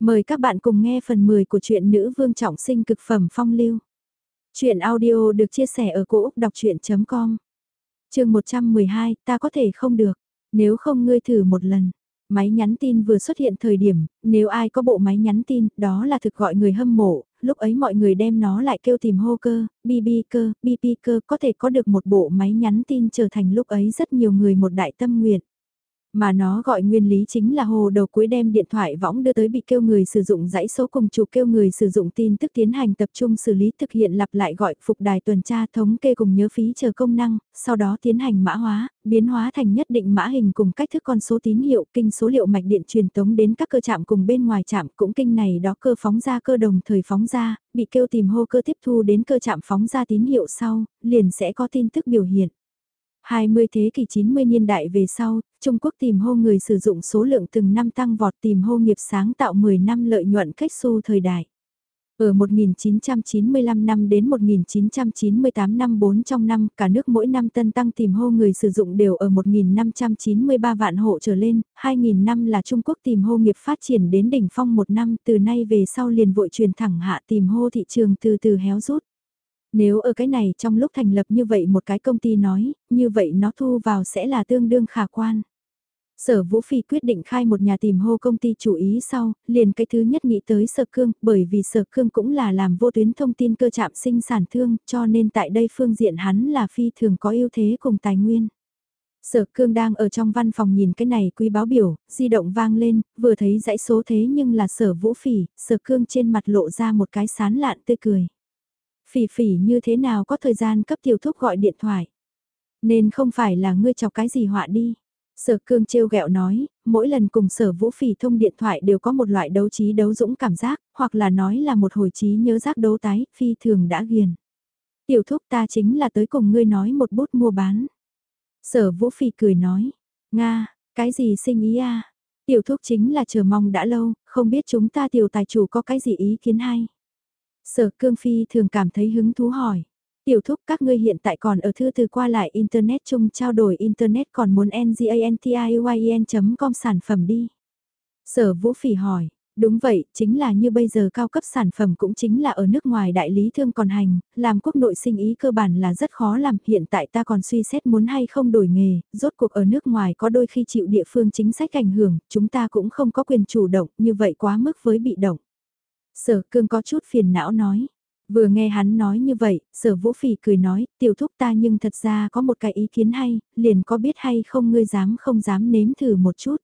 Mời các bạn cùng nghe phần 10 của truyện Nữ Vương Trọng Sinh Cực Phẩm Phong Lưu. Chuyện audio được chia sẻ ở cỗ đọc chuyện.com Trường 112, ta có thể không được, nếu không ngươi thử một lần. Máy nhắn tin vừa xuất hiện thời điểm, nếu ai có bộ máy nhắn tin, đó là thực gọi người hâm mộ, lúc ấy mọi người đem nó lại kêu tìm hô cơ, BB cơ, BP cơ, có thể có được một bộ máy nhắn tin trở thành lúc ấy rất nhiều người một đại tâm nguyện. Mà nó gọi nguyên lý chính là hồ đầu cuối đem điện thoại võng đưa tới bị kêu người sử dụng dãy số cùng chủ kêu người sử dụng tin tức tiến hành tập trung xử lý thực hiện lặp lại gọi phục đài tuần tra thống kê cùng nhớ phí chờ công năng, sau đó tiến hành mã hóa, biến hóa thành nhất định mã hình cùng cách thức con số tín hiệu kinh số liệu mạch điện truyền tống đến các cơ chạm cùng bên ngoài chạm cũng kinh này đó cơ phóng ra cơ đồng thời phóng ra, bị kêu tìm hô cơ tiếp thu đến cơ chạm phóng ra tín hiệu sau, liền sẽ có tin tức biểu hiện. 20 thế kỷ 90 niên đại về sau, Trung Quốc tìm hô người sử dụng số lượng từng năm tăng vọt tìm hô nghiệp sáng tạo 10 năm lợi nhuận cách xu thời đại. Ở 1995 năm đến 1998 năm 4 trong năm, cả nước mỗi năm tân tăng tìm hô người sử dụng đều ở 1.593 vạn hộ trở lên, 2.000 năm là Trung Quốc tìm hô nghiệp phát triển đến đỉnh phong một năm, từ nay về sau liền vội truyền thẳng hạ tìm hô thị trường từ từ héo rút. Nếu ở cái này trong lúc thành lập như vậy một cái công ty nói, như vậy nó thu vào sẽ là tương đương khả quan. Sở Vũ Phi quyết định khai một nhà tìm hô công ty chủ ý sau, liền cái thứ nhất nghĩ tới Sở Cương, bởi vì Sở Cương cũng là làm vô tuyến thông tin cơ chạm sinh sản thương, cho nên tại đây phương diện hắn là phi thường có ưu thế cùng tài nguyên. Sở Cương đang ở trong văn phòng nhìn cái này quý báo biểu, di động vang lên, vừa thấy dãy số thế nhưng là Sở Vũ Phỉ, Sở Cương trên mặt lộ ra một cái sán lạn tươi cười. Phỉ phỉ như thế nào có thời gian cấp tiểu thúc gọi điện thoại. Nên không phải là ngươi chọc cái gì họa đi. Sở cương trêu ghẹo nói, mỗi lần cùng sở vũ phỉ thông điện thoại đều có một loại đấu trí đấu dũng cảm giác, hoặc là nói là một hồi trí nhớ giác đấu tái, phi thường đã ghiền. Tiểu thúc ta chính là tới cùng ngươi nói một bút mua bán. Sở vũ phỉ cười nói, Nga, cái gì sinh ý à? Tiểu thúc chính là chờ mong đã lâu, không biết chúng ta tiểu tài chủ có cái gì ý kiến hay. Sở cương phi thường cảm thấy hứng thú hỏi. Tiểu thúc các ngươi hiện tại còn ở thư từ qua lại Internet chung trao đổi Internet còn muốn ngantien.com sản phẩm đi. Sở vũ phỉ hỏi, đúng vậy, chính là như bây giờ cao cấp sản phẩm cũng chính là ở nước ngoài đại lý thương còn hành, làm quốc nội sinh ý cơ bản là rất khó làm, hiện tại ta còn suy xét muốn hay không đổi nghề, rốt cuộc ở nước ngoài có đôi khi chịu địa phương chính sách ảnh hưởng, chúng ta cũng không có quyền chủ động, như vậy quá mức với bị động. Sở cương có chút phiền não nói. Vừa nghe hắn nói như vậy, sở vũ phỉ cười nói, tiểu thúc ta nhưng thật ra có một cái ý kiến hay, liền có biết hay không ngươi dám không dám nếm thử một chút.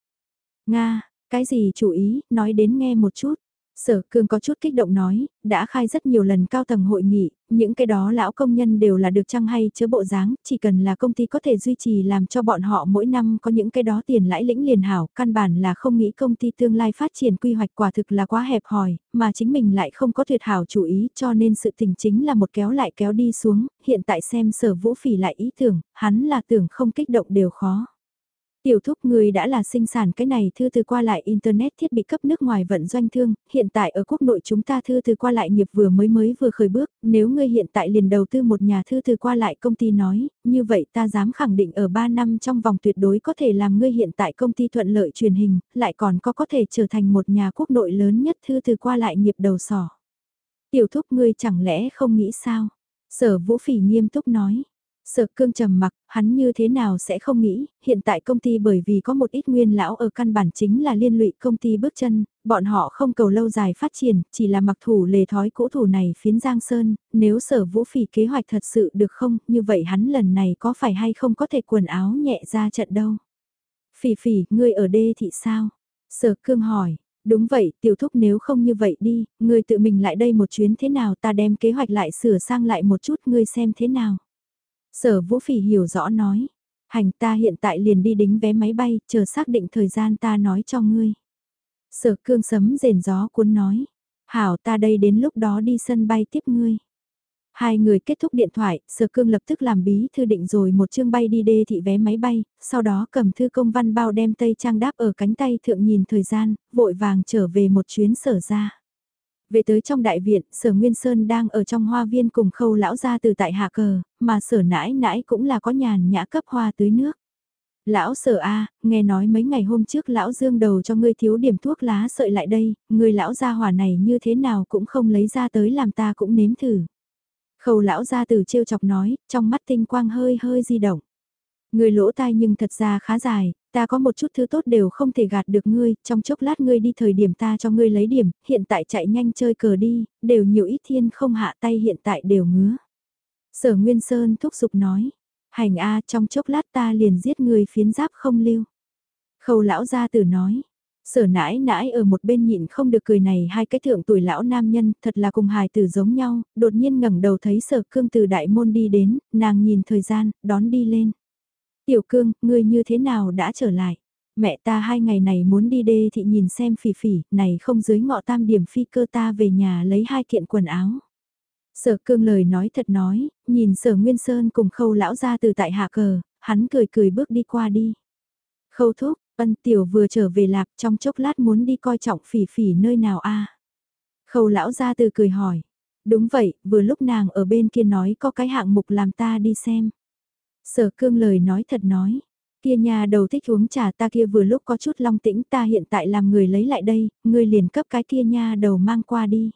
Nga, cái gì chủ ý, nói đến nghe một chút. Sở cương có chút kích động nói, đã khai rất nhiều lần cao tầng hội nghị, những cái đó lão công nhân đều là được trăng hay chớ bộ dáng, chỉ cần là công ty có thể duy trì làm cho bọn họ mỗi năm có những cái đó tiền lãi lĩnh liền hảo, căn bản là không nghĩ công ty tương lai phát triển quy hoạch quả thực là quá hẹp hòi, mà chính mình lại không có tuyệt hảo chủ ý cho nên sự tình chính là một kéo lại kéo đi xuống, hiện tại xem sở vũ phỉ lại ý tưởng, hắn là tưởng không kích động đều khó. Tiểu thúc người đã là sinh sản cái này thư từ qua lại Internet thiết bị cấp nước ngoài vận doanh thương, hiện tại ở quốc nội chúng ta thư từ qua lại nghiệp vừa mới mới vừa khởi bước, nếu ngươi hiện tại liền đầu tư một nhà thư từ qua lại công ty nói, như vậy ta dám khẳng định ở 3 năm trong vòng tuyệt đối có thể làm ngươi hiện tại công ty thuận lợi truyền hình, lại còn có có thể trở thành một nhà quốc nội lớn nhất thư từ qua lại nghiệp đầu sỏ. Tiểu thúc ngươi chẳng lẽ không nghĩ sao? Sở vũ phỉ nghiêm túc nói. Sở cương trầm mặc, hắn như thế nào sẽ không nghĩ, hiện tại công ty bởi vì có một ít nguyên lão ở căn bản chính là liên lụy công ty bước chân, bọn họ không cầu lâu dài phát triển, chỉ là mặc thủ lề thói cũ thủ này phiến Giang Sơn, nếu sở vũ phỉ kế hoạch thật sự được không, như vậy hắn lần này có phải hay không có thể quần áo nhẹ ra trận đâu. Phỉ phỉ, ngươi ở đê thị sao? Sở cương hỏi, Đúng vậy, tiểu thúc nếu không như vậy đi, ngươi tự mình lại đây một chuyến thế nào ta đem kế hoạch lại sửa sang lại một chút ngươi xem thế nào. Sở Vũ Phỉ hiểu rõ nói, hành ta hiện tại liền đi đính vé máy bay, chờ xác định thời gian ta nói cho ngươi. Sở cương sấm rền gió cuốn nói, hảo ta đây đến lúc đó đi sân bay tiếp ngươi. Hai người kết thúc điện thoại, sở cương lập tức làm bí thư định rồi một chương bay đi đê thị vé máy bay, sau đó cầm thư công văn bao đem tây trang đáp ở cánh tay thượng nhìn thời gian, vội vàng trở về một chuyến sở ra. Về tới trong đại viện, sở Nguyên Sơn đang ở trong hoa viên cùng khâu lão ra từ tại hạ cờ, mà sở nãi nãi cũng là có nhàn nhã cấp hoa tưới nước. Lão sở A, nghe nói mấy ngày hôm trước lão dương đầu cho ngươi thiếu điểm thuốc lá sợi lại đây, người lão gia hỏa này như thế nào cũng không lấy ra tới làm ta cũng nếm thử. Khâu lão gia từ trêu chọc nói, trong mắt tinh quang hơi hơi di động. Người lỗ tai nhưng thật ra khá dài, ta có một chút thứ tốt đều không thể gạt được ngươi, trong chốc lát ngươi đi thời điểm ta cho ngươi lấy điểm, hiện tại chạy nhanh chơi cờ đi, đều nhiều ít thiên không hạ tay hiện tại đều ngứa. Sở Nguyên Sơn thúc giục nói, hành a trong chốc lát ta liền giết người phiến giáp không lưu. Khâu lão gia tử nói, sở nãi nãi ở một bên nhịn không được cười này hai cái thượng tuổi lão nam nhân thật là cùng hài tử giống nhau, đột nhiên ngẩng đầu thấy sở cương từ đại môn đi đến, nàng nhìn thời gian, đón đi lên. Tiểu cương, ngươi như thế nào đã trở lại? Mẹ ta hai ngày này muốn đi đê thị nhìn xem phỉ phỉ, này không dưới ngọ tam điểm phi cơ ta về nhà lấy hai kiện quần áo. Sở cương lời nói thật nói, nhìn sở Nguyên Sơn cùng khâu lão ra từ tại hạ cờ, hắn cười cười bước đi qua đi. Khâu thúc, ân tiểu vừa trở về lạc trong chốc lát muốn đi coi trọng phỉ phỉ nơi nào a Khâu lão ra từ cười hỏi. Đúng vậy, vừa lúc nàng ở bên kia nói có cái hạng mục làm ta đi xem. Sở cương lời nói thật nói. Kia nhà đầu thích uống trà ta kia vừa lúc có chút long tĩnh ta hiện tại làm người lấy lại đây, người liền cấp cái kia nha đầu mang qua đi.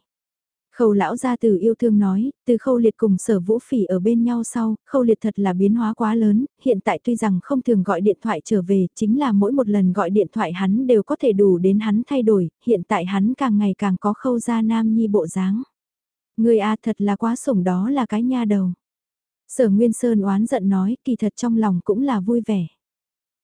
Khâu lão gia tử yêu thương nói, từ khâu liệt cùng sở vũ phỉ ở bên nhau sau, khâu liệt thật là biến hóa quá lớn, hiện tại tuy rằng không thường gọi điện thoại trở về, chính là mỗi một lần gọi điện thoại hắn đều có thể đủ đến hắn thay đổi, hiện tại hắn càng ngày càng có khâu gia nam nhi bộ dáng. Người a thật là quá sủng đó là cái nha đầu. Sở Nguyên Sơn oán giận nói, kỳ thật trong lòng cũng là vui vẻ.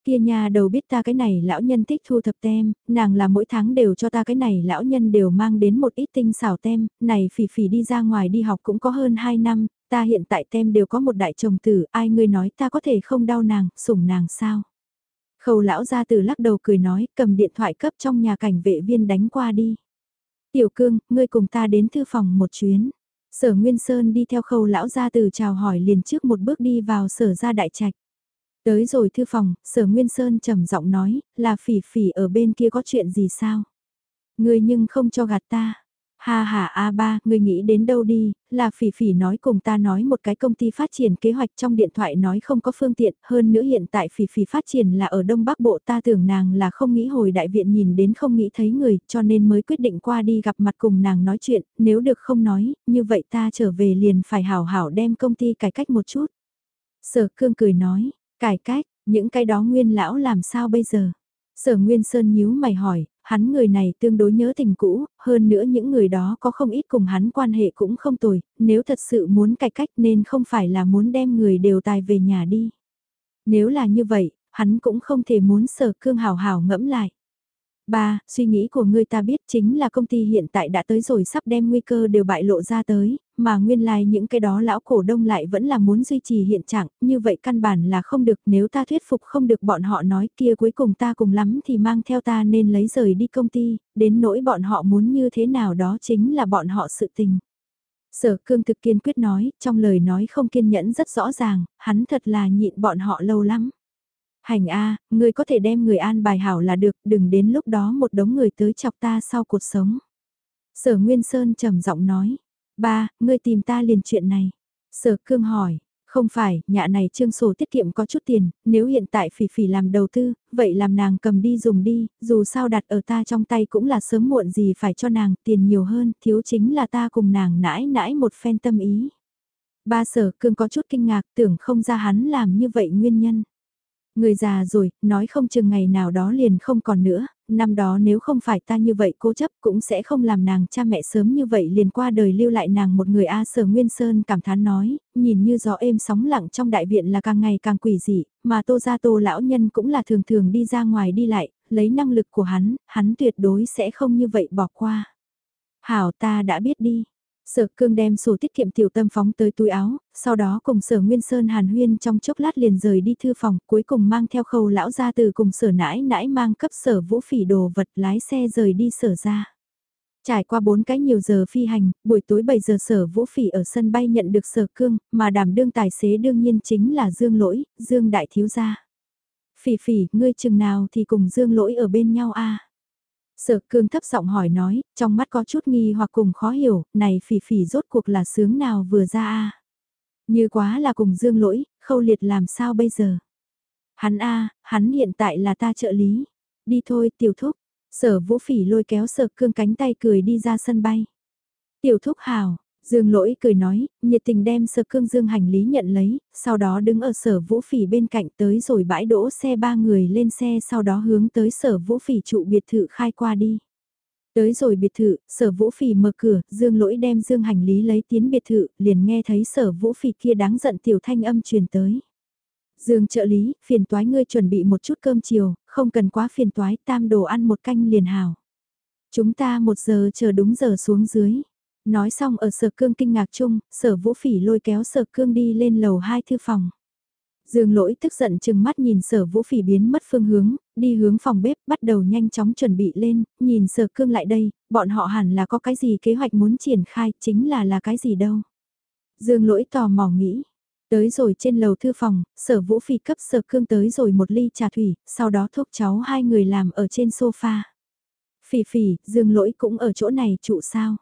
Kia nhà đầu biết ta cái này lão nhân thích thu thập tem, nàng là mỗi tháng đều cho ta cái này lão nhân đều mang đến một ít tinh xảo tem, này phỉ phỉ đi ra ngoài đi học cũng có hơn 2 năm, ta hiện tại tem đều có một đại chồng tử, ai ngươi nói ta có thể không đau nàng, sủng nàng sao? Khâu lão ra từ lắc đầu cười nói, cầm điện thoại cấp trong nhà cảnh vệ viên đánh qua đi. Tiểu cương, ngươi cùng ta đến thư phòng một chuyến. Sở Nguyên Sơn đi theo khâu lão gia từ chào hỏi liền trước một bước đi vào sở gia đại trạch. Tới rồi thư phòng, sở Nguyên Sơn trầm giọng nói, là phỉ phỉ ở bên kia có chuyện gì sao? Người nhưng không cho gạt ta. Ha ha a ba, người nghĩ đến đâu đi, là phỉ phỉ nói cùng ta nói một cái công ty phát triển kế hoạch trong điện thoại nói không có phương tiện, hơn nữa hiện tại phỉ phỉ phát triển là ở Đông Bắc Bộ ta tưởng nàng là không nghĩ hồi đại viện nhìn đến không nghĩ thấy người, cho nên mới quyết định qua đi gặp mặt cùng nàng nói chuyện, nếu được không nói, như vậy ta trở về liền phải hảo hảo đem công ty cải cách một chút. Sở cương cười nói, cải cách, những cái đó nguyên lão làm sao bây giờ? Sở Nguyên Sơn nhíu mày hỏi, hắn người này tương đối nhớ tình cũ, hơn nữa những người đó có không ít cùng hắn quan hệ cũng không tồi, nếu thật sự muốn cải cách nên không phải là muốn đem người đều tài về nhà đi. Nếu là như vậy, hắn cũng không thể muốn sở cương hào hào ngẫm lại. Ba, suy nghĩ của ngươi ta biết chính là công ty hiện tại đã tới rồi sắp đem nguy cơ đều bại lộ ra tới, mà nguyên lai like những cái đó lão cổ đông lại vẫn là muốn duy trì hiện trạng, như vậy căn bản là không được nếu ta thuyết phục không được bọn họ nói kia cuối cùng ta cùng lắm thì mang theo ta nên lấy rời đi công ty, đến nỗi bọn họ muốn như thế nào đó chính là bọn họ sự tình. Sở cương thực kiên quyết nói, trong lời nói không kiên nhẫn rất rõ ràng, hắn thật là nhịn bọn họ lâu lắm. Hành A, ngươi có thể đem người an bài hảo là được, đừng đến lúc đó một đống người tới chọc ta sau cuộc sống. Sở Nguyên Sơn trầm giọng nói, ba, ngươi tìm ta liền chuyện này. Sở Cương hỏi, không phải, nhà này trương sổ tiết kiệm có chút tiền, nếu hiện tại phỉ phỉ làm đầu tư, vậy làm nàng cầm đi dùng đi, dù sao đặt ở ta trong tay cũng là sớm muộn gì phải cho nàng tiền nhiều hơn, thiếu chính là ta cùng nàng nãi nãi một phen tâm ý. Ba sở cương có chút kinh ngạc tưởng không ra hắn làm như vậy nguyên nhân. Người già rồi, nói không chừng ngày nào đó liền không còn nữa, năm đó nếu không phải ta như vậy cố chấp cũng sẽ không làm nàng cha mẹ sớm như vậy liền qua đời lưu lại nàng một người A Sở Nguyên Sơn cảm thán nói, nhìn như gió êm sóng lặng trong đại viện là càng ngày càng quỷ dị, mà tô gia tô lão nhân cũng là thường thường đi ra ngoài đi lại, lấy năng lực của hắn, hắn tuyệt đối sẽ không như vậy bỏ qua. Hảo ta đã biết đi, Sở cương đem sổ tiết kiệm tiểu tâm phóng tới túi áo, sau đó cùng sở Nguyên Sơn hàn huyên trong chốc lát liền rời đi thư phòng, cuối cùng mang theo khâu lão ra từ cùng sở nãi nãi mang cấp sở vũ phỉ đồ vật lái xe rời đi sở ra. Trải qua 4 cái nhiều giờ phi hành, buổi tối 7 giờ sở vũ phỉ ở sân bay nhận được sở cương, mà đảm đương tài xế đương nhiên chính là Dương Lỗi, Dương Đại Thiếu Gia. Phỉ phỉ, ngươi chừng nào thì cùng Dương Lỗi ở bên nhau a Sở cương thấp giọng hỏi nói, trong mắt có chút nghi hoặc cùng khó hiểu, này phỉ phỉ rốt cuộc là sướng nào vừa ra a Như quá là cùng dương lỗi, khâu liệt làm sao bây giờ? Hắn a, hắn hiện tại là ta trợ lý. Đi thôi, tiểu thúc. Sở vũ phỉ lôi kéo sở cương cánh tay cười đi ra sân bay. Tiểu thúc hào, Dương lỗi cười nói, nhiệt tình đem sở cương dương hành lý nhận lấy, sau đó đứng ở sở vũ phỉ bên cạnh tới rồi bãi đỗ xe ba người lên xe sau đó hướng tới sở vũ phỉ trụ biệt thự khai qua đi. Tới rồi biệt thự, sở vũ phỉ mở cửa, dương lỗi đem dương hành lý lấy tiến biệt thự, liền nghe thấy sở vũ phỉ kia đáng giận tiểu thanh âm truyền tới. Dương trợ lý, phiền toái ngươi chuẩn bị một chút cơm chiều, không cần quá phiền toái, tam đồ ăn một canh liền hào. Chúng ta một giờ chờ đúng giờ xuống dưới. Nói xong ở sở cương kinh ngạc chung, sở vũ phỉ lôi kéo sở cương đi lên lầu hai thư phòng. Dương lỗi tức giận chừng mắt nhìn sở vũ phỉ biến mất phương hướng, đi hướng phòng bếp bắt đầu nhanh chóng chuẩn bị lên, nhìn sở cương lại đây, bọn họ hẳn là có cái gì kế hoạch muốn triển khai, chính là là cái gì đâu. Dương lỗi tò mò nghĩ, tới rồi trên lầu thư phòng, sở vũ phỉ cấp sở cương tới rồi một ly trà thủy, sau đó thúc cháu hai người làm ở trên sofa. Phỉ phỉ, dương lỗi cũng ở chỗ này trụ sao.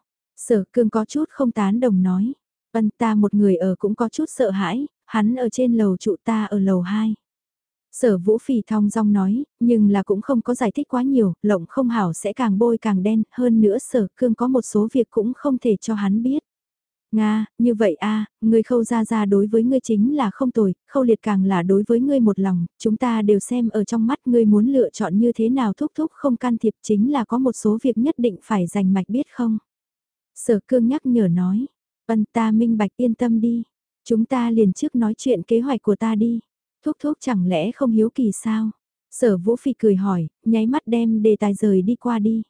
Sở cương có chút không tán đồng nói. Vân ta một người ở cũng có chút sợ hãi, hắn ở trên lầu trụ ta ở lầu 2. Sở vũ phỉ thong dong nói, nhưng là cũng không có giải thích quá nhiều, lộng không hảo sẽ càng bôi càng đen, hơn nữa sở cương có một số việc cũng không thể cho hắn biết. Nga, như vậy a người khâu ra ra đối với ngươi chính là không tồi, khâu liệt càng là đối với ngươi một lòng, chúng ta đều xem ở trong mắt ngươi muốn lựa chọn như thế nào thúc thúc không can thiệp chính là có một số việc nhất định phải dành mạch biết không. Sở cương nhắc nhở nói, ân ta minh bạch yên tâm đi, chúng ta liền trước nói chuyện kế hoạch của ta đi, thúc thúc chẳng lẽ không hiếu kỳ sao? Sở vũ phi cười hỏi, nháy mắt đem đề tài rời đi qua đi.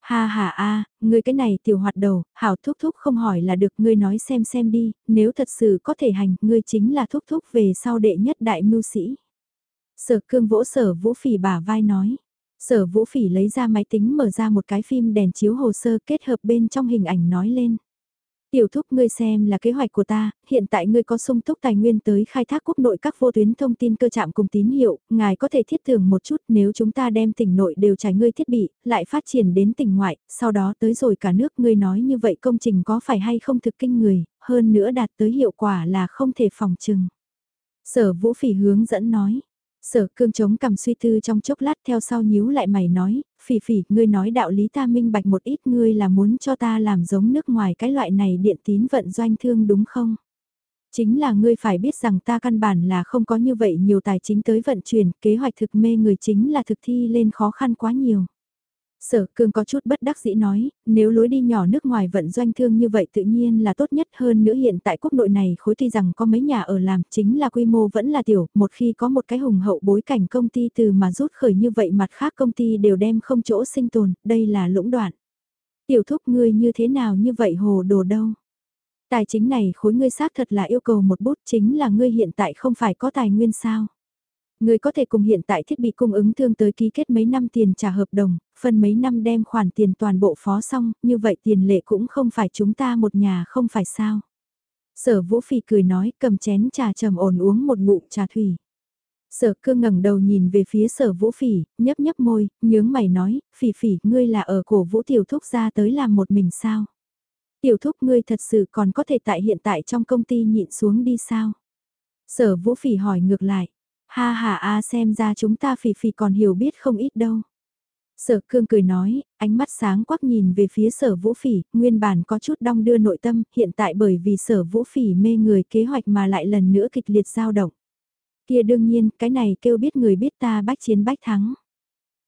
Ha ha a, ngươi cái này tiểu hoạt đầu, hảo thúc thúc không hỏi là được ngươi nói xem xem đi, nếu thật sự có thể hành, ngươi chính là thúc thúc về sau đệ nhất đại mưu sĩ. Sở cương vỗ sở vũ phỉ bả vai nói. Sở vũ phỉ lấy ra máy tính mở ra một cái phim đèn chiếu hồ sơ kết hợp bên trong hình ảnh nói lên. Tiểu thúc ngươi xem là kế hoạch của ta, hiện tại ngươi có sung túc tài nguyên tới khai thác quốc nội các vô tuyến thông tin cơ chạm cùng tín hiệu, ngài có thể thiết tưởng một chút nếu chúng ta đem tỉnh nội đều trải ngươi thiết bị, lại phát triển đến tỉnh ngoại, sau đó tới rồi cả nước ngươi nói như vậy công trình có phải hay không thực kinh người, hơn nữa đạt tới hiệu quả là không thể phòng trừng. Sở vũ phỉ hướng dẫn nói, Sở cương chống cầm suy tư trong chốc lát theo sau nhíu lại mày nói, phỉ phỉ, ngươi nói đạo lý ta minh bạch một ít ngươi là muốn cho ta làm giống nước ngoài cái loại này điện tín vận doanh thương đúng không? Chính là ngươi phải biết rằng ta căn bản là không có như vậy nhiều tài chính tới vận chuyển, kế hoạch thực mê người chính là thực thi lên khó khăn quá nhiều. Sở cương có chút bất đắc dĩ nói, nếu lối đi nhỏ nước ngoài vận doanh thương như vậy tự nhiên là tốt nhất hơn nữa hiện tại quốc nội này khối tuy rằng có mấy nhà ở làm chính là quy mô vẫn là tiểu, một khi có một cái hùng hậu bối cảnh công ty từ mà rút khởi như vậy mặt khác công ty đều đem không chỗ sinh tồn, đây là lũng đoạn. Tiểu thúc ngươi như thế nào như vậy hồ đồ đâu. Tài chính này khối ngươi xác thật là yêu cầu một bút chính là ngươi hiện tại không phải có tài nguyên sao. Người có thể cùng hiện tại thiết bị cung ứng thương tới ký kết mấy năm tiền trả hợp đồng, phân mấy năm đem khoản tiền toàn bộ phó xong, như vậy tiền lệ cũng không phải chúng ta một nhà không phải sao. Sở vũ phỉ cười nói cầm chén trà trầm ổn uống một ngụm trà thủy. Sở cương ngẩng đầu nhìn về phía sở vũ phỉ, nhấp nhấp môi, nhướng mày nói, phỉ phỉ, ngươi là ở cổ vũ tiểu thúc ra tới làm một mình sao? Tiểu thúc ngươi thật sự còn có thể tại hiện tại trong công ty nhịn xuống đi sao? Sở vũ phỉ hỏi ngược lại, Ha ha a xem ra chúng ta phỉ phỉ còn hiểu biết không ít đâu. Sở cương cười nói, ánh mắt sáng quắc nhìn về phía sở vũ phỉ, nguyên bản có chút đong đưa nội tâm, hiện tại bởi vì sở vũ phỉ mê người kế hoạch mà lại lần nữa kịch liệt dao động. Kia đương nhiên, cái này kêu biết người biết ta bách chiến bách thắng.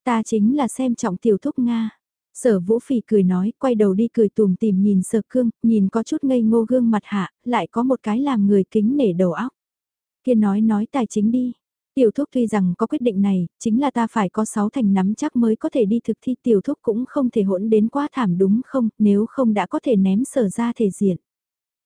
Ta chính là xem trọng tiểu thúc Nga. Sở vũ phỉ cười nói, quay đầu đi cười tùm tìm nhìn sở cương, nhìn có chút ngây ngô gương mặt hạ, lại có một cái làm người kính nể đầu óc. Kia nói nói tài chính đi, Tiểu thúc tuy rằng có quyết định này, chính là ta phải có sáu thành nắm chắc mới có thể đi thực thi tiểu thúc cũng không thể hỗn đến quá thảm đúng không, nếu không đã có thể ném sở ra thể diện.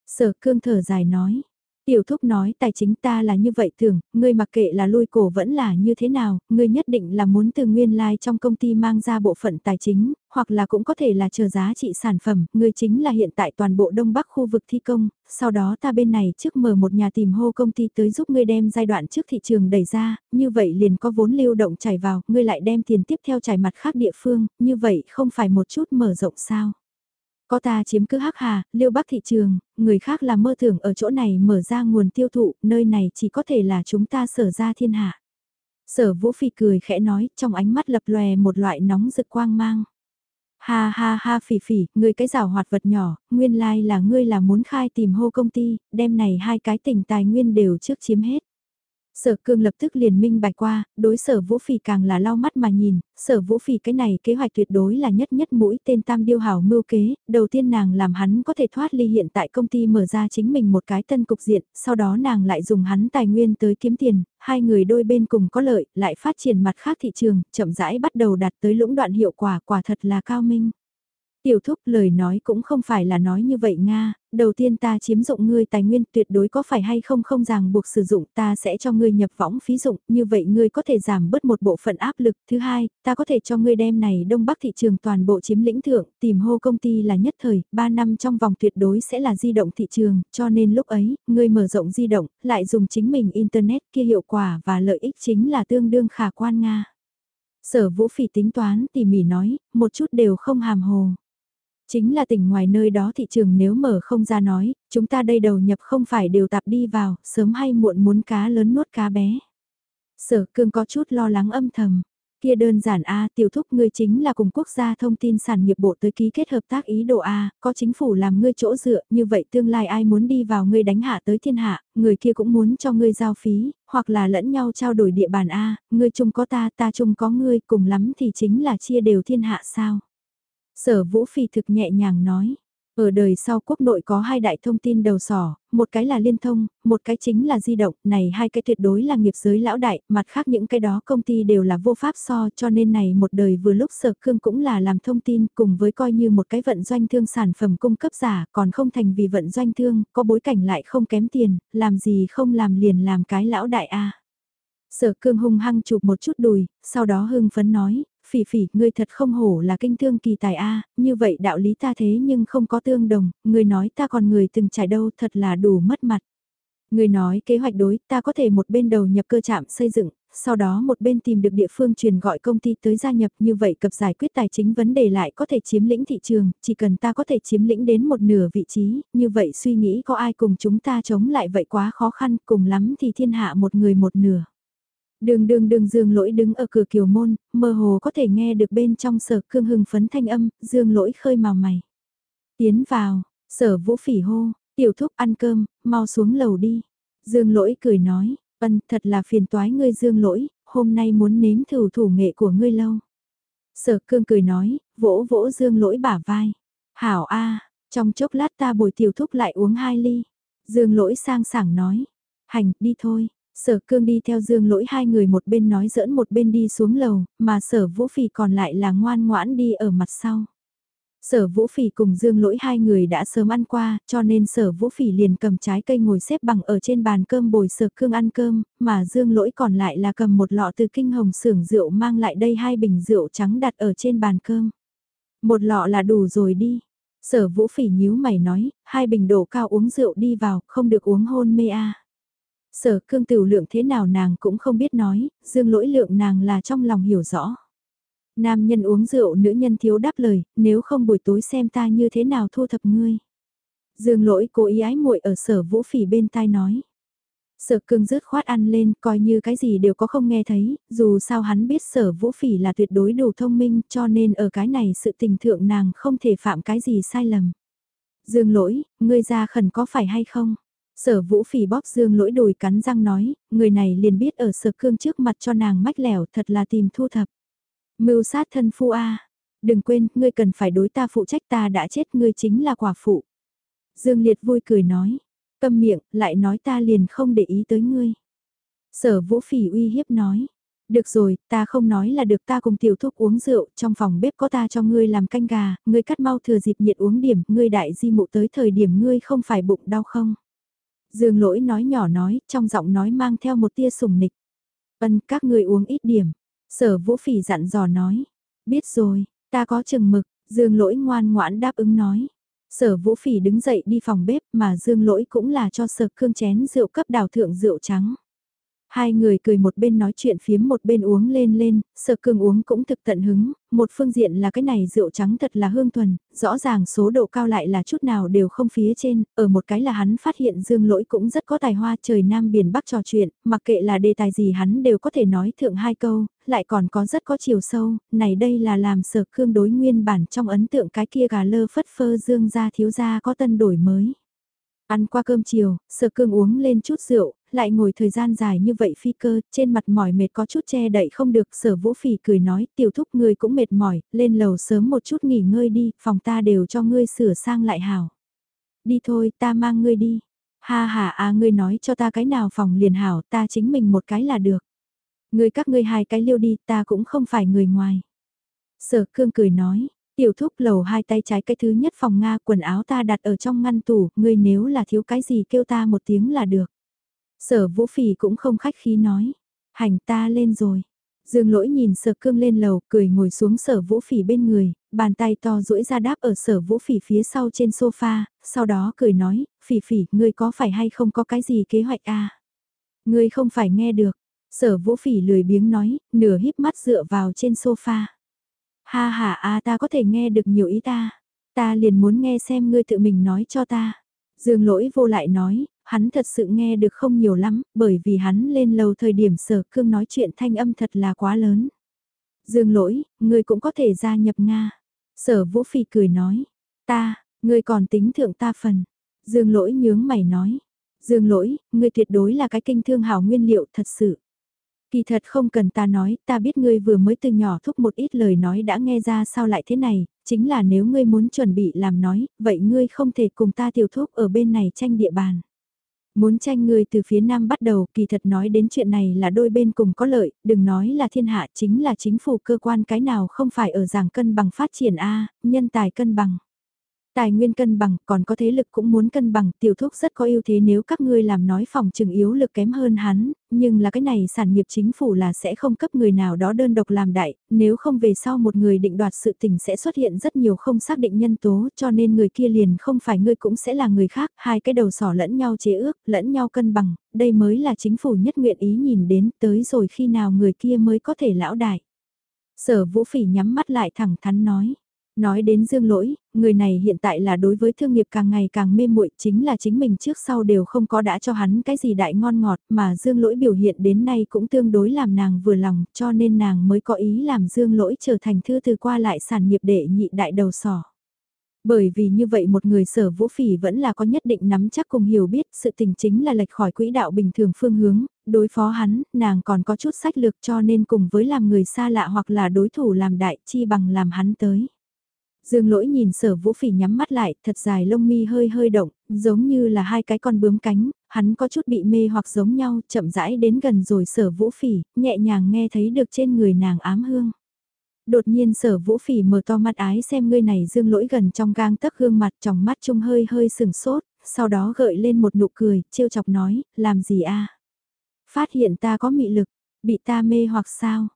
Sở cương thở dài nói, Tiểu thúc nói tài chính ta là như vậy thường, ngươi mặc kệ là lui cổ vẫn là như thế nào, ngươi nhất định là muốn từ nguyên lai like trong công ty mang ra bộ phận tài chính, hoặc là cũng có thể là chờ giá trị sản phẩm, ngươi chính là hiện tại toàn bộ đông bắc khu vực thi công, sau đó ta bên này trước mở một nhà tìm hô công ty tới giúp ngươi đem giai đoạn trước thị trường đẩy ra, như vậy liền có vốn lưu động chảy vào, ngươi lại đem tiền tiếp theo chảy mặt khác địa phương, như vậy không phải một chút mở rộng sao. Có ta chiếm cứ hắc hà, liêu bắc thị trường, người khác là mơ tưởng ở chỗ này mở ra nguồn tiêu thụ, nơi này chỉ có thể là chúng ta sở ra thiên hạ. Sở Vũ Phỉ cười khẽ nói, trong ánh mắt lập lòe một loại nóng rực quang mang. Ha ha ha phỉ phỉ, ngươi cái rào hoạt vật nhỏ, nguyên lai like là ngươi là muốn khai tìm hô công ty, đem này hai cái tỉnh tài nguyên đều trước chiếm hết. Sở cương lập tức liền minh bạch qua, đối sở vũ phỉ càng là lau mắt mà nhìn, sở vũ phỉ cái này kế hoạch tuyệt đối là nhất nhất mũi tên tam điêu hảo mưu kế, đầu tiên nàng làm hắn có thể thoát ly hiện tại công ty mở ra chính mình một cái tân cục diện, sau đó nàng lại dùng hắn tài nguyên tới kiếm tiền, hai người đôi bên cùng có lợi, lại phát triển mặt khác thị trường, chậm rãi bắt đầu đạt tới lũng đoạn hiệu quả quả thật là cao minh. Tiểu thúc lời nói cũng không phải là nói như vậy Nga, đầu tiên ta chiếm dụng ngươi tài nguyên tuyệt đối có phải hay không không ràng buộc sử dụng ta sẽ cho ngươi nhập võng phí dụng, như vậy ngươi có thể giảm bớt một bộ phận áp lực. Thứ hai, ta có thể cho ngươi đem này Đông Bắc thị trường toàn bộ chiếm lĩnh thượng, tìm hô công ty là nhất thời, 3 năm trong vòng tuyệt đối sẽ là di động thị trường, cho nên lúc ấy, ngươi mở rộng di động, lại dùng chính mình Internet kia hiệu quả và lợi ích chính là tương đương khả quan Nga. Sở vũ phỉ tính toán tỉ mỉ nói, một chút đều không hàm hồ. Chính là tỉnh ngoài nơi đó thị trường nếu mở không ra nói, chúng ta đây đầu nhập không phải đều tạp đi vào, sớm hay muộn muốn cá lớn nuốt cá bé. Sở cương có chút lo lắng âm thầm. Kia đơn giản A tiểu thúc ngươi chính là cùng quốc gia thông tin sản nghiệp bộ tới ký kết hợp tác ý đồ A, có chính phủ làm ngươi chỗ dựa, như vậy tương lai ai muốn đi vào ngươi đánh hạ tới thiên hạ, người kia cũng muốn cho ngươi giao phí, hoặc là lẫn nhau trao đổi địa bàn A, ngươi chung có ta, ta chung có ngươi, cùng lắm thì chính là chia đều thiên hạ sao. Sở Vũ Phi thực nhẹ nhàng nói. Ở đời sau quốc nội có hai đại thông tin đầu sỏ, một cái là liên thông, một cái chính là di động, này hai cái tuyệt đối là nghiệp giới lão đại, mặt khác những cái đó công ty đều là vô pháp so cho nên này một đời vừa lúc sở cương cũng là làm thông tin cùng với coi như một cái vận doanh thương sản phẩm cung cấp giả còn không thành vì vận doanh thương, có bối cảnh lại không kém tiền, làm gì không làm liền làm cái lão đại a Sở cương hung hăng chụp một chút đùi, sau đó hưng phấn nói, phỉ phỉ, ngươi thật không hổ là kinh thương kỳ tài a như vậy đạo lý ta thế nhưng không có tương đồng, ngươi nói ta còn người từng trải đâu thật là đủ mất mặt. Ngươi nói kế hoạch đối, ta có thể một bên đầu nhập cơ chạm xây dựng, sau đó một bên tìm được địa phương truyền gọi công ty tới gia nhập như vậy cập giải quyết tài chính vấn đề lại có thể chiếm lĩnh thị trường, chỉ cần ta có thể chiếm lĩnh đến một nửa vị trí, như vậy suy nghĩ có ai cùng chúng ta chống lại vậy quá khó khăn, cùng lắm thì thiên hạ một người một nửa. Đường đường đường Dương Lỗi đứng ở cửa kiều môn, mơ hồ có thể nghe được bên trong sở cương hưng phấn thanh âm, Dương Lỗi khơi màu mày. Tiến vào, sở vũ phỉ hô, tiểu thúc ăn cơm, mau xuống lầu đi. Dương Lỗi cười nói, ân thật là phiền toái ngươi Dương Lỗi, hôm nay muốn nếm thử thủ nghệ của ngươi lâu. Sở cương cười nói, vỗ vỗ Dương Lỗi bả vai. Hảo A, trong chốc lát ta bồi tiểu thúc lại uống hai ly. Dương Lỗi sang sảng nói, hành, đi thôi. Sở cương đi theo dương lỗi hai người một bên nói giỡn một bên đi xuống lầu, mà sở vũ phỉ còn lại là ngoan ngoãn đi ở mặt sau. Sở Vũ Phỉ cùng Dương Lỗi hai người đã sớm ăn qua, cho nên Sở Vũ Phỉ liền cầm trái cây ngồi xếp bằng ở trên bàn cơm bồi Sở Cương ăn cơm, mà Dương Lỗi còn lại là cầm một lọ từ kinh hồng xưởng rượu mang lại đây hai bình rượu trắng đặt ở trên bàn cơm. Một lọ là đủ rồi đi. Sở Vũ Phỉ nhíu mày nói, hai bình đổ cao uống rượu đi vào, không được uống hôn mê a. Sở cương tiểu lượng thế nào nàng cũng không biết nói, dương lỗi lượng nàng là trong lòng hiểu rõ. Nam nhân uống rượu nữ nhân thiếu đáp lời, nếu không buổi tối xem ta như thế nào thu thập ngươi. Dương lỗi cố ý ái muội ở sở vũ phỉ bên tai nói. Sở cương rứt khoát ăn lên, coi như cái gì đều có không nghe thấy, dù sao hắn biết sở vũ phỉ là tuyệt đối đủ thông minh cho nên ở cái này sự tình thượng nàng không thể phạm cái gì sai lầm. Dương lỗi, ngươi ra khẩn có phải hay không? Sở vũ phỉ bóp dương lỗi đùi cắn răng nói, người này liền biết ở sở cương trước mặt cho nàng mách lẻo thật là tìm thu thập. Mưu sát thân phu A. Đừng quên, ngươi cần phải đối ta phụ trách ta đã chết ngươi chính là quả phụ. Dương Liệt vui cười nói, câm miệng, lại nói ta liền không để ý tới ngươi. Sở vũ phỉ uy hiếp nói, được rồi, ta không nói là được ta cùng tiểu thúc uống rượu, trong phòng bếp có ta cho ngươi làm canh gà, ngươi cắt mau thừa dịp nhiệt uống điểm, ngươi đại di mụ tới thời điểm ngươi không phải bụng đau không. Dương lỗi nói nhỏ nói, trong giọng nói mang theo một tia sùng nịch. Ân các người uống ít điểm. Sở vũ phỉ dặn dò nói. Biết rồi, ta có chừng mực, dương lỗi ngoan ngoãn đáp ứng nói. Sở vũ phỉ đứng dậy đi phòng bếp mà dương lỗi cũng là cho sở cương chén rượu cấp đào thượng rượu trắng. Hai người cười một bên nói chuyện phiếm một bên uống lên lên, sở cương uống cũng thực tận hứng, một phương diện là cái này rượu trắng thật là hương thuần, rõ ràng số độ cao lại là chút nào đều không phía trên, ở một cái là hắn phát hiện dương lỗi cũng rất có tài hoa trời nam biển bắc trò chuyện, mặc kệ là đề tài gì hắn đều có thể nói thượng hai câu, lại còn có rất có chiều sâu, này đây là làm sở cương đối nguyên bản trong ấn tượng cái kia gà lơ phất phơ dương ra thiếu gia có tân đổi mới. Ăn qua cơm chiều, sở cương uống lên chút rượu, lại ngồi thời gian dài như vậy phi cơ, trên mặt mỏi mệt có chút che đậy không được, sở vũ phỉ cười nói, tiểu thúc người cũng mệt mỏi, lên lầu sớm một chút nghỉ ngơi đi, phòng ta đều cho ngươi sửa sang lại hảo. Đi thôi, ta mang ngươi đi. Ha ha à ngươi nói cho ta cái nào phòng liền hảo, ta chính mình một cái là được. Ngươi các ngươi hai cái liêu đi, ta cũng không phải người ngoài. Sở cương cười nói, tiểu thúc lầu hai tay trái cái thứ nhất phòng Nga quần áo ta đặt ở trong ngăn tủ, ngươi nếu là thiếu cái gì kêu ta một tiếng là được. Sở vũ phỉ cũng không khách khí nói. Hành ta lên rồi. Dương lỗi nhìn sở cương lên lầu cười ngồi xuống sở vũ phỉ bên người, bàn tay to duỗi ra đáp ở sở vũ phỉ phía sau trên sofa, sau đó cười nói, phỉ phỉ, ngươi có phải hay không có cái gì kế hoạch à? Ngươi không phải nghe được. Sở vũ phỉ lười biếng nói, nửa híp mắt dựa vào trên sofa. Ha ha a ta có thể nghe được nhiều ý ta. Ta liền muốn nghe xem ngươi tự mình nói cho ta. Dương lỗi vô lại nói, hắn thật sự nghe được không nhiều lắm, bởi vì hắn lên lầu thời điểm sở cương nói chuyện thanh âm thật là quá lớn. Dương lỗi, ngươi cũng có thể gia nhập Nga. Sở vũ phi cười nói, ta, ngươi còn tính thượng ta phần. Dương lỗi nhướng mày nói, Dương lỗi, ngươi tuyệt đối là cái kinh thương hảo nguyên liệu thật sự. Kỳ thật không cần ta nói, ta biết ngươi vừa mới từ nhỏ thúc một ít lời nói đã nghe ra sao lại thế này, chính là nếu ngươi muốn chuẩn bị làm nói, vậy ngươi không thể cùng ta tiểu thúc ở bên này tranh địa bàn. Muốn tranh người từ phía nam bắt đầu, kỳ thật nói đến chuyện này là đôi bên cùng có lợi, đừng nói là thiên hạ chính là chính phủ cơ quan cái nào không phải ở giảng cân bằng phát triển A, nhân tài cân bằng. Tài nguyên cân bằng, còn có thế lực cũng muốn cân bằng, tiểu thúc rất có ưu thế nếu các ngươi làm nói phòng trừng yếu lực kém hơn hắn, nhưng là cái này sản nghiệp chính phủ là sẽ không cấp người nào đó đơn độc làm đại, nếu không về sau một người định đoạt sự tình sẽ xuất hiện rất nhiều không xác định nhân tố cho nên người kia liền không phải ngươi cũng sẽ là người khác, hai cái đầu sỏ lẫn nhau chế ước, lẫn nhau cân bằng, đây mới là chính phủ nhất nguyện ý nhìn đến tới rồi khi nào người kia mới có thể lão đại. Sở vũ phỉ nhắm mắt lại thẳng thắn nói. Nói đến dương lỗi, người này hiện tại là đối với thương nghiệp càng ngày càng mê muội chính là chính mình trước sau đều không có đã cho hắn cái gì đại ngon ngọt mà dương lỗi biểu hiện đến nay cũng tương đối làm nàng vừa lòng cho nên nàng mới có ý làm dương lỗi trở thành thư từ qua lại sản nghiệp đệ nhị đại đầu sỏ. Bởi vì như vậy một người sở vũ phỉ vẫn là có nhất định nắm chắc cùng hiểu biết sự tình chính là lệch khỏi quỹ đạo bình thường phương hướng, đối phó hắn, nàng còn có chút sách lược cho nên cùng với làm người xa lạ hoặc là đối thủ làm đại chi bằng làm hắn tới. Dương lỗi nhìn sở vũ phỉ nhắm mắt lại, thật dài lông mi hơi hơi động, giống như là hai cái con bướm cánh, hắn có chút bị mê hoặc giống nhau, chậm rãi đến gần rồi sở vũ phỉ, nhẹ nhàng nghe thấy được trên người nàng ám hương. Đột nhiên sở vũ phỉ mở to mắt ái xem ngươi này dương lỗi gần trong gang tấc gương mặt trong mắt trung hơi hơi sừng sốt, sau đó gợi lên một nụ cười, trêu chọc nói, làm gì a Phát hiện ta có mị lực, bị ta mê hoặc sao?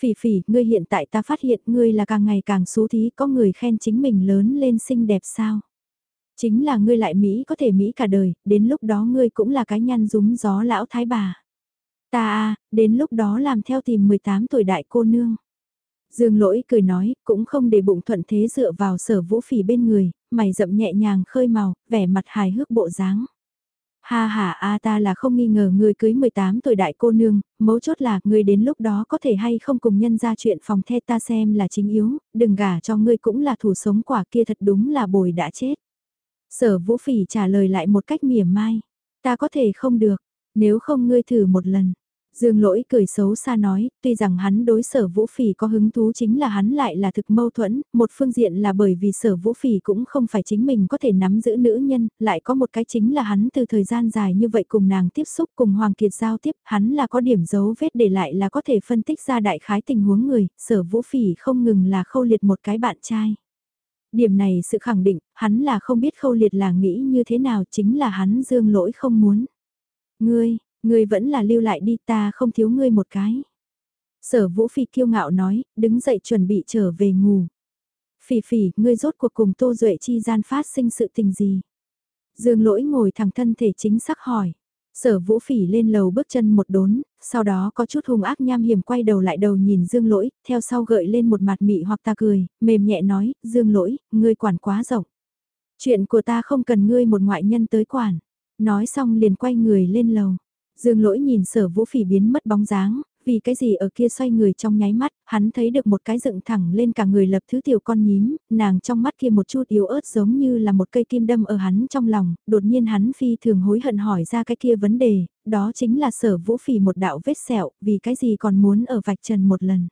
Phỉ phỉ, ngươi hiện tại ta phát hiện ngươi là càng ngày càng xú thí có người khen chính mình lớn lên xinh đẹp sao. Chính là ngươi lại Mỹ có thể Mỹ cả đời, đến lúc đó ngươi cũng là cái nhăn rúng gió lão thái bà. Ta à, đến lúc đó làm theo tìm 18 tuổi đại cô nương. Dương lỗi cười nói, cũng không để bụng thuận thế dựa vào sở vũ phỉ bên người, mày rậm nhẹ nhàng khơi màu, vẻ mặt hài hước bộ dáng. Ha ha a ta là không nghi ngờ người cưới 18 tuổi đại cô nương, mấu chốt là người đến lúc đó có thể hay không cùng nhân ra chuyện phòng the ta xem là chính yếu, đừng gả cho ngươi cũng là thủ sống quả kia thật đúng là bồi đã chết. Sở vũ phỉ trả lời lại một cách mỉa mai, ta có thể không được, nếu không ngươi thử một lần. Dương lỗi cười xấu xa nói, tuy rằng hắn đối sở vũ phỉ có hứng thú chính là hắn lại là thực mâu thuẫn, một phương diện là bởi vì sở vũ phỉ cũng không phải chính mình có thể nắm giữ nữ nhân, lại có một cái chính là hắn từ thời gian dài như vậy cùng nàng tiếp xúc cùng Hoàng Kiệt giao tiếp, hắn là có điểm dấu vết để lại là có thể phân tích ra đại khái tình huống người, sở vũ phỉ không ngừng là khâu liệt một cái bạn trai. Điểm này sự khẳng định, hắn là không biết khâu liệt là nghĩ như thế nào chính là hắn dương lỗi không muốn. Ngươi, Ngươi vẫn là lưu lại đi ta không thiếu ngươi một cái. Sở vũ phi kiêu ngạo nói, đứng dậy chuẩn bị trở về ngủ. Phỉ phỉ, ngươi rốt cuộc cùng Tô Duệ chi gian phát sinh sự tình gì? Dương lỗi ngồi thẳng thân thể chính xác hỏi. Sở vũ phỉ lên lầu bước chân một đốn, sau đó có chút hung ác nham hiểm quay đầu lại đầu nhìn dương lỗi, theo sau gợi lên một mặt mị hoặc ta cười, mềm nhẹ nói, dương lỗi, ngươi quản quá rộng. Chuyện của ta không cần ngươi một ngoại nhân tới quản. Nói xong liền quay người lên lầu. Dương lỗi nhìn sở vũ phỉ biến mất bóng dáng, vì cái gì ở kia xoay người trong nháy mắt, hắn thấy được một cái dựng thẳng lên cả người lập thứ tiểu con nhím, nàng trong mắt kia một chút yếu ớt giống như là một cây kim đâm ở hắn trong lòng, đột nhiên hắn phi thường hối hận hỏi ra cái kia vấn đề, đó chính là sở vũ phỉ một đạo vết sẹo, vì cái gì còn muốn ở vạch trần một lần.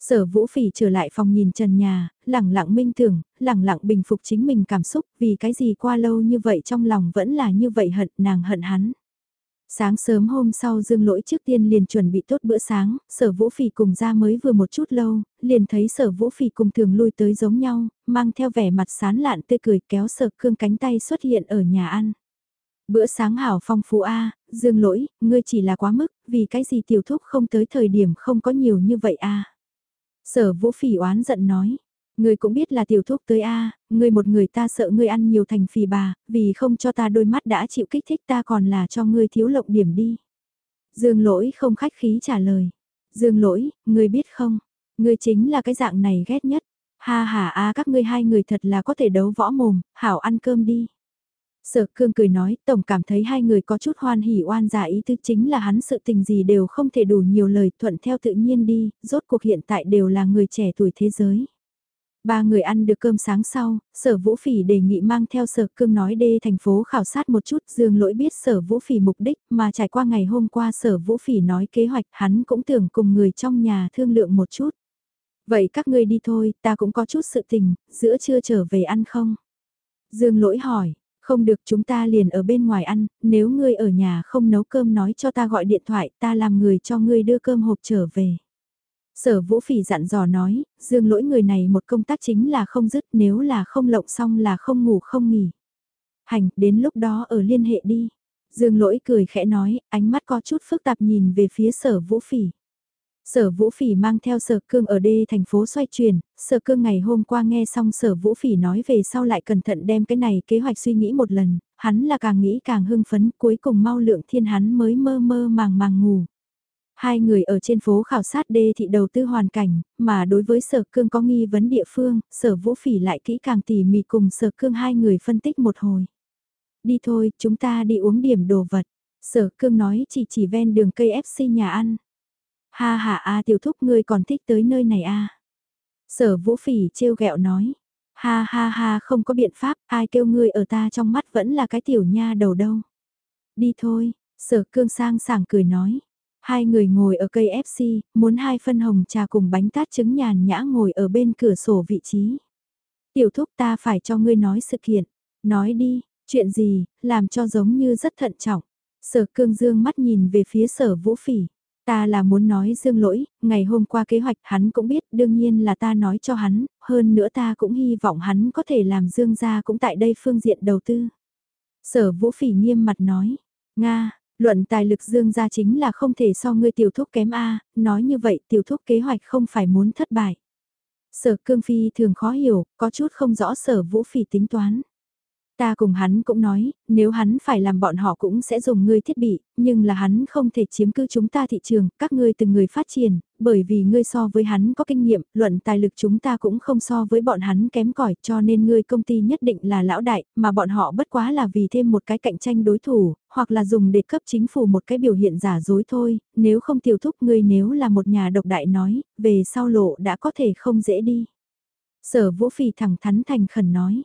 Sở vũ phỉ trở lại phòng nhìn trần nhà, lẳng lặng minh tưởng, lẳng lặng bình phục chính mình cảm xúc vì cái gì qua lâu như vậy trong lòng vẫn là như vậy hận nàng hận hắn. Sáng sớm hôm sau Dương Lỗi trước tiên liền chuẩn bị tốt bữa sáng, sở vũ phỉ cùng ra mới vừa một chút lâu, liền thấy sở vũ phỉ cùng thường lui tới giống nhau, mang theo vẻ mặt sán lạn tươi cười kéo sở cương cánh tay xuất hiện ở nhà ăn. Bữa sáng hảo phong phú A, Dương Lỗi, ngươi chỉ là quá mức, vì cái gì tiểu thúc không tới thời điểm không có nhiều như vậy A. Sở vũ phỉ oán giận nói. Ngươi cũng biết là tiểu thúc tới a, ngươi một người ta sợ ngươi ăn nhiều thành phì bà, vì không cho ta đôi mắt đã chịu kích thích ta còn là cho ngươi thiếu lộng điểm đi. Dương lỗi không khách khí trả lời. Dương lỗi, ngươi biết không, ngươi chính là cái dạng này ghét nhất. Ha ha a các ngươi hai người thật là có thể đấu võ mồm, hảo ăn cơm đi. Sở cương cười nói, tổng cảm thấy hai người có chút hoan hỉ oan giả ý tư chính là hắn sự tình gì đều không thể đủ nhiều lời thuận theo tự nhiên đi, rốt cuộc hiện tại đều là người trẻ tuổi thế giới. Ba người ăn được cơm sáng sau, sở vũ phỉ đề nghị mang theo sở cương nói đê thành phố khảo sát một chút dương lỗi biết sở vũ phỉ mục đích mà trải qua ngày hôm qua sở vũ phỉ nói kế hoạch hắn cũng tưởng cùng người trong nhà thương lượng một chút. Vậy các ngươi đi thôi, ta cũng có chút sự tình, giữa trưa trở về ăn không? Dương lỗi hỏi, không được chúng ta liền ở bên ngoài ăn, nếu ngươi ở nhà không nấu cơm nói cho ta gọi điện thoại, ta làm người cho ngươi đưa cơm hộp trở về. Sở vũ phỉ dặn dò nói, dương lỗi người này một công tác chính là không dứt nếu là không lộng xong là không ngủ không nghỉ. Hành, đến lúc đó ở liên hệ đi. Dương lỗi cười khẽ nói, ánh mắt có chút phức tạp nhìn về phía sở vũ phỉ. Sở Vũ Phỉ mang theo Sở Cương ở đê thành phố xoay chuyển, Sở Cương ngày hôm qua nghe xong Sở Vũ Phỉ nói về sau lại cẩn thận đem cái này kế hoạch suy nghĩ một lần, hắn là càng nghĩ càng hưng phấn cuối cùng mau lượng thiên hắn mới mơ mơ màng màng ngủ. Hai người ở trên phố khảo sát đê thị đầu tư hoàn cảnh, mà đối với Sở Cương có nghi vấn địa phương, Sở Vũ Phỉ lại kỹ càng tỉ mỉ cùng Sở Cương hai người phân tích một hồi. Đi thôi, chúng ta đi uống điểm đồ vật. Sở Cương nói chỉ chỉ ven đường cây FC nhà ăn. Ha ha a tiểu thúc ngươi còn thích tới nơi này a à? Sở vũ phỉ trêu ghẹo nói. Ha ha ha không có biện pháp, ai kêu ngươi ở ta trong mắt vẫn là cái tiểu nha đầu đâu. Đi thôi, sở cương sang sảng cười nói. Hai người ngồi ở cây FC, muốn hai phân hồng trà cùng bánh tát trứng nhàn nhã ngồi ở bên cửa sổ vị trí. Tiểu thúc ta phải cho ngươi nói sự kiện. Nói đi, chuyện gì, làm cho giống như rất thận trọng. Sở cương dương mắt nhìn về phía sở vũ phỉ. Ta là muốn nói dương lỗi, ngày hôm qua kế hoạch hắn cũng biết đương nhiên là ta nói cho hắn, hơn nữa ta cũng hy vọng hắn có thể làm dương gia cũng tại đây phương diện đầu tư. Sở vũ phỉ nghiêm mặt nói, Nga, luận tài lực dương gia chính là không thể so ngươi tiểu thúc kém A, nói như vậy tiểu thúc kế hoạch không phải muốn thất bại. Sở cương phi thường khó hiểu, có chút không rõ sở vũ phỉ tính toán. Ta cùng hắn cũng nói, nếu hắn phải làm bọn họ cũng sẽ dùng ngươi thiết bị, nhưng là hắn không thể chiếm cứ chúng ta thị trường, các ngươi từng người phát triển, bởi vì ngươi so với hắn có kinh nghiệm, luận tài lực chúng ta cũng không so với bọn hắn kém cỏi cho nên ngươi công ty nhất định là lão đại, mà bọn họ bất quá là vì thêm một cái cạnh tranh đối thủ, hoặc là dùng để cấp chính phủ một cái biểu hiện giả dối thôi, nếu không tiêu thúc ngươi nếu là một nhà độc đại nói, về sau lộ đã có thể không dễ đi. Sở vũ Phì thẳng thắn thành khẩn nói.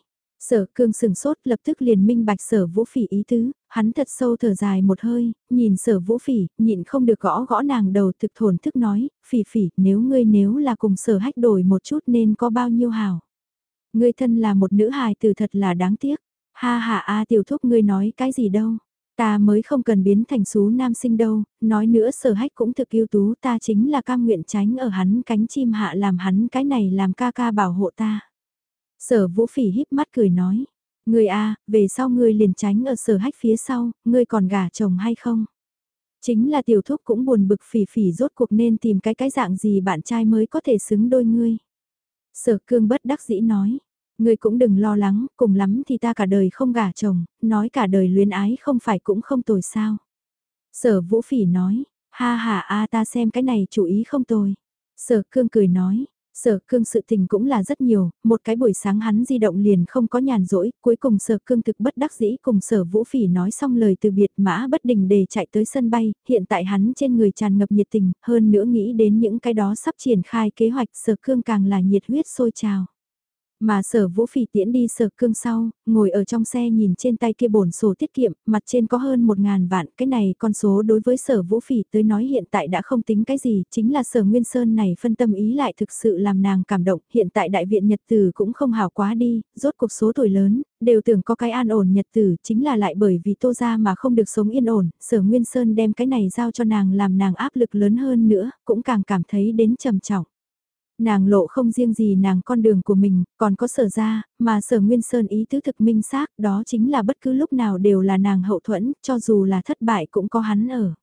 Sở cương sừng sốt lập tức liền minh bạch sở vũ phỉ ý tứ, hắn thật sâu thở dài một hơi, nhìn sở vũ phỉ, nhịn không được gõ gõ nàng đầu thực thổn thức nói, phỉ phỉ, nếu ngươi nếu là cùng sở hách đổi một chút nên có bao nhiêu hào. Ngươi thân là một nữ hài từ thật là đáng tiếc, ha ha a tiểu thúc ngươi nói cái gì đâu. Ta mới không cần biến thành xú nam sinh đâu, nói nữa sở hách cũng thực yêu tú ta chính là cam nguyện tránh ở hắn cánh chim hạ làm hắn cái này làm ca ca bảo hộ ta. Sở vũ phỉ híp mắt cười nói, người a về sau ngươi liền tránh ở sở hách phía sau, ngươi còn gả chồng hay không? Chính là tiểu thúc cũng buồn bực phỉ phỉ rốt cuộc nên tìm cái cái dạng gì bạn trai mới có thể xứng đôi ngươi. Sở cương bất đắc dĩ nói, ngươi cũng đừng lo lắng, cùng lắm thì ta cả đời không gả chồng, nói cả đời luyến ái không phải cũng không tồi sao. Sở Vũ Phỉ nói, ha ha a ta xem cái này chủ ý không tồi. Sở Cương cười nói, Sở cương sự tình cũng là rất nhiều, một cái buổi sáng hắn di động liền không có nhàn rỗi, cuối cùng sở cương thực bất đắc dĩ cùng sở vũ phỉ nói xong lời từ biệt mã bất đình để chạy tới sân bay, hiện tại hắn trên người tràn ngập nhiệt tình, hơn nữa nghĩ đến những cái đó sắp triển khai kế hoạch sở cương càng là nhiệt huyết sôi trào. Mà sở vũ phỉ tiễn đi sở cương sau, ngồi ở trong xe nhìn trên tay kia bổn sổ tiết kiệm, mặt trên có hơn một ngàn vạn, cái này con số đối với sở vũ phỉ tới nói hiện tại đã không tính cái gì, chính là sở nguyên sơn này phân tâm ý lại thực sự làm nàng cảm động, hiện tại đại viện nhật tử cũng không hảo quá đi, rốt cuộc số tuổi lớn, đều tưởng có cái an ổn nhật tử, chính là lại bởi vì tô ra mà không được sống yên ổn, sở nguyên sơn đem cái này giao cho nàng làm nàng áp lực lớn hơn nữa, cũng càng cảm thấy đến trầm trọng. Nàng lộ không riêng gì nàng con đường của mình, còn có sở ra, mà sở Nguyên Sơn ý tứ thực minh xác đó chính là bất cứ lúc nào đều là nàng hậu thuẫn, cho dù là thất bại cũng có hắn ở.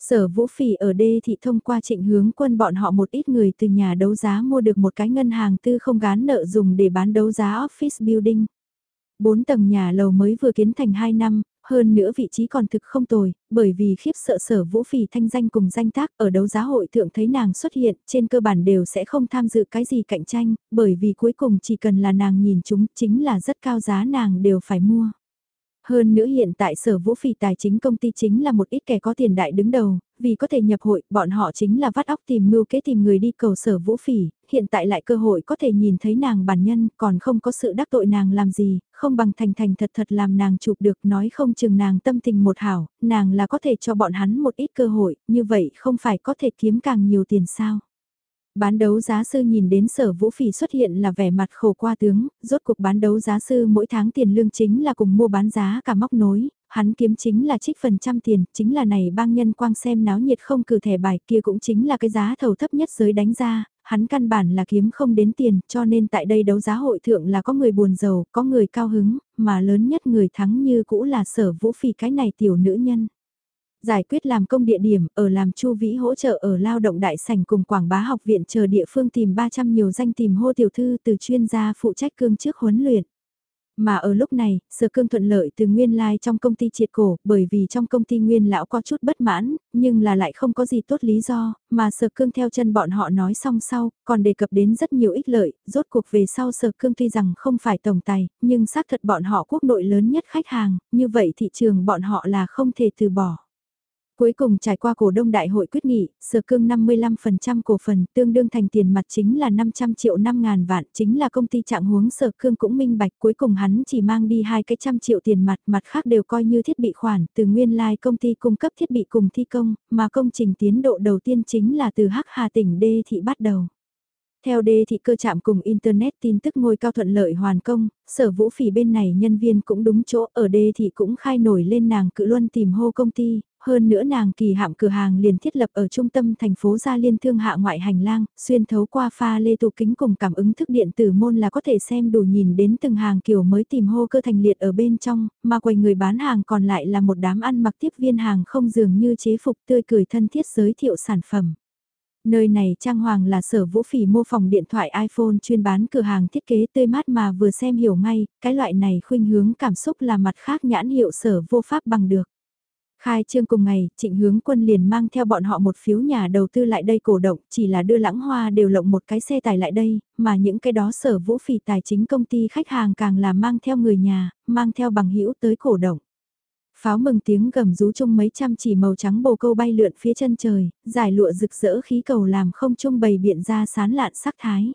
Sở Vũ Phỉ ở đê thị thông qua trịnh hướng quân bọn họ một ít người từ nhà đấu giá mua được một cái ngân hàng tư không gán nợ dùng để bán đấu giá office building. Bốn tầng nhà lầu mới vừa kiến thành 2 năm, hơn nữa vị trí còn thực không tồi, bởi vì khiếp sợ sở vũ phỉ thanh danh cùng danh tác ở đấu giá hội thượng thấy nàng xuất hiện, trên cơ bản đều sẽ không tham dự cái gì cạnh tranh, bởi vì cuối cùng chỉ cần là nàng nhìn chúng chính là rất cao giá nàng đều phải mua. Hơn nữa hiện tại sở vũ phỉ tài chính công ty chính là một ít kẻ có tiền đại đứng đầu, vì có thể nhập hội, bọn họ chính là vắt óc tìm mưu kế tìm người đi cầu sở vũ phỉ, hiện tại lại cơ hội có thể nhìn thấy nàng bản nhân, còn không có sự đắc tội nàng làm gì, không bằng thành thành thật thật làm nàng chụp được nói không chừng nàng tâm tình một hảo, nàng là có thể cho bọn hắn một ít cơ hội, như vậy không phải có thể kiếm càng nhiều tiền sao. Bán đấu giá sư nhìn đến sở vũ phỉ xuất hiện là vẻ mặt khổ qua tướng, rốt cuộc bán đấu giá sư mỗi tháng tiền lương chính là cùng mua bán giá cả móc nối, hắn kiếm chính là trích phần trăm tiền, chính là này bang nhân quang xem náo nhiệt không cử thẻ bài kia cũng chính là cái giá thầu thấp nhất giới đánh ra, hắn căn bản là kiếm không đến tiền cho nên tại đây đấu giá hội thượng là có người buồn giàu, có người cao hứng, mà lớn nhất người thắng như cũ là sở vũ phỉ cái này tiểu nữ nhân giải quyết làm công địa điểm, ở làm chu vĩ hỗ trợ ở lao động đại sảnh cùng quảng bá học viện chờ địa phương tìm 300 nhiều danh tìm hô tiểu thư từ chuyên gia phụ trách cương trước huấn luyện. Mà ở lúc này, sở cương thuận lợi từ nguyên lai like trong công ty triệt cổ, bởi vì trong công ty nguyên lão có chút bất mãn, nhưng là lại không có gì tốt lý do, mà sở cương theo chân bọn họ nói xong sau, còn đề cập đến rất nhiều ích lợi, rốt cuộc về sau sở cương tuy rằng không phải tổng tài, nhưng xác thật bọn họ quốc nội lớn nhất khách hàng, như vậy thị trường bọn họ là không thể từ bỏ. Cuối cùng trải qua cổ đông đại hội quyết nghị, sở cương 55% cổ phần tương đương thành tiền mặt chính là 500 triệu 5 ngàn vạn, chính là công ty trạng huống sở cương cũng minh bạch cuối cùng hắn chỉ mang đi hai cái trăm triệu tiền mặt, mặt khác đều coi như thiết bị khoản, từ nguyên lai like công ty cung cấp thiết bị cùng thi công, mà công trình tiến độ đầu tiên chính là từ Hắc Hà tỉnh D thị bắt đầu. Theo đê thị cơ chạm cùng Internet tin tức ngôi cao thuận lợi hoàn công, sở vũ phỉ bên này nhân viên cũng đúng chỗ ở đê thị cũng khai nổi lên nàng cự luân tìm hô công ty, hơn nữa nàng kỳ hạm cửa hàng liền thiết lập ở trung tâm thành phố Gia Liên thương hạ ngoại hành lang, xuyên thấu qua pha lê tủ kính cùng cảm ứng thức điện tử môn là có thể xem đủ nhìn đến từng hàng kiểu mới tìm hô cơ thành liệt ở bên trong, mà quầy người bán hàng còn lại là một đám ăn mặc tiếp viên hàng không dường như chế phục tươi cười thân thiết giới thiệu sản phẩm. Nơi này trang hoàng là sở vũ phỉ mô phòng điện thoại iPhone chuyên bán cửa hàng thiết kế tươi mát mà vừa xem hiểu ngay, cái loại này khuynh hướng cảm xúc là mặt khác nhãn hiệu sở vô pháp bằng được. Khai trương cùng ngày, trịnh hướng quân liền mang theo bọn họ một phiếu nhà đầu tư lại đây cổ động, chỉ là đưa lãng hoa đều lộng một cái xe tải lại đây, mà những cái đó sở vũ phỉ tài chính công ty khách hàng càng là mang theo người nhà, mang theo bằng hữu tới cổ động. Pháo mừng tiếng gầm rú chung mấy trăm chỉ màu trắng bồ câu bay lượn phía chân trời, giải lụa rực rỡ khí cầu làm không trung bày biện ra sán lạn sắc thái.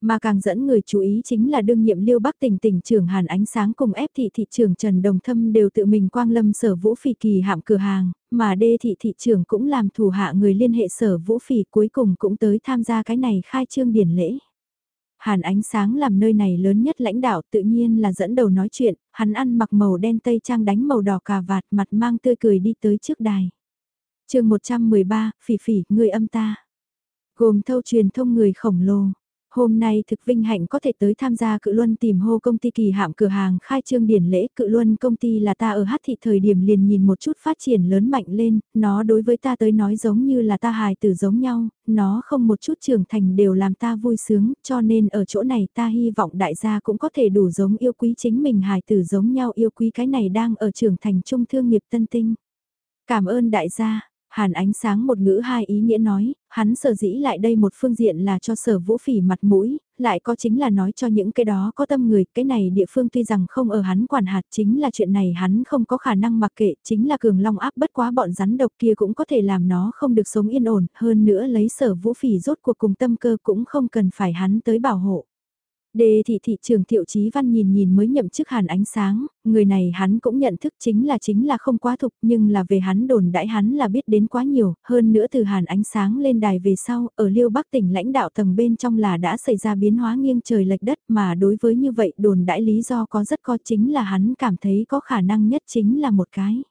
Mà càng dẫn người chú ý chính là đương nhiệm Liêu Bắc tỉnh tỉnh trưởng Hàn Ánh Sáng cùng ép thị thị trưởng Trần Đồng Thâm đều tự mình quang lâm sở vũ phỉ kỳ hạm cửa hàng, mà đê thị thị trưởng cũng làm thủ hạ người liên hệ sở vũ phỉ cuối cùng cũng tới tham gia cái này khai trương điển lễ. Hàn ánh sáng làm nơi này lớn nhất lãnh đạo tự nhiên là dẫn đầu nói chuyện, hắn ăn mặc màu đen tây trang đánh màu đỏ cà vạt mặt mang tươi cười đi tới trước đài. chương 113, phỉ phỉ, người âm ta. Gồm thâu truyền thông người khổng lồ, Hôm nay thực vinh hạnh có thể tới tham gia cự luân tìm hô công ty kỳ hạm cửa hàng khai trương điển lễ cự luân công ty là ta ở hát thị thời điểm liền nhìn một chút phát triển lớn mạnh lên, nó đối với ta tới nói giống như là ta hài tử giống nhau, nó không một chút trưởng thành đều làm ta vui sướng, cho nên ở chỗ này ta hy vọng đại gia cũng có thể đủ giống yêu quý chính mình hài tử giống nhau yêu quý cái này đang ở trưởng thành trung thương nghiệp tân tinh. Cảm ơn đại gia, Hàn ánh sáng một ngữ hai ý nghĩa nói, hắn sở dĩ lại đây một phương diện là cho sở vũ phỉ mặt mũi, lại có chính là nói cho những cái đó có tâm người, cái này địa phương tuy rằng không ở hắn quản hạt chính là chuyện này hắn không có khả năng mặc kệ, chính là cường long áp bất quá bọn rắn độc kia cũng có thể làm nó không được sống yên ổn, hơn nữa lấy sở vũ phỉ rốt cuộc cùng tâm cơ cũng không cần phải hắn tới bảo hộ. Đề thị thị trường thiệu chí văn nhìn nhìn mới nhậm chức hàn ánh sáng, người này hắn cũng nhận thức chính là chính là không quá thục nhưng là về hắn đồn đãi hắn là biết đến quá nhiều, hơn nữa từ hàn ánh sáng lên đài về sau, ở liêu bắc tỉnh lãnh đạo tầng bên trong là đã xảy ra biến hóa nghiêng trời lệch đất mà đối với như vậy đồn đãi lý do có rất có chính là hắn cảm thấy có khả năng nhất chính là một cái.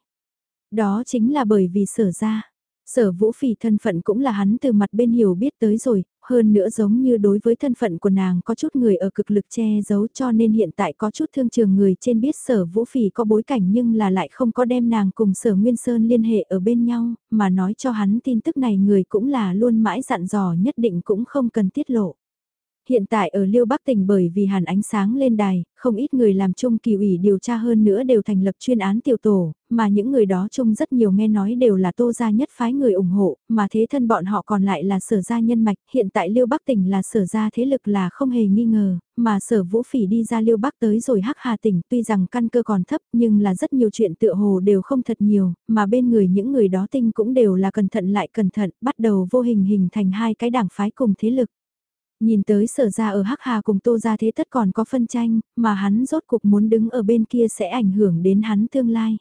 Đó chính là bởi vì sở ra. Sở vũ phỉ thân phận cũng là hắn từ mặt bên hiểu biết tới rồi, hơn nữa giống như đối với thân phận của nàng có chút người ở cực lực che giấu cho nên hiện tại có chút thương trường người trên biết sở vũ phỉ có bối cảnh nhưng là lại không có đem nàng cùng sở Nguyên Sơn liên hệ ở bên nhau, mà nói cho hắn tin tức này người cũng là luôn mãi dặn dò nhất định cũng không cần tiết lộ. Hiện tại ở Liêu Bắc tỉnh bởi vì hàn ánh sáng lên đài, không ít người làm chung kỳ ủy điều tra hơn nữa đều thành lập chuyên án tiểu tổ, mà những người đó chung rất nhiều nghe nói đều là tô gia nhất phái người ủng hộ, mà thế thân bọn họ còn lại là sở gia nhân mạch, hiện tại Liêu Bắc tỉnh là sở gia thế lực là không hề nghi ngờ, mà sở vũ phỉ đi ra Liêu Bắc tới rồi hắc hà tỉnh tuy rằng căn cơ còn thấp nhưng là rất nhiều chuyện tựa hồ đều không thật nhiều, mà bên người những người đó tinh cũng đều là cẩn thận lại cẩn thận, bắt đầu vô hình hình thành hai cái đảng phái cùng thế lực. Nhìn tới sở ra ở Hắc Hà cùng Tô ra thế tất còn có phân tranh, mà hắn rốt cuộc muốn đứng ở bên kia sẽ ảnh hưởng đến hắn tương lai.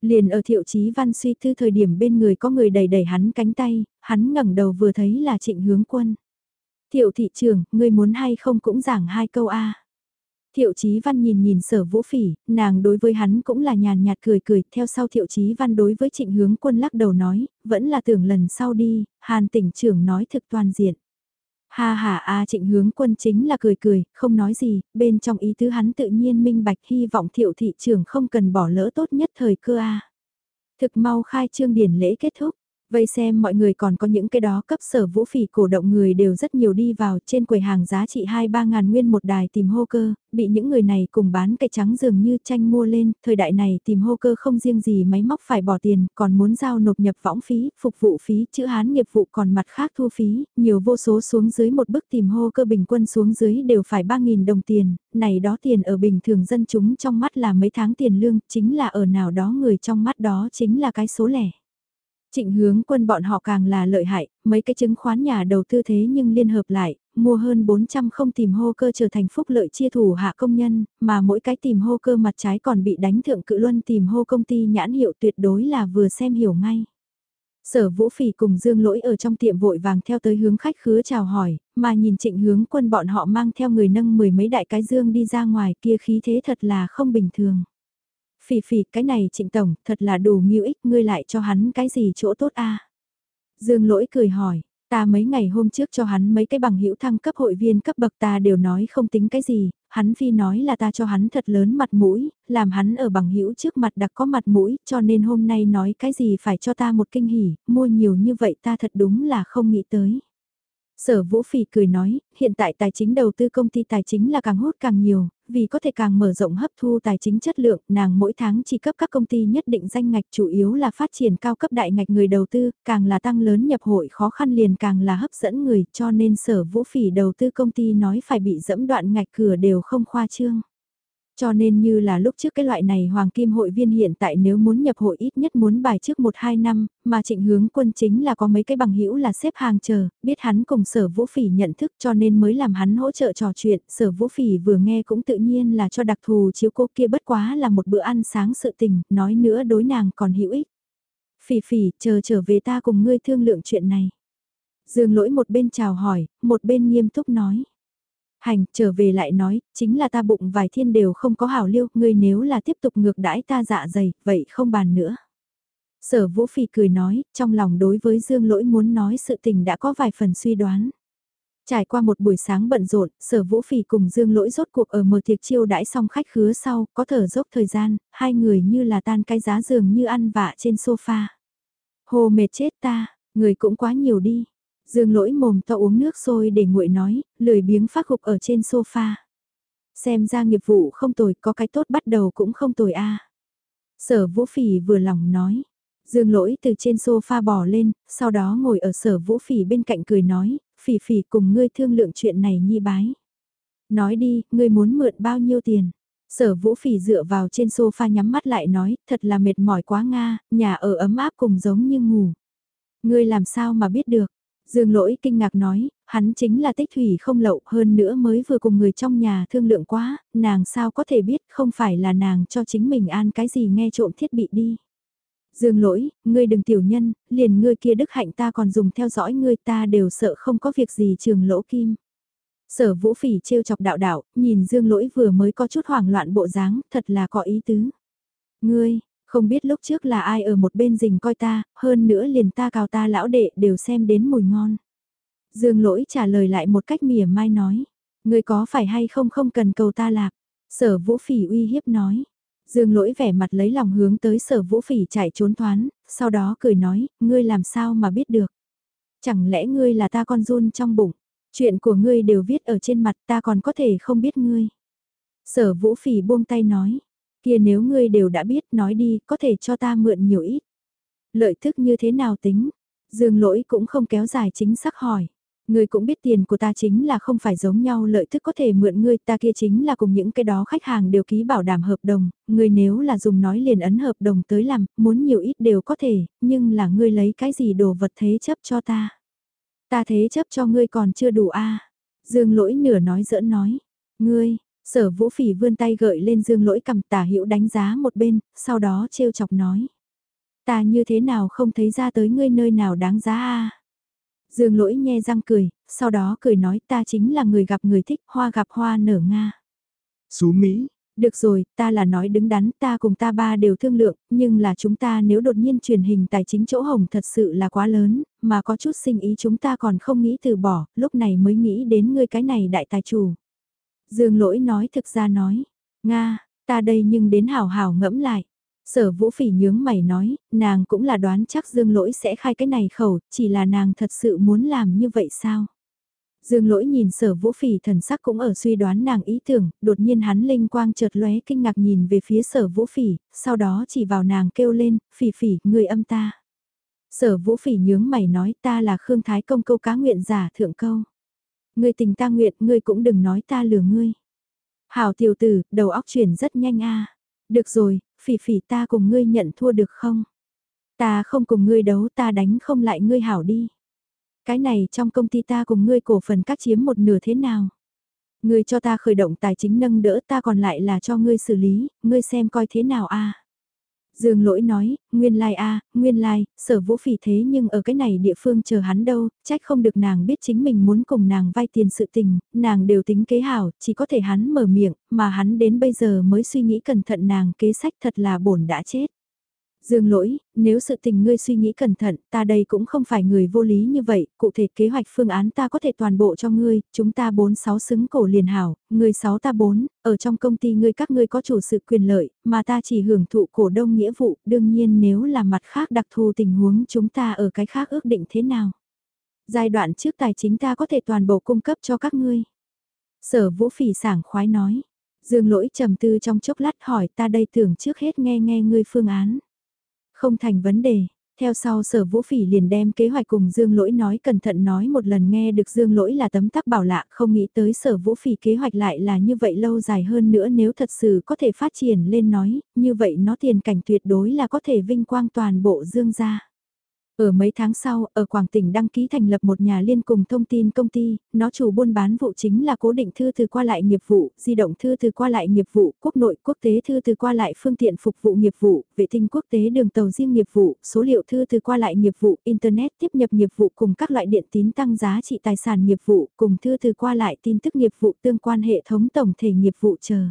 Liền ở thiệu chí văn suy thư thời điểm bên người có người đẩy đẩy hắn cánh tay, hắn ngẩng đầu vừa thấy là trịnh hướng quân. Thiệu thị trường, ngươi muốn hay không cũng giảng hai câu A. Thiệu Chí Văn nhìn nhìn sở vũ phỉ, nàng đối với hắn cũng là nhàn nhạt cười cười, theo sau Thiệu Chí Văn đối với trịnh hướng quân lắc đầu nói, vẫn là tưởng lần sau đi, hàn tỉnh trưởng nói thực toàn diện. Ha ha a trịnh hướng quân chính là cười cười, không nói gì, bên trong ý tứ hắn tự nhiên minh bạch hy vọng thiệu thị trường không cần bỏ lỡ tốt nhất thời cơ a. Thực mau khai trương điển lễ kết thúc, Vây xem mọi người còn có những cái đó cấp sở vũ phỉ cổ động người đều rất nhiều đi vào trên quầy hàng giá trị 2-3 ngàn nguyên một đài tìm hô cơ, bị những người này cùng bán cây trắng dường như tranh mua lên, thời đại này tìm hô cơ không riêng gì máy móc phải bỏ tiền, còn muốn giao nộp nhập võng phí, phục vụ phí, chữ hán nghiệp vụ còn mặt khác thu phí, nhiều vô số xuống dưới một bức tìm hô cơ bình quân xuống dưới đều phải 3.000 đồng tiền, này đó tiền ở bình thường dân chúng trong mắt là mấy tháng tiền lương, chính là ở nào đó người trong mắt đó chính là cái số lẻ. Trịnh hướng quân bọn họ càng là lợi hại, mấy cái chứng khoán nhà đầu tư thế nhưng liên hợp lại, mua hơn 400 không tìm hô cơ trở thành phúc lợi chia thủ hạ công nhân, mà mỗi cái tìm hô cơ mặt trái còn bị đánh thượng cự luân tìm hô công ty nhãn hiệu tuyệt đối là vừa xem hiểu ngay. Sở Vũ Phỉ cùng Dương Lỗi ở trong tiệm vội vàng theo tới hướng khách khứa chào hỏi, mà nhìn trịnh hướng quân bọn họ mang theo người nâng mười mấy đại cái dương đi ra ngoài kia khí thế thật là không bình thường. Phỉ phỉ cái này trịnh tổng thật là đủ mưu ích ngươi lại cho hắn cái gì chỗ tốt a Dương lỗi cười hỏi, ta mấy ngày hôm trước cho hắn mấy cái bằng hữu thăng cấp hội viên cấp bậc ta đều nói không tính cái gì, hắn phi nói là ta cho hắn thật lớn mặt mũi, làm hắn ở bằng hữu trước mặt đặc có mặt mũi, cho nên hôm nay nói cái gì phải cho ta một kinh hỉ, mua nhiều như vậy ta thật đúng là không nghĩ tới. Sở Vũ Phỉ cười nói, hiện tại tài chính đầu tư công ty tài chính là càng hút càng nhiều, vì có thể càng mở rộng hấp thu tài chính chất lượng, nàng mỗi tháng chỉ cấp các công ty nhất định danh ngạch chủ yếu là phát triển cao cấp đại ngạch người đầu tư, càng là tăng lớn nhập hội khó khăn liền càng là hấp dẫn người, cho nên sở Vũ Phỉ đầu tư công ty nói phải bị dẫm đoạn ngạch cửa đều không khoa trương. Cho nên như là lúc trước cái loại này Hoàng Kim hội viên hiện tại nếu muốn nhập hội ít nhất muốn bài trước 1-2 năm, mà trịnh hướng quân chính là có mấy cái bằng hữu là xếp hàng chờ, biết hắn cùng sở vũ phỉ nhận thức cho nên mới làm hắn hỗ trợ trò chuyện, sở vũ phỉ vừa nghe cũng tự nhiên là cho đặc thù chiếu cô kia bất quá là một bữa ăn sáng sự tình, nói nữa đối nàng còn hữu ích. Phỉ phỉ, chờ trở về ta cùng ngươi thương lượng chuyện này. Dương lỗi một bên chào hỏi, một bên nghiêm túc nói. Hành, trở về lại nói, chính là ta bụng vài thiên đều không có hảo liêu, ngươi nếu là tiếp tục ngược đãi ta dạ dày, vậy không bàn nữa. Sở Vũ Phi cười nói, trong lòng đối với Dương Lỗi muốn nói sự tình đã có vài phần suy đoán. Trải qua một buổi sáng bận rộn, Sở Vũ Phi cùng Dương Lỗi rốt cuộc ở mở tiệc chiêu đãi xong khách khứa sau, có thở dốc thời gian, hai người như là tan cái giá giường như ăn vạ trên sofa. Hồ mệt chết ta, người cũng quá nhiều đi. Dương lỗi mồm to uống nước sôi để nguội nói, lười biếng phát hục ở trên sofa. Xem ra nghiệp vụ không tồi, có cái tốt bắt đầu cũng không tồi a Sở vũ phỉ vừa lòng nói. Dương lỗi từ trên sofa bò lên, sau đó ngồi ở sở vũ phỉ bên cạnh cười nói, phỉ phỉ cùng ngươi thương lượng chuyện này nhi bái. Nói đi, ngươi muốn mượn bao nhiêu tiền? Sở vũ phỉ dựa vào trên sofa nhắm mắt lại nói, thật là mệt mỏi quá Nga, nhà ở ấm áp cùng giống như ngủ. Ngươi làm sao mà biết được? Dương lỗi kinh ngạc nói, hắn chính là tích thủy không lậu hơn nữa mới vừa cùng người trong nhà thương lượng quá, nàng sao có thể biết không phải là nàng cho chính mình an cái gì nghe trộm thiết bị đi. Dương lỗi, ngươi đừng tiểu nhân, liền ngươi kia đức hạnh ta còn dùng theo dõi ngươi ta đều sợ không có việc gì trường lỗ kim. Sở vũ phỉ trêu chọc đạo đạo, nhìn dương lỗi vừa mới có chút hoảng loạn bộ dáng, thật là có ý tứ. Ngươi, không biết lúc trước là ai ở một bên rình coi ta, hơn nữa liền ta cào ta lão đệ đều xem đến mùi ngon. Dương lỗi trả lời lại một cách mỉa mai nói, ngươi có phải hay không không cần cầu ta lạc. Sở vũ phỉ uy hiếp nói, Dương lỗi vẻ mặt lấy lòng hướng tới sở vũ phỉ chạy trốn thoán, sau đó cười nói, ngươi làm sao mà biết được. Chẳng lẽ ngươi là ta con run trong bụng, chuyện của ngươi đều viết ở trên mặt ta còn có thể không biết ngươi. Sở vũ phỉ buông tay nói, kia nếu ngươi đều đã biết nói đi có thể cho ta mượn nhiều ít. Lợi thức như thế nào tính? Dương lỗi cũng không kéo dài chính xác hỏi. Ngươi cũng biết tiền của ta chính là không phải giống nhau lợi thức có thể mượn ngươi ta kia chính là cùng những cái đó khách hàng đều ký bảo đảm hợp đồng, ngươi nếu là dùng nói liền ấn hợp đồng tới làm, muốn nhiều ít đều có thể, nhưng là ngươi lấy cái gì đồ vật thế chấp cho ta. Ta thế chấp cho ngươi còn chưa đủ a Dương lỗi nửa nói giỡn nói, ngươi, sở vũ phỉ vươn tay gợi lên dương lỗi cầm tả hữu đánh giá một bên, sau đó trêu chọc nói. Ta như thế nào không thấy ra tới ngươi nơi nào đáng giá a Dương lỗi nhe răng cười, sau đó cười nói ta chính là người gặp người thích, hoa gặp hoa nở Nga. Xú Mỹ, được rồi, ta là nói đứng đắn, ta cùng ta ba đều thương lượng, nhưng là chúng ta nếu đột nhiên truyền hình tài chính chỗ hồng thật sự là quá lớn, mà có chút sinh ý chúng ta còn không nghĩ từ bỏ, lúc này mới nghĩ đến ngươi cái này đại tài chủ. Dương lỗi nói thực ra nói, Nga, ta đây nhưng đến hảo hảo ngẫm lại. Sở vũ phỉ nhướng mày nói, nàng cũng là đoán chắc dương lỗi sẽ khai cái này khẩu, chỉ là nàng thật sự muốn làm như vậy sao? Dương lỗi nhìn sở vũ phỉ thần sắc cũng ở suy đoán nàng ý tưởng, đột nhiên hắn linh quang chợt lóe kinh ngạc nhìn về phía sở vũ phỉ, sau đó chỉ vào nàng kêu lên, phỉ phỉ, người âm ta. Sở vũ phỉ nhướng mày nói ta là Khương Thái Công câu cá nguyện giả thượng câu ngươi tình ta nguyện, ngươi cũng đừng nói ta lừa ngươi. Hảo tiểu tử, đầu óc chuyển rất nhanh a Được rồi, phỉ phỉ ta cùng ngươi nhận thua được không? Ta không cùng ngươi đấu ta đánh không lại ngươi hảo đi. Cái này trong công ty ta cùng ngươi cổ phần cắt chiếm một nửa thế nào? Ngươi cho ta khởi động tài chính nâng đỡ ta còn lại là cho ngươi xử lý, ngươi xem coi thế nào a Dương lỗi nói, nguyên lai like a nguyên lai, like, sở vũ phỉ thế nhưng ở cái này địa phương chờ hắn đâu, trách không được nàng biết chính mình muốn cùng nàng vay tiền sự tình, nàng đều tính kế hảo, chỉ có thể hắn mở miệng, mà hắn đến bây giờ mới suy nghĩ cẩn thận nàng kế sách thật là bổn đã chết. Dương lỗi, nếu sự tình ngươi suy nghĩ cẩn thận, ta đây cũng không phải người vô lý như vậy, cụ thể kế hoạch phương án ta có thể toàn bộ cho ngươi, chúng ta bốn sáu xứng cổ liền hảo, ngươi sáu ta bốn, ở trong công ty ngươi các ngươi có chủ sự quyền lợi, mà ta chỉ hưởng thụ cổ đông nghĩa vụ, đương nhiên nếu là mặt khác đặc thù tình huống chúng ta ở cái khác ước định thế nào. Giai đoạn trước tài chính ta có thể toàn bộ cung cấp cho các ngươi. Sở vũ phỉ sảng khoái nói. Dương lỗi trầm tư trong chốc lát hỏi ta đây tưởng trước hết nghe nghe ngươi phương án. Không thành vấn đề. Theo sau sở vũ phỉ liền đem kế hoạch cùng Dương Lỗi nói cẩn thận nói một lần nghe được Dương Lỗi là tấm tắc bảo lạ không nghĩ tới sở vũ phỉ kế hoạch lại là như vậy lâu dài hơn nữa nếu thật sự có thể phát triển lên nói, như vậy nó tiền cảnh tuyệt đối là có thể vinh quang toàn bộ Dương gia. Ở mấy tháng sau, ở Quảng tỉnh đăng ký thành lập một nhà liên cùng thông tin công ty, nó chủ buôn bán vụ chính là cố định thư từ qua lại nghiệp vụ, di động thư từ qua lại nghiệp vụ, quốc nội quốc tế thư từ qua lại phương tiện phục vụ nghiệp vụ, vệ tinh quốc tế đường tàu riêng nghiệp vụ, số liệu thư từ qua lại nghiệp vụ, Internet tiếp nhập nghiệp vụ cùng các loại điện tín tăng giá trị tài sản nghiệp vụ, cùng thư từ qua lại tin tức nghiệp vụ tương quan hệ thống tổng thể nghiệp vụ chờ.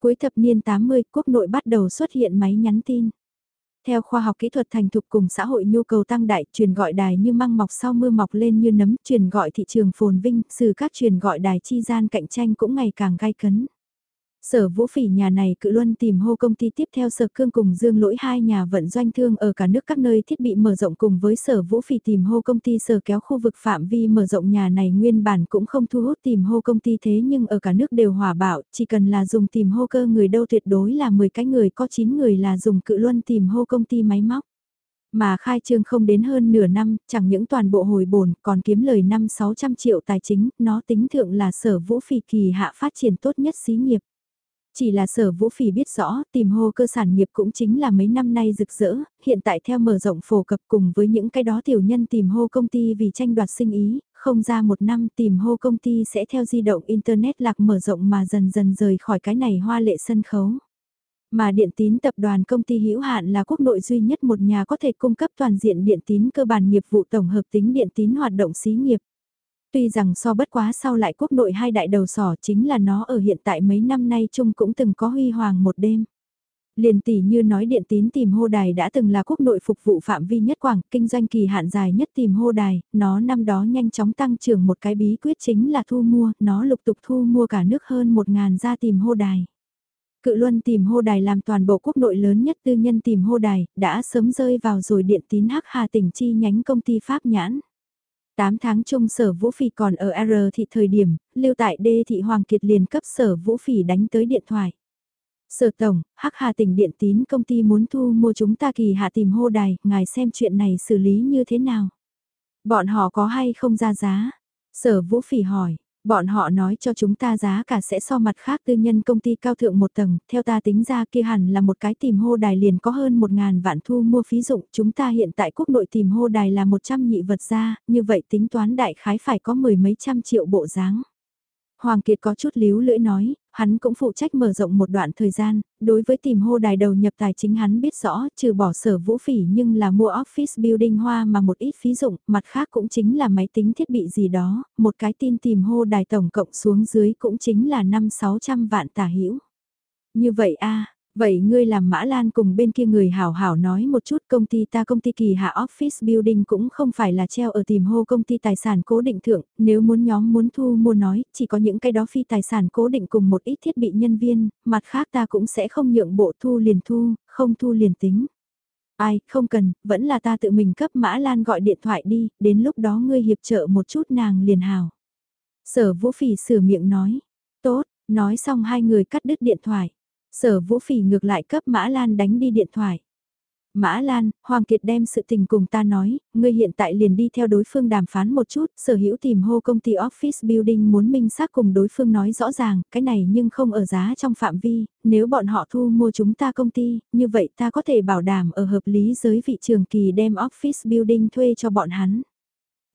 Cuối thập niên 80, quốc nội bắt đầu xuất hiện máy nhắn tin. Theo khoa học kỹ thuật thành thục cùng xã hội nhu cầu tăng đại, truyền gọi đài như măng mọc sau mưa mọc lên như nấm, truyền gọi thị trường phồn vinh, sự các truyền gọi đài chi gian cạnh tranh cũng ngày càng gai cấn. Sở vũ phỉ nhà này cự luân tìm hô công ty tiếp theo sở cương cùng dương lỗi hai nhà vận doanh thương ở cả nước các nơi thiết bị mở rộng cùng với sở vũ phỉ tìm hô công ty sở kéo khu vực phạm vi mở rộng nhà này nguyên bản cũng không thu hút tìm hô công ty thế nhưng ở cả nước đều hòa bảo, chỉ cần là dùng tìm hô cơ người đâu tuyệt đối là 10 cái người có 9 người là dùng cự luân tìm hô công ty máy móc. Mà khai trương không đến hơn nửa năm, chẳng những toàn bộ hồi bổn còn kiếm lời 5-600 triệu tài chính, nó tính thượng là sở vũ phỉ kỳ hạ phát triển tốt nhất xí nghiệp. Chỉ là sở vũ phỉ biết rõ, tìm hô cơ sản nghiệp cũng chính là mấy năm nay rực rỡ, hiện tại theo mở rộng phổ cập cùng với những cái đó tiểu nhân tìm hô công ty vì tranh đoạt sinh ý, không ra một năm tìm hô công ty sẽ theo di động Internet lạc mở rộng mà dần dần rời khỏi cái này hoa lệ sân khấu. Mà điện tín tập đoàn công ty hữu hạn là quốc nội duy nhất một nhà có thể cung cấp toàn diện điện tín cơ bản nghiệp vụ tổng hợp tính điện tín hoạt động xí nghiệp. Tuy rằng so bất quá sau lại quốc nội hai đại đầu sỏ chính là nó ở hiện tại mấy năm nay chung cũng từng có huy hoàng một đêm. Liền tỷ như nói điện tín tìm hô đài đã từng là quốc nội phục vụ phạm vi nhất quảng, kinh doanh kỳ hạn dài nhất tìm hô đài, nó năm đó nhanh chóng tăng trưởng một cái bí quyết chính là thu mua, nó lục tục thu mua cả nước hơn một ngàn gia tìm hô đài. Cự luân tìm hô đài làm toàn bộ quốc nội lớn nhất tư nhân tìm hô đài, đã sớm rơi vào rồi điện tín hắc hà tỉnh chi nhánh công ty Pháp nhãn. 8 tháng chung sở Vũ Phỉ còn ở R thị thời điểm, lưu tại D thị Hoàng Kiệt liền cấp sở Vũ Phỉ đánh tới điện thoại. Sở Tổng, Hắc Hà tỉnh điện tín công ty muốn thu mua chúng ta kỳ hạ tìm hô đài, ngài xem chuyện này xử lý như thế nào. Bọn họ có hay không ra giá? Sở Vũ Phỉ hỏi, Bọn họ nói cho chúng ta giá cả sẽ so mặt khác tư nhân công ty cao thượng một tầng, theo ta tính ra kia hẳn là một cái tìm hô đài liền có hơn một ngàn vạn thu mua phí dụng, chúng ta hiện tại quốc nội tìm hô đài là một trăm nhị vật ra, như vậy tính toán đại khái phải có mười mấy trăm triệu bộ dáng. Hoàng Kiệt có chút líu lưỡi nói, hắn cũng phụ trách mở rộng một đoạn thời gian, đối với tìm hô đài đầu nhập tài chính hắn biết rõ, trừ bỏ sở vũ phỉ nhưng là mua office building hoa mà một ít phí dụng, mặt khác cũng chính là máy tính thiết bị gì đó, một cái tin tìm hô đài tổng cộng xuống dưới cũng chính là 5-600 vạn tả hữu. Như vậy a Vậy ngươi làm Mã Lan cùng bên kia người hảo hảo nói một chút công ty ta công ty kỳ hạ office building cũng không phải là treo ở tìm hô công ty tài sản cố định thượng, nếu muốn nhóm muốn thu mua nói, chỉ có những cái đó phi tài sản cố định cùng một ít thiết bị nhân viên, mặt khác ta cũng sẽ không nhượng bộ thu liền thu, không thu liền tính. Ai, không cần, vẫn là ta tự mình cấp Mã Lan gọi điện thoại đi, đến lúc đó ngươi hiệp trợ một chút nàng liền hảo Sở vũ phỉ sửa miệng nói, tốt, nói xong hai người cắt đứt điện thoại. Sở Vũ Phỉ ngược lại cấp Mã Lan đánh đi điện thoại. Mã Lan, Hoàng Kiệt đem sự tình cùng ta nói, ngươi hiện tại liền đi theo đối phương đàm phán một chút, sở hữu tìm hô công ty office building muốn minh xác cùng đối phương nói rõ ràng, cái này nhưng không ở giá trong phạm vi, nếu bọn họ thu mua chúng ta công ty, như vậy ta có thể bảo đảm ở hợp lý giới vị trường kỳ đem office building thuê cho bọn hắn.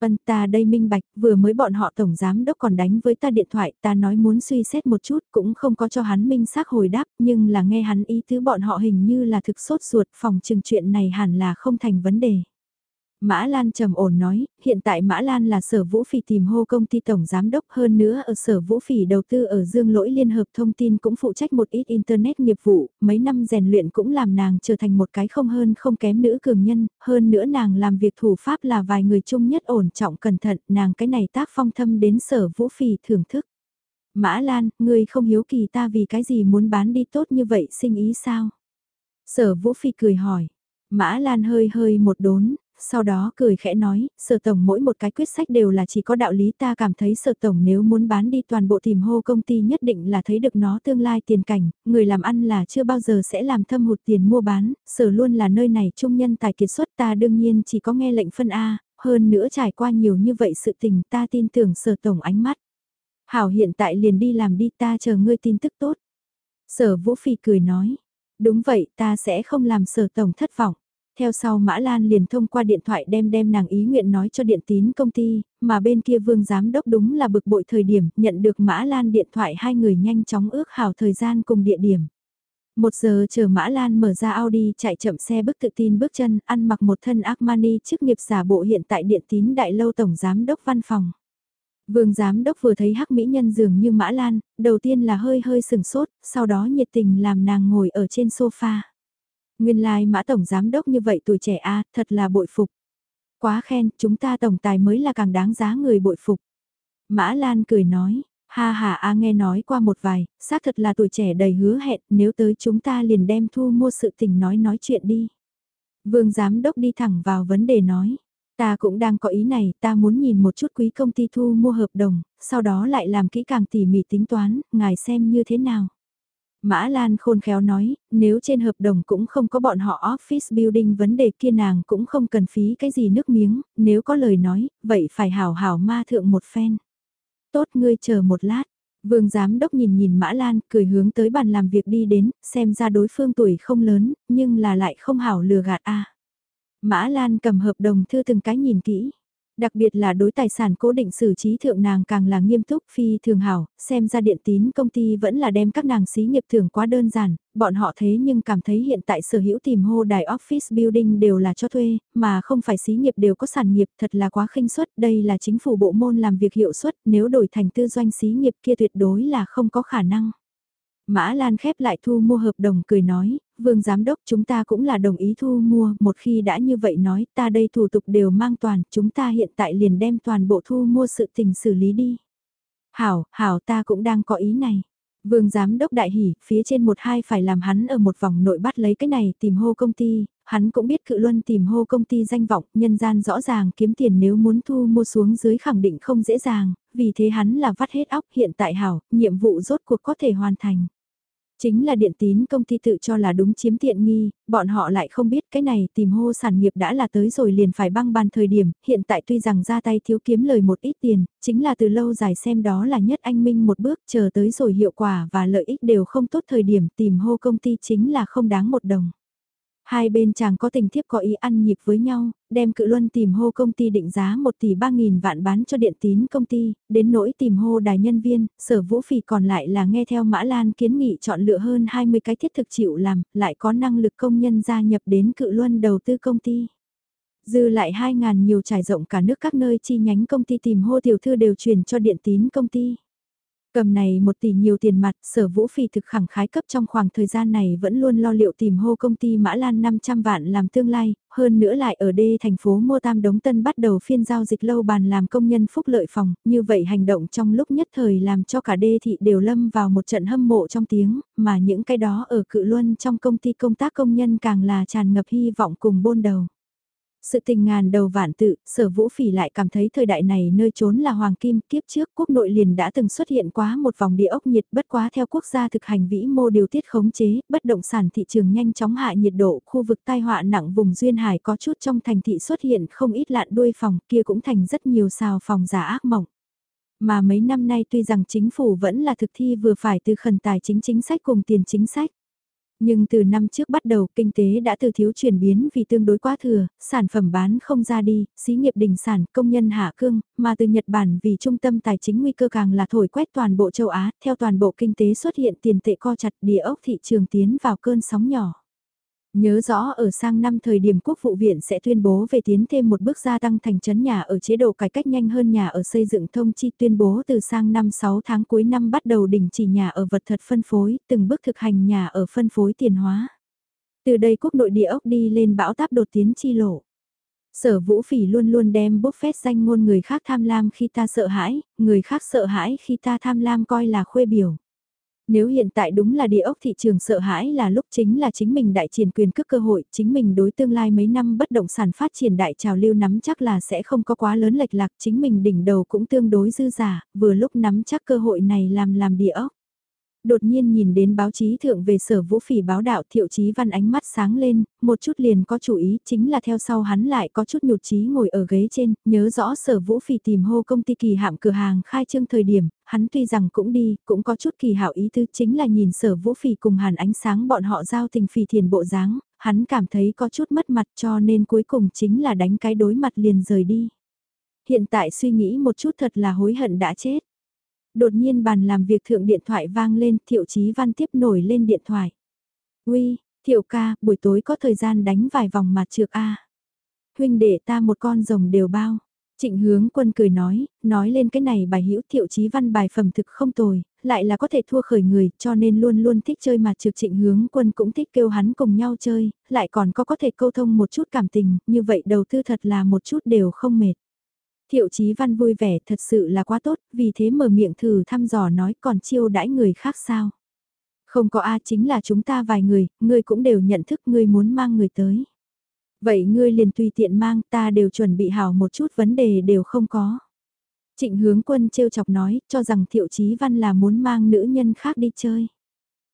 Vân ta đây minh bạch, vừa mới bọn họ tổng giám đốc còn đánh với ta điện thoại, ta nói muốn suy xét một chút, cũng không có cho hắn minh xác hồi đáp, nhưng là nghe hắn ý tứ bọn họ hình như là thực sốt ruột, phòng trừng chuyện này hẳn là không thành vấn đề. Mã Lan trầm ổn nói, hiện tại Mã Lan là sở vũ phỉ tìm hô công ty tổng giám đốc hơn nữa ở sở vũ phỉ đầu tư ở Dương Lỗi Liên Hợp Thông tin cũng phụ trách một ít Internet nghiệp vụ, mấy năm rèn luyện cũng làm nàng trở thành một cái không hơn không kém nữ cường nhân, hơn nữa nàng làm việc thủ pháp là vài người chung nhất ổn trọng cẩn thận, nàng cái này tác phong thâm đến sở vũ phỉ thưởng thức. Mã Lan, ngươi không hiếu kỳ ta vì cái gì muốn bán đi tốt như vậy sinh ý sao? Sở vũ phỉ cười hỏi. Mã Lan hơi hơi một đốn, sau đó cười khẽ nói, sở tổng mỗi một cái quyết sách đều là chỉ có đạo lý ta cảm thấy sở tổng nếu muốn bán đi toàn bộ tìm hô công ty nhất định là thấy được nó tương lai tiền cảnh, người làm ăn là chưa bao giờ sẽ làm thâm hụt tiền mua bán, sở luôn là nơi này trung nhân tài kiệt xuất ta đương nhiên chỉ có nghe lệnh phân A, hơn nữa trải qua nhiều như vậy sự tình ta tin tưởng sở tổng ánh mắt. Hảo hiện tại liền đi làm đi ta chờ ngươi tin tức tốt. Sở Vũ Phi cười nói, đúng vậy ta sẽ không làm sở tổng thất vọng. Theo sau Mã Lan liền thông qua điện thoại đem đem nàng ý nguyện nói cho điện tín công ty, mà bên kia vương giám đốc đúng là bực bội thời điểm nhận được Mã Lan điện thoại hai người nhanh chóng ước hảo thời gian cùng địa điểm. Một giờ chờ Mã Lan mở ra Audi chạy chậm xe bước tự tin bước chân, ăn mặc một thân Armani chức nghiệp giả bộ hiện tại điện tín đại lâu tổng giám đốc văn phòng. Vương giám đốc vừa thấy hắc mỹ nhân dường như Mã Lan, đầu tiên là hơi hơi sừng sốt, sau đó nhiệt tình làm nàng ngồi ở trên sofa. Nguyên lai like mã tổng giám đốc như vậy tuổi trẻ a thật là bội phục. Quá khen, chúng ta tổng tài mới là càng đáng giá người bội phục. Mã Lan cười nói, ha ha a nghe nói qua một vài, xác thật là tuổi trẻ đầy hứa hẹn, nếu tới chúng ta liền đem thu mua sự tình nói nói chuyện đi. Vương giám đốc đi thẳng vào vấn đề nói, ta cũng đang có ý này, ta muốn nhìn một chút quý công ty thu mua hợp đồng, sau đó lại làm kỹ càng tỉ mỉ tính toán, ngài xem như thế nào. Mã Lan khôn khéo nói, nếu trên hợp đồng cũng không có bọn họ office building vấn đề kia nàng cũng không cần phí cái gì nước miếng, nếu có lời nói, vậy phải hảo hảo ma thượng một phen. Tốt ngươi chờ một lát, Vương giám đốc nhìn nhìn Mã Lan, cười hướng tới bàn làm việc đi đến, xem ra đối phương tuổi không lớn, nhưng là lại không hảo lừa gạt a. Mã Lan cầm hợp đồng thư từng cái nhìn kỹ. Đặc biệt là đối tài sản cố định xử trí thượng nàng càng là nghiêm túc phi thường hảo, xem ra điện tín công ty vẫn là đem các nàng xí nghiệp thưởng quá đơn giản, bọn họ thế nhưng cảm thấy hiện tại sở hữu tìm hô đài office building đều là cho thuê, mà không phải xí nghiệp đều có sản nghiệp thật là quá khinh suất, đây là chính phủ bộ môn làm việc hiệu suất, nếu đổi thành tư doanh xí nghiệp kia tuyệt đối là không có khả năng. Mã Lan khép lại thu mua hợp đồng cười nói, vương giám đốc chúng ta cũng là đồng ý thu mua, một khi đã như vậy nói ta đây thủ tục đều mang toàn, chúng ta hiện tại liền đem toàn bộ thu mua sự tình xử lý đi. Hảo, hảo ta cũng đang có ý này. Vương giám đốc đại hỉ, phía trên một hai phải làm hắn ở một vòng nội bắt lấy cái này tìm hô công ty, hắn cũng biết cự luân tìm hô công ty danh vọng, nhân gian rõ ràng kiếm tiền nếu muốn thu mua xuống dưới khẳng định không dễ dàng, vì thế hắn là vắt hết óc hiện tại hảo, nhiệm vụ rốt cuộc có thể hoàn thành. Chính là điện tín công ty tự cho là đúng chiếm tiện nghi, bọn họ lại không biết cái này tìm hô sản nghiệp đã là tới rồi liền phải băng bàn thời điểm, hiện tại tuy rằng ra tay thiếu kiếm lời một ít tiền, chính là từ lâu dài xem đó là nhất anh minh một bước chờ tới rồi hiệu quả và lợi ích đều không tốt thời điểm tìm hô công ty chính là không đáng một đồng. Hai bên chàng có tình thiếp có ý ăn nhịp với nhau, đem cự luân tìm hô công ty định giá 1 tỷ 3 nghìn vạn bán cho điện tín công ty, đến nỗi tìm hô đài nhân viên, sở vũ phỉ còn lại là nghe theo Mã Lan kiến nghị chọn lựa hơn 20 cái thiết thực chịu làm, lại có năng lực công nhân gia nhập đến cự luân đầu tư công ty. Dư lại 2.000 nhiều trải rộng cả nước các nơi chi nhánh công ty tìm hô tiểu thư đều truyền cho điện tín công ty. Cầm này một tỷ nhiều tiền mặt, sở vũ phỉ thực khẳng khái cấp trong khoảng thời gian này vẫn luôn lo liệu tìm hô công ty Mã Lan 500 vạn làm tương lai, hơn nữa lại ở đê thành phố Mô Tam Đống Tân bắt đầu phiên giao dịch lâu bàn làm công nhân phúc lợi phòng, như vậy hành động trong lúc nhất thời làm cho cả đê thị đều lâm vào một trận hâm mộ trong tiếng, mà những cái đó ở cự luân trong công ty công tác công nhân càng là tràn ngập hy vọng cùng bôn đầu. Sự tình ngàn đầu vạn tự, sở vũ phỉ lại cảm thấy thời đại này nơi trốn là hoàng kim kiếp trước quốc nội liền đã từng xuất hiện quá một vòng địa ốc nhiệt bất quá theo quốc gia thực hành vĩ mô điều tiết khống chế, bất động sản thị trường nhanh chóng hạ nhiệt độ, khu vực tai họa nặng vùng duyên hải có chút trong thành thị xuất hiện không ít lạn đuôi phòng kia cũng thành rất nhiều xào phòng giả ác mộng. Mà mấy năm nay tuy rằng chính phủ vẫn là thực thi vừa phải từ khẩn tài chính chính sách cùng tiền chính sách nhưng từ năm trước bắt đầu kinh tế đã từ thiếu chuyển biến vì tương đối quá thừa, sản phẩm bán không ra đi, xí nghiệp đình sản, công nhân hạ cương, mà từ Nhật Bản vì trung tâm tài chính nguy cơ càng là thổi quét toàn bộ châu Á, theo toàn bộ kinh tế xuất hiện tiền tệ co chặt địa ốc thị trường tiến vào cơn sóng nhỏ. Nhớ rõ ở sang năm thời điểm quốc vụ viện sẽ tuyên bố về tiến thêm một bước gia tăng thành trấn nhà ở chế độ cải cách nhanh hơn nhà ở xây dựng thông chi tuyên bố từ sang năm 6 tháng cuối năm bắt đầu đình chỉ nhà ở vật thật phân phối, từng bước thực hành nhà ở phân phối tiền hóa. Từ đây quốc nội địa ốc đi lên bão táp đột tiến chi lộ. Sở vũ phỉ luôn luôn đem bốc danh ngôn người khác tham lam khi ta sợ hãi, người khác sợ hãi khi ta tham lam coi là khuê biểu. Nếu hiện tại đúng là địa ốc thị trường sợ hãi là lúc chính là chính mình đại triển quyền cước cơ hội, chính mình đối tương lai mấy năm bất động sản phát triển đại trào lưu nắm chắc là sẽ không có quá lớn lệch lạc, chính mình đỉnh đầu cũng tương đối dư giả, vừa lúc nắm chắc cơ hội này làm làm địa ốc đột nhiên nhìn đến báo chí thượng về sở vũ phỉ báo đạo thiệu chí văn ánh mắt sáng lên, một chút liền có chủ ý chính là theo sau hắn lại có chút nhụt chí ngồi ở ghế trên, nhớ rõ sở vũ phỉ tìm hô công ty kỳ hạm cửa hàng khai trương thời điểm, hắn tuy rằng cũng đi, cũng có chút kỳ hảo ý tư chính là nhìn sở vũ phỉ cùng hàn ánh sáng bọn họ giao tình phỉ thiền bộ dáng, hắn cảm thấy có chút mất mặt cho nên cuối cùng chính là đánh cái đối mặt liền rời đi. Hiện tại suy nghĩ một chút thật là hối hận đã chết. Đột nhiên bàn làm việc thượng điện thoại vang lên, Thiệu Chí Văn tiếp nổi lên điện thoại. Uy, Thiệu ca, buổi tối có thời gian đánh vài vòng mặt trược A. Huynh để ta một con rồng đều bao. Trịnh hướng quân cười nói, nói lên cái này bài hữu thiệu chí văn bài phẩm thực không tồi, lại là có thể thua khởi người, cho nên luôn luôn thích chơi mà trực trịnh hướng quân cũng thích kêu hắn cùng nhau chơi, lại còn có có thể câu thông một chút cảm tình, như vậy đầu tư thật là một chút đều không mệt. Thiệu Chí Văn vui vẻ thật sự là quá tốt, vì thế mở miệng thử thăm dò nói còn chiêu đãi người khác sao. Không có A chính là chúng ta vài người, ngươi cũng đều nhận thức ngươi muốn mang người tới. Vậy ngươi liền tùy tiện mang ta đều chuẩn bị hảo một chút vấn đề đều không có. Trịnh hướng quân trêu chọc nói cho rằng Thiệu Chí Văn là muốn mang nữ nhân khác đi chơi.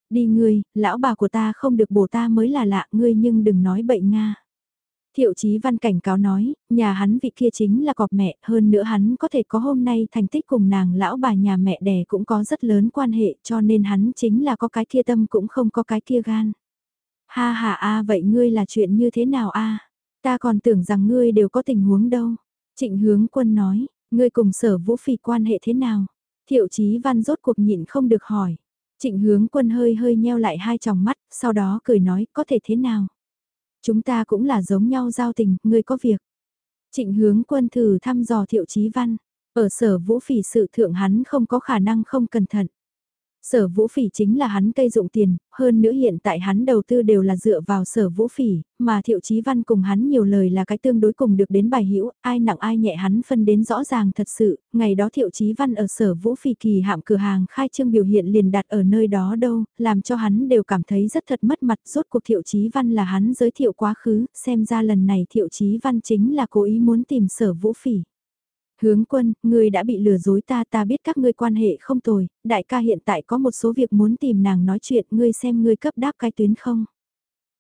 Đi ngươi, lão bà của ta không được bổ ta mới là lạ, ngươi nhưng đừng nói bậy Nga. Thiệu chí văn cảnh cáo nói, nhà hắn vị kia chính là cọp mẹ, hơn nữa hắn có thể có hôm nay thành tích cùng nàng lão bà nhà mẹ đẻ cũng có rất lớn quan hệ cho nên hắn chính là có cái kia tâm cũng không có cái kia gan. Ha ha a vậy ngươi là chuyện như thế nào a Ta còn tưởng rằng ngươi đều có tình huống đâu. Trịnh hướng quân nói, ngươi cùng sở vũ phỉ quan hệ thế nào? Thiệu chí văn rốt cuộc nhịn không được hỏi. Trịnh hướng quân hơi hơi nheo lại hai tròng mắt, sau đó cười nói có thể thế nào? Chúng ta cũng là giống nhau giao tình, ngươi có việc. Trịnh hướng quân thử thăm dò thiệu chí văn. Ở sở vũ phỉ sự thượng hắn không có khả năng không cẩn thận. Sở vũ phỉ chính là hắn cây dụng tiền, hơn nữa hiện tại hắn đầu tư đều là dựa vào sở vũ phỉ, mà thiệu chí văn cùng hắn nhiều lời là cái tương đối cùng được đến bài hữu ai nặng ai nhẹ hắn phân đến rõ ràng thật sự, ngày đó thiệu chí văn ở sở vũ phỉ kỳ hạm cửa hàng khai trương biểu hiện liền đặt ở nơi đó đâu, làm cho hắn đều cảm thấy rất thật mất mặt, rốt cuộc thiệu chí văn là hắn giới thiệu quá khứ, xem ra lần này thiệu chí văn chính là cố ý muốn tìm sở vũ phỉ. Hướng quân, ngươi đã bị lừa dối ta ta biết các ngươi quan hệ không tồi, đại ca hiện tại có một số việc muốn tìm nàng nói chuyện ngươi xem ngươi cấp đáp cái tuyến không.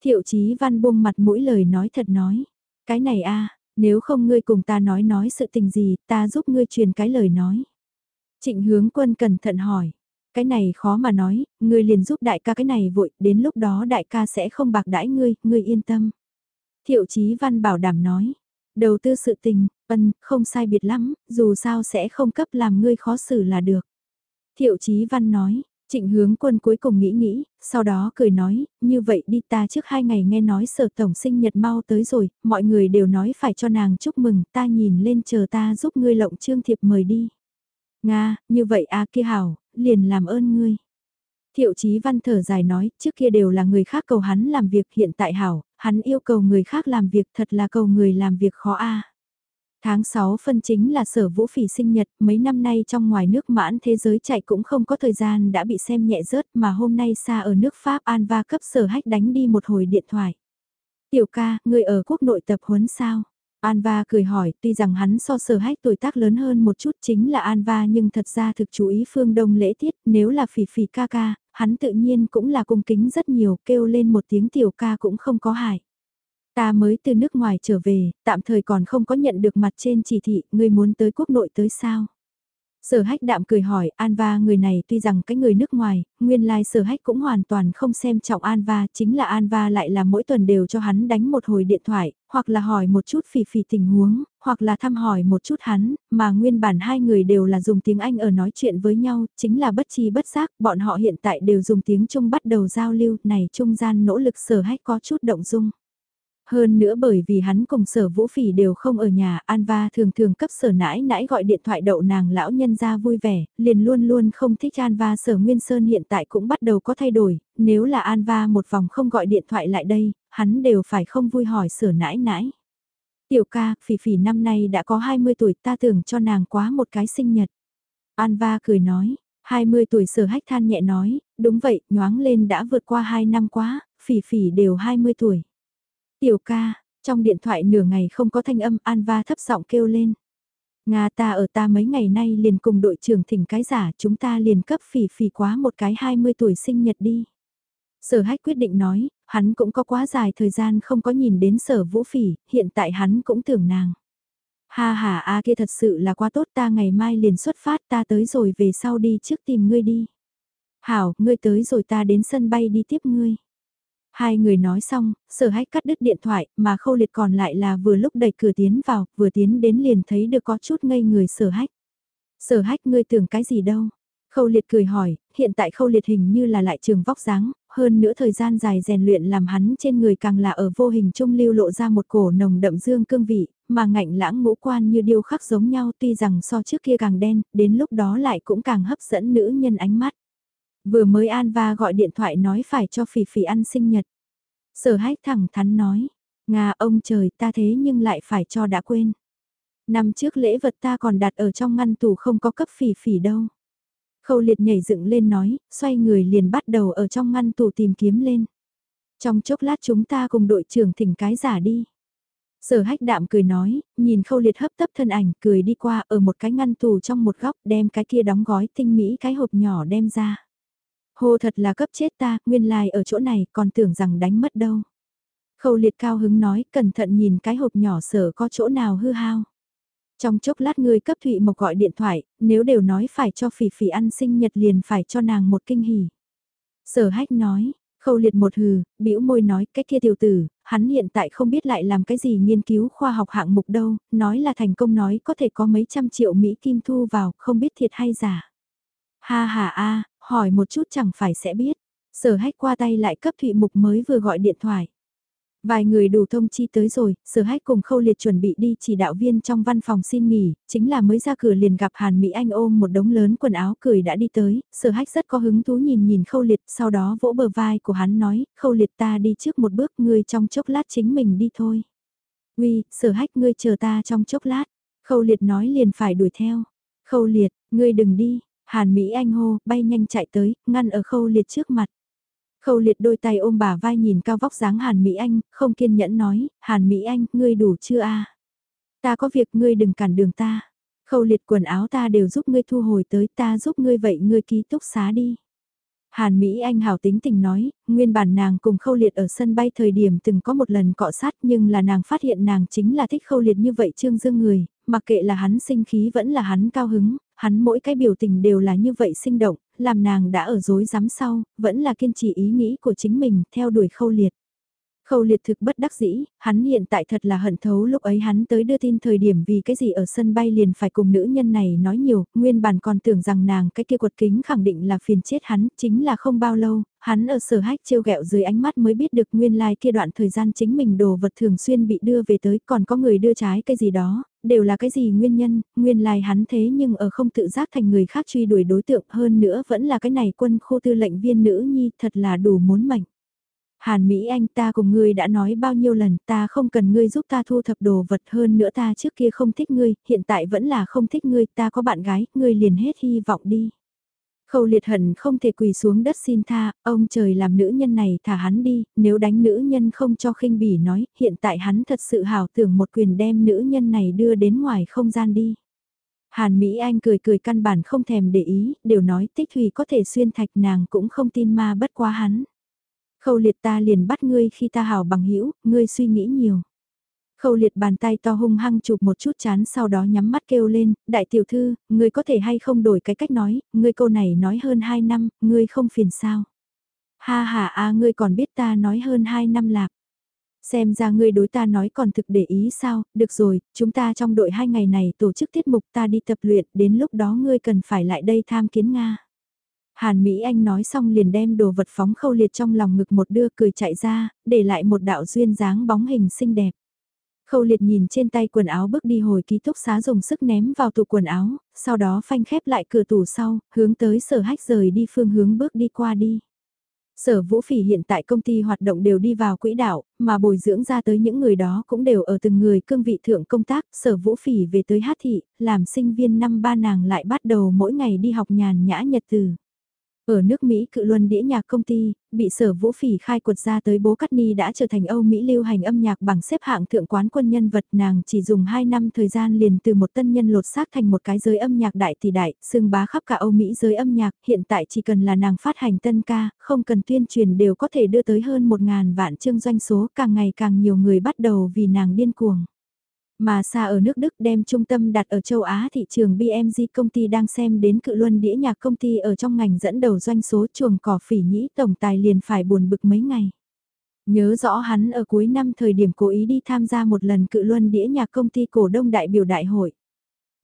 Thiệu chí văn buông mặt mũi lời nói thật nói, cái này a nếu không ngươi cùng ta nói nói sự tình gì ta giúp ngươi truyền cái lời nói. Trịnh hướng quân cẩn thận hỏi, cái này khó mà nói, ngươi liền giúp đại ca cái này vội, đến lúc đó đại ca sẽ không bạc đãi ngươi, ngươi yên tâm. Thiệu chí văn bảo đảm nói, Đầu tư sự tình, ân, không sai biệt lắm, dù sao sẽ không cấp làm ngươi khó xử là được. Thiệu Chí Văn nói, Trịnh hướng quân cuối cùng nghĩ nghĩ, sau đó cười nói, như vậy đi ta trước hai ngày nghe nói sở tổng sinh nhật mau tới rồi, mọi người đều nói phải cho nàng chúc mừng, ta nhìn lên chờ ta giúp ngươi lộng trương thiệp mời đi. Nga, như vậy a kia hảo, liền làm ơn ngươi. Thiệu Chí Văn thở dài nói, trước kia đều là người khác cầu hắn làm việc hiện tại hảo, hắn yêu cầu người khác làm việc thật là cầu người làm việc khó a. Tháng 6 phân chính là sở vũ phỉ sinh nhật, mấy năm nay trong ngoài nước mãn thế giới chạy cũng không có thời gian đã bị xem nhẹ rớt mà hôm nay xa ở nước Pháp An va cấp sở hách đánh đi một hồi điện thoại. Tiểu ca, người ở quốc nội tập huấn sao? Anva cười hỏi, tuy rằng hắn so sở hách tuổi tác lớn hơn một chút chính là Anva nhưng thật ra thực chú ý phương đông lễ tiết, nếu là phỉ phỉ ca ca, hắn tự nhiên cũng là cung kính rất nhiều, kêu lên một tiếng tiểu ca cũng không có hại. Ta mới từ nước ngoài trở về, tạm thời còn không có nhận được mặt trên chỉ thị, ngươi muốn tới quốc nội tới sao? Sở hách đạm cười hỏi, Anva người này tuy rằng cái người nước ngoài, nguyên lai like sở hách cũng hoàn toàn không xem trọng Anva, chính là Anva lại là mỗi tuần đều cho hắn đánh một hồi điện thoại, hoặc là hỏi một chút phì phì tình huống, hoặc là thăm hỏi một chút hắn, mà nguyên bản hai người đều là dùng tiếng Anh ở nói chuyện với nhau, chính là bất chi bất giác, bọn họ hiện tại đều dùng tiếng Trung bắt đầu giao lưu, này trung gian nỗ lực sở hách có chút động dung. Hơn nữa bởi vì hắn cùng sở vũ phỉ đều không ở nhà, Anva thường thường cấp sở nãi nãi gọi điện thoại đậu nàng lão nhân ra vui vẻ, liền luôn luôn không thích Anva sở Nguyên Sơn hiện tại cũng bắt đầu có thay đổi, nếu là Anva một vòng không gọi điện thoại lại đây, hắn đều phải không vui hỏi sở nãi nãi. Tiểu ca, phỉ phỉ năm nay đã có 20 tuổi ta tưởng cho nàng quá một cái sinh nhật. Anva cười nói, 20 tuổi sở hách than nhẹ nói, đúng vậy, nhoáng lên đã vượt qua 2 năm quá, phỉ phỉ đều 20 tuổi. Tiểu ca, trong điện thoại nửa ngày không có thanh âm Anva thấp giọng kêu lên. Nga ta ở ta mấy ngày nay liền cùng đội trưởng thỉnh cái giả chúng ta liền cấp phỉ phỉ quá một cái 20 tuổi sinh nhật đi. Sở hách quyết định nói, hắn cũng có quá dài thời gian không có nhìn đến sở vũ phỉ, hiện tại hắn cũng tưởng nàng. Ha ha a kia thật sự là quá tốt ta ngày mai liền xuất phát ta tới rồi về sau đi trước tìm ngươi đi. Hảo, ngươi tới rồi ta đến sân bay đi tiếp ngươi. Hai người nói xong, sở hách cắt đứt điện thoại, mà khâu liệt còn lại là vừa lúc đẩy cửa tiến vào, vừa tiến đến liền thấy được có chút ngây người sở hách. Sở hách ngươi tưởng cái gì đâu? Khâu liệt cười hỏi, hiện tại khâu liệt hình như là lại trường vóc dáng, hơn nữa thời gian dài rèn luyện làm hắn trên người càng là ở vô hình trung lưu lộ ra một cổ nồng đậm dương cương vị, mà ngạnh lãng ngũ quan như điêu khắc giống nhau tuy rằng so trước kia càng đen, đến lúc đó lại cũng càng hấp dẫn nữ nhân ánh mắt. Vừa mới An Va gọi điện thoại nói phải cho Phỉ Phỉ ăn sinh nhật. Sở hách thẳng thắn nói, Nga ông trời ta thế nhưng lại phải cho đã quên. Năm trước lễ vật ta còn đặt ở trong ngăn tủ không có cấp Phỉ Phỉ đâu. Khâu liệt nhảy dựng lên nói, xoay người liền bắt đầu ở trong ngăn tủ tìm kiếm lên. Trong chốc lát chúng ta cùng đội trưởng thỉnh cái giả đi. Sở hách đạm cười nói, nhìn khâu liệt hấp tấp thân ảnh cười đi qua ở một cái ngăn tủ trong một góc đem cái kia đóng gói tinh mỹ cái hộp nhỏ đem ra. Hô thật là cấp chết ta, nguyên lai ở chỗ này còn tưởng rằng đánh mất đâu. Khâu liệt cao hứng nói, cẩn thận nhìn cái hộp nhỏ sở có chỗ nào hư hao. Trong chốc lát người cấp Thụy Mộc gọi điện thoại, nếu đều nói phải cho phỉ phỉ ăn sinh nhật liền phải cho nàng một kinh hỉ. Sở hách nói, khâu liệt một hừ, bĩu môi nói cái kia tiểu tử, hắn hiện tại không biết lại làm cái gì nghiên cứu khoa học hạng mục đâu, nói là thành công nói có thể có mấy trăm triệu Mỹ kim thu vào, không biết thiệt hay giả. Ha ha a, hỏi một chút chẳng phải sẽ biết. Sở hách qua tay lại cấp Thụy Mục mới vừa gọi điện thoại. Vài người đủ thông chi tới rồi, sở hách cùng khâu liệt chuẩn bị đi chỉ đạo viên trong văn phòng xin nghỉ, chính là mới ra cửa liền gặp Hàn Mỹ Anh ôm một đống lớn quần áo cười đã đi tới, sở hách rất có hứng thú nhìn nhìn khâu liệt, sau đó vỗ bờ vai của hắn nói, khâu liệt ta đi trước một bước, ngươi trong chốc lát chính mình đi thôi. Uy, sở hách ngươi chờ ta trong chốc lát, khâu liệt nói liền phải đuổi theo. Khâu liệt, ngươi đừng đi, Hàn Mỹ Anh hô, bay nhanh chạy tới, ngăn ở khâu liệt trước mặt. Khâu liệt đôi tay ôm bà vai nhìn cao vóc dáng Hàn Mỹ Anh, không kiên nhẫn nói, Hàn Mỹ Anh, ngươi đủ chưa a? Ta có việc ngươi đừng cản đường ta. Khâu liệt quần áo ta đều giúp ngươi thu hồi tới ta giúp ngươi vậy ngươi ký túc xá đi. Hàn Mỹ Anh hào tính tình nói, nguyên bản nàng cùng khâu liệt ở sân bay thời điểm từng có một lần cọ sát nhưng là nàng phát hiện nàng chính là thích khâu liệt như vậy trương dương người, mặc kệ là hắn sinh khí vẫn là hắn cao hứng, hắn mỗi cái biểu tình đều là như vậy sinh động, làm nàng đã ở dối rắm sau, vẫn là kiên trì ý nghĩ của chính mình, theo đuổi khâu liệt. Khâu liệt thực bất đắc dĩ, hắn hiện tại thật là hận thấu lúc ấy hắn tới đưa tin thời điểm vì cái gì ở sân bay liền phải cùng nữ nhân này nói nhiều, nguyên bản còn tưởng rằng nàng cái kia quật kính khẳng định là phiền chết hắn, chính là không bao lâu, hắn ở sở hách trêu ghẹo dưới ánh mắt mới biết được nguyên lai like kia đoạn thời gian chính mình đồ vật thường xuyên bị đưa về tới, còn có người đưa trái cái gì đó, đều là cái gì nguyên nhân, nguyên lai hắn thế nhưng ở không tự giác thành người khác truy đuổi đối tượng hơn nữa vẫn là cái này quân khu tư lệnh viên nữ nhi thật là đủ muốn mệnh. Hàn Mỹ Anh ta cùng ngươi đã nói bao nhiêu lần ta không cần ngươi giúp ta thu thập đồ vật hơn nữa ta trước kia không thích ngươi, hiện tại vẫn là không thích ngươi, ta có bạn gái, ngươi liền hết hy vọng đi. Khâu liệt hận không thể quỳ xuống đất xin tha, ông trời làm nữ nhân này thả hắn đi, nếu đánh nữ nhân không cho khinh bỉ nói, hiện tại hắn thật sự hào tưởng một quyền đem nữ nhân này đưa đến ngoài không gian đi. Hàn Mỹ Anh cười cười căn bản không thèm để ý, đều nói tích thủy có thể xuyên thạch nàng cũng không tin ma bất quá hắn. Khâu liệt ta liền bắt ngươi khi ta hào bằng hữu ngươi suy nghĩ nhiều. Khâu liệt bàn tay to hung hăng chụp một chút chán sau đó nhắm mắt kêu lên, đại tiểu thư, ngươi có thể hay không đổi cái cách nói, ngươi câu này nói hơn 2 năm, ngươi không phiền sao. Ha ha a ngươi còn biết ta nói hơn 2 năm lạc. Xem ra ngươi đối ta nói còn thực để ý sao, được rồi, chúng ta trong đội hai ngày này tổ chức tiết mục ta đi tập luyện, đến lúc đó ngươi cần phải lại đây tham kiến Nga. Hàn Mỹ Anh nói xong liền đem đồ vật phóng khâu liệt trong lòng ngực một đưa cười chạy ra, để lại một đạo duyên dáng bóng hình xinh đẹp. Khâu liệt nhìn trên tay quần áo bước đi hồi ký túc xá dùng sức ném vào tủ quần áo, sau đó phanh khép lại cửa tủ sau, hướng tới sở hách rời đi phương hướng bước đi qua đi. Sở Vũ Phỉ hiện tại công ty hoạt động đều đi vào quỹ đạo, mà bồi dưỡng ra tới những người đó cũng đều ở từng người cương vị thượng công tác. Sở Vũ Phỉ về tới hát thị, làm sinh viên năm ba nàng lại bắt đầu mỗi ngày đi học nhàn nhã nhật từ. Ở nước Mỹ cự luân đĩa nhạc công ty, bị sở vũ phỉ khai quật ra tới bố Cát Ni đã trở thành Âu Mỹ lưu hành âm nhạc bằng xếp hạng thượng quán quân nhân vật nàng chỉ dùng 2 năm thời gian liền từ một tân nhân lột xác thành một cái giới âm nhạc đại tỷ đại, xương bá khắp cả Âu Mỹ giới âm nhạc, hiện tại chỉ cần là nàng phát hành tân ca, không cần tuyên truyền đều có thể đưa tới hơn 1.000 vạn chương doanh số càng ngày càng nhiều người bắt đầu vì nàng điên cuồng. Mà xa ở nước Đức đem trung tâm đặt ở châu Á thị trường BMG công ty đang xem đến cự luân đĩa nhạc công ty ở trong ngành dẫn đầu doanh số chuồng cỏ phỉ nhĩ tổng tài liền phải buồn bực mấy ngày. Nhớ rõ hắn ở cuối năm thời điểm cố ý đi tham gia một lần cự luân đĩa nhạc công ty cổ đông đại biểu đại hội.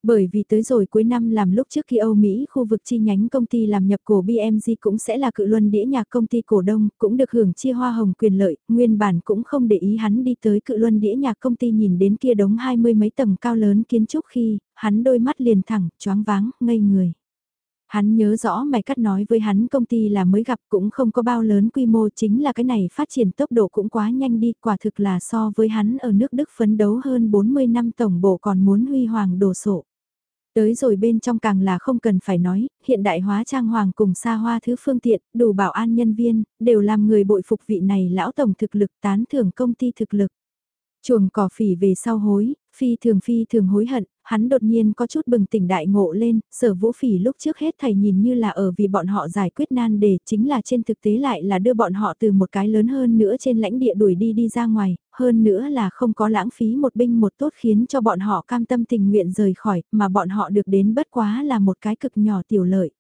Bởi vì tới rồi cuối năm làm lúc trước khi Âu Mỹ khu vực chi nhánh công ty làm nhập cổ BMG cũng sẽ là cự luân đĩa nhạc công ty cổ đông, cũng được hưởng chia hoa hồng quyền lợi, nguyên bản cũng không để ý hắn đi tới cự luân đĩa nhạc công ty nhìn đến kia đống hai mươi mấy tầng cao lớn kiến trúc khi, hắn đôi mắt liền thẳng, choáng váng, ngây người. Hắn nhớ rõ mày cắt nói với hắn công ty là mới gặp cũng không có bao lớn quy mô chính là cái này phát triển tốc độ cũng quá nhanh đi quả thực là so với hắn ở nước Đức phấn đấu hơn 40 năm tổng bộ còn muốn huy hoàng đồ sộ. Tới rồi bên trong càng là không cần phải nói, hiện đại hóa trang hoàng cùng xa hoa thứ phương tiện, đủ bảo an nhân viên, đều làm người bội phục vị này lão tổng thực lực tán thưởng công ty thực lực. Chuồng cỏ phỉ về sau hối, phi thường phi thường hối hận, hắn đột nhiên có chút bừng tỉnh đại ngộ lên, sở vũ phỉ lúc trước hết thầy nhìn như là ở vì bọn họ giải quyết nan đề, chính là trên thực tế lại là đưa bọn họ từ một cái lớn hơn nữa trên lãnh địa đuổi đi đi ra ngoài, hơn nữa là không có lãng phí một binh một tốt khiến cho bọn họ cam tâm tình nguyện rời khỏi, mà bọn họ được đến bất quá là một cái cực nhỏ tiểu lợi.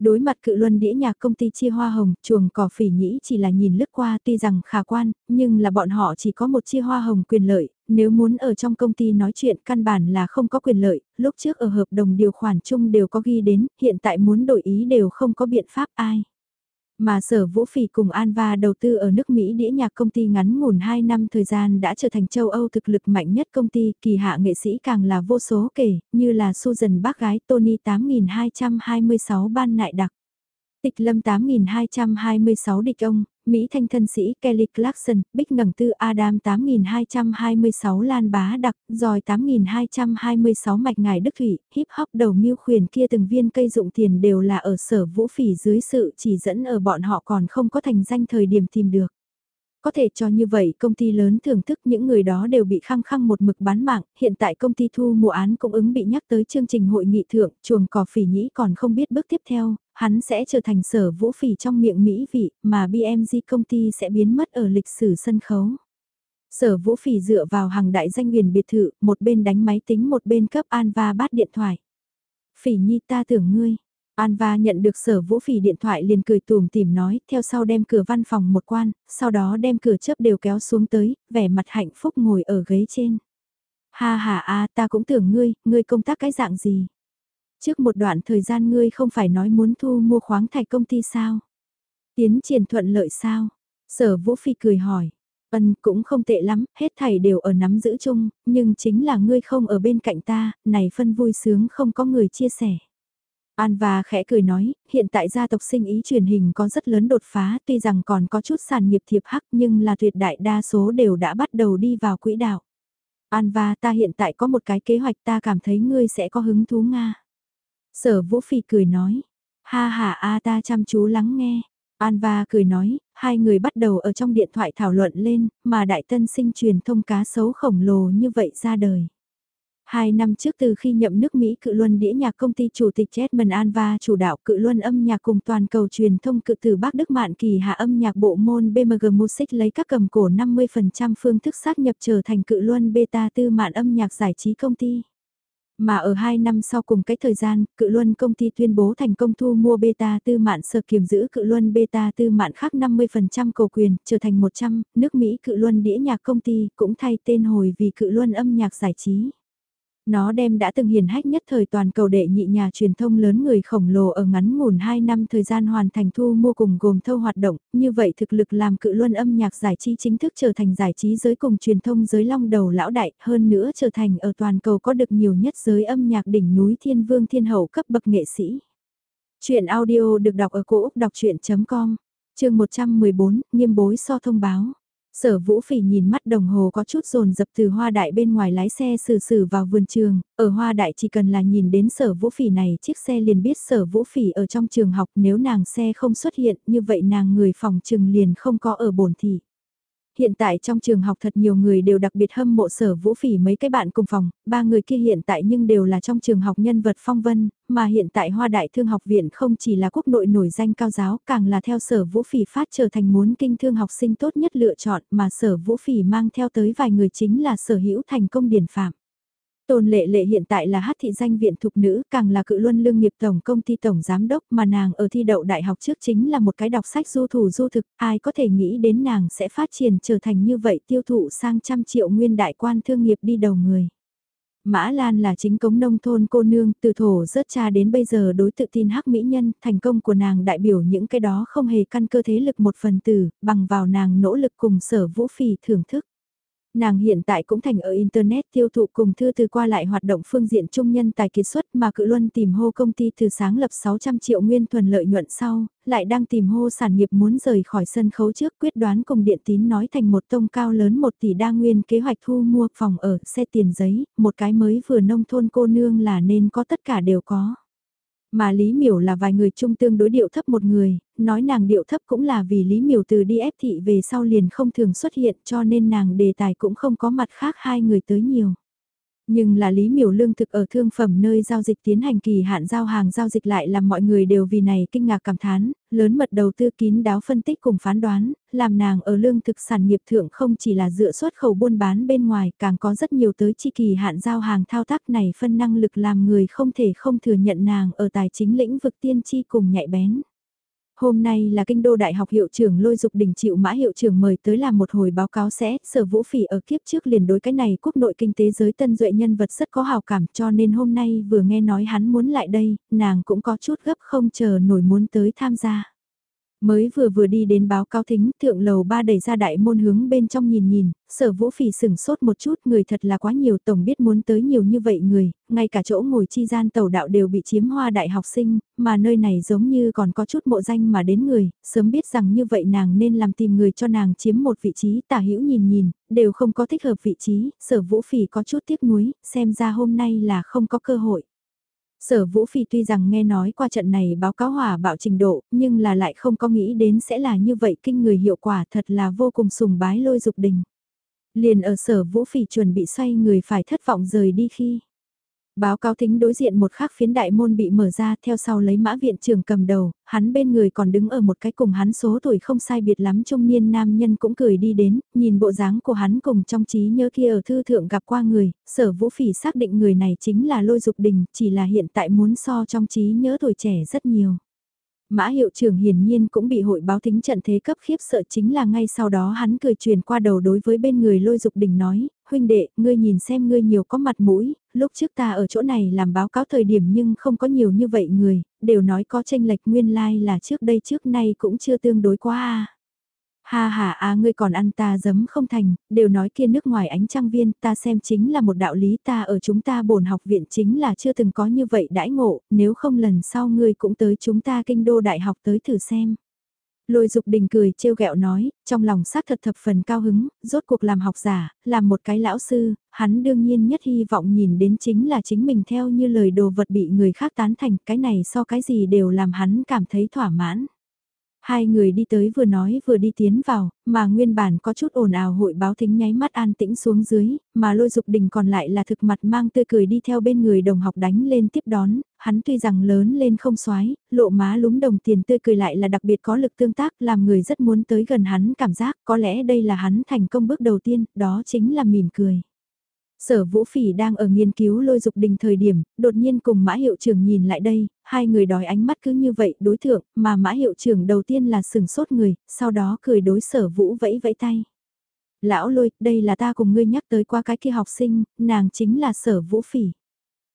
Đối mặt cự luân đĩa nhạc công ty chia hoa hồng, chuồng cỏ phỉ nhĩ chỉ là nhìn lướt qua tuy rằng khả quan, nhưng là bọn họ chỉ có một chia hoa hồng quyền lợi, nếu muốn ở trong công ty nói chuyện căn bản là không có quyền lợi, lúc trước ở hợp đồng điều khoản chung đều có ghi đến, hiện tại muốn đổi ý đều không có biện pháp ai. Mà sở Vũ Phỉ cùng Anva đầu tư ở nước Mỹ đĩa nhạc công ty ngắn ngủn 2 năm thời gian đã trở thành châu Âu thực lực mạnh nhất công ty, kỳ hạ nghệ sĩ càng là vô số kể, như là Susan bác gái Tony 8226 ban nại đặc. Tịch lâm 8226 địch ông, Mỹ thanh thân sĩ Kelly Clarkson, Bích ngẩng tư Adam 8226 Lan Bá Đặc, Giòi 8226 Mạch Ngài Đức Thủy, hip hop đầu miêu khuyển kia từng viên cây dụng tiền đều là ở sở vũ phỉ dưới sự chỉ dẫn ở bọn họ còn không có thành danh thời điểm tìm được. Có thể cho như vậy công ty lớn thưởng thức những người đó đều bị khăng khăng một mực bán mạng, hiện tại công ty thu mua án cũng ứng bị nhắc tới chương trình hội nghị thượng, chuồng cỏ phỉ nhĩ còn không biết bước tiếp theo, hắn sẽ trở thành sở vũ phỉ trong miệng Mỹ vị, mà BMG công ty sẽ biến mất ở lịch sử sân khấu. Sở vũ phỉ dựa vào hàng đại danh huyền biệt thự, một bên đánh máy tính một bên cấp An và bắt điện thoại. Phỉ nhi ta tưởng ngươi, Anva nhận được sở vũ phỉ điện thoại liền cười tùm tìm nói, theo sau đem cửa văn phòng một quan, sau đó đem cửa chớp đều kéo xuống tới, vẻ mặt hạnh phúc ngồi ở ghế trên. Ha ha a ta cũng tưởng ngươi, ngươi công tác cái dạng gì? Trước một đoạn thời gian ngươi không phải nói muốn thu mua khoáng thạch công ty sao? Tiến triển thuận lợi sao? Sở vũ phi cười hỏi. Ân cũng không tệ lắm, hết thảy đều ở nắm giữ chung, nhưng chính là ngươi không ở bên cạnh ta, này phân vui sướng không có người chia sẻ. An và khẽ cười nói, hiện tại gia tộc sinh ý truyền hình có rất lớn đột phá tuy rằng còn có chút sản nghiệp thiệp hắc nhưng là tuyệt đại đa số đều đã bắt đầu đi vào quỹ đạo. An và ta hiện tại có một cái kế hoạch ta cảm thấy ngươi sẽ có hứng thú Nga. Sở Vũ Phi cười nói, ha ha a ta chăm chú lắng nghe. anva cười nói, hai người bắt đầu ở trong điện thoại thảo luận lên, mà đại tân sinh truyền thông cá sấu khổng lồ như vậy ra đời. Hai năm trước từ khi nhậm nước Mỹ cự luân đĩa nhạc công ty chủ tịch Jetman Anva chủ đạo cự luân âm nhạc cùng toàn cầu truyền thông cự từ Bắc Đức Mạn kỳ hạ âm nhạc bộ môn BMG Music lấy các cầm cổ 50% phương thức sát nhập trở thành cự luân beta tư mạn âm nhạc giải trí công ty. Mà ở 2 năm sau cùng cái thời gian, cự luân công ty tuyên bố thành công thu mua beta tư mạn sở kiểm giữ cự luân beta tư mạn khác 50% cổ quyền, trở thành 100, nước Mỹ cự luân đĩa nhạc công ty cũng thay tên hồi vì cự luân âm nhạc giải trí. Nó đem đã từng hiển hách nhất thời toàn cầu đệ nhị nhà truyền thông lớn người khổng lồ ở ngắn ngủn 2 năm thời gian hoàn thành thu mua cùng gồm thâu hoạt động, như vậy thực lực làm cự luân âm nhạc giải trí chính thức trở thành giải trí giới cùng truyền thông giới long đầu lão đại, hơn nữa trở thành ở toàn cầu có được nhiều nhất giới âm nhạc đỉnh núi thiên vương thiên hậu cấp bậc nghệ sĩ. Chuyện audio được đọc ở cổ Úc đọc chuyện.com, trường 114, nghiêm bối so thông báo. Sở Vũ Phỉ nhìn mắt đồng hồ có chút rồn dập từ hoa đại bên ngoài lái xe xử xử vào vườn trường, ở hoa đại chỉ cần là nhìn đến sở Vũ Phỉ này chiếc xe liền biết sở Vũ Phỉ ở trong trường học nếu nàng xe không xuất hiện như vậy nàng người phòng trường liền không có ở bổn thị. Hiện tại trong trường học thật nhiều người đều đặc biệt hâm mộ sở vũ phỉ mấy cái bạn cùng phòng, ba người kia hiện tại nhưng đều là trong trường học nhân vật phong vân, mà hiện tại Hoa Đại Thương học viện không chỉ là quốc nội nổi danh cao giáo, càng là theo sở vũ phỉ phát trở thành muốn kinh thương học sinh tốt nhất lựa chọn mà sở vũ phỉ mang theo tới vài người chính là sở hữu thành công điển phạm. Tôn lệ lệ hiện tại là hát thị danh viện thục nữ, càng là cự luân lương nghiệp tổng công ty tổng giám đốc mà nàng ở thi đậu đại học trước chính là một cái đọc sách du thủ du thực, ai có thể nghĩ đến nàng sẽ phát triển trở thành như vậy tiêu thụ sang trăm triệu nguyên đại quan thương nghiệp đi đầu người. Mã Lan là chính cống nông thôn cô nương, từ thổ rớt cha đến bây giờ đối tự tin hắc mỹ nhân, thành công của nàng đại biểu những cái đó không hề căn cơ thế lực một phần tử, bằng vào nàng nỗ lực cùng sở vũ phì thưởng thức. Nàng hiện tại cũng thành ở Internet tiêu thụ cùng thư từ qua lại hoạt động phương diện trung nhân tài kiệt xuất mà cự luân tìm hô công ty từ sáng lập 600 triệu nguyên thuần lợi nhuận sau, lại đang tìm hô sản nghiệp muốn rời khỏi sân khấu trước quyết đoán cùng điện tín nói thành một tông cao lớn 1 tỷ đa nguyên kế hoạch thu mua phòng ở xe tiền giấy, một cái mới vừa nông thôn cô nương là nên có tất cả đều có. Mà Lý Miểu là vài người chung tương đối điệu thấp một người, nói nàng điệu thấp cũng là vì Lý Miểu từ đi ép thị về sau liền không thường xuất hiện cho nên nàng đề tài cũng không có mặt khác hai người tới nhiều. Nhưng là Lý Miểu lương thực ở thương phẩm nơi giao dịch tiến hành kỳ hạn giao hàng giao dịch lại làm mọi người đều vì này kinh ngạc cảm thán, lớn mật đầu tư kín đáo phân tích cùng phán đoán, làm nàng ở lương thực sản nghiệp thượng không chỉ là dựa xuất khẩu buôn bán bên ngoài, càng có rất nhiều tới chi kỳ hạn giao hàng thao tác này phân năng lực làm người không thể không thừa nhận nàng ở tài chính lĩnh vực tiên tri cùng nhạy bén. Hôm nay là kinh đô đại học hiệu trưởng lôi dục đình chịu mã hiệu trưởng mời tới làm một hồi báo cáo sẽ, sở vũ phỉ ở kiếp trước liền đối cái này quốc nội kinh tế giới tân duệ nhân vật rất có hào cảm cho nên hôm nay vừa nghe nói hắn muốn lại đây, nàng cũng có chút gấp không chờ nổi muốn tới tham gia. Mới vừa vừa đi đến báo cáo thính, thượng lầu ba đẩy ra đại môn hướng bên trong nhìn nhìn, sở vũ phỉ sửng sốt một chút, người thật là quá nhiều, tổng biết muốn tới nhiều như vậy người, ngay cả chỗ ngồi chi gian tàu đạo đều bị chiếm hoa đại học sinh, mà nơi này giống như còn có chút mộ danh mà đến người, sớm biết rằng như vậy nàng nên làm tìm người cho nàng chiếm một vị trí, tả hữu nhìn nhìn, đều không có thích hợp vị trí, sở vũ phỉ có chút tiếc nuối, xem ra hôm nay là không có cơ hội. Sở Vũ Phi tuy rằng nghe nói qua trận này báo cáo hỏa bạo trình độ, nhưng là lại không có nghĩ đến sẽ là như vậy kinh người hiệu quả thật là vô cùng sùng bái lôi dục đình. Liền ở sở Vũ Phi chuẩn bị xoay người phải thất vọng rời đi khi. Báo cáo thính đối diện một khắc phiến đại môn bị mở ra theo sau lấy mã viện trưởng cầm đầu, hắn bên người còn đứng ở một cái cùng hắn số tuổi không sai biệt lắm trung niên nam nhân cũng cười đi đến, nhìn bộ dáng của hắn cùng trong trí nhớ kia ở thư thượng gặp qua người, sở vũ phỉ xác định người này chính là lôi dục đình, chỉ là hiện tại muốn so trong trí nhớ tuổi trẻ rất nhiều. Mã hiệu trưởng hiển nhiên cũng bị hội báo tính trận thế cấp khiếp sợ chính là ngay sau đó hắn cười truyền qua đầu đối với bên người lôi dục đình nói, huynh đệ, ngươi nhìn xem ngươi nhiều có mặt mũi, lúc trước ta ở chỗ này làm báo cáo thời điểm nhưng không có nhiều như vậy người, đều nói có tranh lệch nguyên lai like là trước đây trước nay cũng chưa tương đối quá à Ha ha a ngươi còn ăn ta giấm không thành, đều nói kia nước ngoài ánh trăng viên, ta xem chính là một đạo lý ta ở chúng ta bổn học viện chính là chưa từng có như vậy đãi ngộ, nếu không lần sau ngươi cũng tới chúng ta kinh đô đại học tới thử xem. Lôi dục đình cười trêu ghẹo nói, trong lòng xác thật thập phần cao hứng, rốt cuộc làm học giả, làm một cái lão sư, hắn đương nhiên nhất hy vọng nhìn đến chính là chính mình theo như lời đồ vật bị người khác tán thành, cái này so cái gì đều làm hắn cảm thấy thỏa mãn. Hai người đi tới vừa nói vừa đi tiến vào, mà nguyên bản có chút ồn ào hội báo thính nháy mắt an tĩnh xuống dưới, mà lôi dục đình còn lại là thực mặt mang tươi cười đi theo bên người đồng học đánh lên tiếp đón, hắn tuy rằng lớn lên không xoái, lộ má lúm đồng tiền tươi cười lại là đặc biệt có lực tương tác làm người rất muốn tới gần hắn cảm giác có lẽ đây là hắn thành công bước đầu tiên, đó chính là mỉm cười. Sở Vũ Phỉ đang ở nghiên cứu lôi dục đình thời điểm, đột nhiên cùng Mã Hiệu trưởng nhìn lại đây, hai người đòi ánh mắt cứ như vậy đối thượng, mà Mã Hiệu trưởng đầu tiên là sừng sốt người, sau đó cười đối Sở Vũ vẫy vẫy tay. Lão lôi, đây là ta cùng ngươi nhắc tới qua cái kia học sinh, nàng chính là Sở Vũ Phỉ.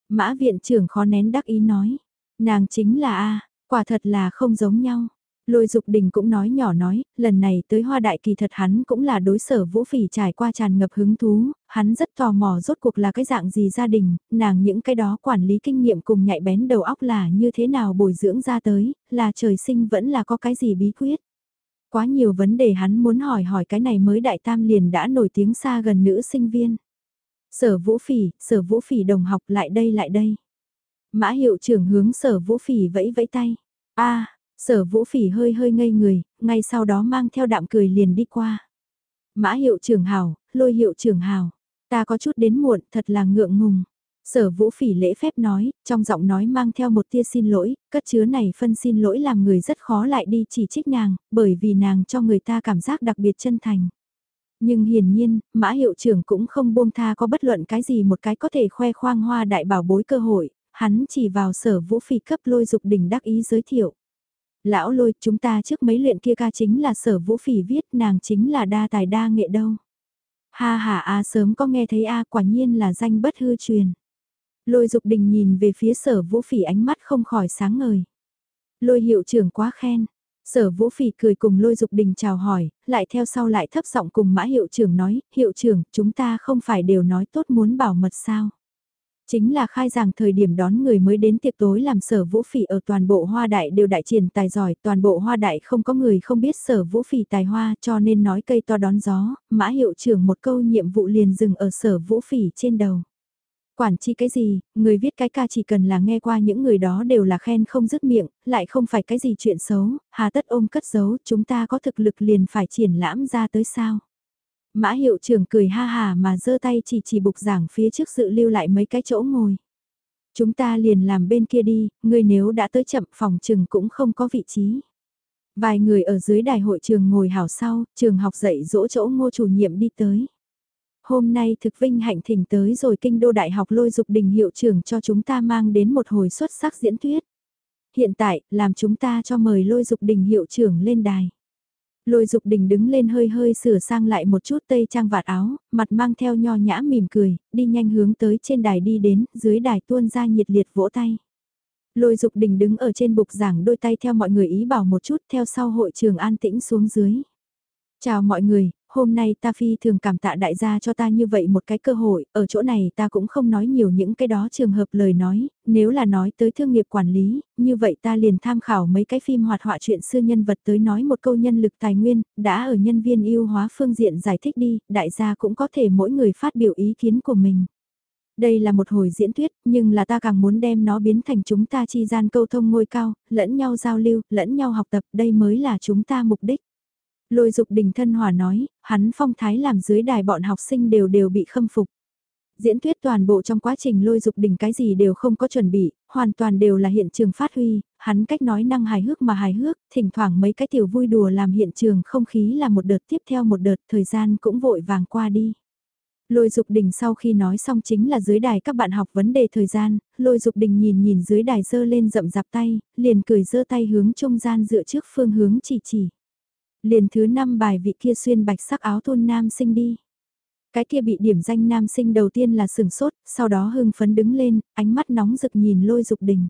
Mã viện trưởng khó nén đắc ý nói, nàng chính là A, quả thật là không giống nhau. Lôi Dục Đình cũng nói nhỏ nói, lần này tới hoa đại kỳ thật hắn cũng là đối sở vũ phỉ trải qua tràn ngập hứng thú, hắn rất tò mò rốt cuộc là cái dạng gì gia đình, nàng những cái đó quản lý kinh nghiệm cùng nhạy bén đầu óc là như thế nào bồi dưỡng ra tới, là trời sinh vẫn là có cái gì bí quyết. Quá nhiều vấn đề hắn muốn hỏi hỏi cái này mới đại tam liền đã nổi tiếng xa gần nữ sinh viên. Sở vũ phỉ, sở vũ phỉ đồng học lại đây lại đây. Mã hiệu trưởng hướng sở vũ phỉ vẫy vẫy tay. a Sở vũ phỉ hơi hơi ngây người, ngay sau đó mang theo đạm cười liền đi qua. Mã hiệu trưởng hào, lôi hiệu trưởng hào, ta có chút đến muộn, thật là ngượng ngùng. Sở vũ phỉ lễ phép nói, trong giọng nói mang theo một tia xin lỗi, cất chứa này phân xin lỗi làm người rất khó lại đi chỉ trích nàng, bởi vì nàng cho người ta cảm giác đặc biệt chân thành. Nhưng hiển nhiên, mã hiệu trưởng cũng không buông tha có bất luận cái gì một cái có thể khoe khoang hoa đại bảo bối cơ hội, hắn chỉ vào sở vũ phỉ cấp lôi dục đỉnh đắc ý giới thiệu. Lão lôi, chúng ta trước mấy luyện kia ca chính là sở vũ phỉ viết, nàng chính là đa tài đa nghệ đâu. Ha ha a sớm có nghe thấy a quả nhiên là danh bất hư truyền. Lôi dục đình nhìn về phía sở vũ phỉ ánh mắt không khỏi sáng ngời. Lôi hiệu trưởng quá khen. Sở vũ phỉ cười cùng lôi dục đình chào hỏi, lại theo sau lại thấp giọng cùng mã hiệu trưởng nói, hiệu trưởng, chúng ta không phải đều nói tốt muốn bảo mật sao. Chính là khai giảng thời điểm đón người mới đến tiệc tối làm sở vũ phỉ ở toàn bộ hoa đại đều đại triển tài giỏi, toàn bộ hoa đại không có người không biết sở vũ phỉ tài hoa cho nên nói cây to đón gió, mã hiệu trưởng một câu nhiệm vụ liền dừng ở sở vũ phỉ trên đầu. Quản chi cái gì, người viết cái ca chỉ cần là nghe qua những người đó đều là khen không dứt miệng, lại không phải cái gì chuyện xấu, hà tất ôm cất giấu, chúng ta có thực lực liền phải triển lãm ra tới sao. Mã hiệu trưởng cười ha hà mà giơ tay chỉ chỉ bục giảng phía trước sự lưu lại mấy cái chỗ ngồi. Chúng ta liền làm bên kia đi, người nếu đã tới chậm phòng trường cũng không có vị trí. Vài người ở dưới đài hội trường ngồi hảo sau, trường học dạy dỗ chỗ ngô chủ nhiệm đi tới. Hôm nay thực vinh hạnh thỉnh tới rồi kinh đô đại học lôi dục đình hiệu trưởng cho chúng ta mang đến một hồi xuất sắc diễn thuyết. Hiện tại, làm chúng ta cho mời lôi dục đình hiệu trưởng lên đài. Lôi dục đình đứng lên hơi hơi sửa sang lại một chút tây trang vạt áo, mặt mang theo nho nhã mỉm cười, đi nhanh hướng tới trên đài đi đến, dưới đài tuôn ra nhiệt liệt vỗ tay. Lôi dục đình đứng ở trên bục giảng đôi tay theo mọi người ý bảo một chút theo sau hội trường an tĩnh xuống dưới. Chào mọi người, hôm nay ta phi thường cảm tạ đại gia cho ta như vậy một cái cơ hội, ở chỗ này ta cũng không nói nhiều những cái đó trường hợp lời nói, nếu là nói tới thương nghiệp quản lý, như vậy ta liền tham khảo mấy cái phim hoạt họa chuyện xưa nhân vật tới nói một câu nhân lực tài nguyên, đã ở nhân viên yêu hóa phương diện giải thích đi, đại gia cũng có thể mỗi người phát biểu ý kiến của mình. Đây là một hồi diễn thuyết, nhưng là ta càng muốn đem nó biến thành chúng ta chi gian câu thông ngôi cao, lẫn nhau giao lưu, lẫn nhau học tập, đây mới là chúng ta mục đích. Lôi dục đình thân hòa nói, hắn phong thái làm dưới đài bọn học sinh đều đều bị khâm phục. Diễn thuyết toàn bộ trong quá trình lôi dục đình cái gì đều không có chuẩn bị, hoàn toàn đều là hiện trường phát huy, hắn cách nói năng hài hước mà hài hước, thỉnh thoảng mấy cái tiểu vui đùa làm hiện trường không khí là một đợt tiếp theo một đợt, thời gian cũng vội vàng qua đi. Lôi Dục Đình sau khi nói xong chính là dưới đài các bạn học vấn đề thời gian, Lôi Dục Đình nhìn nhìn dưới đài dơ lên rậm rạp tay, liền cười dơ tay hướng trung gian dựa trước phương hướng chỉ chỉ. Liền thứ năm bài vị kia xuyên bạch sắc áo thôn nam sinh đi. Cái kia bị điểm danh nam sinh đầu tiên là sừng sốt, sau đó hưng phấn đứng lên, ánh mắt nóng rực nhìn Lôi Dục Đình.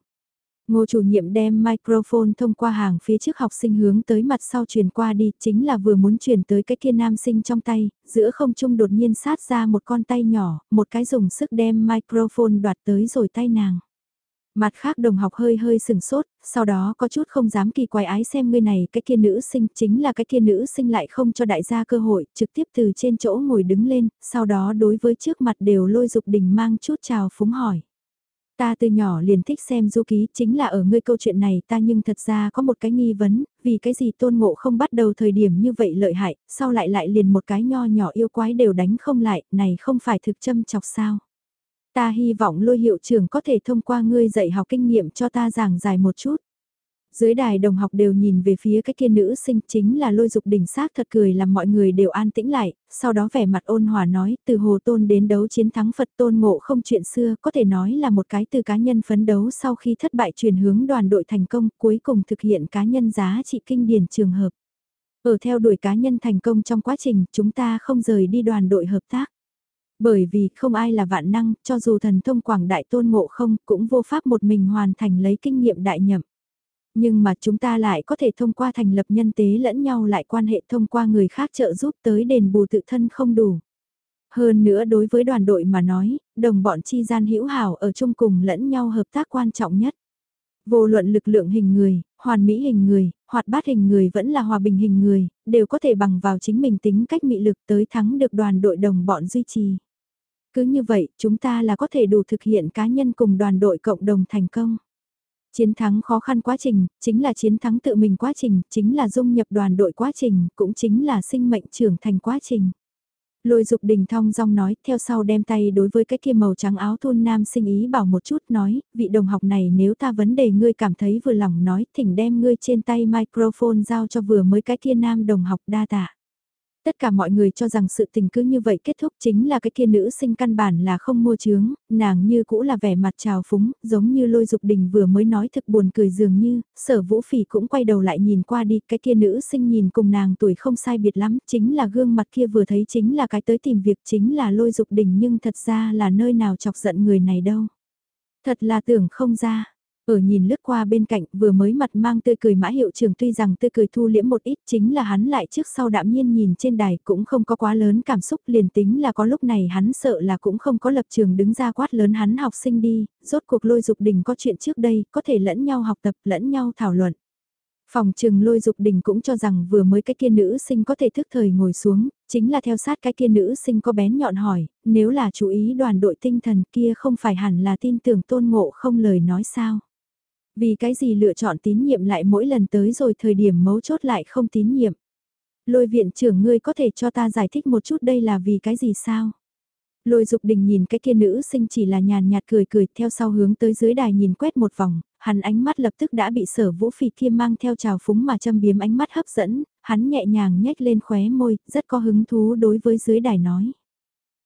Ngô chủ nhiệm đem microphone thông qua hàng phía trước học sinh hướng tới mặt sau truyền qua đi, chính là vừa muốn truyền tới cái kia nam sinh trong tay, giữa không trung đột nhiên sát ra một con tay nhỏ, một cái dùng sức đem microphone đoạt tới rồi tay nàng. Mặt khác đồng học hơi hơi sừng sốt, sau đó có chút không dám kỳ quái ái xem người này cái kia nữ sinh chính là cái kia nữ sinh lại không cho đại gia cơ hội, trực tiếp từ trên chỗ ngồi đứng lên, sau đó đối với trước mặt đều lôi dục đình mang chút chào phúng hỏi. Ta từ nhỏ liền thích xem du ký, chính là ở ngươi câu chuyện này ta nhưng thật ra có một cái nghi vấn, vì cái gì tôn ngộ không bắt đầu thời điểm như vậy lợi hại, sau lại lại liền một cái nho nhỏ yêu quái đều đánh không lại, này không phải thực châm chọc sao. Ta hy vọng lôi hiệu trưởng có thể thông qua ngươi dạy học kinh nghiệm cho ta giảng dài một chút. Dưới đài đồng học đều nhìn về phía cái kia nữ sinh chính là lôi dục đỉnh xác thật cười làm mọi người đều an tĩnh lại, sau đó vẻ mặt ôn hòa nói từ hồ tôn đến đấu chiến thắng Phật tôn ngộ không chuyện xưa có thể nói là một cái từ cá nhân phấn đấu sau khi thất bại chuyển hướng đoàn đội thành công cuối cùng thực hiện cá nhân giá trị kinh điển trường hợp. Ở theo đuổi cá nhân thành công trong quá trình chúng ta không rời đi đoàn đội hợp tác. Bởi vì không ai là vạn năng, cho dù thần thông quảng đại tôn ngộ không cũng vô pháp một mình hoàn thành lấy kinh nghiệm đại nhậm. Nhưng mà chúng ta lại có thể thông qua thành lập nhân tế lẫn nhau lại quan hệ thông qua người khác trợ giúp tới đền bù tự thân không đủ. Hơn nữa đối với đoàn đội mà nói, đồng bọn chi gian hữu hảo ở chung cùng lẫn nhau hợp tác quan trọng nhất. Vô luận lực lượng hình người, hoàn mỹ hình người, hoạt bát hình người vẫn là hòa bình hình người, đều có thể bằng vào chính mình tính cách mị lực tới thắng được đoàn đội đồng bọn duy trì. Cứ như vậy, chúng ta là có thể đủ thực hiện cá nhân cùng đoàn đội cộng đồng thành công. Chiến thắng khó khăn quá trình, chính là chiến thắng tự mình quá trình, chính là dung nhập đoàn đội quá trình, cũng chính là sinh mệnh trưởng thành quá trình. Lôi dục đình thong dong nói, theo sau đem tay đối với cái kia màu trắng áo thôn nam sinh ý bảo một chút nói, vị đồng học này nếu ta vấn đề ngươi cảm thấy vừa lòng nói, thỉnh đem ngươi trên tay microphone giao cho vừa mới cái kia nam đồng học đa tạ. Tất cả mọi người cho rằng sự tình cứ như vậy kết thúc chính là cái kia nữ sinh căn bản là không mua chướng, nàng như cũ là vẻ mặt trào phúng, giống như lôi dục đình vừa mới nói thực buồn cười dường như, sở vũ phỉ cũng quay đầu lại nhìn qua đi, cái kia nữ sinh nhìn cùng nàng tuổi không sai biệt lắm, chính là gương mặt kia vừa thấy chính là cái tới tìm việc chính là lôi dục đình nhưng thật ra là nơi nào chọc giận người này đâu. Thật là tưởng không ra, ở nhìn lướt qua bên cạnh vừa mới mặt mang tươi cười mã hiệu trường tuy rằng tươi cười thu liễm một ít chính là hắn lại trước sau đạm nhiên nhìn trên đài cũng không có quá lớn cảm xúc liền tính là có lúc này hắn sợ là cũng không có lập trường đứng ra quát lớn hắn học sinh đi, rốt cuộc lôi dục đình có chuyện trước đây có thể lẫn nhau học tập lẫn nhau thảo luận. Phòng trừng lôi dục đình cũng cho rằng vừa mới cái kia nữ sinh có thể thức thời ngồi xuống, chính là theo sát cái kia nữ sinh có bén nhọn hỏi, nếu là chú ý đoàn đội tinh thần kia không phải hẳn là tin tưởng tôn ngộ không lời nói sao. Vì cái gì lựa chọn tín nhiệm lại mỗi lần tới rồi thời điểm mấu chốt lại không tín nhiệm. Lôi viện trưởng ngươi có thể cho ta giải thích một chút đây là vì cái gì sao? Lôi dục đình nhìn cái kia nữ sinh chỉ là nhàn nhạt cười cười theo sau hướng tới dưới đài nhìn quét một vòng, hắn ánh mắt lập tức đã bị sở vũ phì kia mang theo trào phúng mà châm biếm ánh mắt hấp dẫn, hắn nhẹ nhàng nhếch lên khóe môi, rất có hứng thú đối với dưới đài nói.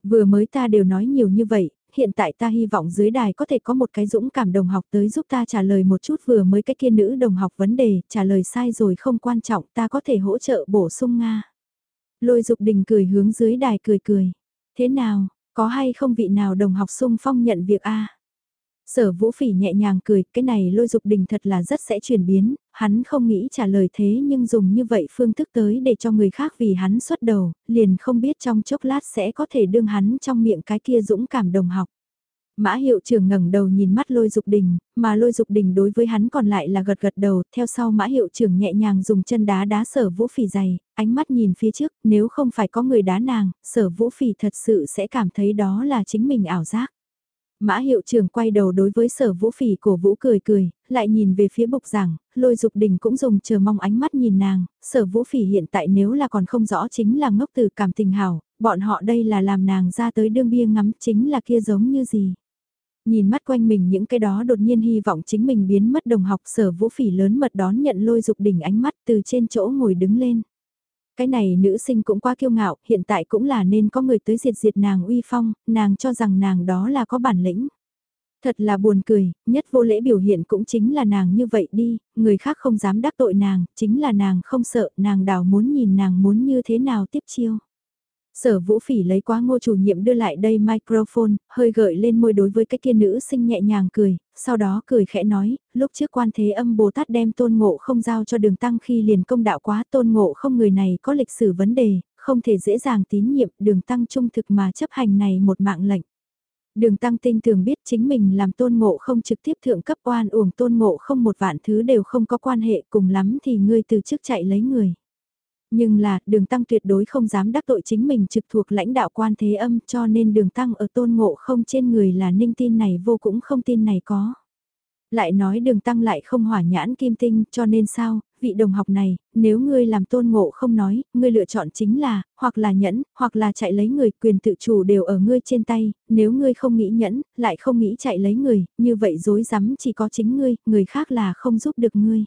Vừa mới ta đều nói nhiều như vậy, hiện tại ta hy vọng dưới đài có thể có một cái dũng cảm đồng học tới giúp ta trả lời một chút vừa mới cái kia nữ đồng học vấn đề, trả lời sai rồi không quan trọng ta có thể hỗ trợ bổ sung Nga. Lôi dục đình cười hướng dưới đài cười cười. Thế nào, có hay không vị nào đồng học sung phong nhận việc a Sở vũ phỉ nhẹ nhàng cười, cái này lôi dục đình thật là rất sẽ chuyển biến, hắn không nghĩ trả lời thế nhưng dùng như vậy phương thức tới để cho người khác vì hắn xuất đầu, liền không biết trong chốc lát sẽ có thể đương hắn trong miệng cái kia dũng cảm đồng học. Mã hiệu trưởng ngẩng đầu nhìn mắt lôi dục đình, mà lôi dục đình đối với hắn còn lại là gật gật đầu, theo sau mã hiệu trưởng nhẹ nhàng dùng chân đá đá sở vũ phỉ dày, ánh mắt nhìn phía trước, nếu không phải có người đá nàng, sở vũ phỉ thật sự sẽ cảm thấy đó là chính mình ảo giác. Mã hiệu trưởng quay đầu đối với sở vũ phỉ cổ vũ cười cười, lại nhìn về phía bục giảng, lôi dục đình cũng dùng chờ mong ánh mắt nhìn nàng, sở vũ phỉ hiện tại nếu là còn không rõ chính là ngốc từ cảm tình hảo, bọn họ đây là làm nàng ra tới đương bia ngắm chính là kia giống như gì. Nhìn mắt quanh mình những cái đó đột nhiên hy vọng chính mình biến mất đồng học sở vũ phỉ lớn mật đón nhận lôi dục đỉnh ánh mắt từ trên chỗ ngồi đứng lên. Cái này nữ sinh cũng quá kiêu ngạo, hiện tại cũng là nên có người tới diệt diệt nàng uy phong, nàng cho rằng nàng đó là có bản lĩnh. Thật là buồn cười, nhất vô lễ biểu hiện cũng chính là nàng như vậy đi, người khác không dám đắc tội nàng, chính là nàng không sợ, nàng đào muốn nhìn nàng muốn như thế nào tiếp chiêu. Sở vũ phỉ lấy quá ngô chủ nhiệm đưa lại đây microphone, hơi gợi lên môi đối với cái kia nữ sinh nhẹ nhàng cười, sau đó cười khẽ nói, lúc trước quan thế âm Bồ Tát đem tôn ngộ không giao cho đường tăng khi liền công đạo quá tôn ngộ không người này có lịch sử vấn đề, không thể dễ dàng tín nhiệm đường tăng trung thực mà chấp hành này một mạng lệnh. Đường tăng tinh thường biết chính mình làm tôn ngộ không trực tiếp thượng cấp oan uổng tôn ngộ không một vạn thứ đều không có quan hệ cùng lắm thì ngươi từ trước chạy lấy người. Nhưng là, đường tăng tuyệt đối không dám đắc tội chính mình trực thuộc lãnh đạo quan thế âm cho nên đường tăng ở tôn ngộ không trên người là ninh tin này vô cũng không tin này có. Lại nói đường tăng lại không hỏa nhãn kim tinh cho nên sao, vị đồng học này, nếu ngươi làm tôn ngộ không nói, ngươi lựa chọn chính là, hoặc là nhẫn, hoặc là chạy lấy người, quyền tự chủ đều ở ngươi trên tay, nếu ngươi không nghĩ nhẫn, lại không nghĩ chạy lấy người, như vậy dối rắm chỉ có chính ngươi, người khác là không giúp được ngươi.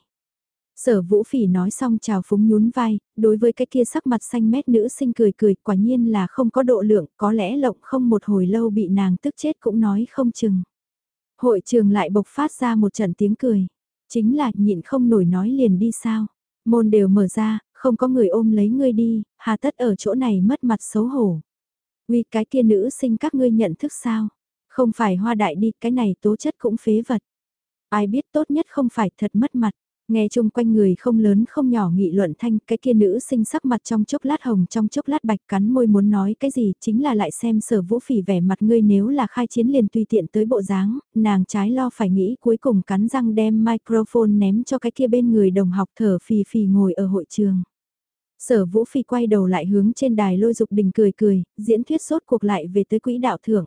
Sở vũ phỉ nói xong chào phúng nhún vai, đối với cái kia sắc mặt xanh mét nữ sinh cười cười, quả nhiên là không có độ lượng, có lẽ lộng không một hồi lâu bị nàng tức chết cũng nói không chừng. Hội trường lại bộc phát ra một trận tiếng cười, chính là nhịn không nổi nói liền đi sao, môn đều mở ra, không có người ôm lấy ngươi đi, hà tất ở chỗ này mất mặt xấu hổ. Vì cái kia nữ sinh các ngươi nhận thức sao, không phải hoa đại đi, cái này tố chất cũng phế vật. Ai biết tốt nhất không phải thật mất mặt. Nghe chung quanh người không lớn không nhỏ nghị luận thanh, cái kia nữ sinh sắc mặt trong chốc lát hồng trong chốc lát bạch cắn môi muốn nói cái gì, chính là lại xem sở vũ phỉ vẻ mặt ngươi nếu là khai chiến liền tùy tiện tới bộ dáng, nàng trái lo phải nghĩ cuối cùng cắn răng đem microphone ném cho cái kia bên người đồng học thở phì phì ngồi ở hội trường. Sở vũ phỉ quay đầu lại hướng trên đài lôi dục đình cười cười, diễn thuyết sốt cuộc lại về tới quỹ đạo thưởng.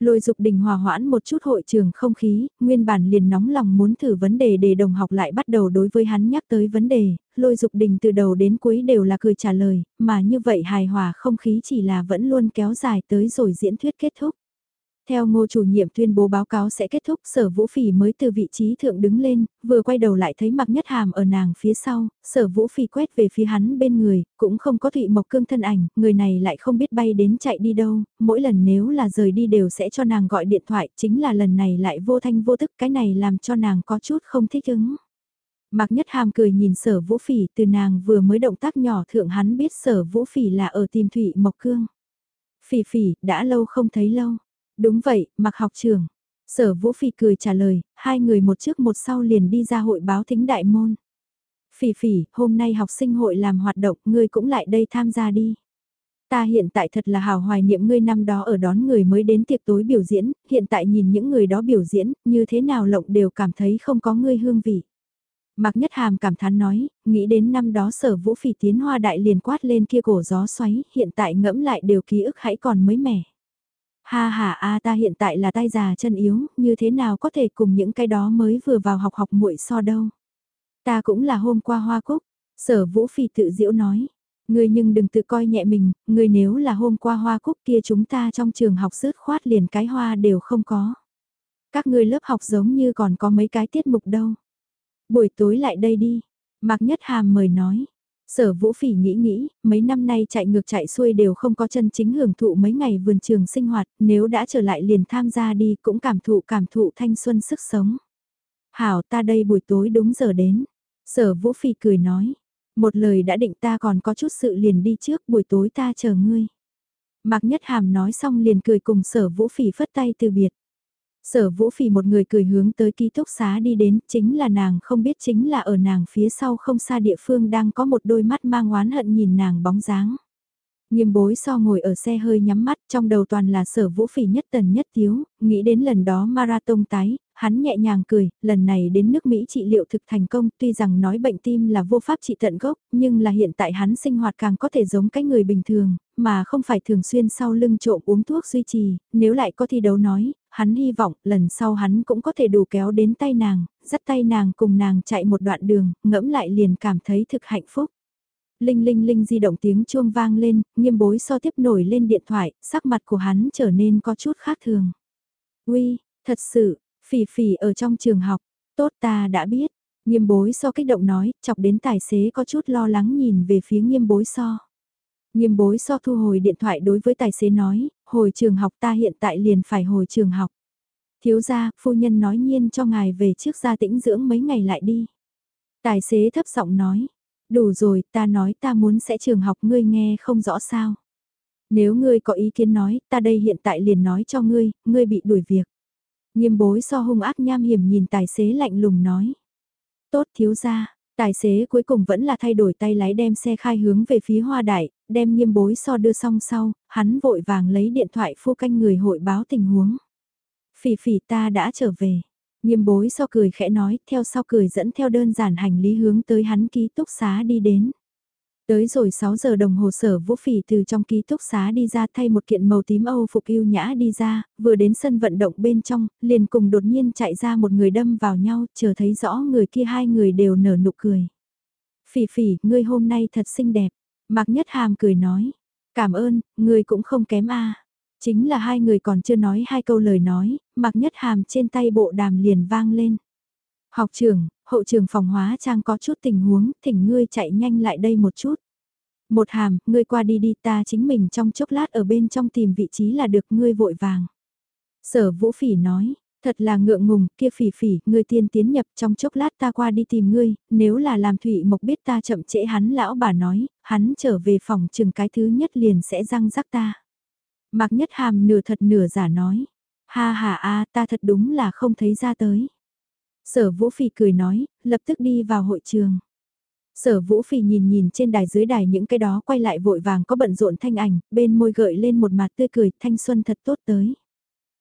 Lôi dục đình hòa hoãn một chút hội trường không khí, nguyên bản liền nóng lòng muốn thử vấn đề để đồng học lại bắt đầu đối với hắn nhắc tới vấn đề, lôi dục đình từ đầu đến cuối đều là cười trả lời, mà như vậy hài hòa không khí chỉ là vẫn luôn kéo dài tới rồi diễn thuyết kết thúc. Theo ngô chủ nhiệm tuyên bố báo cáo sẽ kết thúc sở vũ phỉ mới từ vị trí thượng đứng lên, vừa quay đầu lại thấy mặc nhất hàm ở nàng phía sau, sở vũ phỉ quét về phía hắn bên người, cũng không có thụy mộc cương thân ảnh, người này lại không biết bay đến chạy đi đâu, mỗi lần nếu là rời đi đều sẽ cho nàng gọi điện thoại, chính là lần này lại vô thanh vô tức, cái này làm cho nàng có chút không thích ứng. Mạc Nhất Hàm cười nhìn sở vũ phỉ từ nàng vừa mới động tác nhỏ thượng hắn biết sở vũ phỉ là ở tìm Thụy Mộc Cương. Phỉ phỉ, đã lâu không thấy lâu. Đúng vậy, mặc học trưởng Sở Vũ Phỉ cười trả lời, hai người một trước một sau liền đi ra hội báo thính đại môn. Phỉ phỉ, hôm nay học sinh hội làm hoạt động, ngươi cũng lại đây tham gia đi. Ta hiện tại thật là hào hoài niệm ngươi năm đó ở đón người mới đến tiệc tối biểu diễn, hiện tại nhìn những người đó biểu diễn, như thế nào lộng đều cảm thấy không có ngươi hương vị. Mạc Nhất Hàm cảm thán nói, nghĩ đến năm đó sở vũ phỉ tiến hoa đại liền quát lên kia cổ gió xoáy, hiện tại ngẫm lại đều ký ức hãy còn mới mẻ. Ha ha a ta hiện tại là tay già chân yếu, như thế nào có thể cùng những cái đó mới vừa vào học học muội so đâu. Ta cũng là hôm qua hoa cúc, sở vũ phỉ tự diễu nói. Người nhưng đừng tự coi nhẹ mình, người nếu là hôm qua hoa cúc kia chúng ta trong trường học rớt khoát liền cái hoa đều không có. Các người lớp học giống như còn có mấy cái tiết mục đâu. Buổi tối lại đây đi, Mạc Nhất Hàm mời nói. Sở Vũ Phỉ nghĩ nghĩ, mấy năm nay chạy ngược chạy xuôi đều không có chân chính hưởng thụ mấy ngày vườn trường sinh hoạt, nếu đã trở lại liền tham gia đi cũng cảm thụ cảm thụ thanh xuân sức sống. Hảo ta đây buổi tối đúng giờ đến. Sở Vũ Phỉ cười nói, một lời đã định ta còn có chút sự liền đi trước buổi tối ta chờ ngươi. Mạc Nhất Hàm nói xong liền cười cùng sở Vũ Phỉ phất tay từ biệt. Sở vũ phỉ một người cười hướng tới ký túc xá đi đến, chính là nàng không biết chính là ở nàng phía sau không xa địa phương đang có một đôi mắt mang oán hận nhìn nàng bóng dáng. Nghiêm bối so ngồi ở xe hơi nhắm mắt, trong đầu toàn là sở vũ phỉ nhất tần nhất thiếu, nghĩ đến lần đó marathon tái, hắn nhẹ nhàng cười, lần này đến nước Mỹ trị liệu thực thành công, tuy rằng nói bệnh tim là vô pháp trị tận gốc, nhưng là hiện tại hắn sinh hoạt càng có thể giống cái người bình thường, mà không phải thường xuyên sau lưng trộm uống thuốc duy trì, nếu lại có thi đấu nói, hắn hy vọng lần sau hắn cũng có thể đủ kéo đến tay nàng, dắt tay nàng cùng nàng chạy một đoạn đường, ngẫm lại liền cảm thấy thực hạnh phúc. Linh linh linh di động tiếng chuông vang lên, nghiêm bối so tiếp nổi lên điện thoại, sắc mặt của hắn trở nên có chút khác thường. Uy, thật sự, phỉ phỉ ở trong trường học, tốt ta đã biết. Nghiêm bối so kích động nói, chọc đến tài xế có chút lo lắng nhìn về phía nghiêm bối so. Nghiêm bối so thu hồi điện thoại đối với tài xế nói, hồi trường học ta hiện tại liền phải hồi trường học. Thiếu gia, phu nhân nói nhiên cho ngài về trước gia tĩnh dưỡng mấy ngày lại đi. Tài xế thấp giọng nói, đủ rồi, ta nói ta muốn sẽ trường học ngươi nghe không rõ sao. Nếu ngươi có ý kiến nói, ta đây hiện tại liền nói cho ngươi, ngươi bị đuổi việc. Nghiêm bối so hung ác nham hiểm nhìn tài xế lạnh lùng nói. Tốt thiếu gia, Tài xế cuối cùng vẫn là thay đổi tay lái đem xe khai hướng về phía hoa đại, đem nghiêm bối so đưa xong sau, hắn vội vàng lấy điện thoại phu canh người hội báo tình huống. Phỉ phỉ ta đã trở về. Nghiêm bối so cười khẽ nói, theo sau cười dẫn theo đơn giản hành lý hướng tới hắn ký túc xá đi đến. Tới rồi 6 giờ đồng hồ sở vũ phỉ từ trong ký túc xá đi ra thay một kiện màu tím Âu phục yêu nhã đi ra, vừa đến sân vận động bên trong, liền cùng đột nhiên chạy ra một người đâm vào nhau, chờ thấy rõ người kia hai người đều nở nụ cười. Phỉ phỉ, ngươi hôm nay thật xinh đẹp. Mạc Nhất Hàm cười nói. Cảm ơn, ngươi cũng không kém a. Chính là hai người còn chưa nói hai câu lời nói, mặc Nhất Hàm trên tay bộ đàm liền vang lên. Học trưởng, hậu trường phòng hóa trang có chút tình huống, thỉnh ngươi chạy nhanh lại đây một chút. Một hàm, ngươi qua đi đi ta chính mình trong chốc lát ở bên trong tìm vị trí là được ngươi vội vàng. Sở vũ phỉ nói, thật là ngượng ngùng, kia phỉ phỉ, ngươi tiên tiến nhập trong chốc lát ta qua đi tìm ngươi, nếu là làm thủy mộc biết ta chậm trễ hắn lão bà nói, hắn trở về phòng trường cái thứ nhất liền sẽ răng rắc ta. Mạc nhất hàm nửa thật nửa giả nói, ha ha a ta thật đúng là không thấy ra tới. Sở Vũ Phỉ cười nói, lập tức đi vào hội trường. Sở Vũ Phỉ nhìn nhìn trên đài dưới đài những cái đó quay lại vội vàng có bận rộn thanh ảnh, bên môi gợi lên một mặt tươi cười, thanh xuân thật tốt tới.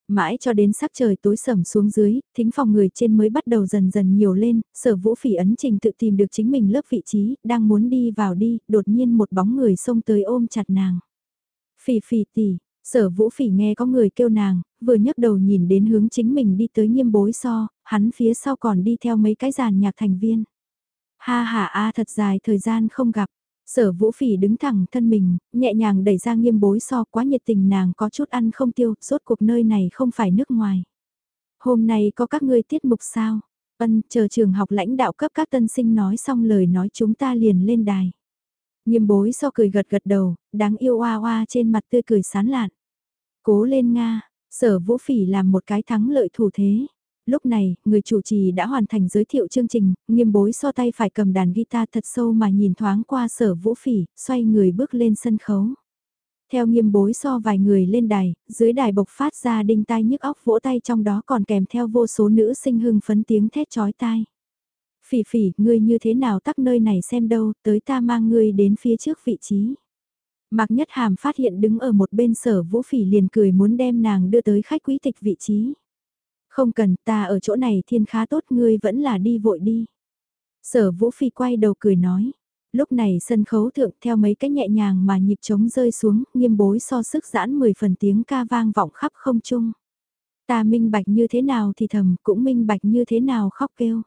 Mãi cho đến sắc trời tối sầm xuống dưới, thính phòng người trên mới bắt đầu dần dần nhiều lên, sở vũ phỉ ấn trình tự tìm được chính mình lớp vị trí, đang muốn đi vào đi, đột nhiên một bóng người xông tới ôm chặt nàng. Phỉ phỉ tỷ, Sở vũ phỉ nghe có người kêu nàng, vừa nhấc đầu nhìn đến hướng chính mình đi tới nghiêm bối so, hắn phía sau còn đi theo mấy cái giàn nhạc thành viên. Ha ha a thật dài thời gian không gặp, sở vũ phỉ đứng thẳng thân mình, nhẹ nhàng đẩy ra nghiêm bối so quá nhiệt tình nàng có chút ăn không tiêu, rốt cuộc nơi này không phải nước ngoài. Hôm nay có các ngươi tiết mục sao? Ân, chờ trường học lãnh đạo cấp các tân sinh nói xong lời nói chúng ta liền lên đài. Nghiêm bối so cười gật gật đầu, đáng yêu oa oa trên mặt tươi cười sán lạn. Cố lên Nga, sở vũ phỉ làm một cái thắng lợi thủ thế. Lúc này, người chủ trì đã hoàn thành giới thiệu chương trình, nghiêm bối so tay phải cầm đàn guitar thật sâu mà nhìn thoáng qua sở vũ phỉ, xoay người bước lên sân khấu. Theo nghiêm bối so vài người lên đài, dưới đài bộc phát ra đinh tai nhức óc vỗ tay trong đó còn kèm theo vô số nữ sinh hưng phấn tiếng thét chói tai. Phỉ phỉ, ngươi như thế nào tắc nơi này xem đâu, tới ta mang ngươi đến phía trước vị trí. Mạc Nhất Hàm phát hiện đứng ở một bên sở vũ phỉ liền cười muốn đem nàng đưa tới khách quý tịch vị trí. Không cần ta ở chỗ này thiên khá tốt ngươi vẫn là đi vội đi. Sở Vũ Phi quay đầu cười nói. Lúc này sân khấu thượng theo mấy cái nhẹ nhàng mà nhịp trống rơi xuống, nghiêm bối so sức giãn 10 phần tiếng ca vang vọng khắp không trung. Ta minh bạch như thế nào thì thầm, cũng minh bạch như thế nào khóc kêu.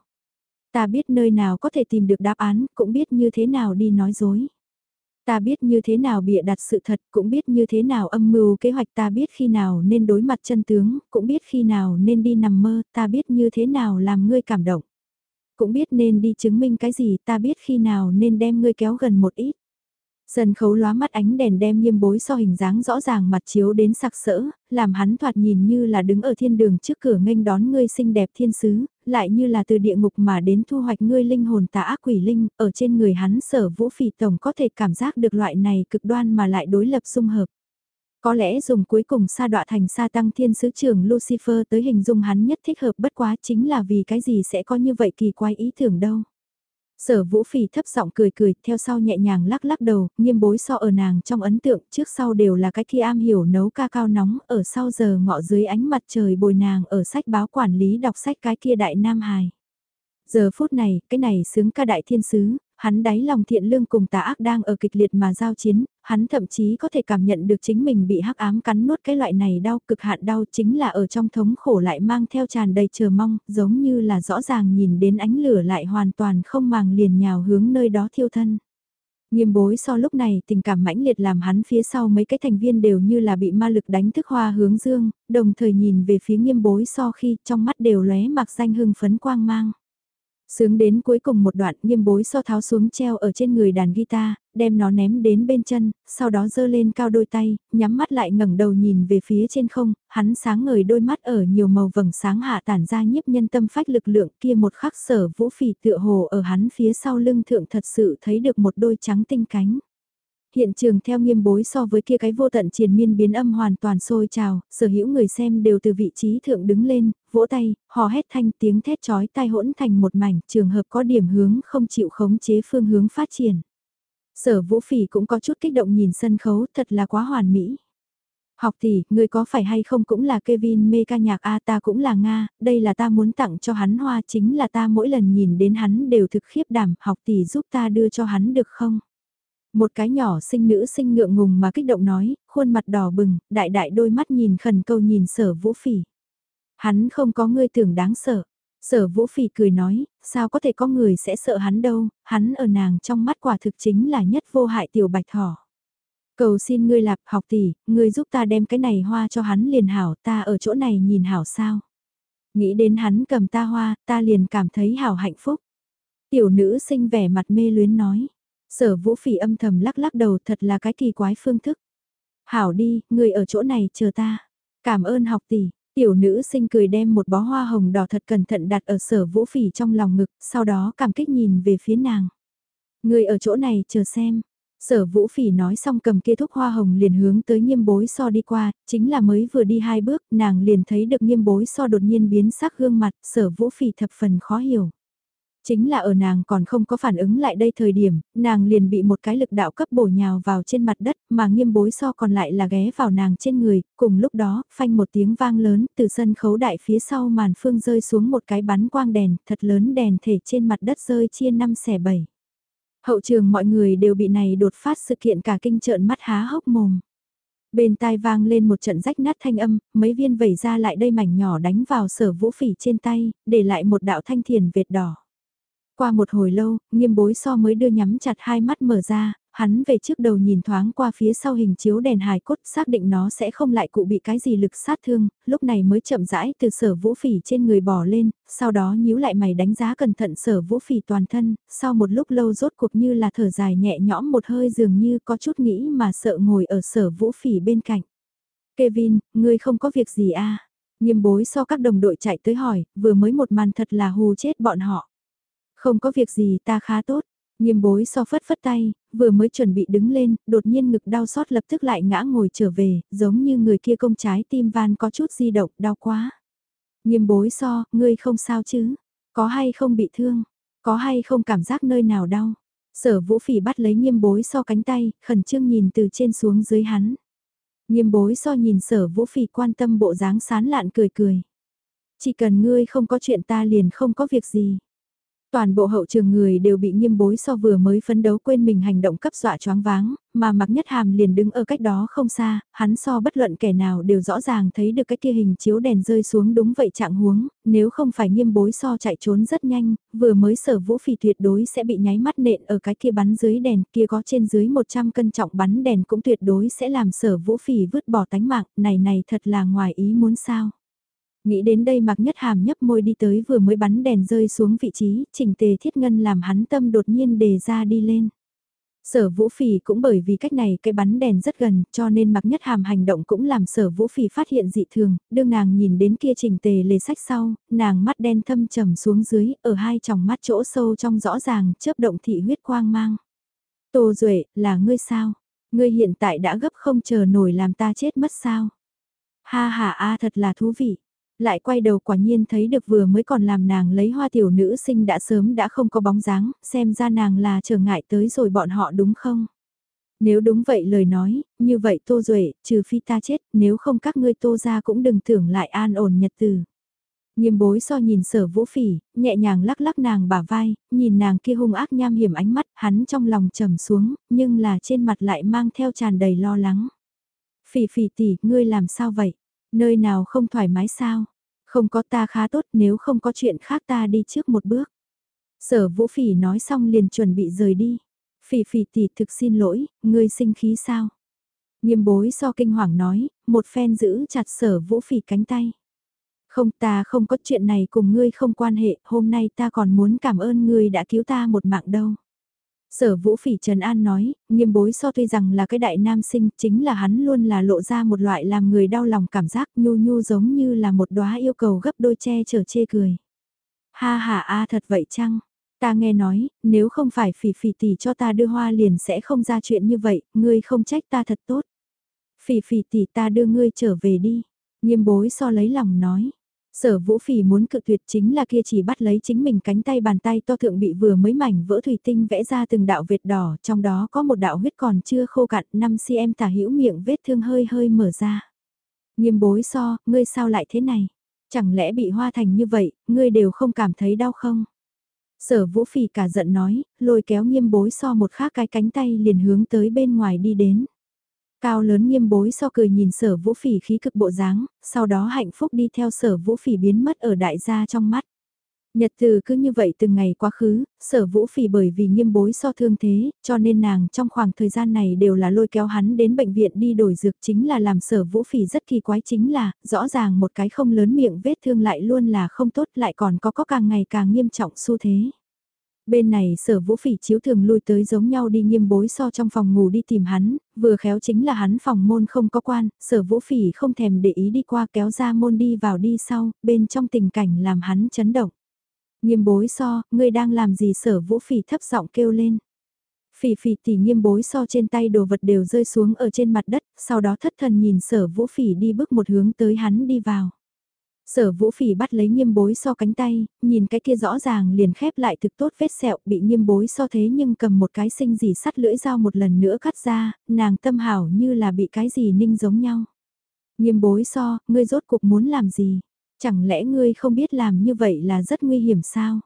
Ta biết nơi nào có thể tìm được đáp án, cũng biết như thế nào đi nói dối. Ta biết như thế nào bịa đặt sự thật, cũng biết như thế nào âm mưu kế hoạch ta biết khi nào nên đối mặt chân tướng, cũng biết khi nào nên đi nằm mơ, ta biết như thế nào làm ngươi cảm động. Cũng biết nên đi chứng minh cái gì, ta biết khi nào nên đem ngươi kéo gần một ít. Sân khấu lóa mắt ánh đèn đem nghiêm bối so hình dáng rõ ràng mặt chiếu đến sặc sỡ, làm hắn thoạt nhìn như là đứng ở thiên đường trước cửa nghênh đón ngươi xinh đẹp thiên sứ, lại như là từ địa ngục mà đến thu hoạch ngươi linh hồn tà ác quỷ linh, ở trên người hắn sở vũ phỉ tổng có thể cảm giác được loại này cực đoan mà lại đối lập xung hợp. Có lẽ dùng cuối cùng sa đọa thành sa tăng thiên sứ trưởng Lucifer tới hình dung hắn nhất thích hợp bất quá chính là vì cái gì sẽ có như vậy kỳ quái ý tưởng đâu. Sở vũ phỉ thấp giọng cười cười, theo sau nhẹ nhàng lắc lắc đầu, nghiêm bối so ở nàng trong ấn tượng, trước sau đều là cái kia am hiểu nấu ca cao nóng, ở sau giờ ngọ dưới ánh mặt trời bồi nàng ở sách báo quản lý đọc sách cái kia đại nam hài. Giờ phút này, cái này sướng ca đại thiên sứ, hắn đáy lòng thiện lương cùng tà ác đang ở kịch liệt mà giao chiến, hắn thậm chí có thể cảm nhận được chính mình bị hắc ám cắn nuốt cái loại này đau cực hạn đau chính là ở trong thống khổ lại mang theo tràn đầy chờ mong, giống như là rõ ràng nhìn đến ánh lửa lại hoàn toàn không màng liền nhào hướng nơi đó thiêu thân. Nghiêm bối so lúc này tình cảm mãnh liệt làm hắn phía sau mấy cái thành viên đều như là bị ma lực đánh thức hoa hướng dương, đồng thời nhìn về phía nghiêm bối so khi trong mắt đều lóe mặc danh hưng phấn quang mang. Sướng đến cuối cùng một đoạn nghiêm bối so tháo xuống treo ở trên người đàn guitar, đem nó ném đến bên chân, sau đó giơ lên cao đôi tay, nhắm mắt lại ngẩng đầu nhìn về phía trên không, hắn sáng ngời đôi mắt ở nhiều màu vầng sáng hạ tản ra nhiếp nhân tâm phách lực lượng kia một khắc sở vũ phỉ tựa hồ ở hắn phía sau lưng thượng thật sự thấy được một đôi trắng tinh cánh hiện trường theo nghiêm bối so với kia cái vô tận triền miên biến âm hoàn toàn sôi trào, sở hữu người xem đều từ vị trí thượng đứng lên, vỗ tay, hò hét thanh tiếng thét chói tai hỗn thành một mảnh, trường hợp có điểm hướng không chịu khống chế phương hướng phát triển. Sở vũ phỉ cũng có chút kích động nhìn sân khấu, thật là quá hoàn mỹ. Học tỷ, người có phải hay không cũng là Kevin mê ca nhạc A ta cũng là Nga, đây là ta muốn tặng cho hắn hoa chính là ta mỗi lần nhìn đến hắn đều thực khiếp đảm, học tỷ giúp ta đưa cho hắn được không? Một cái nhỏ sinh nữ sinh ngượng ngùng mà kích động nói, khuôn mặt đỏ bừng, đại đại đôi mắt nhìn khẩn câu nhìn sở vũ phỉ. Hắn không có ngươi tưởng đáng sợ. Sở vũ phỉ cười nói, sao có thể có người sẽ sợ hắn đâu, hắn ở nàng trong mắt quả thực chính là nhất vô hại tiểu bạch thỏ. Cầu xin ngươi lạp học tỷ, ngươi giúp ta đem cái này hoa cho hắn liền hảo, ta ở chỗ này nhìn hảo sao. Nghĩ đến hắn cầm ta hoa, ta liền cảm thấy hảo hạnh phúc. Tiểu nữ sinh vẻ mặt mê luyến nói, Sở vũ phỉ âm thầm lắc lắc đầu thật là cái kỳ quái phương thức. Hảo đi, người ở chỗ này chờ ta. Cảm ơn học tỷ, tiểu nữ sinh cười đem một bó hoa hồng đỏ thật cẩn thận đặt ở sở vũ phỉ trong lòng ngực, sau đó cảm kích nhìn về phía nàng. Người ở chỗ này chờ xem. Sở vũ phỉ nói xong cầm kia thuốc hoa hồng liền hướng tới nghiêm bối so đi qua, chính là mới vừa đi hai bước, nàng liền thấy được nghiêm bối so đột nhiên biến sắc gương mặt, sở vũ phỉ thập phần khó hiểu. Chính là ở nàng còn không có phản ứng lại đây thời điểm, nàng liền bị một cái lực đạo cấp bổ nhào vào trên mặt đất mà nghiêm bối so còn lại là ghé vào nàng trên người, cùng lúc đó, phanh một tiếng vang lớn từ sân khấu đại phía sau màn phương rơi xuống một cái bắn quang đèn, thật lớn đèn thể trên mặt đất rơi chia năm xẻ bảy. Hậu trường mọi người đều bị này đột phát sự kiện cả kinh trợn mắt há hốc mồm. Bên tai vang lên một trận rách nát thanh âm, mấy viên vẩy ra lại đây mảnh nhỏ đánh vào sở vũ phỉ trên tay, để lại một đạo thanh thiền vệt đỏ. Qua một hồi lâu, nghiêm bối so mới đưa nhắm chặt hai mắt mở ra, hắn về trước đầu nhìn thoáng qua phía sau hình chiếu đèn hài cốt xác định nó sẽ không lại cụ bị cái gì lực sát thương, lúc này mới chậm rãi từ sở vũ phỉ trên người bỏ lên, sau đó nhíu lại mày đánh giá cẩn thận sở vũ phỉ toàn thân, sau một lúc lâu rốt cuộc như là thở dài nhẹ nhõm một hơi dường như có chút nghĩ mà sợ ngồi ở sở vũ phỉ bên cạnh. Kevin, ngươi không có việc gì à? Nghiêm bối so các đồng đội chạy tới hỏi, vừa mới một màn thật là hù chết bọn họ. Không có việc gì ta khá tốt. Nghiêm bối so phất phất tay, vừa mới chuẩn bị đứng lên, đột nhiên ngực đau xót lập tức lại ngã ngồi trở về, giống như người kia công trái tim van có chút di động, đau quá. Nghiêm bối so, ngươi không sao chứ? Có hay không bị thương? Có hay không cảm giác nơi nào đau? Sở vũ phỉ bắt lấy nghiêm bối so cánh tay, khẩn trương nhìn từ trên xuống dưới hắn. Nghiêm bối so nhìn sở vũ phỉ quan tâm bộ dáng sán lạn cười cười. Chỉ cần ngươi không có chuyện ta liền không có việc gì. Toàn bộ hậu trường người đều bị nghiêm bối so vừa mới phấn đấu quên mình hành động cấp dọa choáng váng, mà mặc nhất hàm liền đứng ở cách đó không xa, hắn so bất luận kẻ nào đều rõ ràng thấy được cái kia hình chiếu đèn rơi xuống đúng vậy trạng huống, nếu không phải nghiêm bối so chạy trốn rất nhanh, vừa mới sở vũ phỉ tuyệt đối sẽ bị nháy mắt nện ở cái kia bắn dưới đèn kia có trên dưới 100 cân trọng bắn đèn cũng tuyệt đối sẽ làm sở vũ phỉ vứt bỏ tánh mạng, này này thật là ngoài ý muốn sao. Nghĩ đến đây mặc nhất hàm nhấp môi đi tới vừa mới bắn đèn rơi xuống vị trí, chỉnh tề thiết ngân làm hắn tâm đột nhiên đề ra đi lên. Sở vũ phỉ cũng bởi vì cách này cái bắn đèn rất gần cho nên mặc nhất hàm hành động cũng làm sở vũ phỉ phát hiện dị thường, đương nàng nhìn đến kia chỉnh tề lề sách sau, nàng mắt đen thâm trầm xuống dưới, ở hai tròng mắt chỗ sâu trong rõ ràng, chớp động thị huyết quang mang. Tô Duệ, là ngươi sao? Ngươi hiện tại đã gấp không chờ nổi làm ta chết mất sao? Ha ha a thật là thú vị lại quay đầu quả nhiên thấy được vừa mới còn làm nàng lấy hoa tiểu nữ sinh đã sớm đã không có bóng dáng, xem ra nàng là trở ngại tới rồi bọn họ đúng không? Nếu đúng vậy lời nói, như vậy Tô Duệ, trừ phi ta chết, nếu không các ngươi Tô ra cũng đừng tưởng lại an ổn nhật từ. Nghiêm bối so nhìn sở vũ phỉ, nhẹ nhàng lắc lắc nàng bả vai, nhìn nàng kia hung ác nham hiểm ánh mắt, hắn trong lòng trầm xuống, nhưng là trên mặt lại mang theo tràn đầy lo lắng. Phỉ phỉ tỷ, ngươi làm sao vậy? Nơi nào không thoải mái sao? Không có ta khá tốt nếu không có chuyện khác ta đi trước một bước. Sở vũ phỉ nói xong liền chuẩn bị rời đi. Phỉ phỉ tỷ thực xin lỗi, ngươi sinh khí sao? Nghiêm bối so kinh hoàng nói, một phen giữ chặt sở vũ phỉ cánh tay. Không ta không có chuyện này cùng ngươi không quan hệ, hôm nay ta còn muốn cảm ơn ngươi đã cứu ta một mạng đâu. Sở vũ phỉ Trần An nói, nghiêm bối so tuy rằng là cái đại nam sinh, chính là hắn luôn là lộ ra một loại làm người đau lòng cảm giác nhu nhu giống như là một đóa yêu cầu gấp đôi che chở chê cười. Ha ha a thật vậy chăng? Ta nghe nói, nếu không phải phỉ phỉ tỷ cho ta đưa hoa liền sẽ không ra chuyện như vậy, ngươi không trách ta thật tốt. Phỉ phỉ tỷ ta đưa ngươi trở về đi. Nghiêm bối so lấy lòng nói. Sở vũ phỉ muốn cự tuyệt chính là kia chỉ bắt lấy chính mình cánh tay bàn tay to thượng bị vừa mới mảnh vỡ thủy tinh vẽ ra từng đạo vệt đỏ, trong đó có một đạo huyết còn chưa khô cạn, 5cm tả hữu miệng vết thương hơi hơi mở ra. Nghiêm bối so, ngươi sao lại thế này? Chẳng lẽ bị hoa thành như vậy, ngươi đều không cảm thấy đau không? Sở vũ phỉ cả giận nói, lôi kéo nghiêm bối so một khác cái cánh tay liền hướng tới bên ngoài đi đến. Cao lớn nghiêm bối so cười nhìn sở vũ phỉ khí cực bộ dáng, sau đó hạnh phúc đi theo sở vũ phỉ biến mất ở đại gia trong mắt. Nhật từ cứ như vậy từng ngày quá khứ, sở vũ phỉ bởi vì nghiêm bối so thương thế, cho nên nàng trong khoảng thời gian này đều là lôi kéo hắn đến bệnh viện đi đổi dược chính là làm sở vũ phỉ rất kỳ quái chính là, rõ ràng một cái không lớn miệng vết thương lại luôn là không tốt lại còn có có càng ngày càng nghiêm trọng xu thế. Bên này sở vũ phỉ chiếu thường lui tới giống nhau đi nghiêm bối so trong phòng ngủ đi tìm hắn, vừa khéo chính là hắn phòng môn không có quan, sở vũ phỉ không thèm để ý đi qua kéo ra môn đi vào đi sau, bên trong tình cảnh làm hắn chấn động. Nghiêm bối so, ngươi đang làm gì sở vũ phỉ thấp giọng kêu lên. Phỉ phỉ tỉ nghiêm bối so trên tay đồ vật đều rơi xuống ở trên mặt đất, sau đó thất thần nhìn sở vũ phỉ đi bước một hướng tới hắn đi vào. Sở vũ phỉ bắt lấy nghiêm bối so cánh tay, nhìn cái kia rõ ràng liền khép lại thực tốt vết sẹo bị nghiêm bối so thế nhưng cầm một cái sinh gì sắt lưỡi dao một lần nữa cắt ra, nàng tâm hảo như là bị cái gì ninh giống nhau. Nghiêm bối so, ngươi rốt cuộc muốn làm gì? Chẳng lẽ ngươi không biết làm như vậy là rất nguy hiểm sao?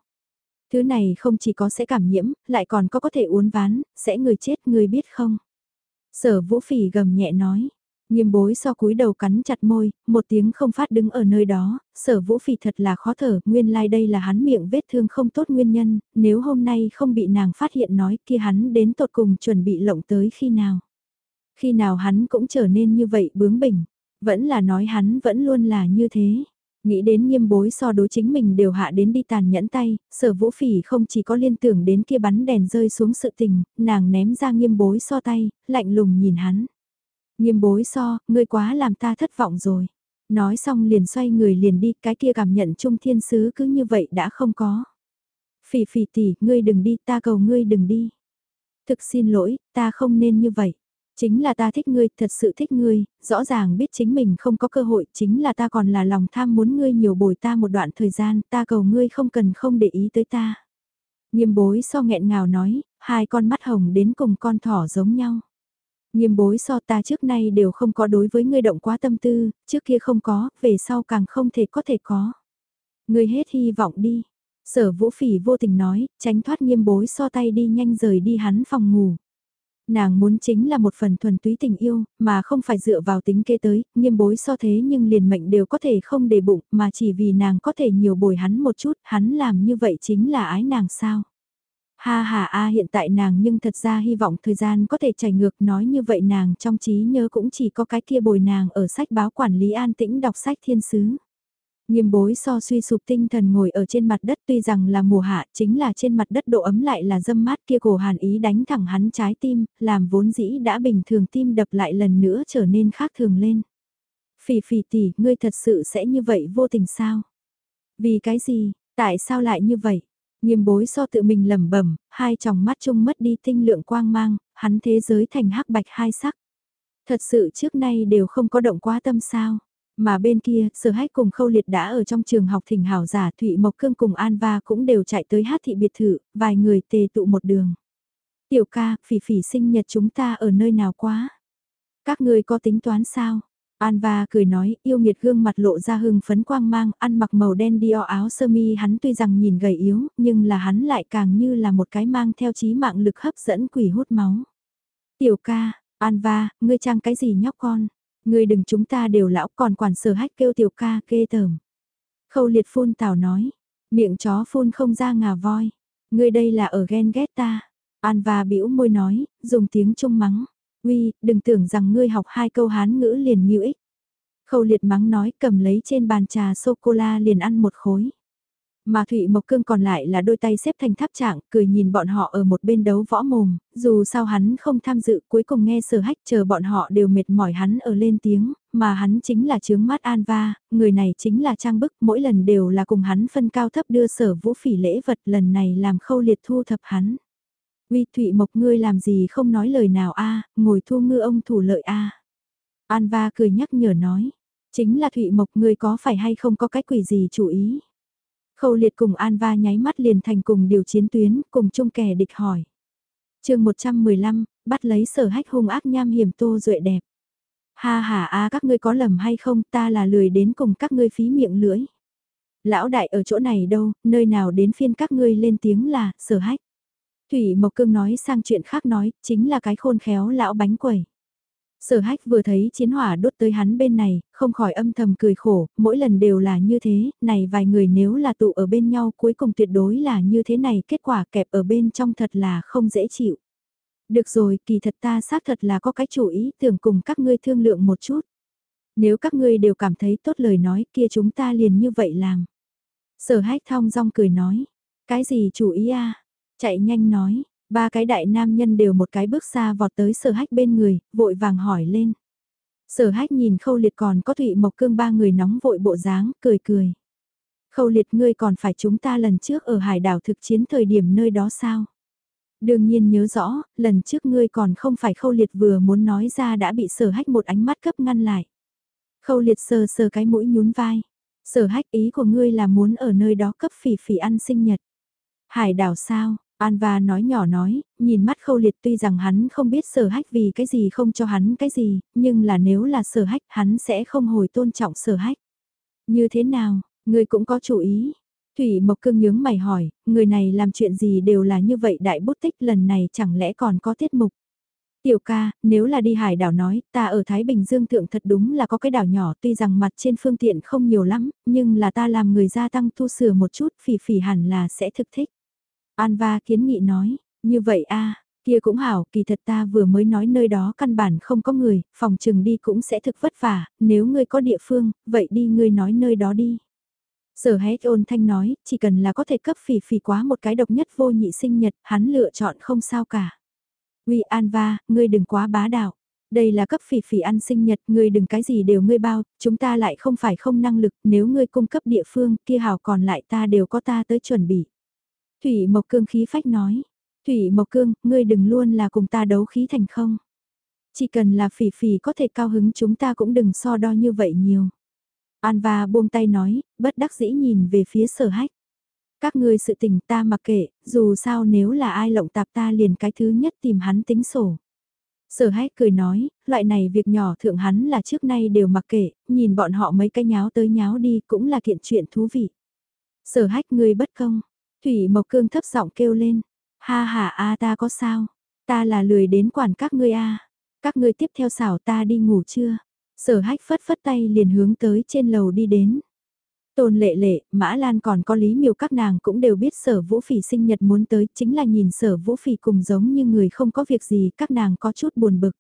Thứ này không chỉ có sẽ cảm nhiễm, lại còn có có thể uốn ván, sẽ người chết ngươi biết không? Sở vũ phỉ gầm nhẹ nói, Nghiêm bối so cúi đầu cắn chặt môi, một tiếng không phát đứng ở nơi đó, sở vũ phỉ thật là khó thở, nguyên lai like đây là hắn miệng vết thương không tốt nguyên nhân, nếu hôm nay không bị nàng phát hiện nói kia hắn đến tột cùng chuẩn bị lộng tới khi nào. Khi nào hắn cũng trở nên như vậy bướng bỉnh, vẫn là nói hắn vẫn luôn là như thế. Nghĩ đến nghiêm bối so đối chính mình đều hạ đến đi tàn nhẫn tay, sở vũ phỉ không chỉ có liên tưởng đến kia bắn đèn rơi xuống sự tình, nàng ném ra nghiêm bối so tay, lạnh lùng nhìn hắn. Nghiêm bối so, ngươi quá làm ta thất vọng rồi. Nói xong liền xoay người liền đi, cái kia cảm nhận trung thiên sứ cứ như vậy đã không có. Phỉ phỉ tỷ, ngươi đừng đi, ta cầu ngươi đừng đi. Thực xin lỗi, ta không nên như vậy. Chính là ta thích ngươi, thật sự thích ngươi, rõ ràng biết chính mình không có cơ hội, chính là ta còn là lòng tham muốn ngươi nhiều bồi ta một đoạn thời gian, ta cầu ngươi không cần không để ý tới ta. Nghiêm bối so nghẹn ngào nói, hai con mắt hồng đến cùng con thỏ giống nhau. Nghiêm bối so ta trước nay đều không có đối với ngươi động quá tâm tư, trước kia không có, về sau càng không thể có thể có. Ngươi hết hy vọng đi. Sở vũ phỉ vô tình nói, tránh thoát nghiêm bối so tay đi nhanh rời đi hắn phòng ngủ. Nàng muốn chính là một phần thuần túy tình yêu, mà không phải dựa vào tính kế tới, nghiêm bối so thế nhưng liền mệnh đều có thể không để bụng, mà chỉ vì nàng có thể nhiều bồi hắn một chút, hắn làm như vậy chính là ái nàng sao. Ha ha a hiện tại nàng nhưng thật ra hy vọng thời gian có thể chảy ngược nói như vậy nàng trong trí nhớ cũng chỉ có cái kia bồi nàng ở sách báo quản lý an tĩnh đọc sách thiên sứ. Nghiêm bối so suy sụp tinh thần ngồi ở trên mặt đất tuy rằng là mùa hạ chính là trên mặt đất độ ấm lại là dâm mát kia cổ hàn ý đánh thẳng hắn trái tim, làm vốn dĩ đã bình thường tim đập lại lần nữa trở nên khác thường lên. Phỉ phỉ tỷ, ngươi thật sự sẽ như vậy vô tình sao? Vì cái gì, tại sao lại như vậy? Nghiêm bối so tự mình lẩm bẩm, hai tròng mắt chung mất đi tinh lượng quang mang, hắn thế giới thành hắc bạch hai sắc. Thật sự trước nay đều không có động quá tâm sao. Mà bên kia, sở hách cùng khâu liệt đã ở trong trường học thỉnh hảo giả Thụy Mộc Cương cùng An Va cũng đều chạy tới hát thị biệt thự, vài người tề tụ một đường. Tiểu ca, phỉ phỉ sinh nhật chúng ta ở nơi nào quá? Các người có tính toán sao? Anva cười nói, yêu nghiệt gương mặt lộ ra hưng phấn quang mang, ăn mặc màu đen đi áo sơ mi hắn tuy rằng nhìn gầy yếu, nhưng là hắn lại càng như là một cái mang theo trí mạng lực hấp dẫn quỷ hút máu. Tiểu ca, Anva, ngươi trang cái gì nhóc con? Ngươi đừng chúng ta đều lão còn quản sở hách kêu tiểu ca kê tởm. Khâu liệt phun tào nói, miệng chó phun không ra ngà voi. Ngươi đây là ở ghen ghét ta. Anva bĩu môi nói, dùng tiếng trung mắng. Uy, đừng tưởng rằng ngươi học hai câu hán ngữ liền như ích. Khâu liệt mắng nói cầm lấy trên bàn trà sô-cô-la liền ăn một khối. Mà Thụy Mộc Cương còn lại là đôi tay xếp thành tháp trạng, cười nhìn bọn họ ở một bên đấu võ mồm, dù sao hắn không tham dự cuối cùng nghe sở hách chờ bọn họ đều mệt mỏi hắn ở lên tiếng, mà hắn chính là chướng mắt an va, người này chính là trang bức, mỗi lần đều là cùng hắn phân cao thấp đưa sở vũ phỉ lễ vật lần này làm khâu liệt thu thập hắn. Uy Thụy Mộc ngươi làm gì không nói lời nào a ngồi thu ngư ông thủ lợi a An va cười nhắc nhở nói, chính là Thụy Mộc ngươi có phải hay không có cái quỷ gì chủ ý. Khâu liệt cùng An Va nháy mắt liền thành cùng điều chiến tuyến, cùng chung kẻ địch hỏi. chương 115, bắt lấy sở hách hung ác nham hiểm tô duệ đẹp. Ha ha a các ngươi có lầm hay không ta là lười đến cùng các ngươi phí miệng lưỡi. Lão đại ở chỗ này đâu, nơi nào đến phiên các ngươi lên tiếng là, sở hách. Thủy Mộc Cương nói sang chuyện khác nói, chính là cái khôn khéo lão bánh quẩy. Sở hách vừa thấy chiến hỏa đốt tới hắn bên này, không khỏi âm thầm cười khổ, mỗi lần đều là như thế, này vài người nếu là tụ ở bên nhau cuối cùng tuyệt đối là như thế này, kết quả kẹp ở bên trong thật là không dễ chịu. Được rồi, kỳ thật ta xác thật là có cái chủ ý tưởng cùng các ngươi thương lượng một chút. Nếu các ngươi đều cảm thấy tốt lời nói kia chúng ta liền như vậy làm. Sở hách thong dong cười nói, cái gì chủ ý a Chạy nhanh nói, Ba cái đại nam nhân đều một cái bước xa vọt tới sở hách bên người, vội vàng hỏi lên. Sở hách nhìn khâu liệt còn có thụy mộc cương ba người nóng vội bộ dáng, cười cười. Khâu liệt ngươi còn phải chúng ta lần trước ở hải đảo thực chiến thời điểm nơi đó sao? Đương nhiên nhớ rõ, lần trước ngươi còn không phải khâu liệt vừa muốn nói ra đã bị sở hách một ánh mắt cấp ngăn lại. Khâu liệt sờ sờ cái mũi nhún vai. Sở hách ý của ngươi là muốn ở nơi đó cấp phỉ phỉ ăn sinh nhật. Hải đảo sao, Anva nói nhỏ nói, nhìn mắt khâu liệt tuy rằng hắn không biết sở hách vì cái gì không cho hắn cái gì, nhưng là nếu là sở hách hắn sẽ không hồi tôn trọng sở hách. Như thế nào, người cũng có chủ ý. Thủy Mộc Cương nhướng mày hỏi, người này làm chuyện gì đều là như vậy đại bút tích lần này chẳng lẽ còn có tiết mục. Tiểu ca, nếu là đi hải đảo nói, ta ở Thái Bình Dương thượng thật đúng là có cái đảo nhỏ tuy rằng mặt trên phương tiện không nhiều lắm, nhưng là ta làm người gia tăng tu sửa một chút phỉ phỉ hẳn là sẽ thực thích. Anva kiến nghị nói, như vậy a kia cũng hảo, kỳ thật ta vừa mới nói nơi đó căn bản không có người, phòng trừng đi cũng sẽ thực vất vả, nếu ngươi có địa phương, vậy đi ngươi nói nơi đó đi. Sở hét ôn thanh nói, chỉ cần là có thể cấp phỉ phỉ quá một cái độc nhất vô nhị sinh nhật, hắn lựa chọn không sao cả. Uy Anva, ngươi đừng quá bá đạo. Đây là cấp phỉ phỉ ăn sinh nhật, ngươi đừng cái gì đều ngươi bao, chúng ta lại không phải không năng lực, nếu ngươi cung cấp địa phương, kia hảo còn lại ta đều có ta tới chuẩn bị. Thủy Mộc Cương khí phách nói. Thủy Mộc Cương, ngươi đừng luôn là cùng ta đấu khí thành không. Chỉ cần là phỉ phỉ có thể cao hứng chúng ta cũng đừng so đo như vậy nhiều. An và buông tay nói, bất đắc dĩ nhìn về phía sở hách. Các ngươi sự tình ta mặc kệ, dù sao nếu là ai lộng tạp ta liền cái thứ nhất tìm hắn tính sổ. Sở hách cười nói, loại này việc nhỏ thượng hắn là trước nay đều mặc kệ, nhìn bọn họ mấy cái nháo tới nháo đi cũng là kiện chuyện thú vị. Sở hách ngươi bất công, Thủy Mộc Cương thấp giọng kêu lên, ha ha a ta có sao, ta là lười đến quản các ngươi a các ngươi tiếp theo xảo ta đi ngủ chưa? Sở hách phất phất tay liền hướng tới trên lầu đi đến. Tôn lệ lệ, Mã Lan còn có lý miêu các nàng cũng đều biết sở vũ phỉ sinh nhật muốn tới chính là nhìn sở vũ phỉ cùng giống như người không có việc gì các nàng có chút buồn bực.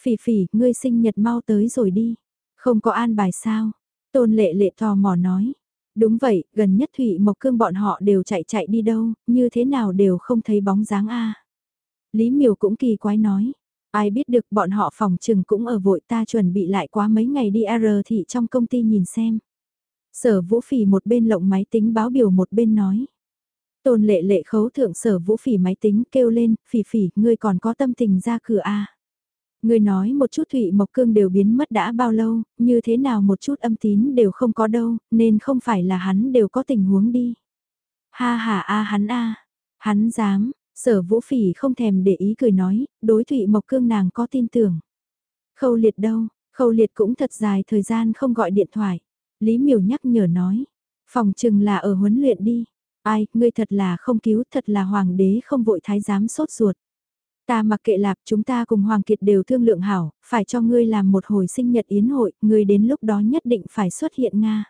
Phỉ phỉ, ngươi sinh nhật mau tới rồi đi. Không có an bài sao? Tôn lệ lệ tò mò nói. Đúng vậy, gần nhất Thụy Mộc Cương bọn họ đều chạy chạy đi đâu, như thế nào đều không thấy bóng dáng a. Lý miều cũng kỳ quái nói. Ai biết được bọn họ phòng trừng cũng ở vội ta chuẩn bị lại quá mấy ngày đi R thị trong công ty nhìn xem. Sở vũ phỉ một bên lộng máy tính báo biểu một bên nói. Tôn lệ lệ khấu thượng sở vũ phỉ máy tính kêu lên, phỉ phỉ, ngươi còn có tâm tình ra cửa a à? Ngươi nói một chút Thụy Mộc Cương đều biến mất đã bao lâu, như thế nào một chút âm tín đều không có đâu, nên không phải là hắn đều có tình huống đi. Ha ha a hắn a hắn dám, sở vũ phỉ không thèm để ý cười nói, đối Thụy Mộc Cương nàng có tin tưởng. Khâu liệt đâu, khâu liệt cũng thật dài thời gian không gọi điện thoại. Lý miểu nhắc nhở nói, phòng chừng là ở huấn luyện đi. Ai, ngươi thật là không cứu, thật là hoàng đế không vội thái giám sốt ruột. Ta mặc kệ lạp chúng ta cùng Hoàng Kiệt đều thương lượng hảo, phải cho ngươi làm một hồi sinh nhật yến hội, ngươi đến lúc đó nhất định phải xuất hiện Nga.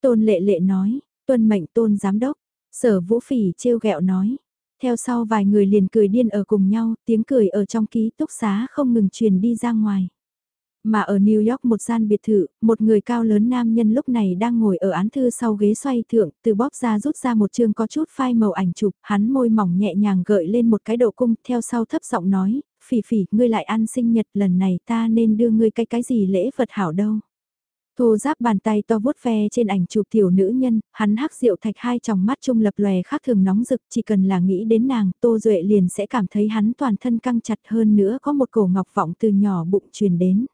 Tôn lệ lệ nói, tuân mệnh tôn giám đốc, sở vũ phỉ trêu ghẹo nói. Theo sau vài người liền cười điên ở cùng nhau, tiếng cười ở trong ký túc xá không ngừng truyền đi ra ngoài. Mà ở New York một gian biệt thự, một người cao lớn nam nhân lúc này đang ngồi ở án thư sau ghế xoay thượng, từ bóp ra rút ra một chương có chút phai màu ảnh chụp, hắn môi mỏng nhẹ nhàng gợi lên một cái độ cung, theo sau thấp giọng nói, phỉ phỉ, ngươi lại ăn sinh nhật lần này ta nên đưa ngươi cái cái gì lễ vật hảo đâu. Thô giáp bàn tay to vuốt ve trên ảnh chụp tiểu nữ nhân, hắn hắc rượu thạch hai tròng mắt trung lập lòe khác thường nóng rực, chỉ cần là nghĩ đến nàng, Tô Duệ liền sẽ cảm thấy hắn toàn thân căng chặt hơn nữa có một cổ ngọc vọng từ nhỏ bụng truyền đến.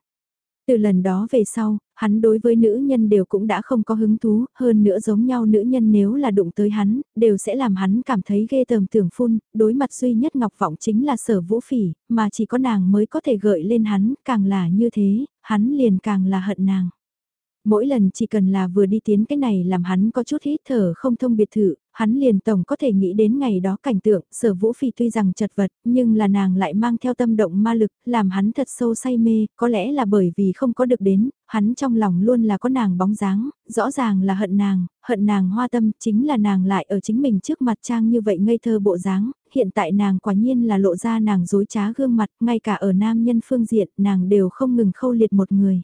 Từ lần đó về sau, hắn đối với nữ nhân đều cũng đã không có hứng thú, hơn nữa giống nhau nữ nhân nếu là đụng tới hắn, đều sẽ làm hắn cảm thấy ghê tởm tưởng phun, đối mặt duy nhất ngọc vọng chính là sở vũ phỉ, mà chỉ có nàng mới có thể gợi lên hắn, càng là như thế, hắn liền càng là hận nàng mỗi lần chỉ cần là vừa đi tiến cái này làm hắn có chút hít thở không thông biệt thự, hắn liền tổng có thể nghĩ đến ngày đó cảnh tượng, sở vũ phi tuy rằng chật vật, nhưng là nàng lại mang theo tâm động ma lực, làm hắn thật sâu say mê, có lẽ là bởi vì không có được đến, hắn trong lòng luôn là có nàng bóng dáng, rõ ràng là hận nàng, hận nàng hoa tâm, chính là nàng lại ở chính mình trước mặt trang như vậy ngây thơ bộ dáng, hiện tại nàng quả nhiên là lộ ra nàng dối trá gương mặt, ngay cả ở nam nhân phương diện, nàng đều không ngừng khâu liệt một người.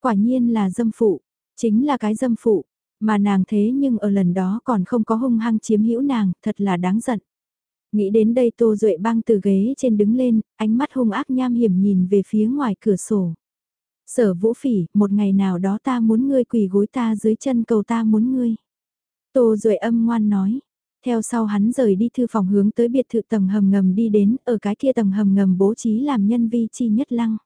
Quả nhiên là dâm phụ, chính là cái dâm phụ, mà nàng thế nhưng ở lần đó còn không có hung hăng chiếm hữu nàng, thật là đáng giận. Nghĩ đến đây Tô Duệ băng từ ghế trên đứng lên, ánh mắt hung ác nham hiểm nhìn về phía ngoài cửa sổ. Sở vũ phỉ, một ngày nào đó ta muốn ngươi quỳ gối ta dưới chân cầu ta muốn ngươi. Tô Duệ âm ngoan nói. Theo sau hắn rời đi thư phòng hướng tới biệt thự tầng hầm ngầm đi đến, ở cái kia tầng hầm ngầm bố trí làm nhân vi chi nhất lăng.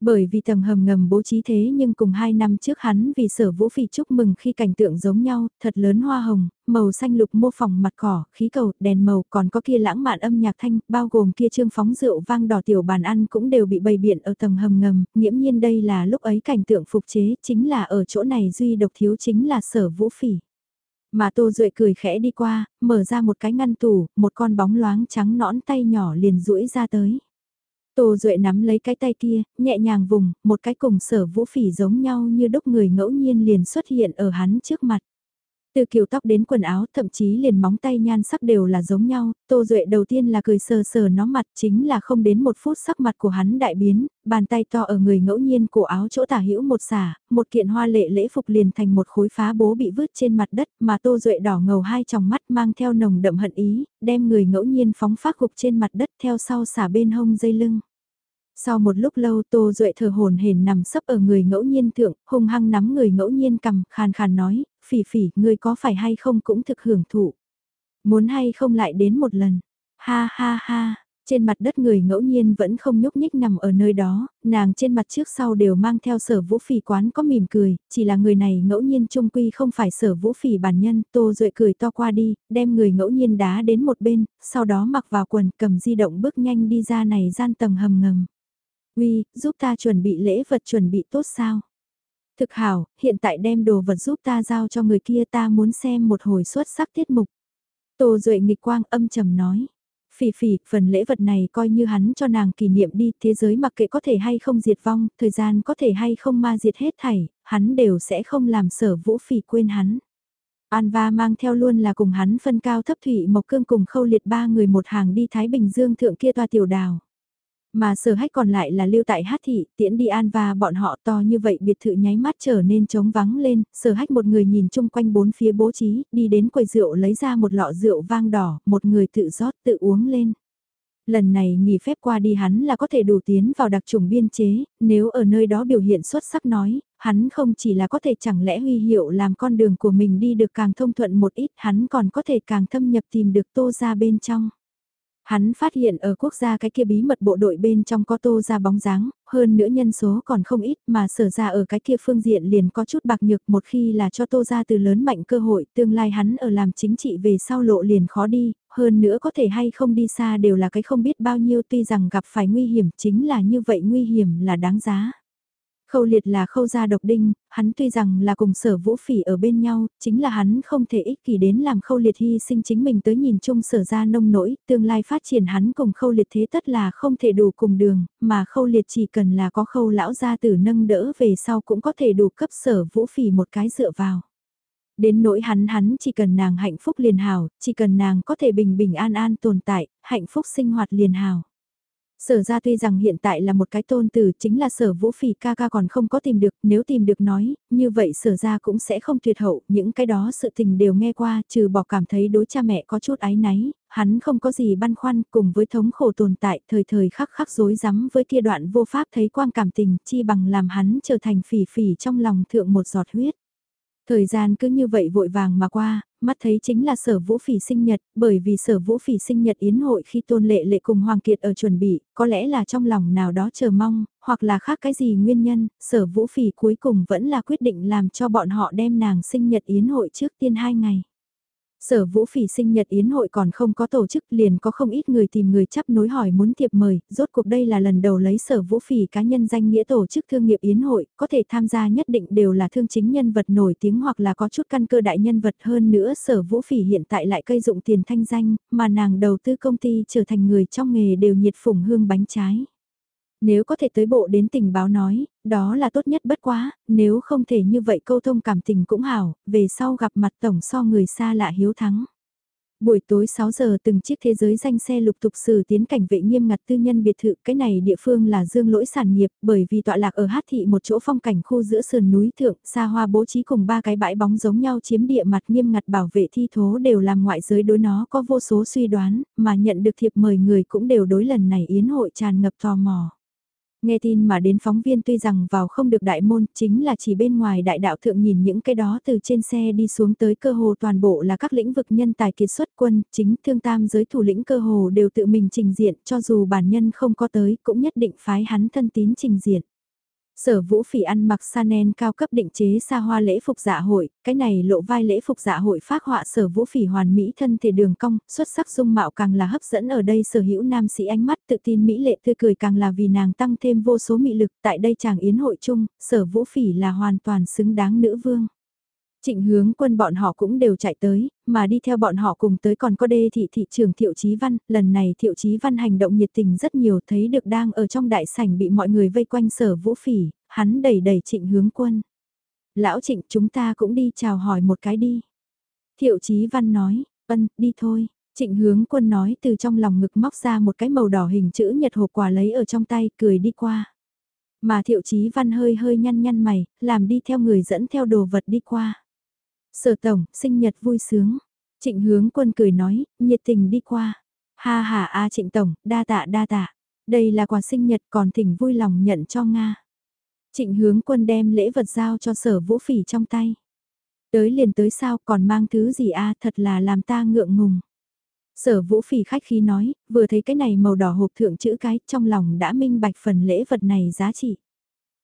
Bởi vì tầng hầm ngầm bố trí thế nhưng cùng hai năm trước hắn vì sở vũ phỉ chúc mừng khi cảnh tượng giống nhau, thật lớn hoa hồng, màu xanh lục mô phỏng mặt cỏ, khí cầu, đèn màu, còn có kia lãng mạn âm nhạc thanh, bao gồm kia trương phóng rượu vang đỏ tiểu bàn ăn cũng đều bị bày biện ở tầng hầm ngầm, nghiễm nhiên đây là lúc ấy cảnh tượng phục chế, chính là ở chỗ này duy độc thiếu chính là sở vũ phỉ. Mà Tô Duệ cười khẽ đi qua, mở ra một cái ngăn tủ, một con bóng loáng trắng nõn tay nhỏ liền duỗi ra tới. Tô Duệ nắm lấy cái tay kia, nhẹ nhàng vùng, một cái cùng sở vũ phỉ giống nhau như đúc người ngẫu nhiên liền xuất hiện ở hắn trước mặt. Từ kiểu tóc đến quần áo thậm chí liền móng tay nhan sắc đều là giống nhau, Tô Duệ đầu tiên là cười sờ sờ nó mặt chính là không đến một phút sắc mặt của hắn đại biến, bàn tay to ở người ngẫu nhiên cổ áo chỗ tả hữu một xả, một kiện hoa lệ lễ phục liền thành một khối phá bố bị vứt trên mặt đất mà Tô Duệ đỏ ngầu hai tròng mắt mang theo nồng đậm hận ý, đem người ngẫu nhiên phóng phát gục trên mặt đất theo sau xả bên hông dây lưng. Sau một lúc lâu Tô Duệ thở hồn hển nằm sấp ở người ngẫu nhiên thượng, hung hăng nắm người ngẫu nhiên cầm, khàn khàn nói, phỉ phỉ, người có phải hay không cũng thực hưởng thụ. Muốn hay không lại đến một lần. Ha ha ha, trên mặt đất người ngẫu nhiên vẫn không nhúc nhích nằm ở nơi đó, nàng trên mặt trước sau đều mang theo sở vũ phỉ quán có mỉm cười, chỉ là người này ngẫu nhiên trung quy không phải sở vũ phỉ bản nhân, tô duệ cười to qua đi, đem người ngẫu nhiên đá đến một bên, sau đó mặc vào quần cầm di động bước nhanh đi ra này gian tầng hầm ngầm. Uy, giúp ta chuẩn bị lễ vật chuẩn bị tốt sao? Thực hảo, hiện tại đem đồ vật giúp ta giao cho người kia ta muốn xem một hồi xuất sắc tiết mục. Tô Duệ nghịch quang âm trầm nói. Phỉ phỉ, phần lễ vật này coi như hắn cho nàng kỷ niệm đi, thế giới mặc kệ có thể hay không diệt vong, thời gian có thể hay không ma diệt hết thảy, hắn đều sẽ không làm sở vũ phỉ quên hắn. Anva mang theo luôn là cùng hắn phân cao thấp thủy mộc cương cùng khâu liệt ba người một hàng đi Thái Bình Dương thượng kia toa tiểu đào. Mà sở hách còn lại là lưu tại hát thị, tiễn đi an và bọn họ to như vậy biệt thự nháy mắt trở nên trống vắng lên, sở hách một người nhìn chung quanh bốn phía bố trí, đi đến quầy rượu lấy ra một lọ rượu vang đỏ, một người tự rót tự uống lên. Lần này nghỉ phép qua đi hắn là có thể đủ tiến vào đặc trùng biên chế, nếu ở nơi đó biểu hiện xuất sắc nói, hắn không chỉ là có thể chẳng lẽ huy hiệu làm con đường của mình đi được càng thông thuận một ít, hắn còn có thể càng thâm nhập tìm được tô ra bên trong. Hắn phát hiện ở quốc gia cái kia bí mật bộ đội bên trong có tô ra bóng dáng, hơn nữa nhân số còn không ít mà sở ra ở cái kia phương diện liền có chút bạc nhược một khi là cho tô ra từ lớn mạnh cơ hội tương lai hắn ở làm chính trị về sau lộ liền khó đi, hơn nữa có thể hay không đi xa đều là cái không biết bao nhiêu tuy rằng gặp phải nguy hiểm chính là như vậy nguy hiểm là đáng giá. Khâu liệt là khâu gia độc đinh, hắn tuy rằng là cùng sở vũ phỉ ở bên nhau, chính là hắn không thể ích kỷ đến làm khâu liệt hy sinh chính mình tới nhìn chung sở ra nông nỗi, tương lai phát triển hắn cùng khâu liệt thế tất là không thể đủ cùng đường, mà khâu liệt chỉ cần là có khâu lão gia tử nâng đỡ về sau cũng có thể đủ cấp sở vũ phỉ một cái dựa vào. Đến nỗi hắn hắn chỉ cần nàng hạnh phúc liền hào, chỉ cần nàng có thể bình bình an an tồn tại, hạnh phúc sinh hoạt liền hào. Sở ra tuy rằng hiện tại là một cái tôn tử chính là sở vũ phỉ ca ca còn không có tìm được, nếu tìm được nói, như vậy sở ra cũng sẽ không tuyệt hậu, những cái đó sự tình đều nghe qua, trừ bỏ cảm thấy đối cha mẹ có chút ái náy, hắn không có gì băn khoăn cùng với thống khổ tồn tại thời thời khắc khắc rối rắm với kia đoạn vô pháp thấy quang cảm tình chi bằng làm hắn trở thành phỉ phỉ trong lòng thượng một giọt huyết. Thời gian cứ như vậy vội vàng mà qua, mắt thấy chính là sở vũ phỉ sinh nhật, bởi vì sở vũ phỉ sinh nhật yến hội khi tôn lệ lệ cùng Hoàng Kiệt ở chuẩn bị, có lẽ là trong lòng nào đó chờ mong, hoặc là khác cái gì nguyên nhân, sở vũ phỉ cuối cùng vẫn là quyết định làm cho bọn họ đem nàng sinh nhật yến hội trước tiên hai ngày. Sở Vũ Phỉ sinh nhật yến hội còn không có tổ chức liền có không ít người tìm người chấp nối hỏi muốn thiệp mời, rốt cuộc đây là lần đầu lấy Sở Vũ Phỉ cá nhân danh nghĩa tổ chức thương nghiệp yến hội, có thể tham gia nhất định đều là thương chính nhân vật nổi tiếng hoặc là có chút căn cơ đại nhân vật hơn nữa Sở Vũ Phỉ hiện tại lại cây dụng tiền thanh danh, mà nàng đầu tư công ty trở thành người trong nghề đều nhiệt phủng hương bánh trái. Nếu có thể tới bộ đến tình báo nói, đó là tốt nhất bất quá, nếu không thể như vậy câu thông cảm tình cũng hảo, về sau gặp mặt tổng so người xa lạ hiếu thắng. Buổi tối 6 giờ từng chiếc thế giới danh xe lục tục xử tiến cảnh vệ nghiêm ngặt tư nhân biệt thự, cái này địa phương là dương lỗi sản nghiệp, bởi vì tọa lạc ở hát thị một chỗ phong cảnh khu giữa sườn núi thượng, xa hoa bố trí cùng ba cái bãi bóng giống nhau chiếm địa mặt nghiêm ngặt bảo vệ thi thố đều làm ngoại giới đối nó có vô số suy đoán, mà nhận được thiệp mời người cũng đều đối lần này yến hội tràn ngập tò mò. Nghe tin mà đến phóng viên tuy rằng vào không được đại môn, chính là chỉ bên ngoài đại đạo thượng nhìn những cái đó từ trên xe đi xuống tới cơ hồ toàn bộ là các lĩnh vực nhân tài kiệt xuất quân, chính thương tam giới thủ lĩnh cơ hồ đều tự mình trình diện, cho dù bản nhân không có tới cũng nhất định phái hắn thân tín trình diện. Sở vũ phỉ ăn mặc Sanen cao cấp định chế xa hoa lễ phục dạ hội, cái này lộ vai lễ phục dạ hội phát họa sở vũ phỉ hoàn mỹ thân thể đường cong, xuất sắc dung mạo càng là hấp dẫn ở đây sở hữu nam sĩ ánh mắt tự tin mỹ lệ tươi cười càng là vì nàng tăng thêm vô số mị lực tại đây chàng yến hội chung, sở vũ phỉ là hoàn toàn xứng đáng nữ vương. Trịnh hướng quân bọn họ cũng đều chạy tới, mà đi theo bọn họ cùng tới còn có đê thị thị trường Thiệu Chí Văn, lần này Thiệu Chí Văn hành động nhiệt tình rất nhiều thấy được đang ở trong đại sảnh bị mọi người vây quanh sở vũ phỉ, hắn đẩy đẩy trịnh hướng quân. Lão trịnh chúng ta cũng đi chào hỏi một cái đi. Thiệu Chí Văn nói, ân, đi thôi. Trịnh hướng quân nói từ trong lòng ngực móc ra một cái màu đỏ hình chữ nhật hộp quà lấy ở trong tay, cười đi qua. Mà thiệu chí văn hơi hơi nhăn nhăn mày, làm đi theo người dẫn theo đồ vật đi qua. Sở tổng, sinh nhật vui sướng. Trịnh hướng quân cười nói, nhiệt tình đi qua. Ha ha a trịnh tổng, đa tạ đa tạ. Đây là quà sinh nhật còn thỉnh vui lòng nhận cho Nga. Trịnh hướng quân đem lễ vật giao cho sở vũ phỉ trong tay. Tới liền tới sao còn mang thứ gì a thật là làm ta ngượng ngùng. Sở vũ phỉ khách khí nói, vừa thấy cái này màu đỏ hộp thượng chữ cái trong lòng đã minh bạch phần lễ vật này giá trị.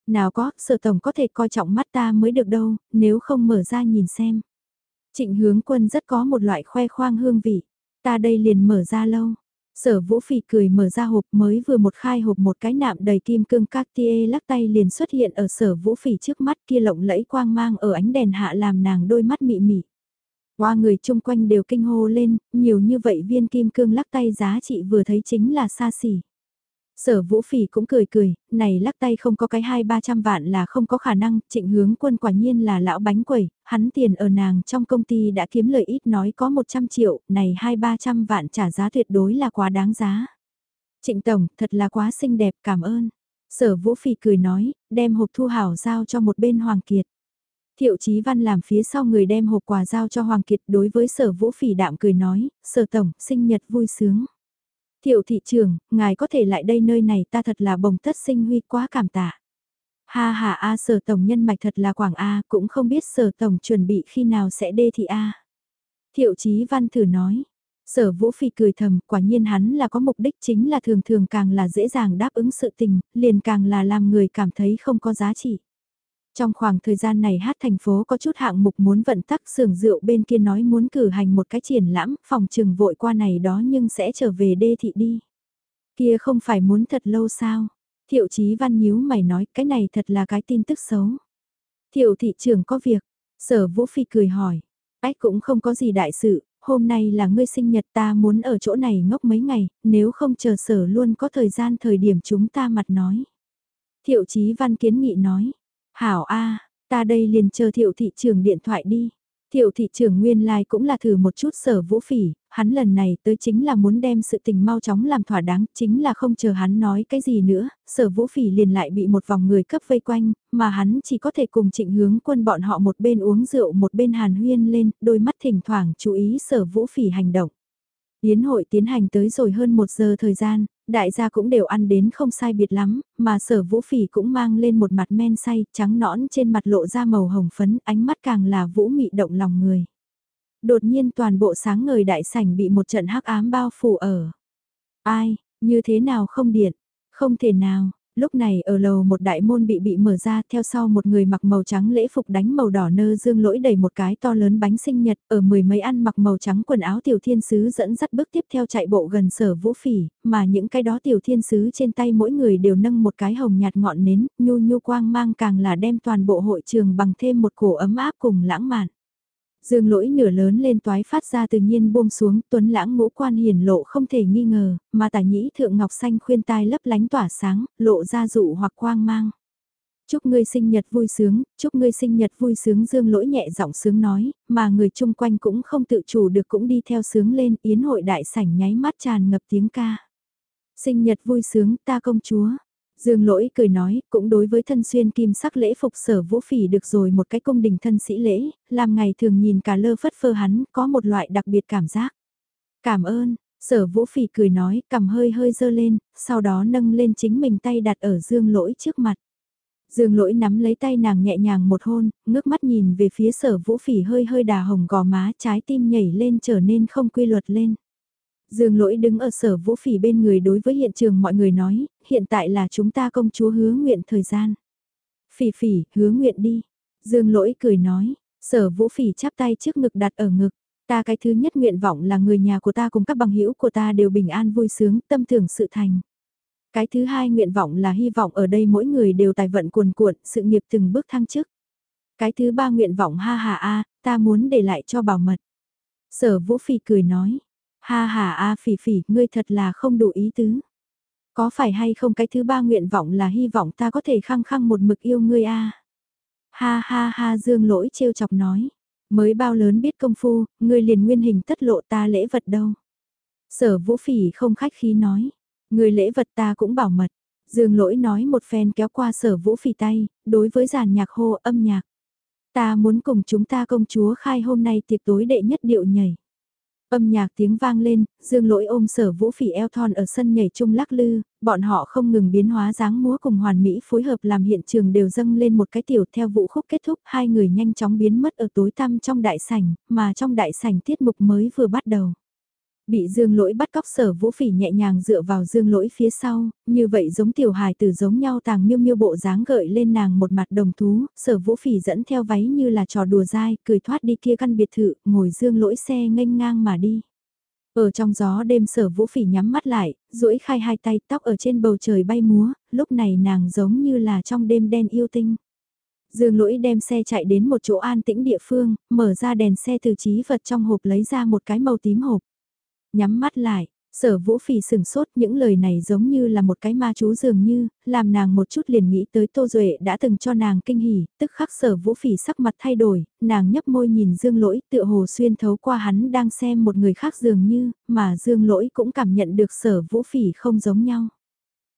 Nào có, sở tổng có thể coi trọng mắt ta mới được đâu, nếu không mở ra nhìn xem. Trịnh hướng quân rất có một loại khoe khoang hương vị. Ta đây liền mở ra lâu. Sở vũ phỉ cười mở ra hộp mới vừa một khai hộp một cái nạm đầy kim cương Cartier lắc tay liền xuất hiện ở sở vũ phỉ trước mắt kia lộng lẫy quang mang ở ánh đèn hạ làm nàng đôi mắt mị mị. Qua người chung quanh đều kinh hô lên, nhiều như vậy viên kim cương lắc tay giá trị vừa thấy chính là xa xỉ. Sở vũ phỉ cũng cười cười, này lắc tay không có cái hai ba trăm vạn là không có khả năng, trịnh hướng quân quả nhiên là lão bánh quẩy, hắn tiền ở nàng trong công ty đã kiếm lời ít nói có 100 triệu, này hai ba trăm vạn trả giá tuyệt đối là quá đáng giá. Trịnh Tổng, thật là quá xinh đẹp, cảm ơn. Sở vũ phỉ cười nói, đem hộp thu hảo giao cho một bên Hoàng Kiệt. Thiệu Chí Văn làm phía sau người đem hộp quà giao cho Hoàng Kiệt đối với sở vũ phỉ đạm cười nói, sở tổng, sinh nhật vui sướng. Thiệu thị trưởng, ngài có thể lại đây nơi này ta thật là bồng tất sinh huy quá cảm tạ. Ha ha a sở tổng nhân mạch thật là quảng A cũng không biết sở tổng chuẩn bị khi nào sẽ đê thị A. Thiệu Chí Văn thử nói. Sở Vũ Phi cười thầm, quả nhiên hắn là có mục đích chính là thường thường càng là dễ dàng đáp ứng sự tình, liền càng là làm người cảm thấy không có giá trị. Trong khoảng thời gian này hát thành phố có chút hạng mục muốn vận tắc xưởng rượu bên kia nói muốn cử hành một cái triển lãm, phòng trừng vội qua này đó nhưng sẽ trở về đê thị đi. Kia không phải muốn thật lâu sao? Thiệu chí văn nhíu mày nói cái này thật là cái tin tức xấu. Thiệu thị trưởng có việc, sở vũ phi cười hỏi. Ách cũng không có gì đại sự, hôm nay là ngươi sinh nhật ta muốn ở chỗ này ngốc mấy ngày, nếu không chờ sở luôn có thời gian thời điểm chúng ta mặt nói. Thiệu chí văn kiến nghị nói, Hảo A, ta đây liền chờ thiệu thị trường điện thoại đi. Thiệu thị trường nguyên lai like cũng là thử một chút sở vũ phỉ, hắn lần này tới chính là muốn đem sự tình mau chóng làm thỏa đáng, chính là không chờ hắn nói cái gì nữa, sở vũ phỉ liền lại bị một vòng người cấp vây quanh, mà hắn chỉ có thể cùng trịnh hướng quân bọn họ một bên uống rượu một bên hàn huyên lên, đôi mắt thỉnh thoảng chú ý sở vũ phỉ hành động. Yến hội tiến hành tới rồi hơn một giờ thời gian, đại gia cũng đều ăn đến không sai biệt lắm, mà sở vũ phỉ cũng mang lên một mặt men say, trắng nõn trên mặt lộ ra màu hồng phấn, ánh mắt càng là vũ mị động lòng người. Đột nhiên toàn bộ sáng ngời đại sảnh bị một trận hắc ám bao phủ ở. Ai, như thế nào không điện, không thể nào, Lúc này ở lầu một đại môn bị bị mở ra theo sau một người mặc màu trắng lễ phục đánh màu đỏ nơ dương lỗi đầy một cái to lớn bánh sinh nhật ở mười mấy ăn mặc màu trắng quần áo tiểu thiên sứ dẫn dắt bước tiếp theo chạy bộ gần sở vũ phỉ, mà những cái đó tiểu thiên sứ trên tay mỗi người đều nâng một cái hồng nhạt ngọn nến, nhu nhu quang mang càng là đem toàn bộ hội trường bằng thêm một cổ ấm áp cùng lãng mạn. Dương lỗi nửa lớn lên toái phát ra tự nhiên buông xuống, tuấn lãng ngũ quan hiển lộ không thể nghi ngờ, mà tả nhĩ thượng ngọc xanh khuyên tai lấp lánh tỏa sáng, lộ ra dụ hoặc quang mang. Chúc ngươi sinh nhật vui sướng, chúc ngươi sinh nhật vui sướng dương lỗi nhẹ giọng sướng nói, mà người chung quanh cũng không tự chủ được cũng đi theo sướng lên, yến hội đại sảnh nháy mắt tràn ngập tiếng ca. Sinh nhật vui sướng, ta công chúa, Dương lỗi cười nói, cũng đối với thân xuyên kim sắc lễ phục sở vũ phỉ được rồi một cái cung đình thân sĩ lễ, làm ngày thường nhìn cả lơ phất phơ hắn, có một loại đặc biệt cảm giác. Cảm ơn, sở vũ phỉ cười nói, cầm hơi hơi dơ lên, sau đó nâng lên chính mình tay đặt ở dương lỗi trước mặt. Dương lỗi nắm lấy tay nàng nhẹ nhàng một hôn, ngước mắt nhìn về phía sở vũ phỉ hơi hơi đà hồng gò má trái tim nhảy lên trở nên không quy luật lên. Dương lỗi đứng ở sở vũ phỉ bên người đối với hiện trường mọi người nói, hiện tại là chúng ta công chúa hứa nguyện thời gian. Phỉ phỉ, hứa nguyện đi. Dương lỗi cười nói, sở vũ phỉ chắp tay trước ngực đặt ở ngực. Ta cái thứ nhất nguyện vọng là người nhà của ta cùng các bằng hữu của ta đều bình an vui sướng, tâm tưởng sự thành. Cái thứ hai nguyện vọng là hy vọng ở đây mỗi người đều tài vận cuồn cuộn, sự nghiệp từng bước thăng chức. Cái thứ ba nguyện vọng ha ha a, ta muốn để lại cho bảo mật. Sở Vũ Phi cười nói, Ha ha a phỉ phỉ, ngươi thật là không đủ ý tứ. Có phải hay không cái thứ ba nguyện vọng là hy vọng ta có thể khăng khăng một mực yêu ngươi a Ha ha ha dương lỗi trêu chọc nói. Mới bao lớn biết công phu, ngươi liền nguyên hình tất lộ ta lễ vật đâu. Sở vũ phỉ không khách khí nói. Người lễ vật ta cũng bảo mật. Dương lỗi nói một phen kéo qua sở vũ phỉ tay, đối với giàn nhạc hô âm nhạc. Ta muốn cùng chúng ta công chúa khai hôm nay tiệc tối đệ nhất điệu nhảy. Âm nhạc tiếng vang lên, dương lỗi ôm sở vũ phỉ eo thon ở sân nhảy chung lắc lư, bọn họ không ngừng biến hóa dáng múa cùng hoàn mỹ phối hợp làm hiện trường đều dâng lên một cái tiểu theo vũ khúc kết thúc hai người nhanh chóng biến mất ở tối tăm trong đại sảnh, mà trong đại sảnh tiết mục mới vừa bắt đầu. Bị dương lỗi bắt cóc sở vũ phỉ nhẹ nhàng dựa vào dương lỗi phía sau, như vậy giống tiểu hài từ giống nhau tàng miêu miêu bộ dáng gợi lên nàng một mặt đồng thú, sở vũ phỉ dẫn theo váy như là trò đùa dai, cười thoát đi kia căn biệt thự, ngồi dương lỗi xe nghênh ngang mà đi. Ở trong gió đêm sở vũ phỉ nhắm mắt lại, duỗi khai hai tay tóc ở trên bầu trời bay múa, lúc này nàng giống như là trong đêm đen yêu tinh. Dương lỗi đem xe chạy đến một chỗ an tĩnh địa phương, mở ra đèn xe từ trí vật trong hộp lấy ra một cái màu tím hộp. Nhắm mắt lại, sở vũ phì sừng sốt những lời này giống như là một cái ma chú dường như, làm nàng một chút liền nghĩ tới Tô Duệ đã từng cho nàng kinh hỉ, tức khắc sở vũ phì sắc mặt thay đổi, nàng nhấp môi nhìn dương lỗi tựa hồ xuyên thấu qua hắn đang xem một người khác dường như, mà dương lỗi cũng cảm nhận được sở vũ phì không giống nhau.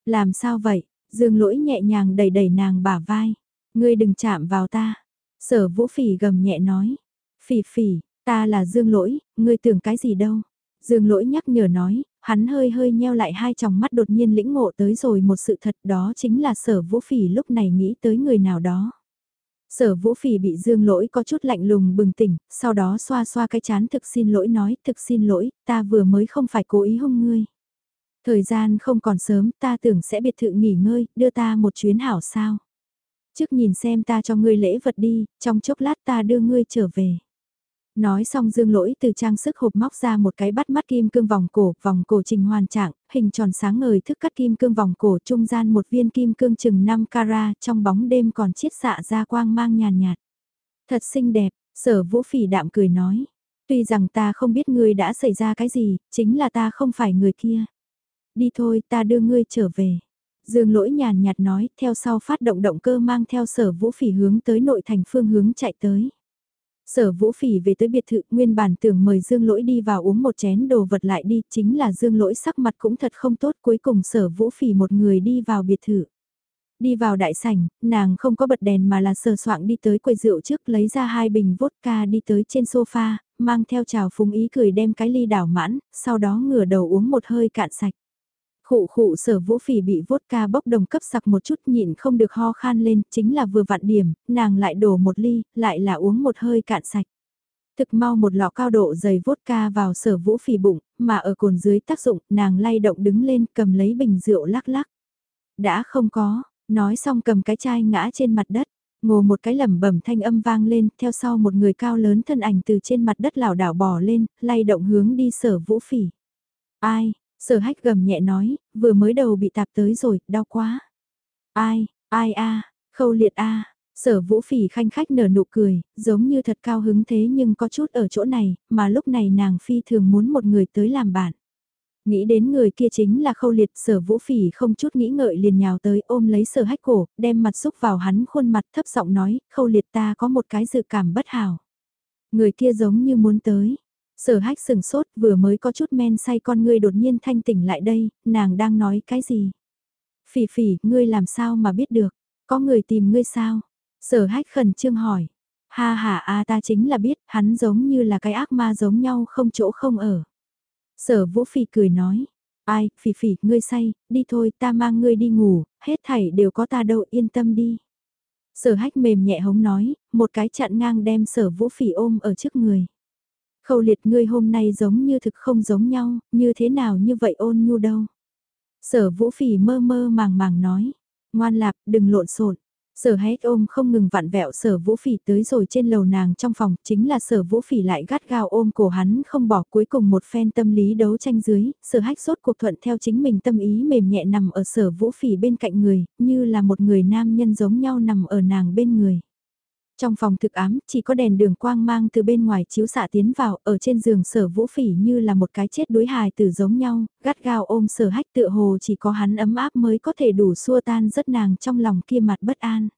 Làm sao vậy? Dương lỗi nhẹ nhàng đẩy đẩy nàng bả vai. Ngươi đừng chạm vào ta. Sở vũ phỉ gầm nhẹ nói. Phỉ phỉ, ta là dương lỗi, ngươi tưởng cái gì đâu. Dương lỗi nhắc nhở nói, hắn hơi hơi nheo lại hai tròng mắt đột nhiên lĩnh ngộ tới rồi một sự thật đó chính là sở vũ phỉ lúc này nghĩ tới người nào đó. Sở vũ phỉ bị dương lỗi có chút lạnh lùng bừng tỉnh, sau đó xoa xoa cái chán thực xin lỗi nói, thực xin lỗi, ta vừa mới không phải cố ý hung ngươi. Thời gian không còn sớm, ta tưởng sẽ biệt thự nghỉ ngơi, đưa ta một chuyến hảo sao. Trước nhìn xem ta cho ngươi lễ vật đi, trong chốc lát ta đưa ngươi trở về. Nói xong dương lỗi từ trang sức hộp móc ra một cái bắt mắt kim cương vòng cổ, vòng cổ trình hoàn trạng, hình tròn sáng ngời thức cắt kim cương vòng cổ trung gian một viên kim cương chừng 5 carat trong bóng đêm còn chiết xạ ra quang mang nhàn nhạt, Thật xinh đẹp, sở vũ phỉ đạm cười nói. Tuy rằng ta không biết ngươi đã xảy ra cái gì, chính là ta không phải người kia. Đi thôi ta đưa ngươi trở về. Dương lỗi nhàn nhạt nói, theo sau phát động động cơ mang theo sở vũ phỉ hướng tới nội thành phương hướng chạy tới. Sở vũ phỉ về tới biệt thự nguyên bản tưởng mời Dương lỗi đi vào uống một chén đồ vật lại đi, chính là Dương lỗi sắc mặt cũng thật không tốt cuối cùng sở vũ phỉ một người đi vào biệt thự. Đi vào đại sảnh, nàng không có bật đèn mà là sờ soạng đi tới quầy rượu trước lấy ra hai bình vodka đi tới trên sofa, mang theo trào phúng ý cười đem cái ly đảo mãn, sau đó ngửa đầu uống một hơi cạn sạch. Khụ khụ sở vũ phỉ bị vodka bốc đồng cấp sặc một chút nhịn không được ho khan lên, chính là vừa vặn điểm, nàng lại đổ một ly, lại là uống một hơi cạn sạch. Thực mau một lọ cao độ dày vodka vào sở vũ phỉ bụng, mà ở cồn dưới tác dụng, nàng lay động đứng lên cầm lấy bình rượu lắc lắc. Đã không có, nói xong cầm cái chai ngã trên mặt đất, ngồ một cái lẩm bẩm thanh âm vang lên, theo sau một người cao lớn thân ảnh từ trên mặt đất lảo đảo bò lên, lay động hướng đi sở vũ phỉ. Ai, Sở hách gầm nhẹ nói, vừa mới đầu bị tạp tới rồi, đau quá. Ai, ai a khâu liệt a Sở vũ phỉ khanh khách nở nụ cười, giống như thật cao hứng thế nhưng có chút ở chỗ này, mà lúc này nàng phi thường muốn một người tới làm bạn. Nghĩ đến người kia chính là khâu liệt sở vũ phỉ không chút nghĩ ngợi liền nhào tới ôm lấy sở hách cổ, đem mặt xúc vào hắn khuôn mặt thấp giọng nói, khâu liệt ta có một cái dự cảm bất hảo. Người kia giống như muốn tới, Sở hách sừng sốt vừa mới có chút men say con ngươi đột nhiên thanh tỉnh lại đây, nàng đang nói cái gì? Phỉ phỉ, ngươi làm sao mà biết được? Có người tìm ngươi sao? Sở hách khẩn trương hỏi. Ha ha a ta chính là biết, hắn giống như là cái ác ma giống nhau không chỗ không ở. Sở vũ phỉ cười nói. Ai, phỉ phỉ, ngươi say, đi thôi ta mang ngươi đi ngủ, hết thảy đều có ta đâu yên tâm đi. Sở hách mềm nhẹ hống nói, một cái chặn ngang đem sở vũ phỉ ôm ở trước người. Khâu liệt ngươi hôm nay giống như thực không giống nhau, như thế nào như vậy ôn nhu đâu. Sở vũ phỉ mơ mơ màng màng nói, ngoan lạp đừng lộn xộn Sở hét ôm không ngừng vặn vẹo sở vũ phỉ tới rồi trên lầu nàng trong phòng, chính là sở vũ phỉ lại gắt gao ôm cổ hắn không bỏ cuối cùng một phen tâm lý đấu tranh dưới, sở hách sốt cuộc thuận theo chính mình tâm ý mềm nhẹ nằm ở sở vũ phỉ bên cạnh người, như là một người nam nhân giống nhau nằm ở nàng bên người. Trong phòng thực ám, chỉ có đèn đường quang mang từ bên ngoài chiếu xạ tiến vào, ở trên giường sở vũ phỉ như là một cái chết đuối hài tử giống nhau, gắt gao ôm sở hách tựa hồ chỉ có hắn ấm áp mới có thể đủ xua tan rất nàng trong lòng kia mặt bất an.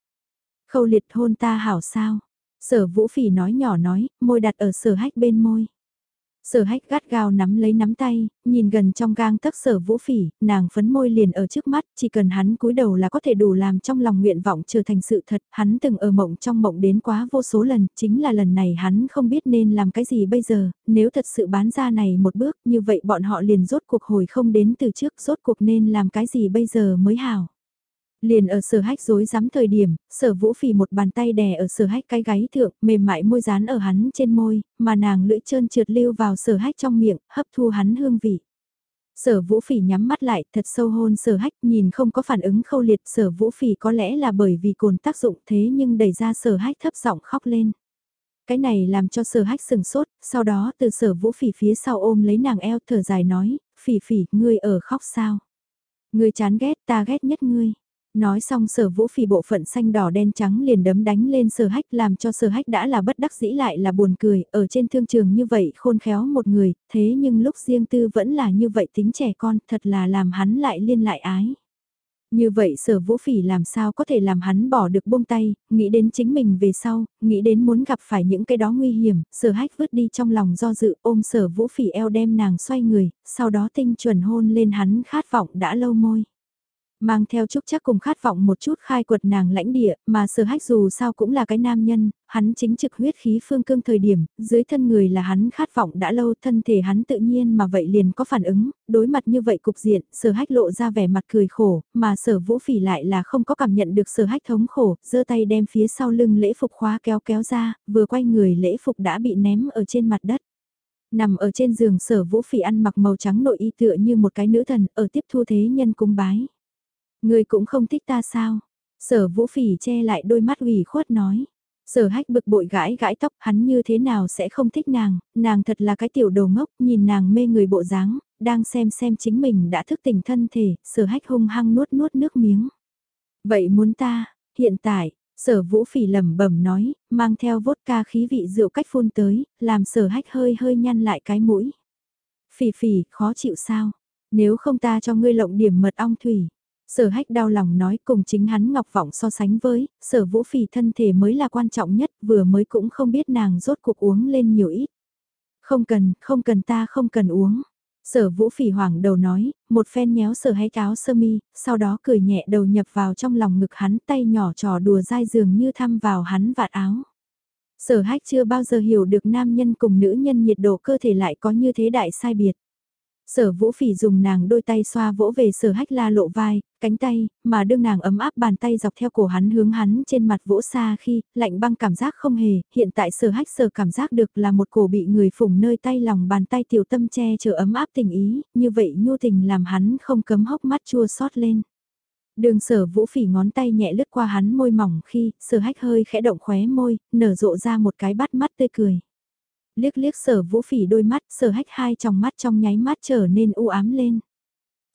Khâu liệt hôn ta hảo sao? Sở vũ phỉ nói nhỏ nói, môi đặt ở sở hách bên môi. Sở hách gắt gao nắm lấy nắm tay, nhìn gần trong gang tấc sở vũ phỉ, nàng phấn môi liền ở trước mắt, chỉ cần hắn cúi đầu là có thể đủ làm trong lòng nguyện vọng trở thành sự thật, hắn từng ở mộng trong mộng đến quá vô số lần, chính là lần này hắn không biết nên làm cái gì bây giờ, nếu thật sự bán ra này một bước, như vậy bọn họ liền rốt cuộc hồi không đến từ trước, rốt cuộc nên làm cái gì bây giờ mới hảo. Liền ở sở hách rối rắm thời điểm, sở vũ phì một bàn tay đè ở sở hách cái gáy thượng, mềm mại môi dán ở hắn trên môi, mà nàng lưỡi trơn trượt lưu vào sở hách trong miệng, hấp thu hắn hương vị. Sở vũ phỉ nhắm mắt lại, thật sâu hôn sở hách, nhìn không có phản ứng khâu liệt, sở vũ phỉ có lẽ là bởi vì cồn tác dụng thế nhưng đẩy ra sở hách thấp giọng khóc lên. Cái này làm cho sở hách sừng sốt, sau đó từ sở vũ phỉ phía sau ôm lấy nàng eo thở dài nói, phỉ phỉ, ngươi ở khóc sao? Ngươi chán ghét, ta ghét nhất ngươi. Nói xong sở vũ phỉ bộ phận xanh đỏ đen trắng liền đấm đánh lên sở hách làm cho sở hách đã là bất đắc dĩ lại là buồn cười, ở trên thương trường như vậy khôn khéo một người, thế nhưng lúc riêng tư vẫn là như vậy tính trẻ con, thật là làm hắn lại liên lại ái. Như vậy sở vũ phỉ làm sao có thể làm hắn bỏ được buông tay, nghĩ đến chính mình về sau, nghĩ đến muốn gặp phải những cái đó nguy hiểm, sở hách vứt đi trong lòng do dự ôm sở vũ phỉ eo đem nàng xoay người, sau đó tinh chuẩn hôn lên hắn khát vọng đã lâu môi. Mang theo chúc chắc cùng khát vọng một chút khai quật nàng lãnh địa, mà sở hách dù sao cũng là cái nam nhân, hắn chính trực huyết khí phương cương thời điểm, dưới thân người là hắn khát vọng đã lâu thân thể hắn tự nhiên mà vậy liền có phản ứng, đối mặt như vậy cục diện, sở hách lộ ra vẻ mặt cười khổ, mà sở vũ phỉ lại là không có cảm nhận được sở hách thống khổ, giơ tay đem phía sau lưng lễ phục khóa kéo kéo ra, vừa quay người lễ phục đã bị ném ở trên mặt đất. Nằm ở trên giường sở vũ phỉ ăn mặc màu trắng nội y tựa như một cái nữ thần ở tiếp thu thế nhân cung bái. Người cũng không thích ta sao? Sở vũ phỉ che lại đôi mắt ủy khuất nói. Sở hách bực bội gãi gãi tóc hắn như thế nào sẽ không thích nàng, nàng thật là cái tiểu đầu ngốc, nhìn nàng mê người bộ dáng, đang xem xem chính mình đã thức tỉnh thân thể, sở hách hung hăng nuốt nuốt nước miếng. Vậy muốn ta, hiện tại, sở vũ phỉ lẩm bẩm nói, mang theo vodka khí vị rượu cách phun tới, làm sở hách hơi hơi nhăn lại cái mũi. Phỉ phỉ, khó chịu sao? Nếu không ta cho ngươi lộng điểm mật ong thủy. Sở hách đau lòng nói cùng chính hắn ngọc vọng so sánh với, sở vũ phỉ thân thể mới là quan trọng nhất, vừa mới cũng không biết nàng rốt cuộc uống lên nhiều ít. Không cần, không cần ta không cần uống. Sở vũ phỉ hoảng đầu nói, một phen nhéo sở hách áo sơ mi, sau đó cười nhẹ đầu nhập vào trong lòng ngực hắn tay nhỏ trò đùa dai dường như thăm vào hắn vạt áo. Sở hách chưa bao giờ hiểu được nam nhân cùng nữ nhân nhiệt độ cơ thể lại có như thế đại sai biệt. Sở vũ phỉ dùng nàng đôi tay xoa vỗ về sở hách la lộ vai, cánh tay, mà đương nàng ấm áp bàn tay dọc theo cổ hắn hướng hắn trên mặt vỗ xa khi, lạnh băng cảm giác không hề, hiện tại sở hách sở cảm giác được là một cổ bị người phủng nơi tay lòng bàn tay tiểu tâm che chở ấm áp tình ý, như vậy nhu tình làm hắn không cấm hốc mắt chua xót lên. Đường sở vũ phỉ ngón tay nhẹ lướt qua hắn môi mỏng khi, sở hách hơi khẽ động khóe môi, nở rộ ra một cái bắt mắt tươi cười liếc liếc sở vũ phỉ đôi mắt, sở hách hai trong mắt trong nháy mắt trở nên u ám lên.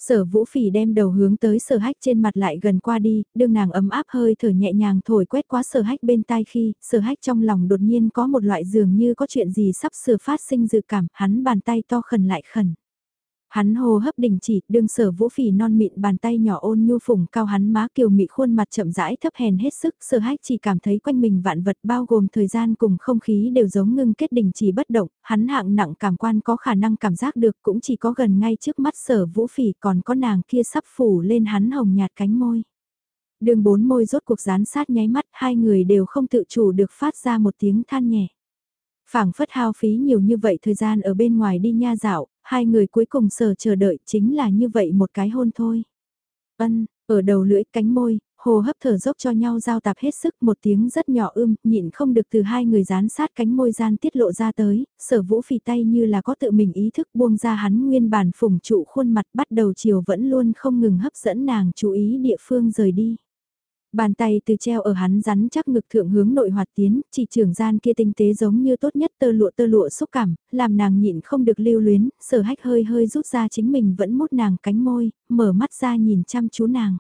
Sở vũ phỉ đem đầu hướng tới sở hách trên mặt lại gần qua đi, đương nàng ấm áp hơi thở nhẹ nhàng thổi quét qua sở hách bên tai khi, sở hách trong lòng đột nhiên có một loại dường như có chuyện gì sắp sửa phát sinh dự cảm, hắn bàn tay to khẩn lại khẩn. Hắn hô hấp đình chỉ, đương sở vũ phỉ non mịn bàn tay nhỏ ôn nhu phùng cao hắn má kiều mị khuôn mặt chậm rãi thấp hèn hết sức, sở hách chỉ cảm thấy quanh mình vạn vật bao gồm thời gian cùng không khí đều giống ngưng kết đình chỉ bất động, hắn hạng nặng cảm quan có khả năng cảm giác được cũng chỉ có gần ngay trước mắt sở vũ phỉ còn có nàng kia sắp phủ lên hắn hồng nhạt cánh môi. Đường bốn môi rốt cuộc dán sát nháy mắt, hai người đều không tự chủ được phát ra một tiếng than nhẹ phảng phất hao phí nhiều như vậy thời gian ở bên ngoài đi nha dạo, hai người cuối cùng sở chờ đợi chính là như vậy một cái hôn thôi. Ân, ở đầu lưỡi cánh môi, hồ hấp thở dốc cho nhau giao tạp hết sức một tiếng rất nhỏ ưm, nhịn không được từ hai người dán sát cánh môi gian tiết lộ ra tới, sở vũ phì tay như là có tự mình ý thức buông ra hắn nguyên bản phủng trụ khuôn mặt bắt đầu chiều vẫn luôn không ngừng hấp dẫn nàng chú ý địa phương rời đi. Bàn tay từ treo ở hắn rắn chắc ngực thượng hướng nội hoạt tiến, chỉ trưởng gian kia tinh tế giống như tốt nhất tơ lụa tơ lụa xúc cảm, làm nàng nhịn không được lưu luyến, sở hách hơi hơi rút ra chính mình vẫn mút nàng cánh môi, mở mắt ra nhìn chăm chú nàng.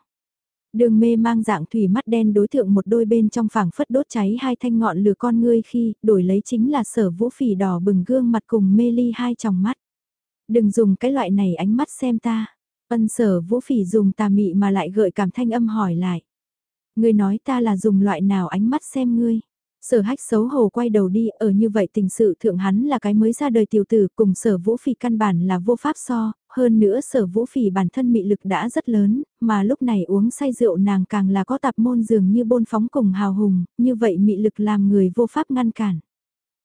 Đường mê mang dạng thủy mắt đen đối thượng một đôi bên trong phảng phất đốt cháy hai thanh ngọn lửa con ngươi khi đổi lấy chính là sở vũ phỉ đỏ bừng gương mặt cùng mê ly hai tròng mắt. Đừng dùng cái loại này ánh mắt xem ta. Ân sở vũ phỉ dùng tà mị mà lại gợi cảm thanh âm hỏi lại. Ngươi nói ta là dùng loại nào ánh mắt xem ngươi. Sở hách xấu hổ quay đầu đi, ở như vậy tình sự thượng hắn là cái mới ra đời tiểu tử cùng sở vũ phỉ căn bản là vô pháp so, hơn nữa sở vũ phỉ bản thân mị lực đã rất lớn, mà lúc này uống say rượu nàng càng là có tạp môn dường như bôn phóng cùng hào hùng, như vậy mị lực làm người vô pháp ngăn cản.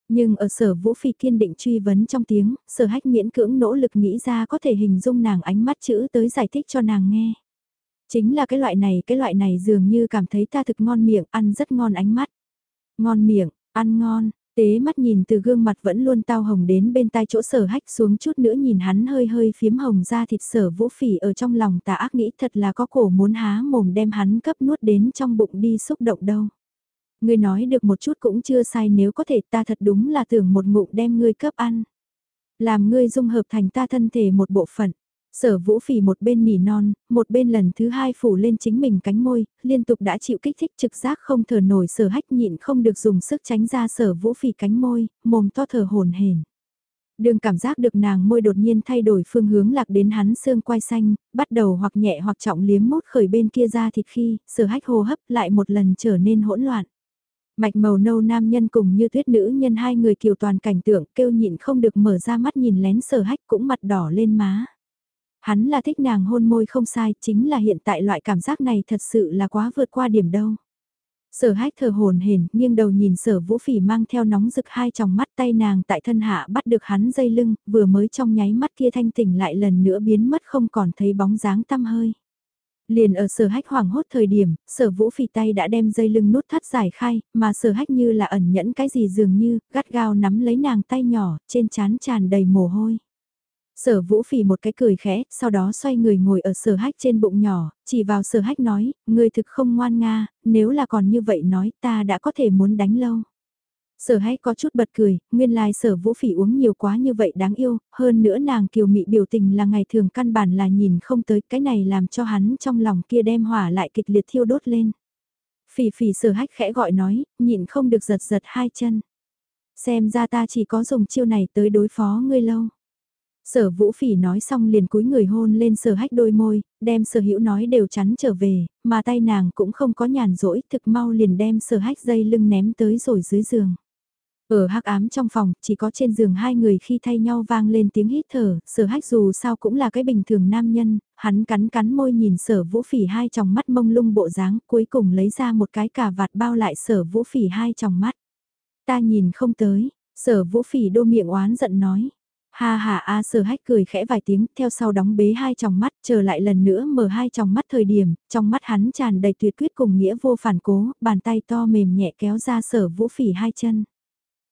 Nhưng ở sở vũ phỉ kiên định truy vấn trong tiếng, sở hách miễn cưỡng nỗ lực nghĩ ra có thể hình dung nàng ánh mắt chữ tới giải thích cho nàng nghe. Chính là cái loại này, cái loại này dường như cảm thấy ta thực ngon miệng, ăn rất ngon ánh mắt. Ngon miệng, ăn ngon, tế mắt nhìn từ gương mặt vẫn luôn tao hồng đến bên tai chỗ sở hách xuống chút nữa nhìn hắn hơi hơi phiếm hồng ra thịt sở vũ phỉ ở trong lòng tà ác nghĩ thật là có cổ muốn há mồm đem hắn cấp nuốt đến trong bụng đi xúc động đâu. Ngươi nói được một chút cũng chưa sai nếu có thể ta thật đúng là tưởng một ngụm đem ngươi cấp ăn. Làm ngươi dung hợp thành ta thân thể một bộ phận. Sở vũ phỉ một bên nỉ non, một bên lần thứ hai phủ lên chính mình cánh môi, liên tục đã chịu kích thích trực giác không thở nổi sở hách nhịn không được dùng sức tránh ra sở vũ phỉ cánh môi, mồm to thở hồn hển. Đường cảm giác được nàng môi đột nhiên thay đổi phương hướng lạc đến hắn xương quai xanh, bắt đầu hoặc nhẹ hoặc trọng liếm mốt khởi bên kia ra thịt khi, sở hách hô hấp lại một lần trở nên hỗn loạn. Mạch màu nâu nam nhân cùng như tuyết nữ nhân hai người kiều toàn cảnh tượng kêu nhịn không được mở ra mắt nhìn lén sở hách cũng mặt đỏ lên má. Hắn là thích nàng hôn môi không sai, chính là hiện tại loại cảm giác này thật sự là quá vượt qua điểm đâu. Sở hách thở hồn hển, nghiêng đầu nhìn sở vũ phỉ mang theo nóng rực hai tròng mắt tay nàng tại thân hạ bắt được hắn dây lưng, vừa mới trong nháy mắt kia thanh tỉnh lại lần nữa biến mất không còn thấy bóng dáng tăm hơi. Liền ở sở hách hoảng hốt thời điểm, sở vũ phỉ tay đã đem dây lưng nút thắt giải khai, mà sở hách như là ẩn nhẫn cái gì dường như, gắt gao nắm lấy nàng tay nhỏ, trên chán tràn đầy mồ hôi. Sở vũ phì một cái cười khẽ, sau đó xoay người ngồi ở sở hách trên bụng nhỏ, chỉ vào sở hách nói, người thực không ngoan nga, nếu là còn như vậy nói ta đã có thể muốn đánh lâu. Sở hách có chút bật cười, nguyên lai sở vũ phỉ uống nhiều quá như vậy đáng yêu, hơn nữa nàng kiều mị biểu tình là ngày thường căn bản là nhìn không tới cái này làm cho hắn trong lòng kia đem hỏa lại kịch liệt thiêu đốt lên. Phỉ phỉ sở hách khẽ gọi nói, nhịn không được giật giật hai chân. Xem ra ta chỉ có dùng chiêu này tới đối phó ngươi lâu. Sở vũ phỉ nói xong liền cúi người hôn lên sở hách đôi môi, đem sở hữu nói đều chắn trở về, mà tay nàng cũng không có nhàn rỗi thực mau liền đem sở hách dây lưng ném tới rồi dưới giường. Ở hắc ám trong phòng, chỉ có trên giường hai người khi thay nhau vang lên tiếng hít thở, sở hách dù sao cũng là cái bình thường nam nhân, hắn cắn cắn môi nhìn sở vũ phỉ hai tròng mắt mông lung bộ dáng, cuối cùng lấy ra một cái cà vạt bao lại sở vũ phỉ hai tròng mắt. Ta nhìn không tới, sở vũ phỉ đô miệng oán giận nói. Ha ha a sở hách cười khẽ vài tiếng, theo sau đóng bế hai tròng mắt, trở lại lần nữa mở hai tròng mắt thời điểm, trong mắt hắn tràn đầy tuyệt quyết cùng nghĩa vô phản cố, bàn tay to mềm nhẹ kéo ra sở vũ phỉ hai chân.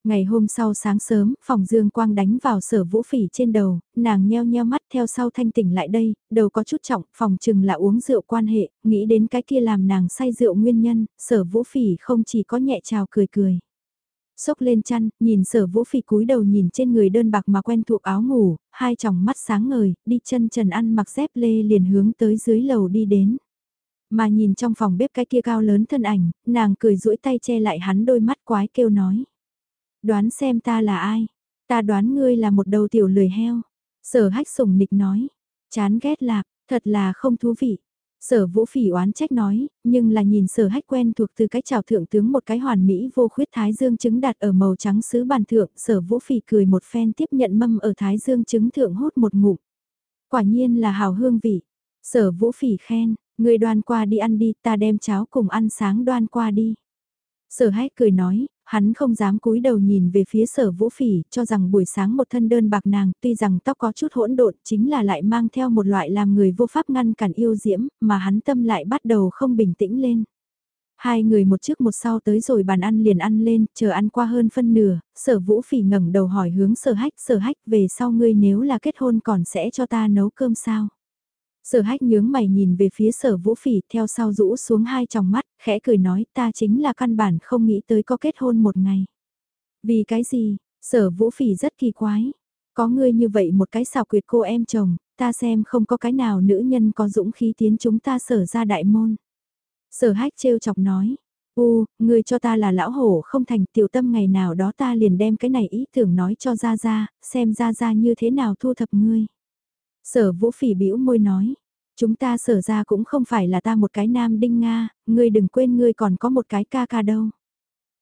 Ngày hôm sau sáng sớm, phòng dương quang đánh vào sở vũ phỉ trên đầu, nàng nheo nheo mắt theo sau thanh tỉnh lại đây, đầu có chút trọng, phòng chừng là uống rượu quan hệ, nghĩ đến cái kia làm nàng say rượu nguyên nhân, sở vũ phỉ không chỉ có nhẹ chào cười cười. Xốc lên chăn, nhìn sở vũ phỉ cúi đầu nhìn trên người đơn bạc mà quen thuộc áo ngủ, hai tròng mắt sáng ngời, đi chân trần ăn mặc dép lê liền hướng tới dưới lầu đi đến. Mà nhìn trong phòng bếp cái kia cao lớn thân ảnh, nàng cười duỗi tay che lại hắn đôi mắt quái kêu nói. Đoán xem ta là ai? Ta đoán ngươi là một đầu tiểu lười heo. Sở hách sủng nịch nói. Chán ghét lạc, thật là không thú vị. Sở vũ phỉ oán trách nói, nhưng là nhìn sở hách quen thuộc từ cái chào thượng tướng một cái hoàn mỹ vô khuyết thái dương trứng đặt ở màu trắng sứ bàn thượng, sở vũ phỉ cười một phen tiếp nhận mâm ở thái dương trứng thượng hút một ngụm. Quả nhiên là hào hương vị. Sở vũ phỉ khen, người đoan qua đi ăn đi, ta đem cháo cùng ăn sáng đoan qua đi. Sở hách cười nói, Hắn không dám cúi đầu nhìn về phía sở vũ phỉ, cho rằng buổi sáng một thân đơn bạc nàng, tuy rằng tóc có chút hỗn độn, chính là lại mang theo một loại làm người vô pháp ngăn cản yêu diễm, mà hắn tâm lại bắt đầu không bình tĩnh lên. Hai người một trước một sau tới rồi bàn ăn liền ăn lên, chờ ăn qua hơn phân nửa, sở vũ phỉ ngẩng đầu hỏi hướng sở hách, sở hách về sau ngươi nếu là kết hôn còn sẽ cho ta nấu cơm sao? Sở hách nhướng mày nhìn về phía sở vũ phỉ theo sau rũ xuống hai tròng mắt, khẽ cười nói ta chính là căn bản không nghĩ tới có kết hôn một ngày. Vì cái gì, sở vũ phỉ rất kỳ quái. Có ngươi như vậy một cái xào quyệt cô em chồng, ta xem không có cái nào nữ nhân có dũng khí tiến chúng ta sở ra đại môn. Sở hách trêu chọc nói, u, ngươi cho ta là lão hổ không thành tiểu tâm ngày nào đó ta liền đem cái này ý tưởng nói cho ra ra, xem ra ra như thế nào thu thập ngươi. Sở vũ phỉ bĩu môi nói, chúng ta sở ra cũng không phải là ta một cái nam đinh Nga, ngươi đừng quên ngươi còn có một cái ca ca đâu.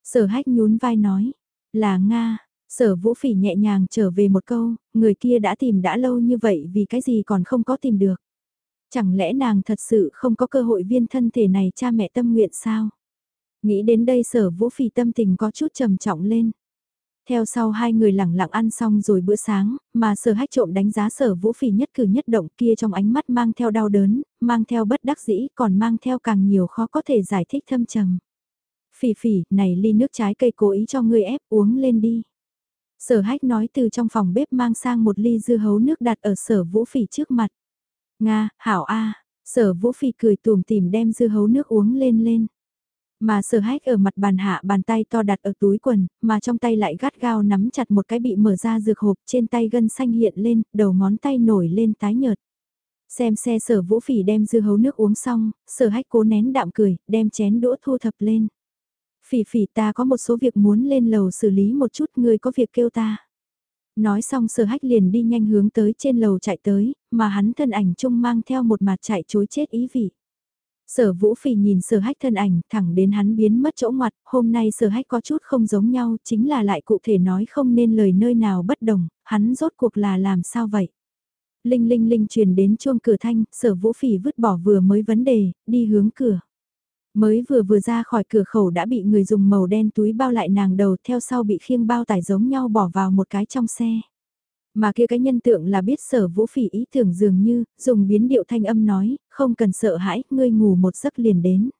Sở hách nhún vai nói, là Nga, sở vũ phỉ nhẹ nhàng trở về một câu, người kia đã tìm đã lâu như vậy vì cái gì còn không có tìm được. Chẳng lẽ nàng thật sự không có cơ hội viên thân thể này cha mẹ tâm nguyện sao? Nghĩ đến đây sở vũ phỉ tâm tình có chút trầm trọng lên. Theo sau hai người lẳng lặng ăn xong rồi bữa sáng, mà sở hách trộm đánh giá sở vũ phỉ nhất cử nhất động kia trong ánh mắt mang theo đau đớn, mang theo bất đắc dĩ, còn mang theo càng nhiều khó có thể giải thích thâm trầm. Phỉ phỉ, này ly nước trái cây cố ý cho ngươi ép uống lên đi. Sở hách nói từ trong phòng bếp mang sang một ly dưa hấu nước đặt ở sở vũ phỉ trước mặt. Nga, hảo A, sở vũ phỉ cười tùm tìm đem dưa hấu nước uống lên lên. Mà sở hách ở mặt bàn hạ bàn tay to đặt ở túi quần, mà trong tay lại gắt gao nắm chặt một cái bị mở ra dược hộp trên tay gân xanh hiện lên, đầu ngón tay nổi lên tái nhợt. Xem xe sở vũ phỉ đem dư hấu nước uống xong, sở hách cố nén đạm cười, đem chén đũa thu thập lên. Phỉ phỉ ta có một số việc muốn lên lầu xử lý một chút người có việc kêu ta. Nói xong sở hách liền đi nhanh hướng tới trên lầu chạy tới, mà hắn thân ảnh chung mang theo một mặt chạy chối chết ý vị. Sở vũ phỉ nhìn sở hách thân ảnh thẳng đến hắn biến mất chỗ ngoặt, hôm nay sở hách có chút không giống nhau, chính là lại cụ thể nói không nên lời nơi nào bất đồng, hắn rốt cuộc là làm sao vậy? Linh linh linh truyền đến chuông cửa thanh, sở vũ phỉ vứt bỏ vừa mới vấn đề, đi hướng cửa. Mới vừa vừa ra khỏi cửa khẩu đã bị người dùng màu đen túi bao lại nàng đầu theo sau bị khiêng bao tải giống nhau bỏ vào một cái trong xe. Mà kia cái nhân tượng là biết sở vũ phỉ ý tưởng dường như, dùng biến điệu thanh âm nói, không cần sợ hãi, ngươi ngủ một giấc liền đến.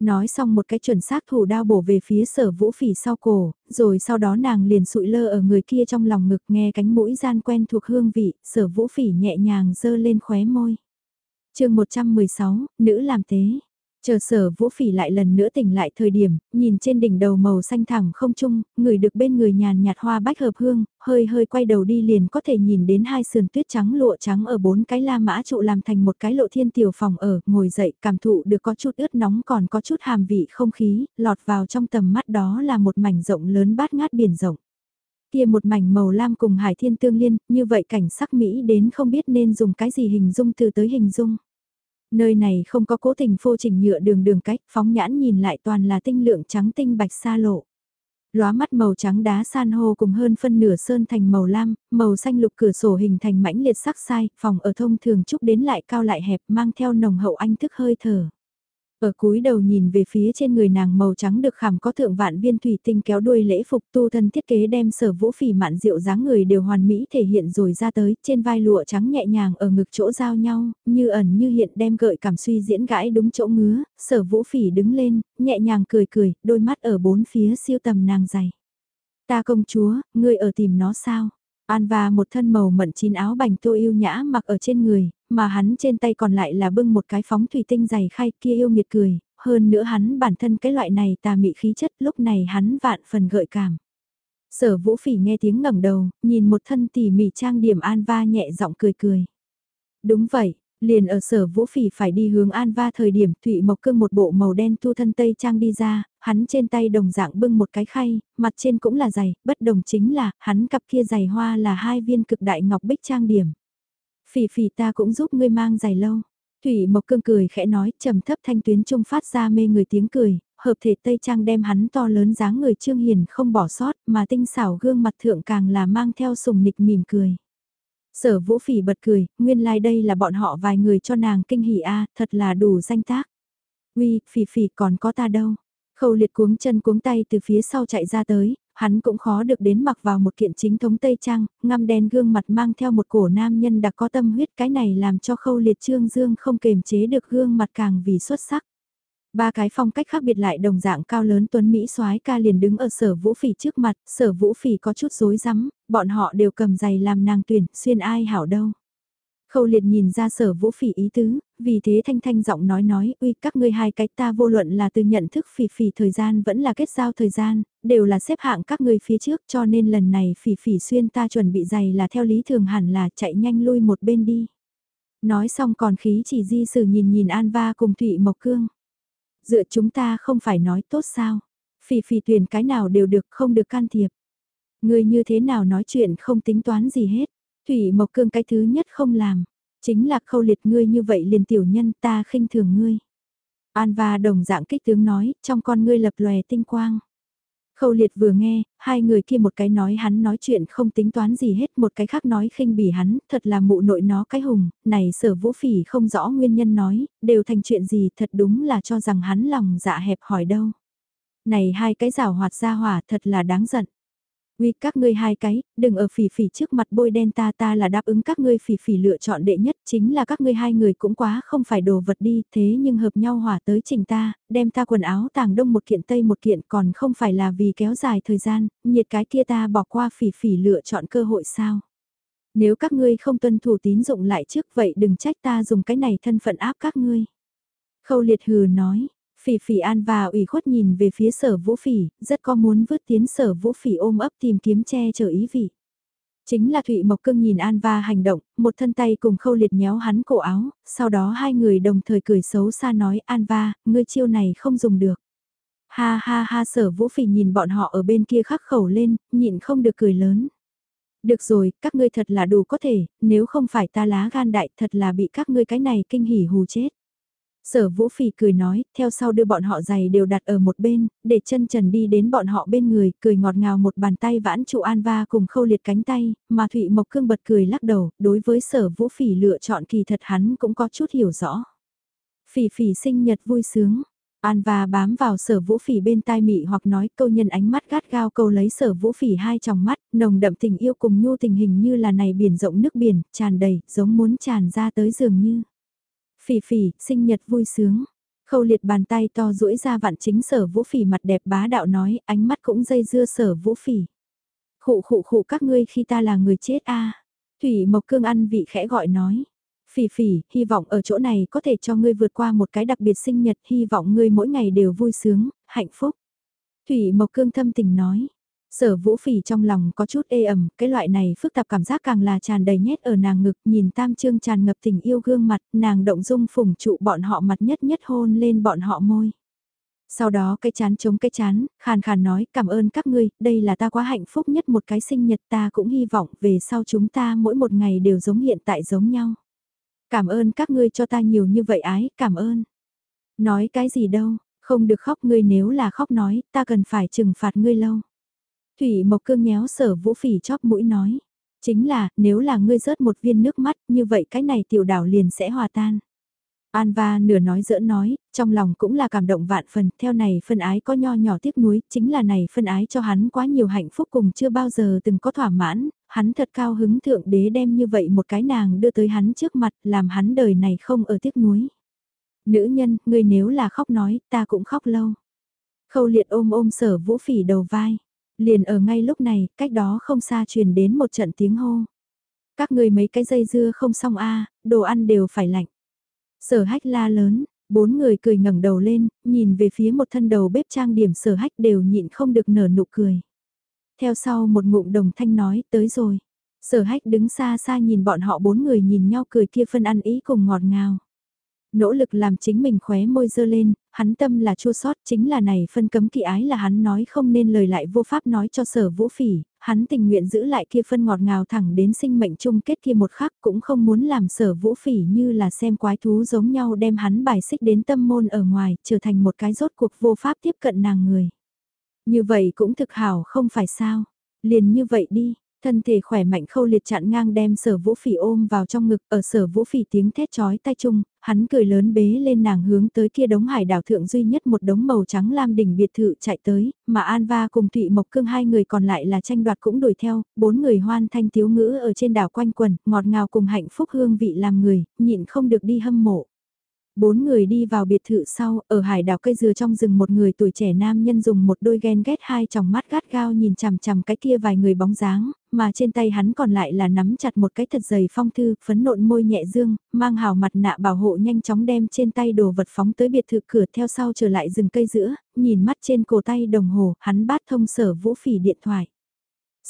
Nói xong một cái chuẩn xác thủ đao bổ về phía sở vũ phỉ sau cổ, rồi sau đó nàng liền sụi lơ ở người kia trong lòng ngực nghe cánh mũi gian quen thuộc hương vị, sở vũ phỉ nhẹ nhàng dơ lên khóe môi. chương 116, nữ làm tế. Chờ sở vũ phỉ lại lần nữa tỉnh lại thời điểm, nhìn trên đỉnh đầu màu xanh thẳng không trung, người được bên người nhàn nhạt hoa bách hợp hương, hơi hơi quay đầu đi liền có thể nhìn đến hai sườn tuyết trắng lụa trắng ở bốn cái la mã trụ làm thành một cái lộ thiên tiểu phòng ở, ngồi dậy cảm thụ được có chút ướt nóng còn có chút hàm vị không khí, lọt vào trong tầm mắt đó là một mảnh rộng lớn bát ngát biển rộng. Kia một mảnh màu lam cùng hải thiên tương liên, như vậy cảnh sắc Mỹ đến không biết nên dùng cái gì hình dung từ tới hình dung. Nơi này không có cố tình phô trình nhựa đường đường cách, phóng nhãn nhìn lại toàn là tinh lượng trắng tinh bạch xa lộ. Lóa mắt màu trắng đá san hô cùng hơn phân nửa sơn thành màu lam, màu xanh lục cửa sổ hình thành mãnh liệt sắc sai, phòng ở thông thường trúc đến lại cao lại hẹp mang theo nồng hậu anh thức hơi thở. Ở cúi đầu nhìn về phía trên người nàng màu trắng được khảm có thượng vạn viên thủy tinh kéo đuôi lễ phục tu thân thiết kế đem sở vũ phỉ mạn rượu dáng người đều hoàn mỹ thể hiện rồi ra tới, trên vai lụa trắng nhẹ nhàng ở ngực chỗ giao nhau, như ẩn như hiện đem gợi cảm suy diễn gãi đúng chỗ ngứa, sở vũ phỉ đứng lên, nhẹ nhàng cười cười, đôi mắt ở bốn phía siêu tầm nàng dày. Ta công chúa, ngươi ở tìm nó sao? An và một thân màu mận chín áo bành tô yêu nhã mặc ở trên người, mà hắn trên tay còn lại là bưng một cái phóng thủy tinh dày khay kia yêu nghiệt cười, hơn nữa hắn bản thân cái loại này tà mị khí chất lúc này hắn vạn phần gợi cảm. Sở vũ phỉ nghe tiếng ngẩng đầu, nhìn một thân tỉ mỉ trang điểm An Va nhẹ giọng cười cười. Đúng vậy, liền ở sở vũ phỉ phải đi hướng An Va thời điểm Thụy Mộc Cương một bộ màu đen thu thân tây trang đi ra, hắn trên tay đồng dạng bưng một cái khay, mặt trên cũng là giày, bất đồng chính là, hắn cặp kia giày hoa là hai viên cực đại ngọc bích trang điểm. Phỉ phỉ ta cũng giúp ngươi mang giày lâu. Thủy Mộc Cương cười khẽ nói, trầm thấp thanh tuyến trung phát ra mê người tiếng cười, hợp thể Tây Trang đem hắn to lớn dáng người trương hiền không bỏ sót, mà tinh xảo gương mặt thượng càng là mang theo sùng nịch mỉm cười. Sở vũ phỉ bật cười, nguyên lai like đây là bọn họ vài người cho nàng kinh hỉ a thật là đủ danh tác. Uy, phỉ phỉ còn có ta đâu. Khâu liệt cuống chân cuống tay từ phía sau chạy ra tới, hắn cũng khó được đến mặc vào một kiện chính thống Tây Trang, ngăm đen gương mặt mang theo một cổ nam nhân đặc có tâm huyết cái này làm cho khâu liệt trương dương không kềm chế được gương mặt càng vì xuất sắc. Ba cái phong cách khác biệt lại đồng dạng cao lớn tuấn Mỹ soái ca liền đứng ở sở vũ phỉ trước mặt, sở vũ phỉ có chút rối rắm, bọn họ đều cầm giày làm nàng tuyển, xuyên ai hảo đâu. Khâu liệt nhìn ra sở vũ phỉ ý tứ, vì thế thanh thanh giọng nói nói, uy các ngươi hai cái ta vô luận là từ nhận thức phỉ phỉ thời gian vẫn là kết giao thời gian, đều là xếp hạng các ngươi phía trước cho nên lần này phỉ phỉ xuyên ta chuẩn bị giày là theo lý thường hẳn là chạy nhanh lui một bên đi. Nói xong còn khí chỉ di sử nhìn nhìn An Va cùng Thụy Mộc Cương. Dựa chúng ta không phải nói tốt sao, phỉ phỉ tuyển cái nào đều được không được can thiệp. Người như thế nào nói chuyện không tính toán gì hết Thủy Mộc Cương cái thứ nhất không làm, chính là khâu liệt ngươi như vậy liền tiểu nhân ta khinh thường ngươi. An và đồng dạng kích tướng nói, trong con ngươi lập lòe tinh quang. Khâu liệt vừa nghe, hai người kia một cái nói hắn nói chuyện không tính toán gì hết, một cái khác nói khinh bỉ hắn, thật là mụ nội nó cái hùng, này sở vũ phỉ không rõ nguyên nhân nói, đều thành chuyện gì thật đúng là cho rằng hắn lòng dạ hẹp hỏi đâu. Này hai cái rào hoạt ra hỏa thật là đáng giận. Uy các ngươi hai cái, đừng ở phỉ phỉ trước mặt bôi đen ta ta là đáp ứng các ngươi phỉ phỉ lựa chọn đệ nhất chính là các ngươi hai người cũng quá không phải đồ vật đi thế nhưng hợp nhau hỏa tới trình ta, đem ta quần áo tàng đông một kiện tây một kiện còn không phải là vì kéo dài thời gian, nhiệt cái kia ta bỏ qua phỉ phỉ lựa chọn cơ hội sao. Nếu các ngươi không tuân thủ tín dụng lại trước vậy đừng trách ta dùng cái này thân phận áp các ngươi. Khâu liệt hừ nói, Phỉ phỉ an và ủy khuất nhìn về phía sở vũ phỉ, rất có muốn vứt tiến sở vũ phỉ ôm ấp tìm kiếm che chở ý vị. Chính là Thụy Mộc Cương nhìn An Va hành động, một thân tay cùng khâu liệt nhéo hắn cổ áo, sau đó hai người đồng thời cười xấu xa nói An Va, ngươi chiêu này không dùng được. Ha ha ha sở vũ phỉ nhìn bọn họ ở bên kia khắc khẩu lên, nhịn không được cười lớn. Được rồi, các ngươi thật là đủ có thể, nếu không phải ta lá gan đại thật là bị các ngươi cái này kinh hỉ hù chết. Sở vũ phỉ cười nói, theo sau đưa bọn họ giày đều đặt ở một bên, để chân trần đi đến bọn họ bên người, cười ngọt ngào một bàn tay vãn trụ An Va cùng khâu liệt cánh tay, mà Thụy Mộc Cương bật cười lắc đầu, đối với sở vũ phỉ lựa chọn kỳ thật hắn cũng có chút hiểu rõ. Phỉ phỉ sinh nhật vui sướng, An và bám vào sở vũ phỉ bên tai mị hoặc nói câu nhân ánh mắt gắt gao câu lấy sở vũ phỉ hai tròng mắt, nồng đậm tình yêu cùng nhu tình hình như là này biển rộng nước biển, tràn đầy, giống muốn tràn ra tới dường như. Phỉ phỉ, sinh nhật vui sướng. Khâu liệt bàn tay to duỗi ra vạn chính sở vũ phỉ mặt đẹp bá đạo nói, ánh mắt cũng dây dưa sở vũ phỉ. Khụ khụ khụ các ngươi khi ta là người chết a Thủy Mộc Cương ăn vị khẽ gọi nói. Phỉ phỉ, hy vọng ở chỗ này có thể cho ngươi vượt qua một cái đặc biệt sinh nhật, hy vọng ngươi mỗi ngày đều vui sướng, hạnh phúc. Thủy Mộc Cương thâm tình nói. Sở vũ phỉ trong lòng có chút ê ẩm, cái loại này phức tạp cảm giác càng là tràn đầy nhét ở nàng ngực, nhìn tam trương tràn ngập tình yêu gương mặt, nàng động dung phùng trụ bọn họ mặt nhất nhất hôn lên bọn họ môi. Sau đó cái chán chống cái chán, khàn khàn nói cảm ơn các ngươi, đây là ta quá hạnh phúc nhất một cái sinh nhật ta cũng hy vọng về sau chúng ta mỗi một ngày đều giống hiện tại giống nhau. Cảm ơn các ngươi cho ta nhiều như vậy ái, cảm ơn. Nói cái gì đâu, không được khóc ngươi nếu là khóc nói, ta cần phải trừng phạt ngươi lâu. Thủy Mộc Cương nhéo sở vũ phỉ chóp mũi nói. Chính là, nếu là ngươi rớt một viên nước mắt, như vậy cái này tiểu đảo liền sẽ hòa tan. Anva nửa nói giỡn nói, trong lòng cũng là cảm động vạn phần, theo này phân ái có nho nhỏ tiếc nuối, chính là này phân ái cho hắn quá nhiều hạnh phúc cùng chưa bao giờ từng có thỏa mãn, hắn thật cao hứng thượng đế đem như vậy một cái nàng đưa tới hắn trước mặt, làm hắn đời này không ở tiếc nuối. Nữ nhân, ngươi nếu là khóc nói, ta cũng khóc lâu. Khâu liệt ôm ôm sở vũ phỉ đầu vai. Liền ở ngay lúc này, cách đó không xa truyền đến một trận tiếng hô. Các người mấy cái dây dưa không xong a đồ ăn đều phải lạnh. Sở hách la lớn, bốn người cười ngẩng đầu lên, nhìn về phía một thân đầu bếp trang điểm sở hách đều nhịn không được nở nụ cười. Theo sau một ngụm đồng thanh nói, tới rồi. Sở hách đứng xa xa nhìn bọn họ bốn người nhìn nhau cười kia phân ăn ý cùng ngọt ngào. Nỗ lực làm chính mình khóe môi dơ lên, hắn tâm là chua sót chính là này phân cấm kỵ ái là hắn nói không nên lời lại vô pháp nói cho sở vũ phỉ, hắn tình nguyện giữ lại kia phân ngọt ngào thẳng đến sinh mệnh chung kết kia một khắc cũng không muốn làm sở vũ phỉ như là xem quái thú giống nhau đem hắn bài xích đến tâm môn ở ngoài, trở thành một cái rốt cuộc vô pháp tiếp cận nàng người. Như vậy cũng thực hảo không phải sao, liền như vậy đi, Thân thể khỏe mạnh khâu liệt chặn ngang đem sở vũ phỉ ôm vào trong ngực ở sở vũ phỉ tiếng thét chói tay chung, hắn cười lớn bế lên nàng hướng tới kia đống hải đảo thượng duy nhất một đống màu trắng lam đỉnh biệt thự chạy tới, mà An Va cùng Thụy Mộc Cương hai người còn lại là tranh đoạt cũng đuổi theo, bốn người hoan thanh thiếu ngữ ở trên đảo quanh quần, ngọt ngào cùng hạnh phúc hương vị làm người, nhịn không được đi hâm mộ. Bốn người đi vào biệt thự sau, ở hải đảo cây dừa trong rừng một người tuổi trẻ nam nhân dùng một đôi ghen ghét hai tròng mắt gắt gao nhìn chằm chằm cái kia vài người bóng dáng, mà trên tay hắn còn lại là nắm chặt một cái thật dày phong thư, phấn nộn môi nhẹ dương, mang hào mặt nạ bảo hộ nhanh chóng đem trên tay đồ vật phóng tới biệt thự cửa theo sau trở lại rừng cây giữa, nhìn mắt trên cổ tay đồng hồ, hắn bát thông sở vũ phỉ điện thoại.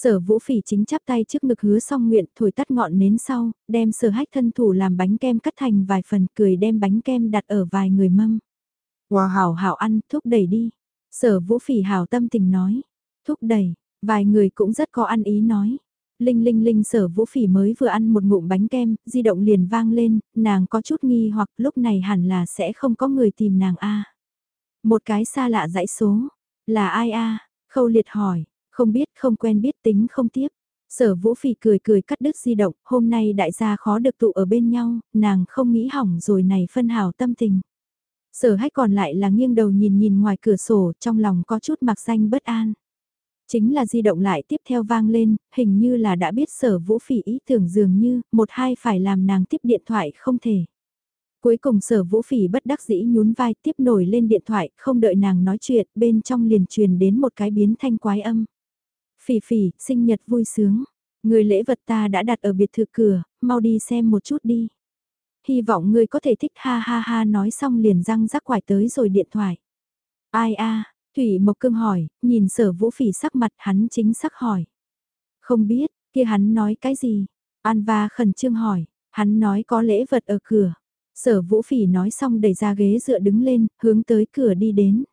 Sở vũ phỉ chính chắp tay trước ngực hứa xong nguyện thổi tắt ngọn nến sau, đem sở hách thân thủ làm bánh kem cắt thành vài phần cười đem bánh kem đặt ở vài người mâm. Wow hảo hảo ăn, thúc đẩy đi. Sở vũ phỉ hảo tâm tình nói. Thúc đẩy, vài người cũng rất có ăn ý nói. Linh linh linh sở vũ phỉ mới vừa ăn một ngụm bánh kem, di động liền vang lên, nàng có chút nghi hoặc lúc này hẳn là sẽ không có người tìm nàng a Một cái xa lạ dãy số, là ai a Khâu liệt hỏi, không biết, không quen biết tính không tiếp. Sở vũ phỉ cười cười cắt đứt di động, hôm nay đại gia khó được tụ ở bên nhau, nàng không nghĩ hỏng rồi này phân hào tâm tình. Sở hách còn lại là nghiêng đầu nhìn nhìn ngoài cửa sổ, trong lòng có chút mặc danh bất an. Chính là di động lại tiếp theo vang lên, hình như là đã biết sở vũ phỉ ý tưởng dường như, một hai phải làm nàng tiếp điện thoại không thể. Cuối cùng sở vũ phỉ bất đắc dĩ nhún vai tiếp nổi lên điện thoại, không đợi nàng nói chuyện, bên trong liền truyền đến một cái biến thanh quái âm. Phỉ phỉ, sinh nhật vui sướng. Người lễ vật ta đã đặt ở biệt thự cửa, mau đi xem một chút đi. Hy vọng ngươi có thể thích ha ha ha nói xong liền răng rắc quải tới rồi điện thoại. Ai a Thủy Mộc Cương hỏi, nhìn sở vũ phỉ sắc mặt hắn chính sắc hỏi. Không biết, kia hắn nói cái gì? An va khẩn trương hỏi, hắn nói có lễ vật ở cửa. Sở vũ phỉ nói xong đẩy ra ghế dựa đứng lên, hướng tới cửa đi đến.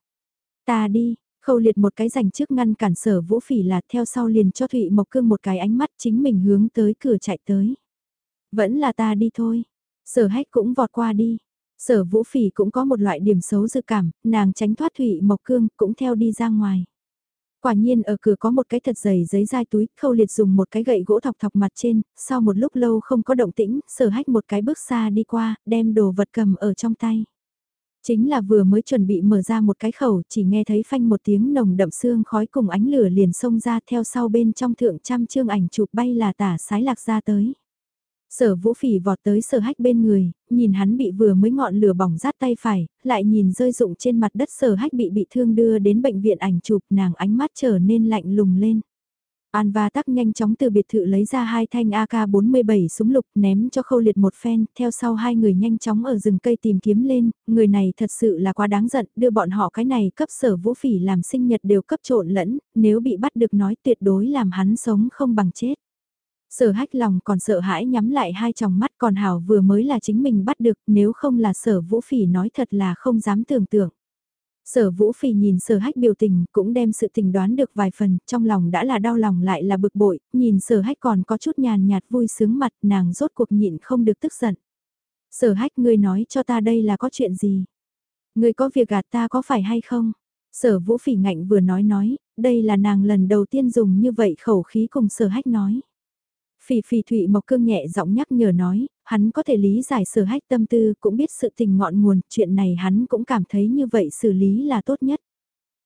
Ta đi, khâu liệt một cái dành trước ngăn cản sở vũ phỉ là theo sau liền cho Thụy Mộc Cương một cái ánh mắt chính mình hướng tới cửa chạy tới. Vẫn là ta đi thôi. Sở hách cũng vọt qua đi. Sở vũ phỉ cũng có một loại điểm xấu dự cảm, nàng tránh thoát Thụy Mộc Cương cũng theo đi ra ngoài. Quả nhiên ở cửa có một cái thật dày giấy dai túi, khâu liệt dùng một cái gậy gỗ thọc thọc mặt trên, sau một lúc lâu không có động tĩnh, sở hách một cái bước xa đi qua, đem đồ vật cầm ở trong tay. Chính là vừa mới chuẩn bị mở ra một cái khẩu, chỉ nghe thấy phanh một tiếng nồng đậm xương khói cùng ánh lửa liền xông ra theo sau bên trong thượng trăm chương ảnh chụp bay là tả sái lạc ra tới. Sở vũ phỉ vọt tới sở hách bên người, nhìn hắn bị vừa mới ngọn lửa bỏng rát tay phải, lại nhìn rơi rụng trên mặt đất sở hách bị bị thương đưa đến bệnh viện ảnh chụp nàng ánh mắt trở nên lạnh lùng lên. An và tắc nhanh chóng từ biệt thự lấy ra hai thanh AK-47 súng lục ném cho khâu liệt một phen, theo sau hai người nhanh chóng ở rừng cây tìm kiếm lên, người này thật sự là quá đáng giận, đưa bọn họ cái này cấp sở vũ phỉ làm sinh nhật đều cấp trộn lẫn, nếu bị bắt được nói tuyệt đối làm hắn sống không bằng chết. Sở hách lòng còn sợ hãi nhắm lại hai tròng mắt còn hảo vừa mới là chính mình bắt được nếu không là sở vũ phỉ nói thật là không dám tưởng tượng. Sở vũ phì nhìn sở hách biểu tình cũng đem sự tình đoán được vài phần, trong lòng đã là đau lòng lại là bực bội, nhìn sở hách còn có chút nhàn nhạt vui sướng mặt nàng rốt cuộc nhịn không được tức giận. Sở hách ngươi nói cho ta đây là có chuyện gì? Ngươi có việc gạt ta có phải hay không? Sở vũ phỉ ngạnh vừa nói nói, đây là nàng lần đầu tiên dùng như vậy khẩu khí cùng sở hách nói. Phỉ phỉ Thụy Mộc Cương nhẹ giọng nhắc nhở nói, hắn có thể lý giải sở hách tâm tư, cũng biết sự tình ngọn nguồn, chuyện này hắn cũng cảm thấy như vậy xử lý là tốt nhất.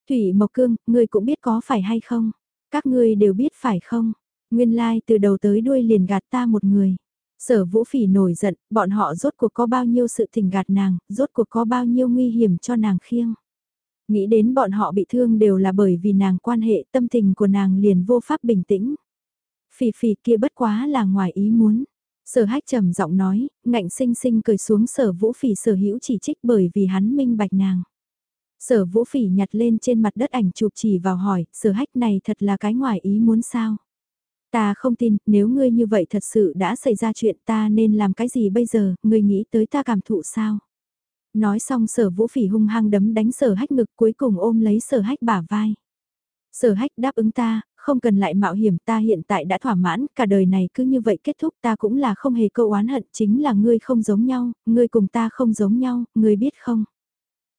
Thủy Mộc Cương, ngươi cũng biết có phải hay không? Các ngươi đều biết phải không? Nguyên lai like, từ đầu tới đuôi liền gạt ta một người. Sở vũ phỉ nổi giận, bọn họ rốt cuộc có bao nhiêu sự tình gạt nàng, rốt cuộc có bao nhiêu nguy hiểm cho nàng khiêng. Nghĩ đến bọn họ bị thương đều là bởi vì nàng quan hệ tâm tình của nàng liền vô pháp bình tĩnh. Phỉ phỉ kia bất quá là ngoài ý muốn. Sở hách trầm giọng nói, ngạnh sinh sinh cười xuống sở vũ phỉ sở hữu chỉ trích bởi vì hắn minh bạch nàng. Sở vũ phỉ nhặt lên trên mặt đất ảnh chụp chỉ vào hỏi, sở hách này thật là cái ngoài ý muốn sao? Ta không tin, nếu ngươi như vậy thật sự đã xảy ra chuyện ta nên làm cái gì bây giờ, ngươi nghĩ tới ta cảm thụ sao? Nói xong sở vũ phỉ hung hăng đấm đánh sở hách ngực cuối cùng ôm lấy sở hách bả vai. Sở hách đáp ứng ta, không cần lại mạo hiểm ta hiện tại đã thỏa mãn, cả đời này cứ như vậy kết thúc ta cũng là không hề câu oán hận, chính là ngươi không giống nhau, ngươi cùng ta không giống nhau, ngươi biết không?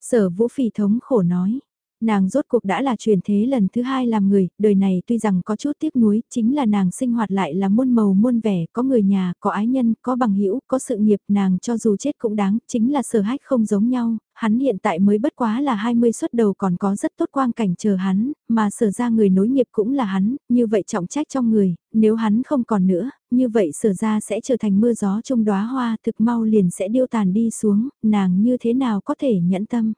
Sở vũ phỉ thống khổ nói, Nàng rốt cuộc đã là truyền thế lần thứ hai làm người, đời này tuy rằng có chút tiếc nuối, chính là nàng sinh hoạt lại là muôn màu muôn vẻ, có người nhà, có ái nhân, có bằng hữu có sự nghiệp, nàng cho dù chết cũng đáng, chính là sở hách không giống nhau, hắn hiện tại mới bất quá là 20 xuất đầu còn có rất tốt quang cảnh chờ hắn, mà sở ra người nối nghiệp cũng là hắn, như vậy trọng trách trong người, nếu hắn không còn nữa, như vậy sở ra sẽ trở thành mưa gió trong đóa hoa thực mau liền sẽ điêu tàn đi xuống, nàng như thế nào có thể nhẫn tâm.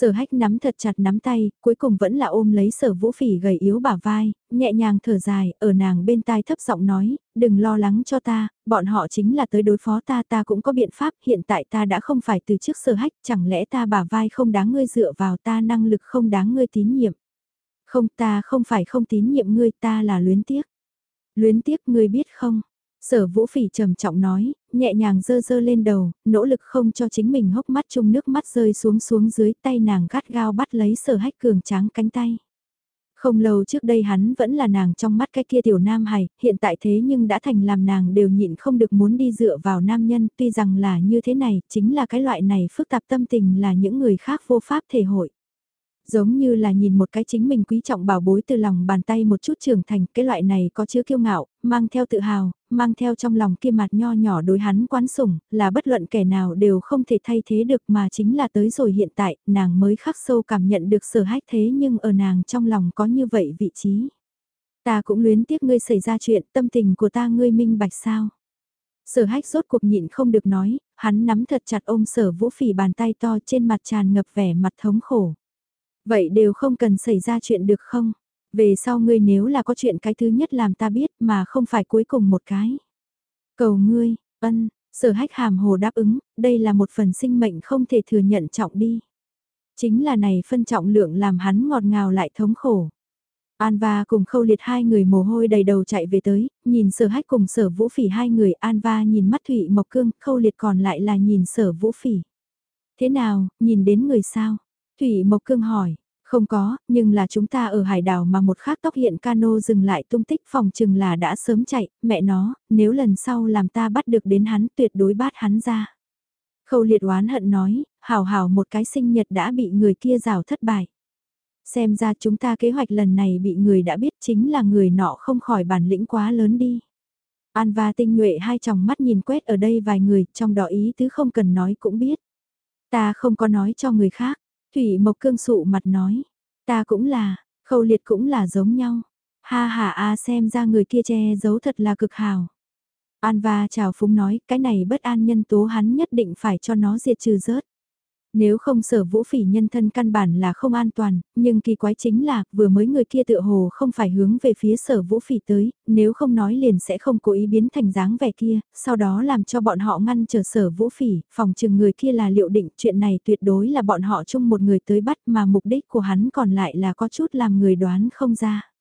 Sở hách nắm thật chặt nắm tay, cuối cùng vẫn là ôm lấy sở vũ phỉ gầy yếu bả vai, nhẹ nhàng thở dài, ở nàng bên tai thấp giọng nói, đừng lo lắng cho ta, bọn họ chính là tới đối phó ta ta cũng có biện pháp, hiện tại ta đã không phải từ trước sở hách, chẳng lẽ ta bả vai không đáng ngươi dựa vào ta năng lực không đáng ngươi tín nhiệm. Không ta không phải không tín nhiệm ngươi ta là luyến tiếc. Luyến tiếc ngươi biết không? Sở vũ phỉ trầm trọng nói, nhẹ nhàng dơ dơ lên đầu, nỗ lực không cho chính mình hốc mắt chung nước mắt rơi xuống xuống dưới tay nàng gắt gao bắt lấy sở hách cường tráng cánh tay. Không lâu trước đây hắn vẫn là nàng trong mắt cái kia tiểu nam hài, hiện tại thế nhưng đã thành làm nàng đều nhịn không được muốn đi dựa vào nam nhân, tuy rằng là như thế này, chính là cái loại này phức tạp tâm tình là những người khác vô pháp thể hội. Giống như là nhìn một cái chính mình quý trọng bảo bối từ lòng bàn tay một chút trưởng thành, cái loại này có chứa kiêu ngạo, mang theo tự hào, mang theo trong lòng kia mặt nho nhỏ đối hắn quán sủng, là bất luận kẻ nào đều không thể thay thế được mà chính là tới rồi hiện tại, nàng mới khắc sâu cảm nhận được sở hách thế nhưng ở nàng trong lòng có như vậy vị trí. Ta cũng luyến tiếc ngươi xảy ra chuyện, tâm tình của ta ngươi minh bạch sao. Sở hách rốt cuộc nhịn không được nói, hắn nắm thật chặt ôm sở vũ phỉ bàn tay to trên mặt tràn ngập vẻ mặt thống khổ. Vậy đều không cần xảy ra chuyện được không? Về sau ngươi nếu là có chuyện cái thứ nhất làm ta biết mà không phải cuối cùng một cái. Cầu ngươi, ân, sở hách hàm hồ đáp ứng, đây là một phần sinh mệnh không thể thừa nhận trọng đi. Chính là này phân trọng lượng làm hắn ngọt ngào lại thống khổ. An Va cùng khâu liệt hai người mồ hôi đầy đầu chạy về tới, nhìn sở hách cùng sở vũ phỉ hai người An Va nhìn mắt Thụy Mộc Cương, khâu liệt còn lại là nhìn sở vũ phỉ. Thế nào, nhìn đến người sao? Thủy Mộc Cương hỏi, không có, nhưng là chúng ta ở hải đảo mà một khác tóc hiện cano dừng lại tung tích phòng chừng là đã sớm chạy, mẹ nó, nếu lần sau làm ta bắt được đến hắn tuyệt đối bắt hắn ra. Khâu liệt oán hận nói, hào hào một cái sinh nhật đã bị người kia rào thất bại. Xem ra chúng ta kế hoạch lần này bị người đã biết chính là người nọ không khỏi bản lĩnh quá lớn đi. An và tinh nhuệ hai tròng mắt nhìn quét ở đây vài người, trong đó ý tứ không cần nói cũng biết. Ta không có nói cho người khác, Thủy Mộc Cương sụ mặt nói. Ta cũng là, khâu liệt cũng là giống nhau. Ha ha a xem ra người kia che giấu thật là cực hảo An và chào phúng nói, cái này bất an nhân tố hắn nhất định phải cho nó diệt trừ rớt. Nếu không sở vũ phỉ nhân thân căn bản là không an toàn, nhưng kỳ quái chính là, vừa mới người kia tựa hồ không phải hướng về phía sở vũ phỉ tới, nếu không nói liền sẽ không cố ý biến thành dáng vẻ kia, sau đó làm cho bọn họ ngăn chờ sở vũ phỉ, phòng trừng người kia là liệu định chuyện này tuyệt đối là bọn họ chung một người tới bắt mà mục đích của hắn còn lại là có chút làm người đoán không ra.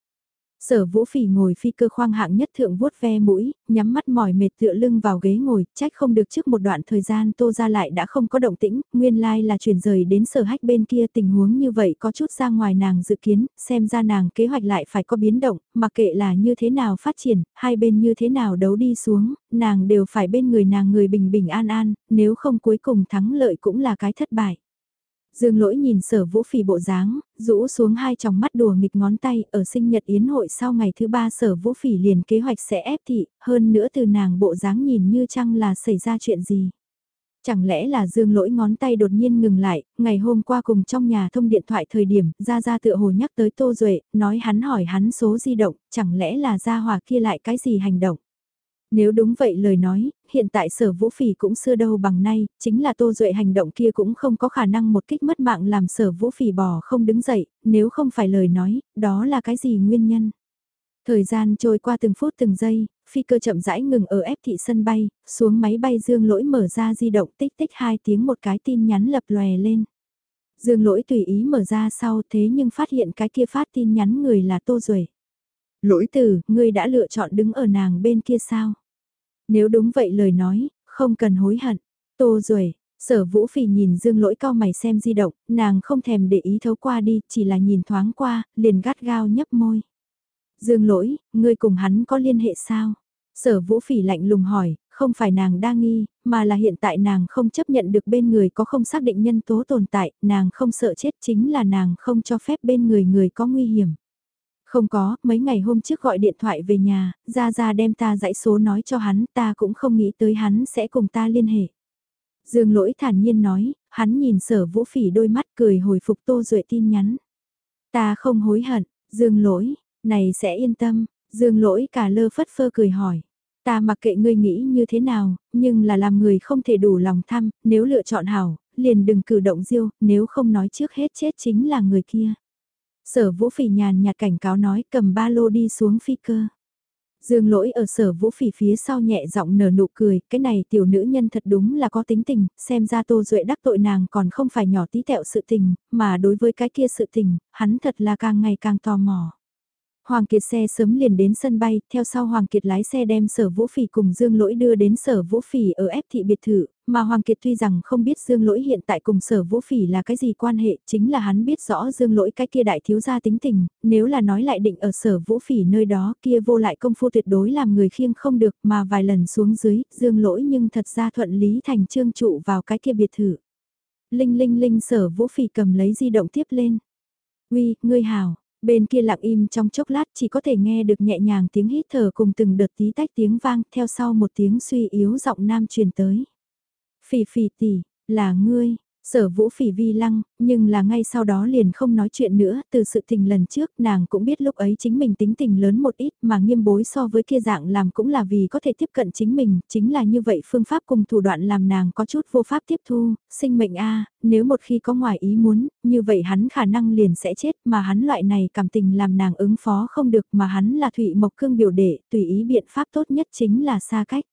Sở vũ phỉ ngồi phi cơ khoang hạng nhất thượng vuốt ve mũi, nhắm mắt mỏi mệt tựa lưng vào ghế ngồi, trách không được trước một đoạn thời gian tô ra lại đã không có động tĩnh, nguyên lai like là chuyển rời đến sở hách bên kia tình huống như vậy có chút ra ngoài nàng dự kiến, xem ra nàng kế hoạch lại phải có biến động, mặc kệ là như thế nào phát triển, hai bên như thế nào đấu đi xuống, nàng đều phải bên người nàng người bình bình an an, nếu không cuối cùng thắng lợi cũng là cái thất bại. Dương lỗi nhìn sở vũ phỉ bộ dáng, rũ xuống hai tròng mắt đùa nghịch ngón tay, ở sinh nhật yến hội sau ngày thứ ba sở vũ phỉ liền kế hoạch sẽ ép thị, hơn nữa từ nàng bộ dáng nhìn như chăng là xảy ra chuyện gì. Chẳng lẽ là dương lỗi ngón tay đột nhiên ngừng lại, ngày hôm qua cùng trong nhà thông điện thoại thời điểm, ra ra tựa hồ nhắc tới Tô Duệ, nói hắn hỏi hắn số di động, chẳng lẽ là ra hòa kia lại cái gì hành động. Nếu đúng vậy lời nói, hiện tại sở vũ phỉ cũng xưa đâu bằng nay, chính là tô duệ hành động kia cũng không có khả năng một kích mất mạng làm sở vũ phỉ bò không đứng dậy, nếu không phải lời nói, đó là cái gì nguyên nhân. Thời gian trôi qua từng phút từng giây, phi cơ chậm rãi ngừng ở ép thị sân bay, xuống máy bay dương lỗi mở ra di động tích tích hai tiếng một cái tin nhắn lập lòe lên. Dương lỗi tùy ý mở ra sau thế nhưng phát hiện cái kia phát tin nhắn người là Tô Duệ. Lỗi từ, ngươi đã lựa chọn đứng ở nàng bên kia sao? Nếu đúng vậy lời nói, không cần hối hận. Tô rồi, sở vũ phỉ nhìn dương lỗi cao mày xem di động, nàng không thèm để ý thấu qua đi, chỉ là nhìn thoáng qua, liền gắt gao nhấp môi. Dương lỗi, ngươi cùng hắn có liên hệ sao? Sở vũ phỉ lạnh lùng hỏi, không phải nàng đa nghi, mà là hiện tại nàng không chấp nhận được bên người có không xác định nhân tố tồn tại, nàng không sợ chết chính là nàng không cho phép bên người người có nguy hiểm. Không có, mấy ngày hôm trước gọi điện thoại về nhà, ra ra đem ta dãy số nói cho hắn, ta cũng không nghĩ tới hắn sẽ cùng ta liên hệ. Dương lỗi thản nhiên nói, hắn nhìn sở vũ phỉ đôi mắt cười hồi phục tô duệ tin nhắn. Ta không hối hận, dương lỗi, này sẽ yên tâm, dương lỗi cả lơ phất phơ cười hỏi. Ta mặc kệ ngươi nghĩ như thế nào, nhưng là làm người không thể đủ lòng tham, nếu lựa chọn hảo, liền đừng cử động diêu, nếu không nói trước hết chết chính là người kia. Sở vũ phỉ nhàn nhạt cảnh cáo nói cầm ba lô đi xuống phi cơ. Dương lỗi ở sở vũ phỉ phía sau nhẹ giọng nở nụ cười, cái này tiểu nữ nhân thật đúng là có tính tình, xem ra tô duệ đắc tội nàng còn không phải nhỏ tí tẹo sự tình, mà đối với cái kia sự tình, hắn thật là càng ngày càng tò mò. Hoàng Kiệt xe sớm liền đến sân bay, theo sau Hoàng Kiệt lái xe đem sở vũ phỉ cùng Dương Lỗi đưa đến sở vũ phỉ ở ép thị biệt thự, mà Hoàng Kiệt tuy rằng không biết Dương Lỗi hiện tại cùng sở vũ phỉ là cái gì quan hệ, chính là hắn biết rõ Dương Lỗi cái kia đại thiếu gia tính tình, nếu là nói lại định ở sở vũ phỉ nơi đó kia vô lại công phu tuyệt đối làm người khiêng không được mà vài lần xuống dưới, Dương Lỗi nhưng thật ra thuận lý thành trương trụ vào cái kia biệt thự. Linh linh linh sở vũ phỉ cầm lấy di động tiếp lên. Uy, ngươi hào Bên kia lặng im trong chốc lát chỉ có thể nghe được nhẹ nhàng tiếng hít thở cùng từng đợt tí tách tiếng vang theo sau một tiếng suy yếu giọng nam truyền tới. Phỉ phỉ tỷ, là ngươi, Sở vũ phỉ vi lăng, nhưng là ngay sau đó liền không nói chuyện nữa, từ sự tình lần trước nàng cũng biết lúc ấy chính mình tính tình lớn một ít mà nghiêm bối so với kia dạng làm cũng là vì có thể tiếp cận chính mình, chính là như vậy phương pháp cùng thủ đoạn làm nàng có chút vô pháp tiếp thu, sinh mệnh a nếu một khi có ngoài ý muốn, như vậy hắn khả năng liền sẽ chết mà hắn loại này cảm tình làm nàng ứng phó không được mà hắn là Thụy Mộc Cương biểu đệ, tùy ý biện pháp tốt nhất chính là xa cách.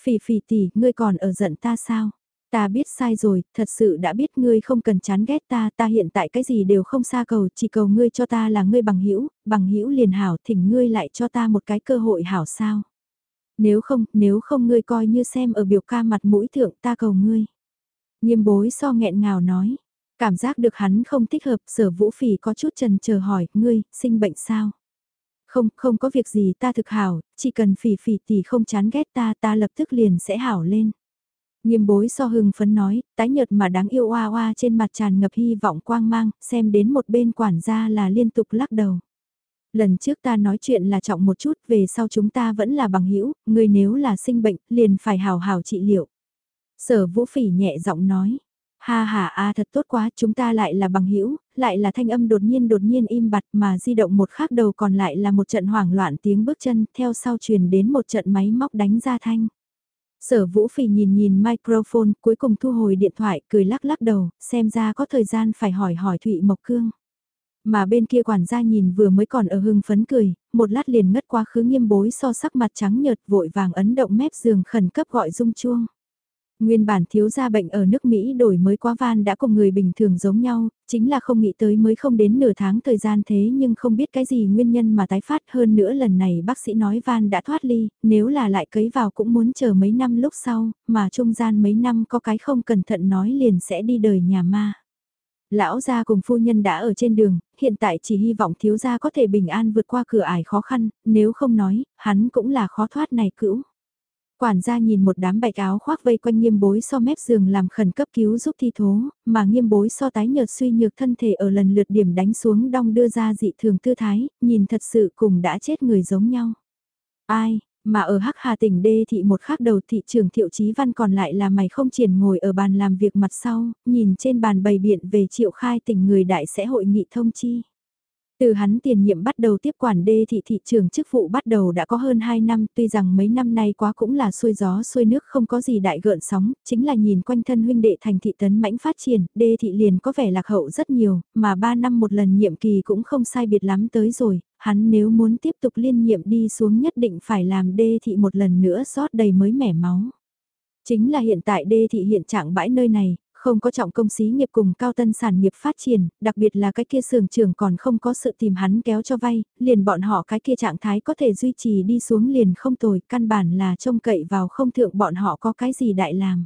Phỉ phỉ tỷ, ngươi còn ở giận ta sao? Ta biết sai rồi, thật sự đã biết ngươi không cần chán ghét ta, ta hiện tại cái gì đều không xa cầu, chỉ cầu ngươi cho ta là ngươi bằng hữu, bằng hữu liền hảo, thỉnh ngươi lại cho ta một cái cơ hội hảo sao. Nếu không, nếu không ngươi coi như xem ở biểu ca mặt mũi thượng ta cầu ngươi. Nghiêm bối so nghẹn ngào nói, cảm giác được hắn không thích hợp, sở vũ phỉ có chút trần chờ hỏi, ngươi, sinh bệnh sao? Không, không có việc gì ta thực hảo, chỉ cần phỉ phỉ tỷ không chán ghét ta ta lập tức liền sẽ hảo lên. Nghiêm bối so hưng phấn nói, tái nhợt mà đáng yêu oa oa trên mặt tràn ngập hy vọng quang mang, xem đến một bên quản gia là liên tục lắc đầu. Lần trước ta nói chuyện là trọng một chút, về sau chúng ta vẫn là bằng hữu người nếu là sinh bệnh, liền phải hào hào trị liệu. Sở vũ phỉ nhẹ giọng nói, ha ha a thật tốt quá, chúng ta lại là bằng hữu lại là thanh âm đột nhiên đột nhiên im bặt mà di động một khắc đầu còn lại là một trận hoảng loạn tiếng bước chân, theo sau truyền đến một trận máy móc đánh ra thanh. Sở Vũ Phỉ nhìn nhìn microphone, cuối cùng thu hồi điện thoại, cười lắc lắc đầu, xem ra có thời gian phải hỏi hỏi Thụy Mộc Cương. Mà bên kia quản gia nhìn vừa mới còn ở hưng phấn cười, một lát liền ngất quá khứ nghiêm bối so sắc mặt trắng nhợt vội vàng ấn động mép giường khẩn cấp gọi rung chuông. Nguyên bản thiếu gia bệnh ở nước Mỹ đổi mới quá van đã cùng người bình thường giống nhau, chính là không nghĩ tới mới không đến nửa tháng thời gian thế nhưng không biết cái gì nguyên nhân mà tái phát hơn nữa lần này bác sĩ nói van đã thoát ly, nếu là lại cấy vào cũng muốn chờ mấy năm lúc sau, mà trung gian mấy năm có cái không cẩn thận nói liền sẽ đi đời nhà ma. Lão gia cùng phu nhân đã ở trên đường, hiện tại chỉ hy vọng thiếu gia có thể bình an vượt qua cửa ải khó khăn, nếu không nói, hắn cũng là khó thoát này cữu. Quản gia nhìn một đám bạch áo khoác vây quanh nghiêm bối so mép giường làm khẩn cấp cứu giúp thi thố, mà nghiêm bối so tái nhợt suy nhược thân thể ở lần lượt điểm đánh xuống đong đưa ra dị thường tư thái, nhìn thật sự cùng đã chết người giống nhau. Ai, mà ở Hắc Hà tỉnh đê thị một khác đầu thị trường thiệu chí văn còn lại là mày không triển ngồi ở bàn làm việc mặt sau, nhìn trên bàn bày biện về triệu khai tỉnh người đại sẽ hội nghị thông chi. Từ hắn tiền nhiệm bắt đầu tiếp quản đê thị thị trường chức vụ bắt đầu đã có hơn 2 năm, tuy rằng mấy năm nay quá cũng là xuôi gió xuôi nước không có gì đại gợn sóng, chính là nhìn quanh thân huynh đệ thành thị tấn mãnh phát triển, đê thị liền có vẻ lạc hậu rất nhiều, mà 3 năm một lần nhiệm kỳ cũng không sai biệt lắm tới rồi, hắn nếu muốn tiếp tục liên nhiệm đi xuống nhất định phải làm đê thị một lần nữa sót đầy mới mẻ máu. Chính là hiện tại đê thị hiện trạng bãi nơi này, không có trọng công xí nghiệp cùng cao tân sản nghiệp phát triển, đặc biệt là cái kia sưởng trưởng còn không có sự tìm hắn kéo cho vay, liền bọn họ cái kia trạng thái có thể duy trì đi xuống liền không tồi, căn bản là trông cậy vào không thượng bọn họ có cái gì đại làm.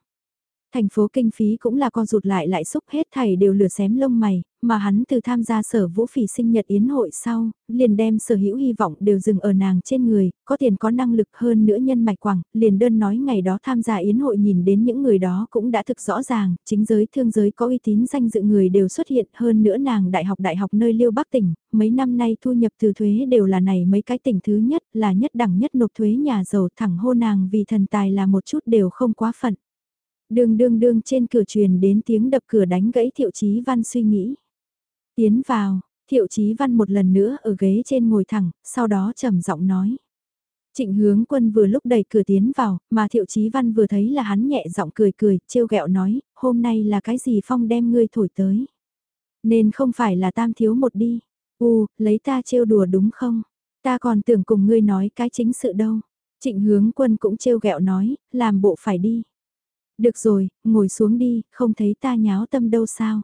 Thành phố kinh phí cũng là co rụt lại lại xúc hết thảy đều lửa xém lông mày, mà hắn từ tham gia sở vũ phỉ sinh nhật yến hội sau, liền đem sở hữu hy vọng đều dừng ở nàng trên người, có tiền có năng lực hơn nữa nhân mạch quảng, liền đơn nói ngày đó tham gia yến hội nhìn đến những người đó cũng đã thực rõ ràng, chính giới thương giới có uy tín danh dự người đều xuất hiện hơn nữa nàng đại học đại học nơi liêu bắc tỉnh, mấy năm nay thu nhập từ thuế đều là này mấy cái tỉnh thứ nhất là nhất đẳng nhất nộp thuế nhà giàu thẳng hô nàng vì thần tài là một chút đều không quá phận. đường đường đường trên cửa truyền đến tiếng đập cửa đánh gãy thiệu chí văn suy nghĩ. Tiến vào, thiệu chí văn một lần nữa ở ghế trên ngồi thẳng, sau đó trầm giọng nói. Trịnh hướng quân vừa lúc đẩy cửa tiến vào, mà thiệu chí văn vừa thấy là hắn nhẹ giọng cười cười, trêu ghẹo nói, hôm nay là cái gì phong đem ngươi thổi tới. Nên không phải là tam thiếu một đi. U, lấy ta trêu đùa đúng không? Ta còn tưởng cùng ngươi nói cái chính sự đâu. Trịnh hướng quân cũng trêu ghẹo nói, làm bộ phải đi. Được rồi, ngồi xuống đi, không thấy ta nháo tâm đâu sao.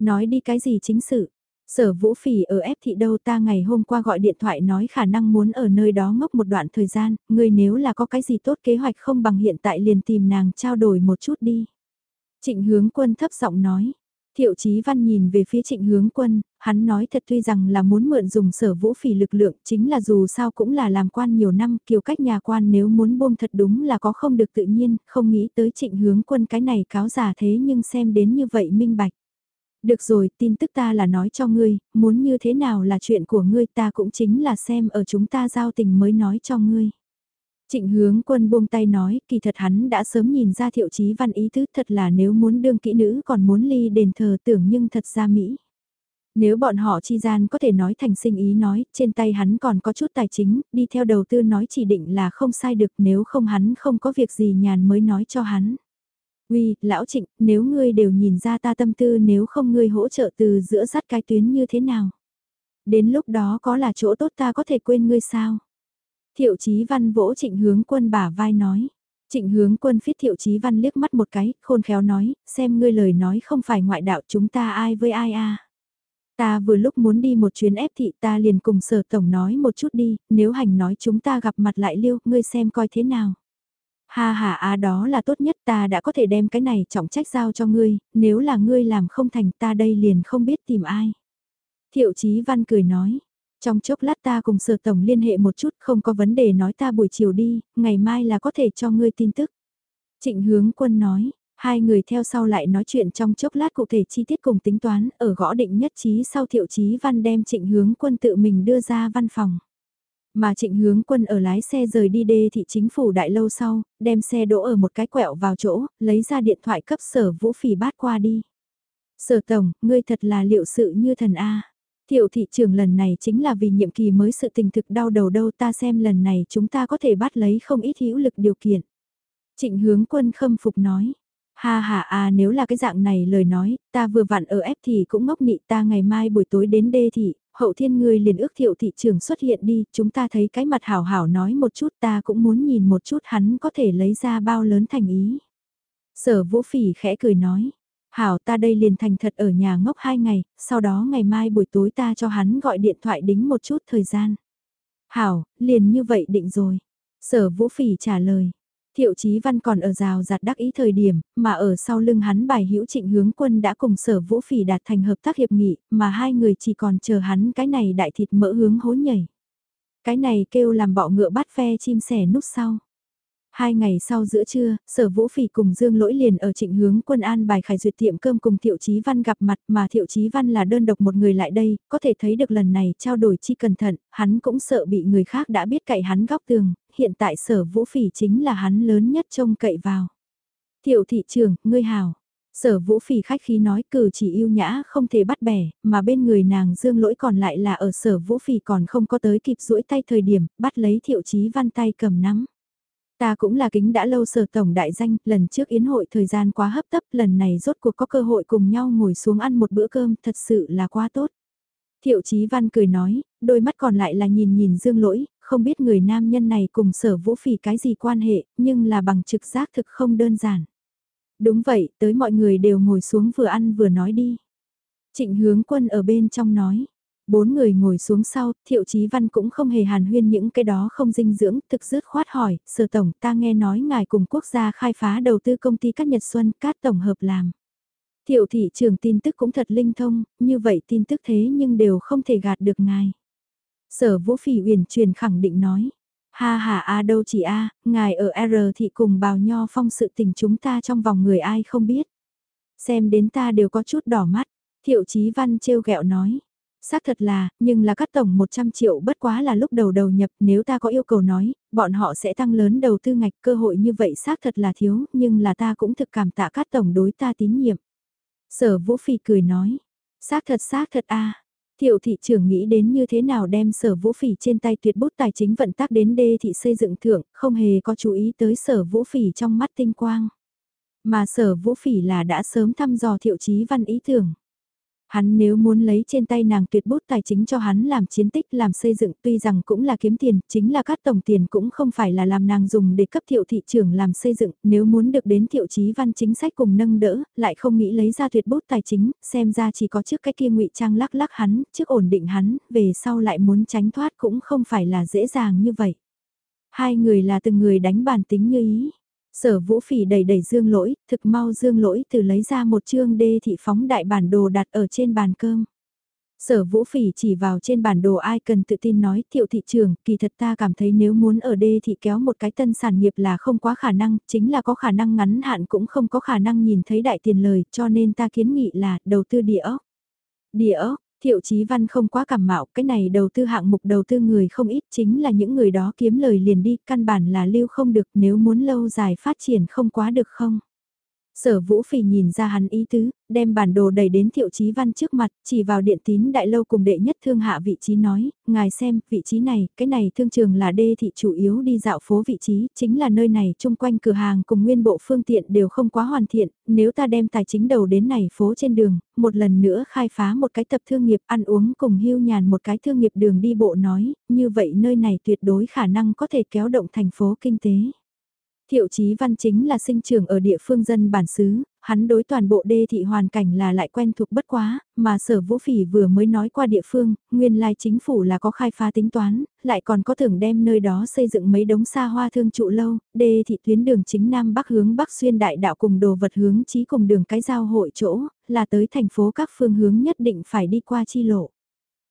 Nói đi cái gì chính sự. Sở Vũ Phỉ ở ép thị đâu ta ngày hôm qua gọi điện thoại nói khả năng muốn ở nơi đó ngốc một đoạn thời gian, người nếu là có cái gì tốt kế hoạch không bằng hiện tại liền tìm nàng trao đổi một chút đi. Trịnh hướng quân thấp giọng nói, Thiệu Chí Văn nhìn về phía trịnh hướng quân, hắn nói thật tuy rằng là muốn mượn dùng sở vũ phỉ lực lượng chính là dù sao cũng là làm quan nhiều năm kiều cách nhà quan nếu muốn buông thật đúng là có không được tự nhiên, không nghĩ tới trịnh hướng quân cái này cáo giả thế nhưng xem đến như vậy minh bạch. Được rồi, tin tức ta là nói cho ngươi, muốn như thế nào là chuyện của ngươi ta cũng chính là xem ở chúng ta giao tình mới nói cho ngươi. Trịnh hướng quân buông tay nói, kỳ thật hắn đã sớm nhìn ra thiệu chí văn ý tứ thật là nếu muốn đương kỹ nữ còn muốn ly đền thờ tưởng nhưng thật ra Mỹ. Nếu bọn họ chi gian có thể nói thành sinh ý nói, trên tay hắn còn có chút tài chính, đi theo đầu tư nói chỉ định là không sai được nếu không hắn không có việc gì nhàn mới nói cho hắn. Uy, lão trịnh, nếu ngươi đều nhìn ra ta tâm tư nếu không ngươi hỗ trợ từ giữa sắt cái tuyến như thế nào? Đến lúc đó có là chỗ tốt ta có thể quên ngươi sao? Thiệu chí văn vỗ trịnh hướng quân bả vai nói. Trịnh hướng quân phiết thiệu chí văn liếc mắt một cái, khôn khéo nói, xem ngươi lời nói không phải ngoại đạo chúng ta ai với ai a Ta vừa lúc muốn đi một chuyến ép thị ta liền cùng sở tổng nói một chút đi, nếu hành nói chúng ta gặp mặt lại liêu, ngươi xem coi thế nào. Ha ha a đó là tốt nhất ta đã có thể đem cái này trọng trách giao cho ngươi, nếu là ngươi làm không thành ta đây liền không biết tìm ai. Thiệu chí văn cười nói, trong chốc lát ta cùng sở tổng liên hệ một chút không có vấn đề nói ta buổi chiều đi, ngày mai là có thể cho ngươi tin tức. Trịnh hướng quân nói, hai người theo sau lại nói chuyện trong chốc lát cụ thể chi tiết cùng tính toán ở gõ định nhất trí sau thiệu chí văn đem trịnh hướng quân tự mình đưa ra văn phòng. Mà trịnh hướng quân ở lái xe rời đi đê thị chính phủ đại lâu sau, đem xe đỗ ở một cái quẹo vào chỗ, lấy ra điện thoại cấp sở vũ phỉ bát qua đi. Sở tổng, ngươi thật là liệu sự như thần A. Thiệu thị trường lần này chính là vì nhiệm kỳ mới sự tình thực đau đầu đâu ta xem lần này chúng ta có thể bắt lấy không ít hữu lực điều kiện. Trịnh hướng quân khâm phục nói. Ha ha à nếu là cái dạng này lời nói, ta vừa vặn ở ép thì cũng ngốc nị ta ngày mai buổi tối đến đê thị, hậu thiên ngươi liền ước thiệu thị trường xuất hiện đi, chúng ta thấy cái mặt hảo hảo nói một chút ta cũng muốn nhìn một chút hắn có thể lấy ra bao lớn thành ý. Sở vũ phỉ khẽ cười nói, hảo ta đây liền thành thật ở nhà ngốc hai ngày, sau đó ngày mai buổi tối ta cho hắn gọi điện thoại đính một chút thời gian. Hảo, liền như vậy định rồi. Sở vũ phỉ trả lời. Thiệu Chí Văn còn ở rào giặt đắc ý thời điểm, mà ở sau lưng hắn bài hữu trịnh hướng quân đã cùng sở vũ phỉ đạt thành hợp tác hiệp nghị, mà hai người chỉ còn chờ hắn cái này đại thịt mỡ hướng hố nhảy. Cái này kêu làm bọ ngựa bắt phe chim sẻ nút sau. Hai ngày sau giữa trưa, sở vũ phỉ cùng Dương Lỗi liền ở trịnh hướng quân an bài khải duyệt tiệm cơm cùng Thiệu Chí Văn gặp mặt mà Thiệu Chí Văn là đơn độc một người lại đây, có thể thấy được lần này trao đổi chi cẩn thận, hắn cũng sợ bị người khác đã biết cậy hắn góc tường, hiện tại sở vũ phỉ chính là hắn lớn nhất trông cậy vào. tiểu thị trường, ngươi hào. Sở vũ phỉ khách khí nói cử chỉ yêu nhã không thể bắt bẻ, mà bên người nàng dương lỗi còn lại là ở sở vũ phỉ còn không có tới kịp duỗi tay thời điểm, bắt lấy thiệu chí văn tay cầm nắm. Ta cũng là kính đã lâu sở tổng đại danh, lần trước yến hội thời gian quá hấp tấp, lần này rốt cuộc có cơ hội cùng nhau ngồi xuống ăn một bữa cơm, thật sự là quá tốt. Thiệu Chí Văn cười nói, đôi mắt còn lại là nhìn nhìn Dương Lỗi, không biết người nam nhân này cùng sở vũ phỉ cái gì quan hệ, nhưng là bằng trực giác thực không đơn giản. Đúng vậy, tới mọi người đều ngồi xuống vừa ăn vừa nói đi. Trịnh hướng quân ở bên trong nói, Bốn người ngồi xuống sau, Thiệu Chí Văn cũng không hề hàn huyên những cái đó không dinh dưỡng, thực dứt khoát hỏi, Sở Tổng ta nghe nói ngài cùng quốc gia khai phá đầu tư công ty Cát Nhật Xuân, Cát Tổng hợp làm. Thiệu thị trường tin tức cũng thật linh thông, như vậy tin tức thế nhưng đều không thể gạt được ngài. Sở Vũ Phỉ uyển truyền khẳng định nói, ha ha a đâu chỉ a, ngài ở R thì cùng bào nho phong sự tình chúng ta trong vòng người ai không biết. Xem đến ta đều có chút đỏ mắt, Thiệu Chí Văn trêu ghẹo nói. Xác thật là, nhưng là cắt tổng 100 triệu bất quá là lúc đầu đầu nhập nếu ta có yêu cầu nói, bọn họ sẽ tăng lớn đầu tư ngạch cơ hội như vậy xác thật là thiếu, nhưng là ta cũng thực cảm tạ cắt tổng đối ta tín nhiệm. Sở Vũ Phi cười nói, xác thật xác thật a Thiệu thị trưởng nghĩ đến như thế nào đem sở vũ phỉ trên tay tuyệt bút tài chính vận tác đến đê thị xây dựng thượng, không hề có chú ý tới sở vũ phỉ trong mắt tinh quang. Mà sở vũ phỉ là đã sớm thăm dò thiệu chí văn ý tưởng. Hắn nếu muốn lấy trên tay nàng tuyệt bút tài chính cho hắn làm chiến tích làm xây dựng tuy rằng cũng là kiếm tiền, chính là các tổng tiền cũng không phải là làm nàng dùng để cấp thiệu thị trường làm xây dựng, nếu muốn được đến thiệu chí văn chính sách cùng nâng đỡ, lại không nghĩ lấy ra tuyệt bút tài chính, xem ra chỉ có trước cái kia ngụy trang lắc lắc hắn, trước ổn định hắn, về sau lại muốn tránh thoát cũng không phải là dễ dàng như vậy. Hai người là từng người đánh bàn tính như ý. Sở vũ phỉ đầy đầy dương lỗi, thực mau dương lỗi từ lấy ra một chương đê thị phóng đại bản đồ đặt ở trên bàn cơm. Sở vũ phỉ chỉ vào trên bản đồ ai cần tự tin nói thiệu thị trường, kỳ thật ta cảm thấy nếu muốn ở đê thị kéo một cái tân sản nghiệp là không quá khả năng, chính là có khả năng ngắn hạn cũng không có khả năng nhìn thấy đại tiền lời, cho nên ta kiến nghị là đầu tư địa ốc. Địa ốc, Thiệu Chí Văn không quá cảm mạo, cái này đầu tư hạng mục đầu tư người không ít chính là những người đó kiếm lời liền đi, căn bản là lưu không được nếu muốn lâu dài phát triển không quá được không. Sở Vũ Phỉ nhìn ra hắn ý tứ, đem bản đồ đẩy đến Thiệu Chí Văn trước mặt, chỉ vào điện tín đại lâu cùng đệ nhất thương hạ vị trí nói, ngài xem, vị trí này, cái này thương trường là đê thị chủ yếu đi dạo phố vị trí, chính là nơi này chung quanh cửa hàng cùng nguyên bộ phương tiện đều không quá hoàn thiện, nếu ta đem tài chính đầu đến này phố trên đường, một lần nữa khai phá một cái tập thương nghiệp ăn uống cùng hưu nhàn một cái thương nghiệp đường đi bộ nói, như vậy nơi này tuyệt đối khả năng có thể kéo động thành phố kinh tế. Thiệu Chí Văn chính là sinh trưởng ở địa phương dân bản xứ, hắn đối toàn bộ đê thị hoàn cảnh là lại quen thuộc bất quá, mà sở vũ phỉ vừa mới nói qua địa phương, nguyên lai chính phủ là có khai phá tính toán, lại còn có tưởng đem nơi đó xây dựng mấy đống xa hoa thương trụ lâu, đê thị tuyến đường chính Nam Bắc hướng Bắc xuyên đại đạo cùng đồ vật hướng chí cùng đường cái giao hội chỗ, là tới thành phố các phương hướng nhất định phải đi qua chi lộ.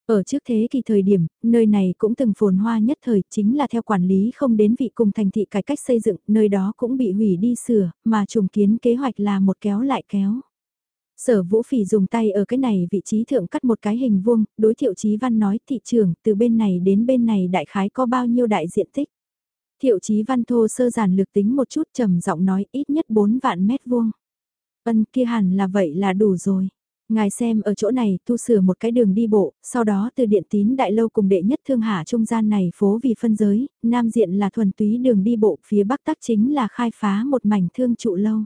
Ở trước thế kỷ thời điểm, nơi này cũng từng phồn hoa nhất thời, chính là theo quản lý không đến vị cùng thành thị cải cách xây dựng, nơi đó cũng bị hủy đi sửa, mà trùng kiến kế hoạch là một kéo lại kéo. Sở Vũ Phỉ dùng tay ở cái này vị trí thượng cắt một cái hình vuông, đối thiệu chí văn nói thị trường từ bên này đến bên này đại khái có bao nhiêu đại diện tích. Thiệu chí văn thô sơ giản lược tính một chút trầm giọng nói ít nhất 4 vạn mét vuông. Ân kia hẳn là vậy là đủ rồi. Ngài xem ở chỗ này tu sửa một cái đường đi bộ, sau đó từ điện tín đại lâu cùng đệ nhất thương hạ trung gian này phố vì phân giới, nam diện là thuần túy đường đi bộ, phía bắc tắc chính là khai phá một mảnh thương trụ lâu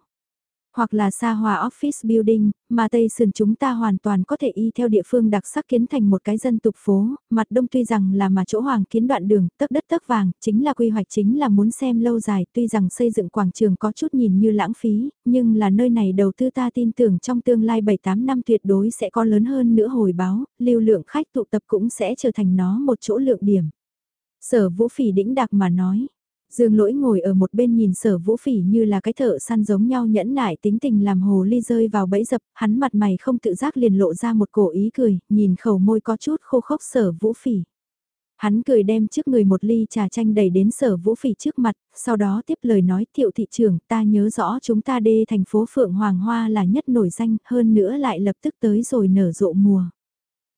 hoặc là xa hòa office building, mà Tây Sườn chúng ta hoàn toàn có thể y theo địa phương đặc sắc kiến thành một cái dân tục phố, mặt đông tuy rằng là mà chỗ hoàng kiến đoạn đường, tấc đất tấc vàng, chính là quy hoạch chính là muốn xem lâu dài, tuy rằng xây dựng quảng trường có chút nhìn như lãng phí, nhưng là nơi này đầu tư ta tin tưởng trong tương lai 7-8 năm tuyệt đối sẽ có lớn hơn nữa hồi báo, lưu lượng khách tụ tập cũng sẽ trở thành nó một chỗ lượng điểm. Sở vũ phỉ đĩnh đặc mà nói, Dương lỗi ngồi ở một bên nhìn sở vũ phỉ như là cái thợ săn giống nhau nhẫn nại tính tình làm hồ ly rơi vào bẫy dập, hắn mặt mày không tự giác liền lộ ra một cổ ý cười, nhìn khẩu môi có chút khô khốc sở vũ phỉ. Hắn cười đem trước người một ly trà chanh đầy đến sở vũ phỉ trước mặt, sau đó tiếp lời nói thiệu thị trường ta nhớ rõ chúng ta đê thành phố Phượng Hoàng Hoa là nhất nổi danh hơn nữa lại lập tức tới rồi nở rộ mùa.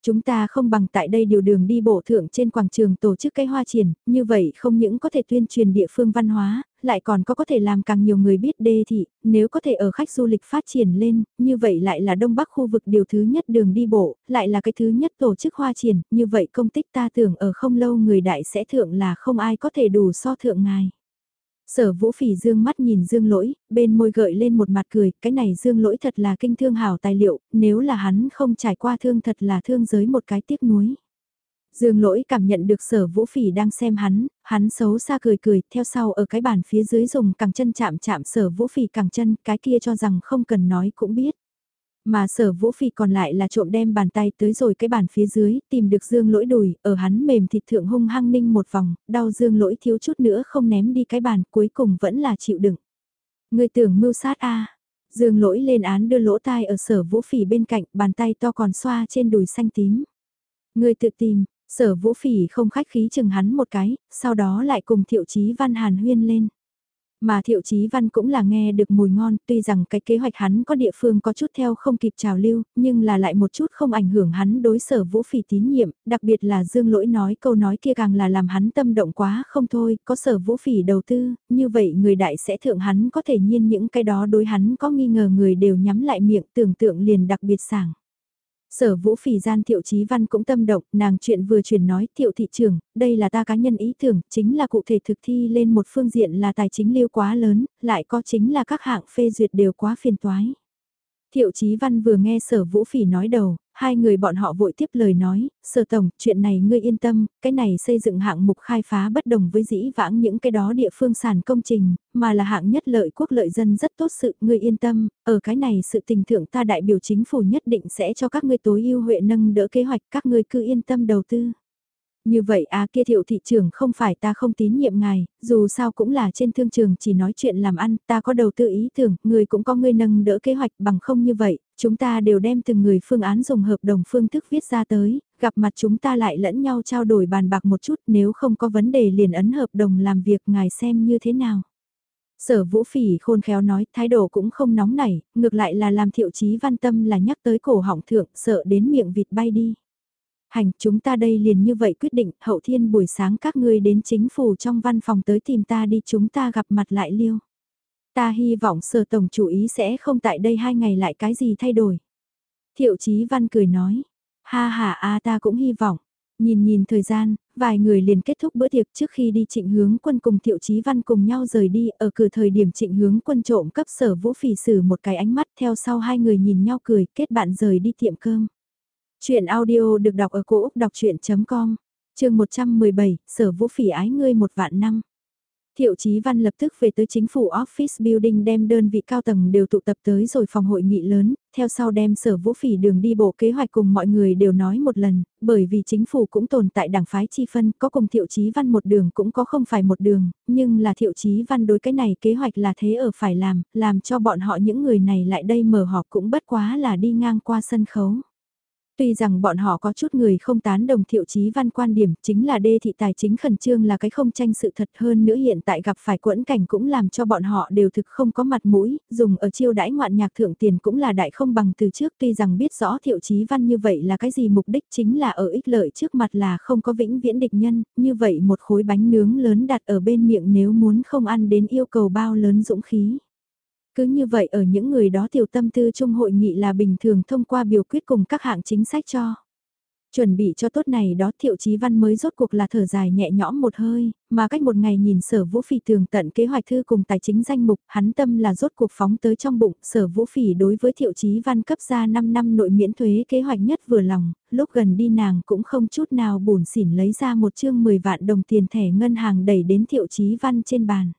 Chúng ta không bằng tại đây điều đường đi bộ thượng trên quảng trường tổ chức cái hoa triển, như vậy không những có thể tuyên truyền địa phương văn hóa, lại còn có có thể làm càng nhiều người biết đê thị, nếu có thể ở khách du lịch phát triển lên, như vậy lại là đông bắc khu vực điều thứ nhất đường đi bộ, lại là cái thứ nhất tổ chức hoa triển, như vậy công tích ta tưởng ở không lâu người đại sẽ thượng là không ai có thể đủ so thượng ngài. Sở vũ phỉ dương mắt nhìn dương lỗi, bên môi gợi lên một mặt cười, cái này dương lỗi thật là kinh thương hảo tài liệu, nếu là hắn không trải qua thương thật là thương giới một cái tiếc nuối. Dương lỗi cảm nhận được sở vũ phỉ đang xem hắn, hắn xấu xa cười cười, theo sau ở cái bàn phía dưới dùng cẳng chân chạm chạm sở vũ phỉ cẳng chân, cái kia cho rằng không cần nói cũng biết. Mà sở vũ phỉ còn lại là trộm đem bàn tay tới rồi cái bàn phía dưới, tìm được dương lỗi đùi, ở hắn mềm thịt thượng hung hăng ninh một vòng, đau dương lỗi thiếu chút nữa không ném đi cái bàn, cuối cùng vẫn là chịu đựng. Người tưởng mưu sát a Dương lỗi lên án đưa lỗ tai ở sở vũ phỉ bên cạnh, bàn tay to còn xoa trên đùi xanh tím. Người tự tìm, sở vũ phỉ không khách khí chừng hắn một cái, sau đó lại cùng thiệu chí văn hàn huyên lên. Mà Thiệu Chí Văn cũng là nghe được mùi ngon, tuy rằng cái kế hoạch hắn có địa phương có chút theo không kịp trào lưu, nhưng là lại một chút không ảnh hưởng hắn đối sở vũ phỉ tín nhiệm, đặc biệt là Dương Lỗi nói câu nói kia càng là làm hắn tâm động quá không thôi, có sở vũ phỉ đầu tư, như vậy người đại sẽ thượng hắn có thể nhiên những cái đó đối hắn có nghi ngờ người đều nhắm lại miệng tưởng tượng liền đặc biệt sảng. Sở vũ phỉ gian thiệu chí văn cũng tâm động, nàng chuyện vừa chuyển nói thiệu thị trường, đây là ta cá nhân ý tưởng, chính là cụ thể thực thi lên một phương diện là tài chính lưu quá lớn, lại có chính là các hạng phê duyệt đều quá phiền toái. Thiệu Chí Văn vừa nghe Sở Vũ Phỉ nói đầu, hai người bọn họ vội tiếp lời nói, Sở Tổng, chuyện này ngươi yên tâm, cái này xây dựng hạng mục khai phá bất đồng với dĩ vãng những cái đó địa phương sản công trình, mà là hạng nhất lợi quốc lợi dân rất tốt sự, ngươi yên tâm, ở cái này sự tình thượng ta đại biểu chính phủ nhất định sẽ cho các ngươi tối ưu huệ nâng đỡ kế hoạch các ngươi cứ yên tâm đầu tư. Như vậy à kia thiệu thị trường không phải ta không tín nhiệm ngài, dù sao cũng là trên thương trường chỉ nói chuyện làm ăn, ta có đầu tư ý tưởng, người cũng có người nâng đỡ kế hoạch bằng không như vậy, chúng ta đều đem từng người phương án dùng hợp đồng phương thức viết ra tới, gặp mặt chúng ta lại lẫn nhau trao đổi bàn bạc một chút nếu không có vấn đề liền ấn hợp đồng làm việc ngài xem như thế nào. Sở vũ phỉ khôn khéo nói thái độ cũng không nóng nảy, ngược lại là làm thiệu chí văn tâm là nhắc tới cổ họng thượng sợ đến miệng vịt bay đi. Hành, chúng ta đây liền như vậy quyết định, hậu thiên buổi sáng các ngươi đến chính phủ trong văn phòng tới tìm ta đi chúng ta gặp mặt lại liêu. Ta hy vọng sở tổng chủ ý sẽ không tại đây hai ngày lại cái gì thay đổi. Thiệu chí văn cười nói, ha ha a ta cũng hy vọng. Nhìn nhìn thời gian, vài người liền kết thúc bữa tiệc trước khi đi trịnh hướng quân cùng thiệu chí văn cùng nhau rời đi ở cửa thời điểm trịnh hướng quân trộm cấp sở vũ phỉ sử một cái ánh mắt theo sau hai người nhìn nhau cười kết bạn rời đi tiệm cơm. Chuyện audio được đọc ở cổ Úc đọc chuyện.com, trường 117, sở vũ phỉ ái ngươi một vạn năm. Thiệu Chí Văn lập tức về tới chính phủ office building đem đơn vị cao tầng đều tụ tập tới rồi phòng hội nghị lớn, theo sau đem sở vũ phỉ đường đi bộ kế hoạch cùng mọi người đều nói một lần, bởi vì chính phủ cũng tồn tại đảng phái chi phân, có cùng Thiệu Chí Văn một đường cũng có không phải một đường, nhưng là Thiệu Chí Văn đối cái này kế hoạch là thế ở phải làm, làm cho bọn họ những người này lại đây mở họp cũng bất quá là đi ngang qua sân khấu. Tuy rằng bọn họ có chút người không tán đồng thiệu chí văn quan điểm chính là đê thị tài chính khẩn trương là cái không tranh sự thật hơn nữa hiện tại gặp phải quẫn cảnh cũng làm cho bọn họ đều thực không có mặt mũi, dùng ở chiêu đãi ngoạn nhạc thượng tiền cũng là đại không bằng từ trước tuy rằng biết rõ thiệu chí văn như vậy là cái gì mục đích chính là ở ích lợi trước mặt là không có vĩnh viễn địch nhân, như vậy một khối bánh nướng lớn đặt ở bên miệng nếu muốn không ăn đến yêu cầu bao lớn dũng khí. Cứ như vậy ở những người đó tiểu tâm tư chung hội nghị là bình thường thông qua biểu quyết cùng các hạng chính sách cho. Chuẩn bị cho tốt này đó thiệu chí văn mới rốt cuộc là thở dài nhẹ nhõm một hơi, mà cách một ngày nhìn sở vũ phỉ tường tận kế hoạch thư cùng tài chính danh mục, hắn tâm là rốt cuộc phóng tới trong bụng, sở vũ phỉ đối với thiệu chí văn cấp ra 5 năm nội miễn thuế kế hoạch nhất vừa lòng, lúc gần đi nàng cũng không chút nào buồn xỉn lấy ra một chương 10 vạn đồng tiền thẻ ngân hàng đẩy đến thiệu chí văn trên bàn.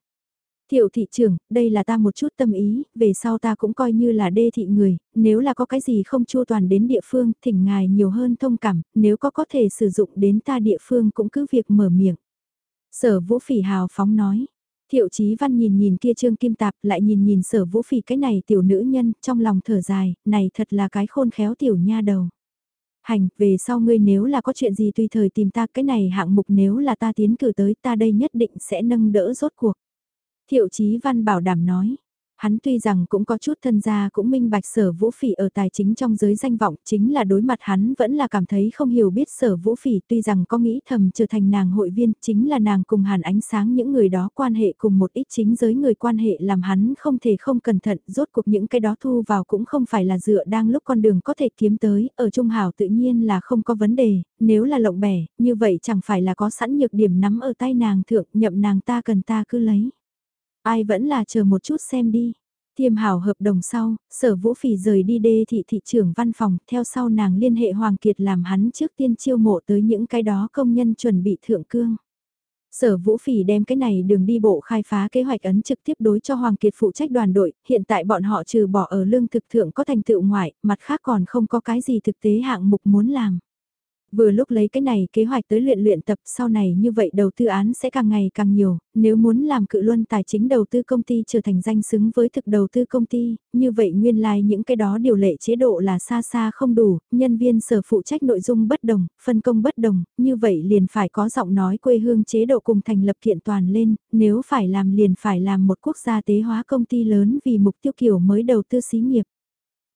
Thiệu thị trưởng, đây là ta một chút tâm ý, về sau ta cũng coi như là đê thị người, nếu là có cái gì không chu toàn đến địa phương, thỉnh ngài nhiều hơn thông cảm, nếu có có thể sử dụng đến ta địa phương cũng cứ việc mở miệng. Sở vũ phỉ hào phóng nói. Thiệu chí văn nhìn nhìn kia trương kim tạp lại nhìn nhìn sở vũ phỉ cái này tiểu nữ nhân trong lòng thở dài, này thật là cái khôn khéo tiểu nha đầu. Hành, về sau ngươi nếu là có chuyện gì tùy thời tìm ta cái này hạng mục nếu là ta tiến cử tới ta đây nhất định sẽ nâng đỡ rốt cuộc. Thiệu Chí Văn bảo đảm nói. Hắn tuy rằng cũng có chút thân gia cũng minh bạch sở vũ phỉ ở tài chính trong giới danh vọng, chính là đối mặt hắn vẫn là cảm thấy không hiểu biết sở vũ phỉ, tuy rằng có nghĩ thầm trở thành nàng hội viên, chính là nàng cùng hàn ánh sáng những người đó quan hệ cùng một ít chính giới người quan hệ làm hắn không thể không cẩn thận, rốt cuộc những cái đó thu vào cũng không phải là dựa đang lúc con đường có thể kiếm tới, ở trung hảo tự nhiên là không có vấn đề, nếu là lộng bẻ, như vậy chẳng phải là có sẵn nhược điểm nắm ở tay nàng thượng, nhậm nàng ta cần ta cứ lấy. Ai vẫn là chờ một chút xem đi. Thiêm hảo hợp đồng sau, sở vũ phỉ rời đi đê thị thị trưởng văn phòng, theo sau nàng liên hệ Hoàng Kiệt làm hắn trước tiên chiêu mộ tới những cái đó công nhân chuẩn bị thượng cương. Sở Vũ Phỉ đem cái này đường đi bộ khai phá kế hoạch ấn trực tiếp đối cho Hoàng Kiệt phụ trách đoàn đội, hiện tại bọn họ trừ bỏ ở lương thực thượng có thành tựu ngoại, mặt khác còn không có cái gì thực tế hạng mục muốn làm. Vừa lúc lấy cái này kế hoạch tới luyện luyện tập sau này như vậy đầu tư án sẽ càng ngày càng nhiều, nếu muốn làm cự luân tài chính đầu tư công ty trở thành danh xứng với thực đầu tư công ty, như vậy nguyên lai like những cái đó điều lệ chế độ là xa xa không đủ, nhân viên sở phụ trách nội dung bất đồng, phân công bất đồng, như vậy liền phải có giọng nói quê hương chế độ cùng thành lập kiện toàn lên, nếu phải làm liền phải làm một quốc gia tế hóa công ty lớn vì mục tiêu kiểu mới đầu tư xí nghiệp.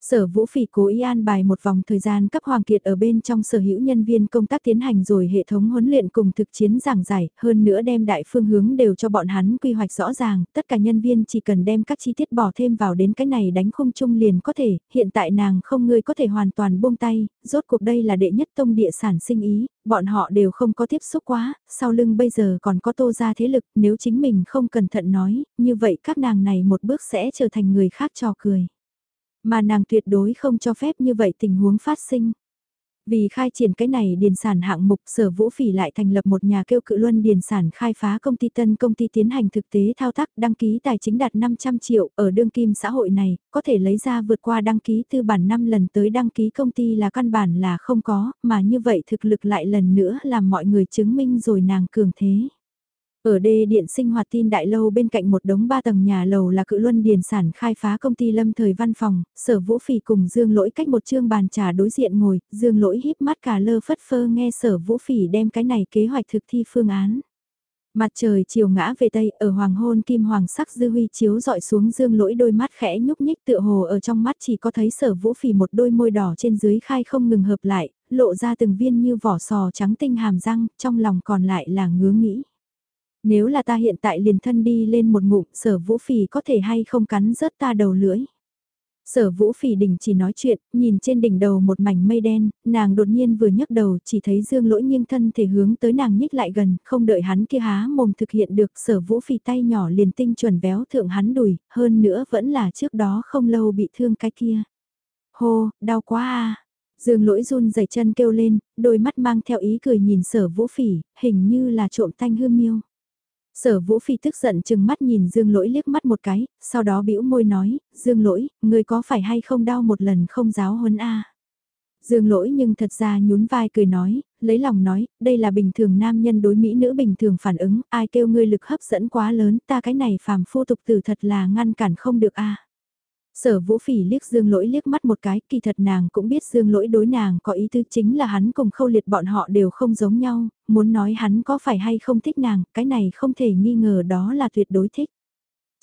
Sở Vũ Phỉ cố ý an bài một vòng thời gian cấp Hoàng Kiệt ở bên trong sở hữu nhân viên công tác tiến hành rồi hệ thống huấn luyện cùng thực chiến giảng giải, hơn nữa đem đại phương hướng đều cho bọn hắn quy hoạch rõ ràng, tất cả nhân viên chỉ cần đem các chi tiết bỏ thêm vào đến cái này đánh không chung liền có thể, hiện tại nàng không người có thể hoàn toàn buông tay, rốt cuộc đây là đệ nhất tông địa sản sinh ý, bọn họ đều không có tiếp xúc quá, sau lưng bây giờ còn có tô ra thế lực, nếu chính mình không cẩn thận nói, như vậy các nàng này một bước sẽ trở thành người khác trò cười. Mà nàng tuyệt đối không cho phép như vậy tình huống phát sinh. Vì khai triển cái này điền sản hạng mục sở vũ phỉ lại thành lập một nhà kêu cự luân điền sản khai phá công ty tân công ty tiến hành thực tế thao tác đăng ký tài chính đạt 500 triệu ở đương kim xã hội này, có thể lấy ra vượt qua đăng ký tư bản 5 lần tới đăng ký công ty là căn bản là không có, mà như vậy thực lực lại lần nữa làm mọi người chứng minh rồi nàng cường thế. Ở đê điện sinh hoạt tin đại lâu bên cạnh một đống ba tầng nhà lầu là cự luân điền sản khai phá công ty lâm thời văn phòng, sở vũ phỉ cùng dương lỗi cách một chương bàn trà đối diện ngồi, dương lỗi híp mắt cả lơ phất phơ nghe sở vũ phỉ đem cái này kế hoạch thực thi phương án. Mặt trời chiều ngã về tây, ở hoàng hôn kim hoàng sắc dư huy chiếu dọi xuống dương lỗi đôi mắt khẽ nhúc nhích tựa hồ ở trong mắt chỉ có thấy sở vũ phỉ một đôi môi đỏ trên dưới khai không ngừng hợp lại, lộ ra từng viên như vỏ sò trắng tinh hàm răng, trong lòng còn lại là ngứa nghĩ. Nếu là ta hiện tại liền thân đi lên một ngụm sở vũ phỉ có thể hay không cắn rớt ta đầu lưỡi. Sở vũ phỉ đỉnh chỉ nói chuyện, nhìn trên đỉnh đầu một mảnh mây đen, nàng đột nhiên vừa nhấc đầu chỉ thấy dương lỗi nghiêng thân thể hướng tới nàng nhích lại gần, không đợi hắn kia há mồm thực hiện được sở vũ phỉ tay nhỏ liền tinh chuẩn béo thượng hắn đùi, hơn nữa vẫn là trước đó không lâu bị thương cái kia. Hô, đau quá à. Dương lỗi run rẩy chân kêu lên, đôi mắt mang theo ý cười nhìn sở vũ phỉ, hình như là trộm thanh hương miêu. Sở Vũ Phi tức giận chừng mắt nhìn Dương Lỗi liếc mắt một cái, sau đó bĩu môi nói, Dương Lỗi, ngươi có phải hay không đau một lần không giáo huấn a? Dương Lỗi nhưng thật ra nhún vai cười nói, lấy lòng nói, đây là bình thường nam nhân đối mỹ nữ bình thường phản ứng, ai kêu ngươi lực hấp dẫn quá lớn, ta cái này phàm phu tục tử thật là ngăn cản không được a. Sở vũ phỉ liếc dương lỗi liếc mắt một cái, kỳ thật nàng cũng biết dương lỗi đối nàng có ý tư chính là hắn cùng khâu liệt bọn họ đều không giống nhau, muốn nói hắn có phải hay không thích nàng, cái này không thể nghi ngờ đó là tuyệt đối thích.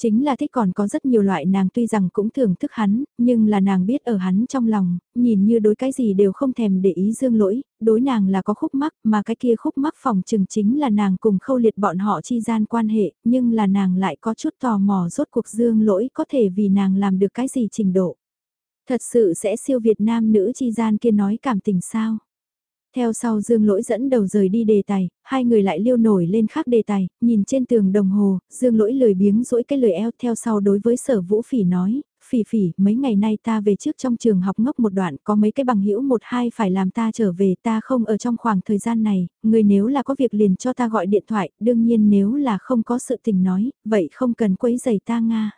Chính là thích còn có rất nhiều loại nàng tuy rằng cũng thưởng thức hắn, nhưng là nàng biết ở hắn trong lòng, nhìn như đối cái gì đều không thèm để ý dương lỗi, đối nàng là có khúc mắc mà cái kia khúc mắc phòng chừng chính là nàng cùng khâu liệt bọn họ chi gian quan hệ, nhưng là nàng lại có chút tò mò rốt cuộc dương lỗi có thể vì nàng làm được cái gì trình độ. Thật sự sẽ siêu Việt Nam nữ chi gian kia nói cảm tình sao? Theo sau Dương Lỗi dẫn đầu rời đi đề tài, hai người lại liêu nổi lên khác đề tài, nhìn trên tường đồng hồ, Dương Lỗi lười biếng rỗi cái lời eo theo sau đối với sở vũ phỉ nói, phỉ phỉ, mấy ngày nay ta về trước trong trường học ngốc một đoạn, có mấy cái bằng hữu một hai phải làm ta trở về, ta không ở trong khoảng thời gian này, người nếu là có việc liền cho ta gọi điện thoại, đương nhiên nếu là không có sự tình nói, vậy không cần quấy giày ta Nga.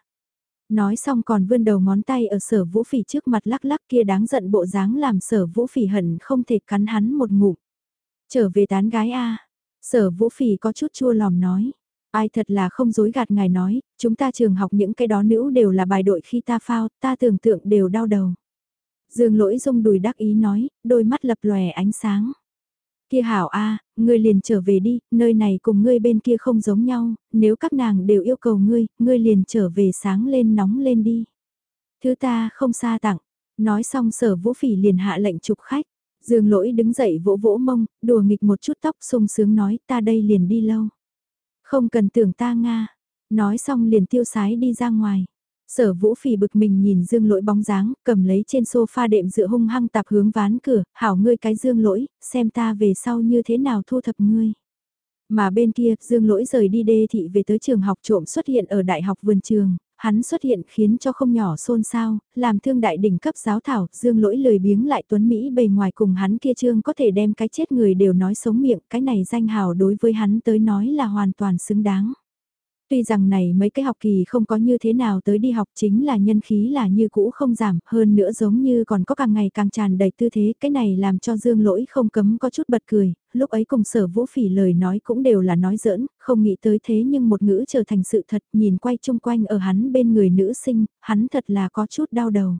Nói xong còn vươn đầu ngón tay ở sở vũ phỉ trước mặt lắc lắc kia đáng giận bộ dáng làm sở vũ phỉ hận không thể cắn hắn một ngụm. Trở về tán gái a Sở vũ phỉ có chút chua lòm nói. Ai thật là không dối gạt ngài nói, chúng ta trường học những cái đó nữ đều là bài đội khi ta phao, ta tưởng tượng đều đau đầu. Dương lỗi dung đùi đắc ý nói, đôi mắt lập lòe ánh sáng. Kia hảo a, ngươi liền trở về đi, nơi này cùng ngươi bên kia không giống nhau, nếu các nàng đều yêu cầu ngươi, ngươi liền trở về sáng lên nóng lên đi. Thứ ta không xa tặng, nói xong sở vũ phỉ liền hạ lệnh chụp khách. Dương lỗi đứng dậy vỗ vỗ mông, đùa nghịch một chút tóc sung sướng nói ta đây liền đi lâu. Không cần tưởng ta Nga. Nói xong liền tiêu sái đi ra ngoài. Sở vũ phỉ bực mình nhìn dương lỗi bóng dáng, cầm lấy trên sofa đệm dựa hung hăng tạp hướng ván cửa, hảo ngươi cái dương lỗi, xem ta về sau như thế nào thu thập ngươi. Mà bên kia, dương lỗi rời đi đê thị về tới trường học trộm xuất hiện ở đại học vườn trường, hắn xuất hiện khiến cho không nhỏ xôn xao, làm thương đại đỉnh cấp giáo thảo, dương lỗi lười biếng lại tuấn Mỹ bề ngoài cùng hắn kia trương có thể đem cái chết người đều nói sống miệng, cái này danh hào đối với hắn tới nói là hoàn toàn xứng đáng. Tuy rằng này mấy cái học kỳ không có như thế nào tới đi học chính là nhân khí là như cũ không giảm, hơn nữa giống như còn có càng ngày càng tràn đầy tư thế, cái này làm cho Dương Lỗi không cấm có chút bật cười, lúc ấy cùng sở vũ phỉ lời nói cũng đều là nói giỡn, không nghĩ tới thế nhưng một ngữ trở thành sự thật, nhìn quay chung quanh ở hắn bên người nữ sinh, hắn thật là có chút đau đầu.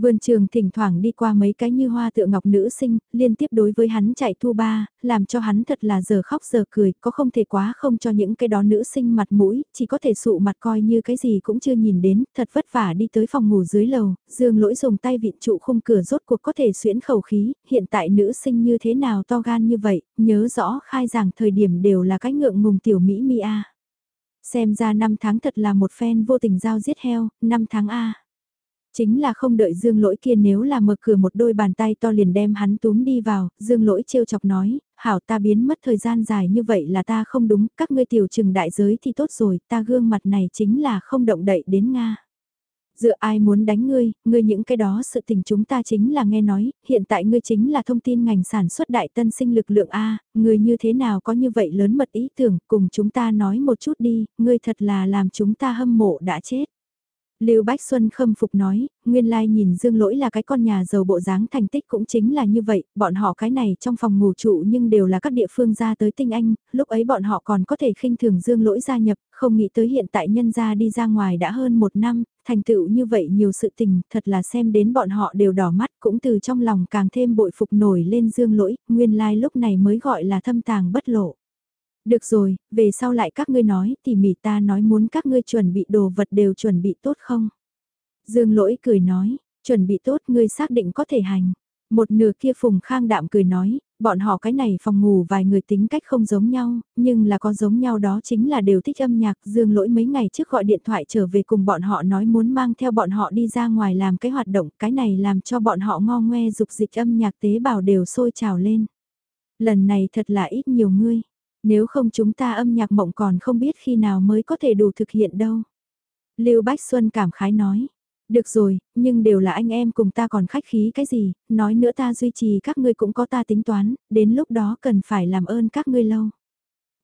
Vườn trường thỉnh thoảng đi qua mấy cái như hoa tựa ngọc nữ sinh, liên tiếp đối với hắn chạy thu ba, làm cho hắn thật là giờ khóc giờ cười, có không thể quá không cho những cái đó nữ sinh mặt mũi, chỉ có thể sụ mặt coi như cái gì cũng chưa nhìn đến, thật vất vả đi tới phòng ngủ dưới lầu, dương lỗi dùng tay vịn trụ khung cửa rốt cuộc có thể xuyễn khẩu khí, hiện tại nữ sinh như thế nào to gan như vậy, nhớ rõ khai giảng thời điểm đều là cái ngượng ngùng tiểu Mỹ mia A. Xem ra năm tháng thật là một phen vô tình giao giết heo, năm tháng A. Chính là không đợi Dương Lỗi kia nếu là mở cửa một đôi bàn tay to liền đem hắn túm đi vào, Dương Lỗi trêu chọc nói, hảo ta biến mất thời gian dài như vậy là ta không đúng, các ngươi tiểu trừng đại giới thì tốt rồi, ta gương mặt này chính là không động đậy đến Nga. Dựa ai muốn đánh ngươi, ngươi những cái đó sự tình chúng ta chính là nghe nói, hiện tại ngươi chính là thông tin ngành sản xuất đại tân sinh lực lượng A, ngươi như thế nào có như vậy lớn mật ý tưởng, cùng chúng ta nói một chút đi, ngươi thật là làm chúng ta hâm mộ đã chết. Lưu Bách Xuân khâm phục nói, nguyên lai nhìn Dương Lỗi là cái con nhà giàu bộ dáng thành tích cũng chính là như vậy, bọn họ cái này trong phòng ngủ trụ nhưng đều là các địa phương ra tới tinh anh, lúc ấy bọn họ còn có thể khinh thường Dương Lỗi gia nhập, không nghĩ tới hiện tại nhân gia đi ra ngoài đã hơn một năm, thành tựu như vậy nhiều sự tình, thật là xem đến bọn họ đều đỏ mắt cũng từ trong lòng càng thêm bội phục nổi lên Dương Lỗi, nguyên lai lúc này mới gọi là thâm tàng bất lộ. Được rồi, về sau lại các ngươi nói tỉ mỉ ta nói muốn các ngươi chuẩn bị đồ vật đều chuẩn bị tốt không? Dương lỗi cười nói, chuẩn bị tốt ngươi xác định có thể hành. Một nửa kia phùng khang đạm cười nói, bọn họ cái này phòng ngủ vài người tính cách không giống nhau, nhưng là có giống nhau đó chính là đều thích âm nhạc. Dương lỗi mấy ngày trước gọi điện thoại trở về cùng bọn họ nói muốn mang theo bọn họ đi ra ngoài làm cái hoạt động, cái này làm cho bọn họ ngo ngoe dục dịch âm nhạc tế bào đều sôi trào lên. Lần này thật là ít nhiều ngươi. Nếu không chúng ta âm nhạc mộng còn không biết khi nào mới có thể đủ thực hiện đâu. Lưu Bách Xuân cảm khái nói. Được rồi, nhưng đều là anh em cùng ta còn khách khí cái gì, nói nữa ta duy trì các ngươi cũng có ta tính toán, đến lúc đó cần phải làm ơn các ngươi lâu.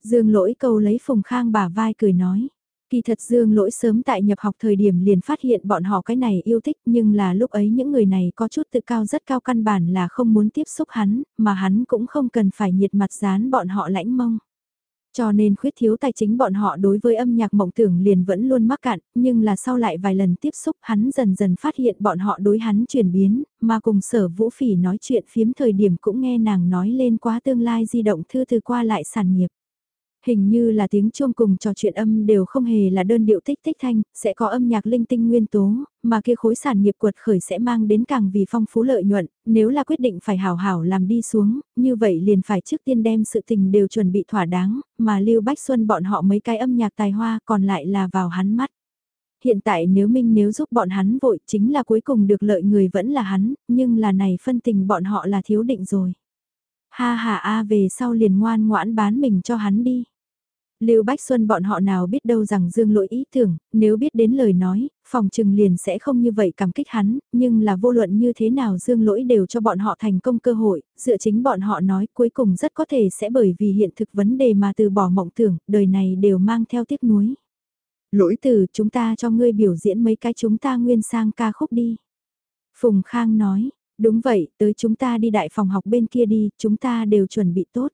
Dương lỗi câu lấy Phùng Khang bả vai cười nói. Kỳ thật Dương lỗi sớm tại nhập học thời điểm liền phát hiện bọn họ cái này yêu thích nhưng là lúc ấy những người này có chút tự cao rất cao căn bản là không muốn tiếp xúc hắn, mà hắn cũng không cần phải nhiệt mặt dán bọn họ lãnh mông. Cho nên khuyết thiếu tài chính bọn họ đối với âm nhạc mộng tưởng liền vẫn luôn mắc cạn, nhưng là sau lại vài lần tiếp xúc hắn dần dần phát hiện bọn họ đối hắn chuyển biến, mà cùng sở vũ phỉ nói chuyện phiếm thời điểm cũng nghe nàng nói lên quá tương lai di động thư từ qua lại sản nghiệp. Hình như là tiếng chuông cùng trò chuyện âm đều không hề là đơn điệu tích tích thanh, sẽ có âm nhạc linh tinh nguyên tố, mà kia khối sản nghiệp quật khởi sẽ mang đến càng vì phong phú lợi nhuận, nếu là quyết định phải hảo hảo làm đi xuống, như vậy liền phải trước tiên đem sự tình đều chuẩn bị thỏa đáng, mà Lưu Bách Xuân bọn họ mấy cái âm nhạc tài hoa còn lại là vào hắn mắt. Hiện tại nếu Minh nếu giúp bọn hắn vội chính là cuối cùng được lợi người vẫn là hắn, nhưng là này phân tình bọn họ là thiếu định rồi. Ha ha a về sau liền ngoan ngoãn bán mình cho hắn đi. Lưu Bách Xuân bọn họ nào biết đâu rằng Dương Lỗi ý tưởng, nếu biết đến lời nói, phòng trừng liền sẽ không như vậy cảm kích hắn, nhưng là vô luận như thế nào Dương Lỗi đều cho bọn họ thành công cơ hội, dựa chính bọn họ nói cuối cùng rất có thể sẽ bởi vì hiện thực vấn đề mà từ bỏ mộng tưởng, đời này đều mang theo tiếc nuối. Lỗi từ chúng ta cho ngươi biểu diễn mấy cái chúng ta nguyên sang ca khúc đi. Phùng Khang nói, đúng vậy, tới chúng ta đi đại phòng học bên kia đi, chúng ta đều chuẩn bị tốt.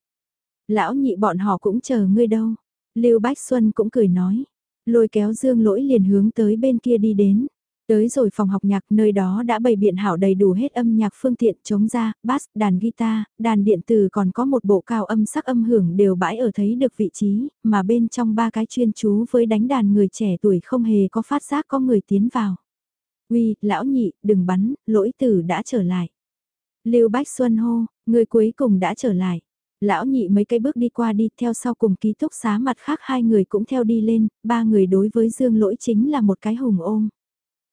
Lão nhị bọn họ cũng chờ ngươi đâu. Lưu Bách Xuân cũng cười nói, lôi kéo Dương Lỗi liền hướng tới bên kia đi đến. Tới rồi phòng học nhạc nơi đó đã bày biện hảo đầy đủ hết âm nhạc phương tiện chống ra, bass, đàn guitar, đàn điện tử còn có một bộ cao âm sắc âm hưởng đều bãi ở thấy được vị trí, mà bên trong ba cái chuyên chú với đánh đàn người trẻ tuổi không hề có phát giác có người tiến vào. Uy, lão nhị, đừng bắn, lỗi tử đã trở lại. Lưu Bách Xuân hô, người cuối cùng đã trở lại. Lão nhị mấy cái bước đi qua đi theo sau cùng ký túc xá mặt khác hai người cũng theo đi lên, ba người đối với dương lỗi chính là một cái hùng ôm.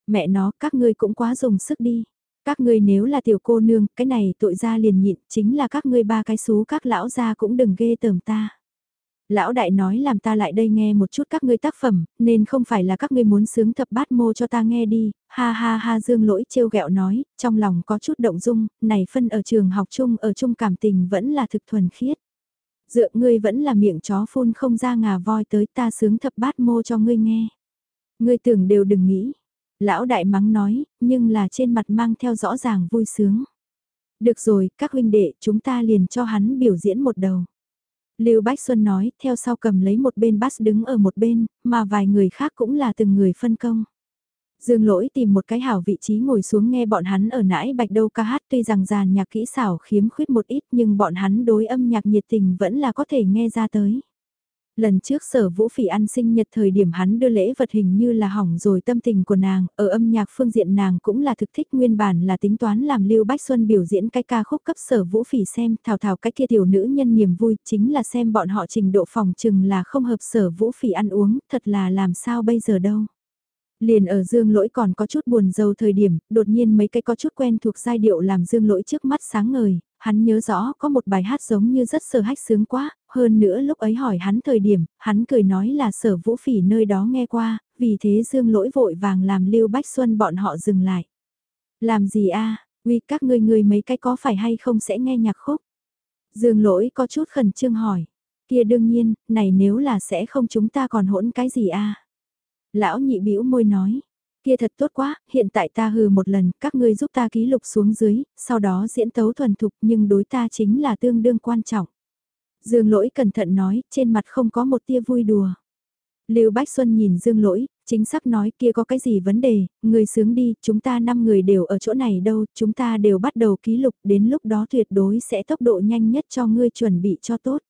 Mẹ nó các ngươi cũng quá dùng sức đi. Các ngươi nếu là tiểu cô nương, cái này tội ra liền nhịn, chính là các ngươi ba cái xú các lão gia cũng đừng ghê tởm ta. Lão đại nói làm ta lại đây nghe một chút các ngươi tác phẩm, nên không phải là các ngươi muốn sướng thập bát mô cho ta nghe đi, ha ha ha dương lỗi trêu ghẹo nói, trong lòng có chút động dung, này phân ở trường học chung ở chung cảm tình vẫn là thực thuần khiết. Dựa ngươi vẫn là miệng chó phun không ra ngà voi tới ta sướng thập bát mô cho ngươi nghe. Ngươi tưởng đều đừng nghĩ. Lão đại mắng nói, nhưng là trên mặt mang theo rõ ràng vui sướng. Được rồi, các huynh đệ, chúng ta liền cho hắn biểu diễn một đầu. Lưu Bách Xuân nói, theo sau cầm lấy một bên bát đứng ở một bên, mà vài người khác cũng là từng người phân công. Dương lỗi tìm một cái hảo vị trí ngồi xuống nghe bọn hắn ở nãi bạch đâu ca hát tuy rằng giàn nhạc kỹ xảo khiếm khuyết một ít nhưng bọn hắn đối âm nhạc nhiệt tình vẫn là có thể nghe ra tới. Lần trước sở vũ phỉ ăn sinh nhật thời điểm hắn đưa lễ vật hình như là hỏng rồi tâm tình của nàng, ở âm nhạc phương diện nàng cũng là thực thích nguyên bản là tính toán làm Lưu Bách Xuân biểu diễn cái ca khúc cấp sở vũ phỉ xem, thảo thảo cái kia tiểu nữ nhân niềm vui chính là xem bọn họ trình độ phòng chừng là không hợp sở vũ phỉ ăn uống, thật là làm sao bây giờ đâu. Liền ở dương lỗi còn có chút buồn dầu thời điểm, đột nhiên mấy cái có chút quen thuộc giai điệu làm dương lỗi trước mắt sáng ngời, hắn nhớ rõ có một bài hát giống như rất sờ hách sướng quá, hơn nữa lúc ấy hỏi hắn thời điểm, hắn cười nói là sở vũ phỉ nơi đó nghe qua, vì thế dương lỗi vội vàng làm lưu bách xuân bọn họ dừng lại. Làm gì a uy các ngươi người mấy cái có phải hay không sẽ nghe nhạc khúc? Dương lỗi có chút khẩn trương hỏi. Kia đương nhiên, này nếu là sẽ không chúng ta còn hỗn cái gì a Lão nhị bĩu môi nói, kia thật tốt quá, hiện tại ta hừ một lần, các ngươi giúp ta ký lục xuống dưới, sau đó diễn tấu thuần thục nhưng đối ta chính là tương đương quan trọng. Dương lỗi cẩn thận nói, trên mặt không có một tia vui đùa. Lưu Bách Xuân nhìn Dương lỗi, chính xác nói kia có cái gì vấn đề, người sướng đi, chúng ta 5 người đều ở chỗ này đâu, chúng ta đều bắt đầu ký lục, đến lúc đó tuyệt đối sẽ tốc độ nhanh nhất cho ngươi chuẩn bị cho tốt.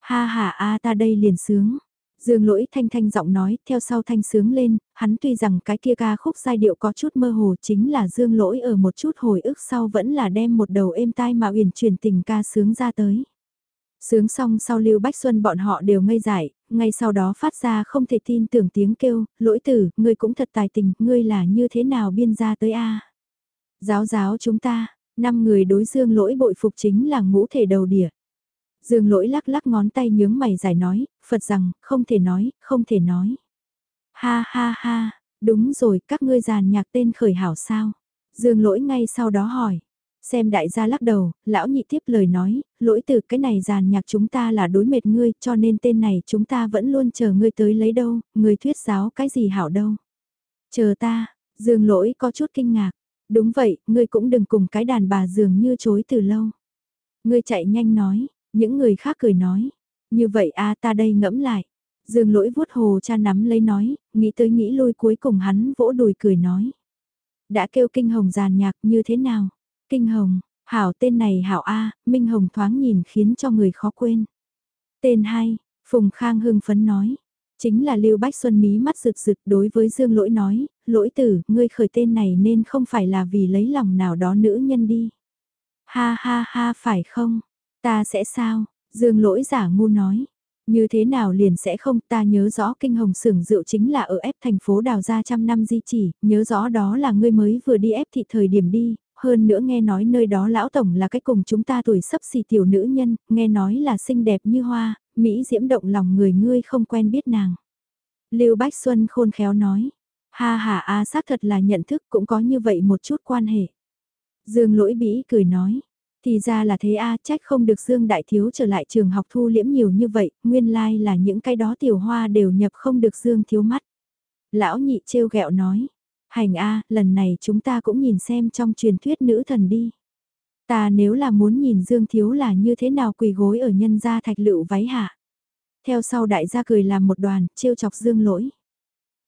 Ha ha a ta đây liền sướng. Dương lỗi thanh thanh giọng nói, theo sau thanh sướng lên, hắn tuy rằng cái kia ca khúc giai điệu có chút mơ hồ chính là dương lỗi ở một chút hồi ức sau vẫn là đem một đầu êm tai mà uyển chuyển tình ca sướng ra tới. Sướng xong sau Lưu Bách Xuân bọn họ đều ngây dại, ngay sau đó phát ra không thể tin tưởng tiếng kêu, lỗi tử, ngươi cũng thật tài tình, ngươi là như thế nào biên ra tới a Giáo giáo chúng ta, năm người đối dương lỗi bội phục chính là ngũ thể đầu đỉa. Dương lỗi lắc lắc ngón tay nhướng mày giải nói, Phật rằng, không thể nói, không thể nói. Ha ha ha, đúng rồi, các ngươi giàn nhạc tên khởi hảo sao? Dương lỗi ngay sau đó hỏi. Xem đại gia lắc đầu, lão nhị tiếp lời nói, lỗi từ cái này giàn nhạc chúng ta là đối mệt ngươi cho nên tên này chúng ta vẫn luôn chờ ngươi tới lấy đâu, ngươi thuyết giáo cái gì hảo đâu. Chờ ta, dương lỗi có chút kinh ngạc, đúng vậy, ngươi cũng đừng cùng cái đàn bà dường như chối từ lâu. Ngươi chạy nhanh nói, những người khác cười nói, như vậy a ta đây ngẫm lại. Dương lỗi vuốt hồ cha nắm lấy nói, nghĩ tới nghĩ lui cuối cùng hắn vỗ đùi cười nói. Đã kêu kinh hồng giàn nhạc như thế nào? Kinh hồng, hảo tên này hảo A, Minh Hồng thoáng nhìn khiến cho người khó quên. Tên hai, Phùng Khang hưng phấn nói. Chính là Lưu Bách Xuân mí mắt rực rực đối với Dương Lỗi nói, lỗi tử, ngươi khởi tên này nên không phải là vì lấy lòng nào đó nữ nhân đi. Ha ha ha phải không? Ta sẽ sao? Dương Lỗi giả ngu nói. Như thế nào liền sẽ không ta nhớ rõ kinh hồng sưởng rượu chính là ở ép thành phố đào ra trăm năm di chỉ, nhớ rõ đó là ngươi mới vừa đi ép thị thời điểm đi, hơn nữa nghe nói nơi đó lão tổng là cái cùng chúng ta tuổi sấp xì tiểu nữ nhân, nghe nói là xinh đẹp như hoa, Mỹ diễm động lòng người ngươi không quen biết nàng. Lưu Bách Xuân khôn khéo nói, ha ha a xác thật là nhận thức cũng có như vậy một chút quan hệ. Dương lỗi bĩ cười nói, thì ra là thế a trách không được Dương Đại Thiếu trở lại trường học thu liễm nhiều như vậy, nguyên lai like là những cái đó tiểu hoa đều nhập không được Dương Thiếu mắt. Lão nhị trêu ghẹo nói, hành a lần này chúng ta cũng nhìn xem trong truyền thuyết nữ thần đi. Ta nếu là muốn nhìn Dương Thiếu là như thế nào quỳ gối ở nhân gia thạch lựu váy hạ. Theo sau đại gia cười làm một đoàn, trêu chọc Dương lỗi.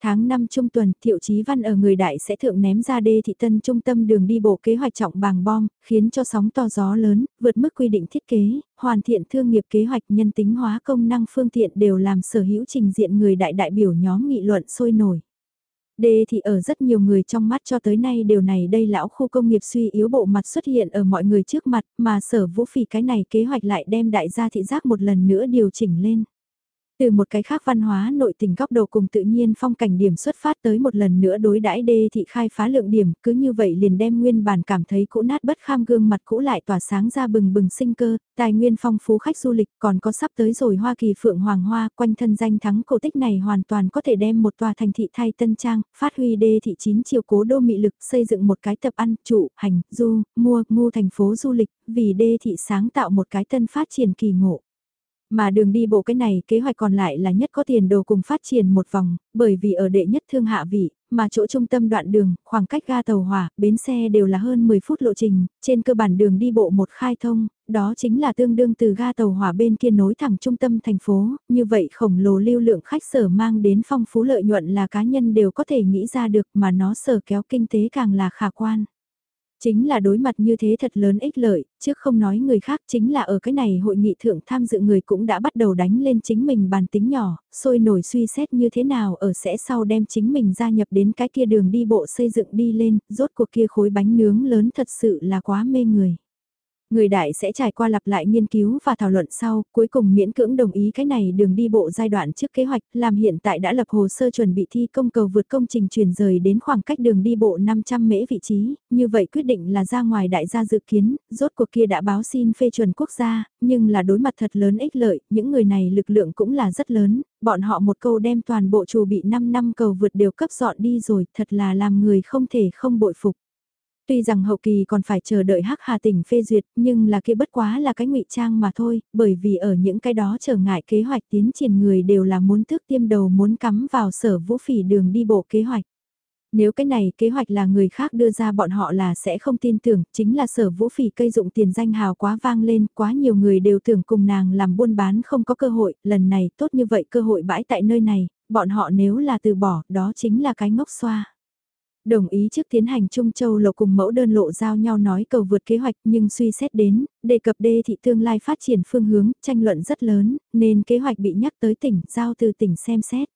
Tháng 5 trung tuần, Thiệu Chí Văn ở người đại sẽ thượng ném ra đê thị tân trung tâm đường đi bộ kế hoạch trọng bàng bom, khiến cho sóng to gió lớn, vượt mức quy định thiết kế, hoàn thiện thương nghiệp kế hoạch nhân tính hóa công năng phương tiện đều làm sở hữu trình diện người đại đại biểu nhóm nghị luận sôi nổi. Đê thì ở rất nhiều người trong mắt cho tới nay điều này đây lão khu công nghiệp suy yếu bộ mặt xuất hiện ở mọi người trước mặt, mà sở vũ phỉ cái này kế hoạch lại đem đại gia thị giác một lần nữa điều chỉnh lên. Từ một cái khác văn hóa nội tình góc độ cùng tự nhiên phong cảnh điểm xuất phát tới một lần nữa đối đãi đê thị khai phá lượng điểm, cứ như vậy liền đem nguyên bản cảm thấy cũ nát bất kham gương mặt cũ lại tỏa sáng ra bừng bừng sinh cơ, tài nguyên phong phú khách du lịch còn có sắp tới rồi Hoa Kỳ Phượng Hoàng Hoa quanh thân danh thắng cổ tích này hoàn toàn có thể đem một tòa thành thị thay tân trang, phát huy đê thị chín chiều cố đô mị lực xây dựng một cái tập ăn, trụ, hành, du, mua, ngu thành phố du lịch, vì đê thị sáng tạo một cái tân phát triển kỳ ngộ. Mà đường đi bộ cái này kế hoạch còn lại là nhất có tiền đồ cùng phát triển một vòng, bởi vì ở đệ nhất thương hạ vị, mà chỗ trung tâm đoạn đường, khoảng cách ga tàu hỏa, bến xe đều là hơn 10 phút lộ trình, trên cơ bản đường đi bộ một khai thông, đó chính là tương đương từ ga tàu hỏa bên kia nối thẳng trung tâm thành phố, như vậy khổng lồ lưu lượng khách sở mang đến phong phú lợi nhuận là cá nhân đều có thể nghĩ ra được mà nó sở kéo kinh tế càng là khả quan. Chính là đối mặt như thế thật lớn ích lợi, trước không nói người khác chính là ở cái này hội nghị thượng tham dự người cũng đã bắt đầu đánh lên chính mình bàn tính nhỏ, sôi nổi suy xét như thế nào ở sẽ sau đem chính mình gia nhập đến cái kia đường đi bộ xây dựng đi lên, rốt cuộc kia khối bánh nướng lớn thật sự là quá mê người. Người đại sẽ trải qua lặp lại nghiên cứu và thảo luận sau, cuối cùng miễn cưỡng đồng ý cái này đường đi bộ giai đoạn trước kế hoạch, làm hiện tại đã lập hồ sơ chuẩn bị thi công cầu vượt công trình chuyển rời đến khoảng cách đường đi bộ 500 mễ vị trí, như vậy quyết định là ra ngoài đại gia dự kiến, rốt cuộc kia đã báo xin phê chuẩn quốc gia, nhưng là đối mặt thật lớn ích lợi, những người này lực lượng cũng là rất lớn, bọn họ một câu đem toàn bộ chủ bị 5 năm cầu vượt đều cấp dọn đi rồi, thật là làm người không thể không bội phục. Tuy rằng hậu kỳ còn phải chờ đợi Hắc Hà tỉnh phê duyệt, nhưng là kia bất quá là cái ngụy trang mà thôi, bởi vì ở những cái đó trở ngại kế hoạch tiến triển người đều là muốn thức tiêm đầu muốn cắm vào sở vũ phỉ đường đi bộ kế hoạch. Nếu cái này kế hoạch là người khác đưa ra bọn họ là sẽ không tin tưởng, chính là sở vũ phỉ cây dụng tiền danh hào quá vang lên, quá nhiều người đều tưởng cùng nàng làm buôn bán không có cơ hội, lần này tốt như vậy cơ hội bãi tại nơi này, bọn họ nếu là từ bỏ, đó chính là cái ngốc xoa. Đồng ý trước tiến hành Trung Châu lộ cùng mẫu đơn lộ giao nhau nói cầu vượt kế hoạch nhưng suy xét đến, đề cập đê thị tương lai phát triển phương hướng, tranh luận rất lớn, nên kế hoạch bị nhắc tới tỉnh, giao từ tỉnh xem xét.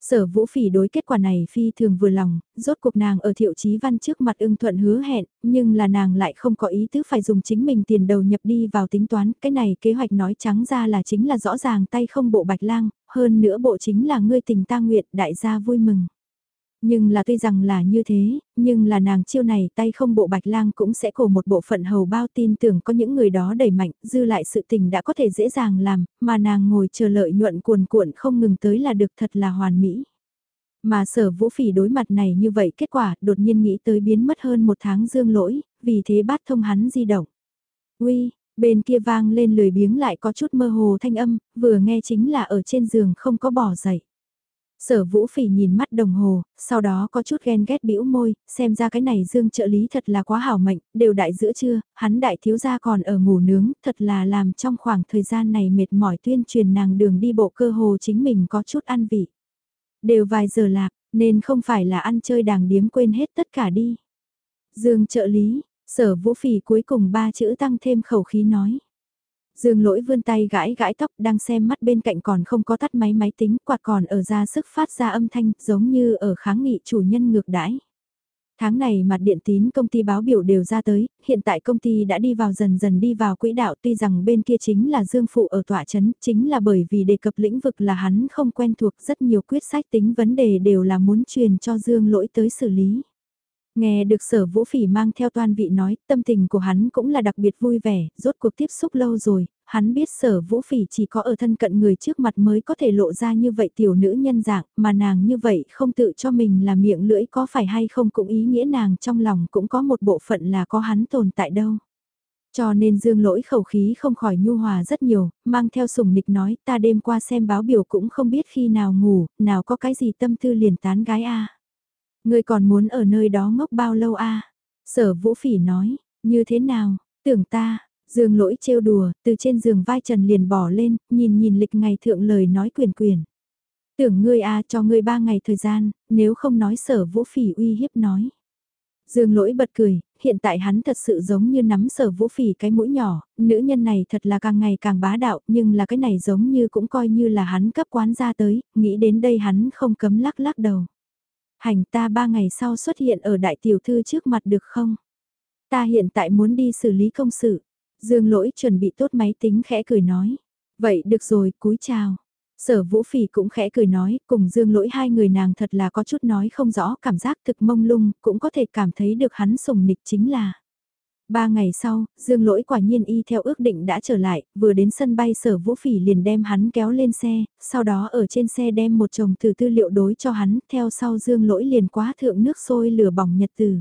Sở vũ phỉ đối kết quả này phi thường vừa lòng, rốt cuộc nàng ở thiệu chí văn trước mặt ưng thuận hứa hẹn, nhưng là nàng lại không có ý tứ phải dùng chính mình tiền đầu nhập đi vào tính toán, cái này kế hoạch nói trắng ra là chính là rõ ràng tay không bộ bạch lang, hơn nữa bộ chính là ngươi tình ta nguyện đại gia vui mừng. Nhưng là tuy rằng là như thế, nhưng là nàng chiêu này tay không bộ bạch lang cũng sẽ cổ một bộ phận hầu bao tin tưởng có những người đó đẩy mạnh, dư lại sự tình đã có thể dễ dàng làm, mà nàng ngồi chờ lợi nhuận cuồn cuộn không ngừng tới là được thật là hoàn mỹ. Mà sở vũ phỉ đối mặt này như vậy kết quả đột nhiên nghĩ tới biến mất hơn một tháng dương lỗi, vì thế bắt thông hắn di động. Uy, bên kia vang lên lười biếng lại có chút mơ hồ thanh âm, vừa nghe chính là ở trên giường không có bỏ dậy. Sở vũ phỉ nhìn mắt đồng hồ, sau đó có chút ghen ghét bĩu môi, xem ra cái này dương trợ lý thật là quá hảo mệnh, đều đại giữa trưa, hắn đại thiếu gia còn ở ngủ nướng, thật là làm trong khoảng thời gian này mệt mỏi tuyên truyền nàng đường đi bộ cơ hồ chính mình có chút ăn vị. Đều vài giờ lạc, nên không phải là ăn chơi đàng điếm quên hết tất cả đi. Dương trợ lý, sở vũ phỉ cuối cùng ba chữ tăng thêm khẩu khí nói. Dương lỗi vươn tay gãi gãi tóc đang xem mắt bên cạnh còn không có tắt máy máy tính quạt còn ở ra sức phát ra âm thanh giống như ở kháng nghị chủ nhân ngược đãi. Tháng này mặt điện tín công ty báo biểu đều ra tới, hiện tại công ty đã đi vào dần dần đi vào quỹ đạo tuy rằng bên kia chính là Dương Phụ ở tòa chấn, chính là bởi vì đề cập lĩnh vực là hắn không quen thuộc rất nhiều quyết sách tính vấn đề đều là muốn truyền cho Dương lỗi tới xử lý. Nghe được sở vũ phỉ mang theo toan vị nói, tâm tình của hắn cũng là đặc biệt vui vẻ, rốt cuộc tiếp xúc lâu rồi, hắn biết sở vũ phỉ chỉ có ở thân cận người trước mặt mới có thể lộ ra như vậy tiểu nữ nhân dạng, mà nàng như vậy không tự cho mình là miệng lưỡi có phải hay không cũng ý nghĩa nàng trong lòng cũng có một bộ phận là có hắn tồn tại đâu. Cho nên dương lỗi khẩu khí không khỏi nhu hòa rất nhiều, mang theo sùng nịch nói ta đêm qua xem báo biểu cũng không biết khi nào ngủ, nào có cái gì tâm tư liền tán gái a ngươi còn muốn ở nơi đó ngốc bao lâu a Sở vũ phỉ nói, như thế nào, tưởng ta, dương lỗi trêu đùa, từ trên giường vai trần liền bỏ lên, nhìn nhìn lịch ngày thượng lời nói quyền quyền. Tưởng ngươi a cho ngươi ba ngày thời gian, nếu không nói sở vũ phỉ uy hiếp nói. Dương lỗi bật cười, hiện tại hắn thật sự giống như nắm sở vũ phỉ cái mũi nhỏ, nữ nhân này thật là càng ngày càng bá đạo, nhưng là cái này giống như cũng coi như là hắn cấp quán ra tới, nghĩ đến đây hắn không cấm lắc lắc đầu. Hành ta ba ngày sau xuất hiện ở đại tiểu thư trước mặt được không? Ta hiện tại muốn đi xử lý công sự. Dương lỗi chuẩn bị tốt máy tính khẽ cười nói. Vậy được rồi, cúi chào. Sở Vũ Phỉ cũng khẽ cười nói, cùng Dương Lỗi hai người nàng thật là có chút nói không rõ, cảm giác thực mông lung, cũng có thể cảm thấy được hắn sùng nịch chính là. Ba ngày sau, Dương Lỗi quả nhiên y theo ước định đã trở lại, vừa đến sân bay sở vũ phỉ liền đem hắn kéo lên xe, sau đó ở trên xe đem một chồng từ tư liệu đối cho hắn, theo sau Dương Lỗi liền quá thượng nước sôi lửa bỏng nhật từ.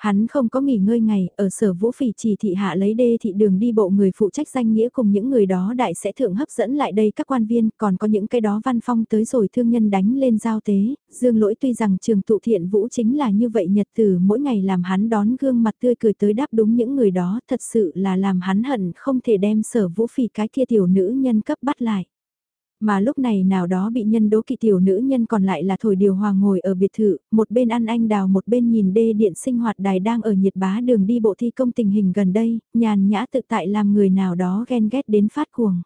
Hắn không có nghỉ ngơi ngày, ở sở vũ phỉ chỉ thị hạ lấy đê thị đường đi bộ người phụ trách danh nghĩa cùng những người đó đại sẽ thượng hấp dẫn lại đây các quan viên, còn có những cái đó văn phong tới rồi thương nhân đánh lên giao tế, dương lỗi tuy rằng trường tụ thiện vũ chính là như vậy nhật từ mỗi ngày làm hắn đón gương mặt tươi cười tới đáp đúng những người đó thật sự là làm hắn hận không thể đem sở vũ phỉ cái kia tiểu nữ nhân cấp bắt lại. Mà lúc này nào đó bị nhân đố kỵ tiểu nữ nhân còn lại là thổi điều hòa ngồi ở biệt thự, một bên ăn anh đào một bên nhìn đê điện sinh hoạt đài đang ở nhiệt bá đường đi bộ thi công tình hình gần đây, nhàn nhã tự tại làm người nào đó ghen ghét đến phát cuồng.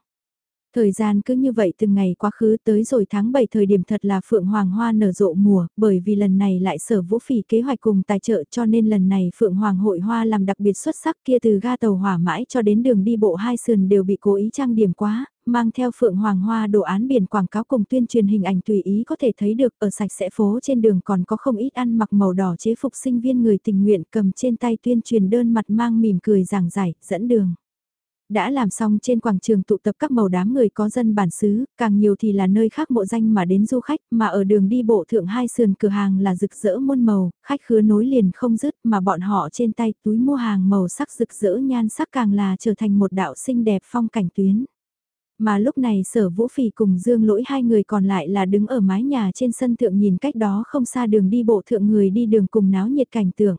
Thời gian cứ như vậy từng ngày quá khứ tới rồi tháng 7 thời điểm thật là Phượng Hoàng Hoa nở rộ mùa, bởi vì lần này lại sở vũ phỉ kế hoạch cùng tài trợ cho nên lần này Phượng Hoàng hội hoa làm đặc biệt xuất sắc kia từ ga tàu hỏa mãi cho đến đường đi bộ hai sườn đều bị cố ý trang điểm quá, mang theo Phượng Hoàng Hoa đồ án biển quảng cáo cùng tuyên truyền hình ảnh tùy ý có thể thấy được ở sạch sẽ phố trên đường còn có không ít ăn mặc màu đỏ chế phục sinh viên người tình nguyện cầm trên tay tuyên truyền đơn mặt mang mỉm cười giảng giải, dẫn đường. Đã làm xong trên quảng trường tụ tập các màu đám người có dân bản xứ, càng nhiều thì là nơi khác mộ danh mà đến du khách, mà ở đường đi bộ thượng hai sườn cửa hàng là rực rỡ muôn màu, khách khứa nối liền không dứt mà bọn họ trên tay túi mua hàng màu sắc rực rỡ nhan sắc càng là trở thành một đạo xinh đẹp phong cảnh tuyến. Mà lúc này sở vũ phỉ cùng dương lỗi hai người còn lại là đứng ở mái nhà trên sân thượng nhìn cách đó không xa đường đi bộ thượng người đi đường cùng náo nhiệt cảnh tượng.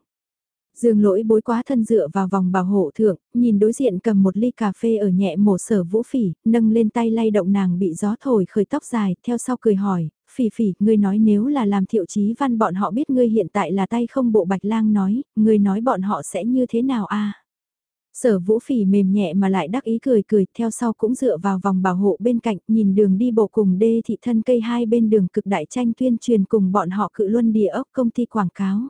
Dương lỗi bối quá thân dựa vào vòng bảo hộ thượng, nhìn đối diện cầm một ly cà phê ở nhẹ mổ sở vũ phỉ, nâng lên tay lay động nàng bị gió thổi khởi tóc dài, theo sau cười hỏi, phỉ phỉ, ngươi nói nếu là làm thiệu chí văn bọn họ biết ngươi hiện tại là tay không bộ bạch lang nói, ngươi nói bọn họ sẽ như thế nào a Sở vũ phỉ mềm nhẹ mà lại đắc ý cười cười, theo sau cũng dựa vào vòng bảo hộ bên cạnh, nhìn đường đi bộ cùng đê thị thân cây hai bên đường cực đại tranh tuyên truyền cùng bọn họ cự luân địa ốc công ty quảng cáo.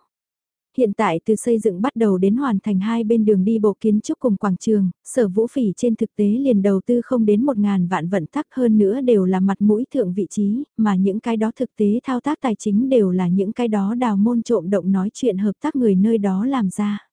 Hiện tại từ xây dựng bắt đầu đến hoàn thành hai bên đường đi bộ kiến trúc cùng quảng trường, sở vũ phỉ trên thực tế liền đầu tư không đến một ngàn vạn vận tắc hơn nữa đều là mặt mũi thượng vị trí, mà những cái đó thực tế thao tác tài chính đều là những cái đó đào môn trộm động nói chuyện hợp tác người nơi đó làm ra.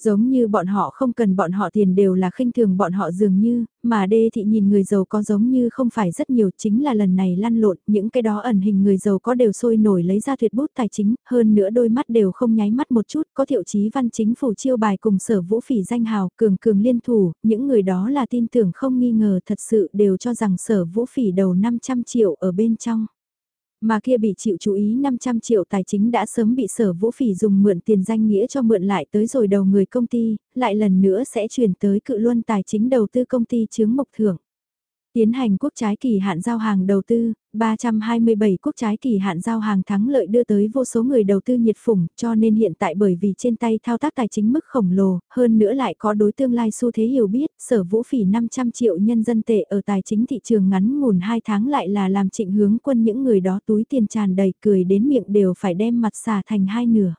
Giống như bọn họ không cần bọn họ tiền đều là khinh thường bọn họ dường như, mà đê thị nhìn người giàu có giống như không phải rất nhiều chính là lần này lăn lộn, những cái đó ẩn hình người giàu có đều sôi nổi lấy ra tuyệt bút tài chính, hơn nữa đôi mắt đều không nháy mắt một chút, có thiệu chí văn chính phủ chiêu bài cùng sở vũ phỉ danh hào, cường cường liên thủ, những người đó là tin tưởng không nghi ngờ thật sự đều cho rằng sở vũ phỉ đầu 500 triệu ở bên trong. Mà kia bị chịu chú ý 500 triệu tài chính đã sớm bị sở vũ phỉ dùng mượn tiền danh nghĩa cho mượn lại tới rồi đầu người công ty, lại lần nữa sẽ chuyển tới cự luân tài chính đầu tư công ty chướng mộc thưởng. Tiến hành quốc trái kỳ hạn giao hàng đầu tư, 327 quốc trái kỳ hạn giao hàng thắng lợi đưa tới vô số người đầu tư nhiệt phủng, cho nên hiện tại bởi vì trên tay thao tác tài chính mức khổng lồ, hơn nữa lại có đối tương lai xu thế hiểu biết, sở vũ phỉ 500 triệu nhân dân tệ ở tài chính thị trường ngắn ngủn 2 tháng lại là làm trịnh hướng quân những người đó túi tiền tràn đầy cười đến miệng đều phải đem mặt xả thành hai nửa.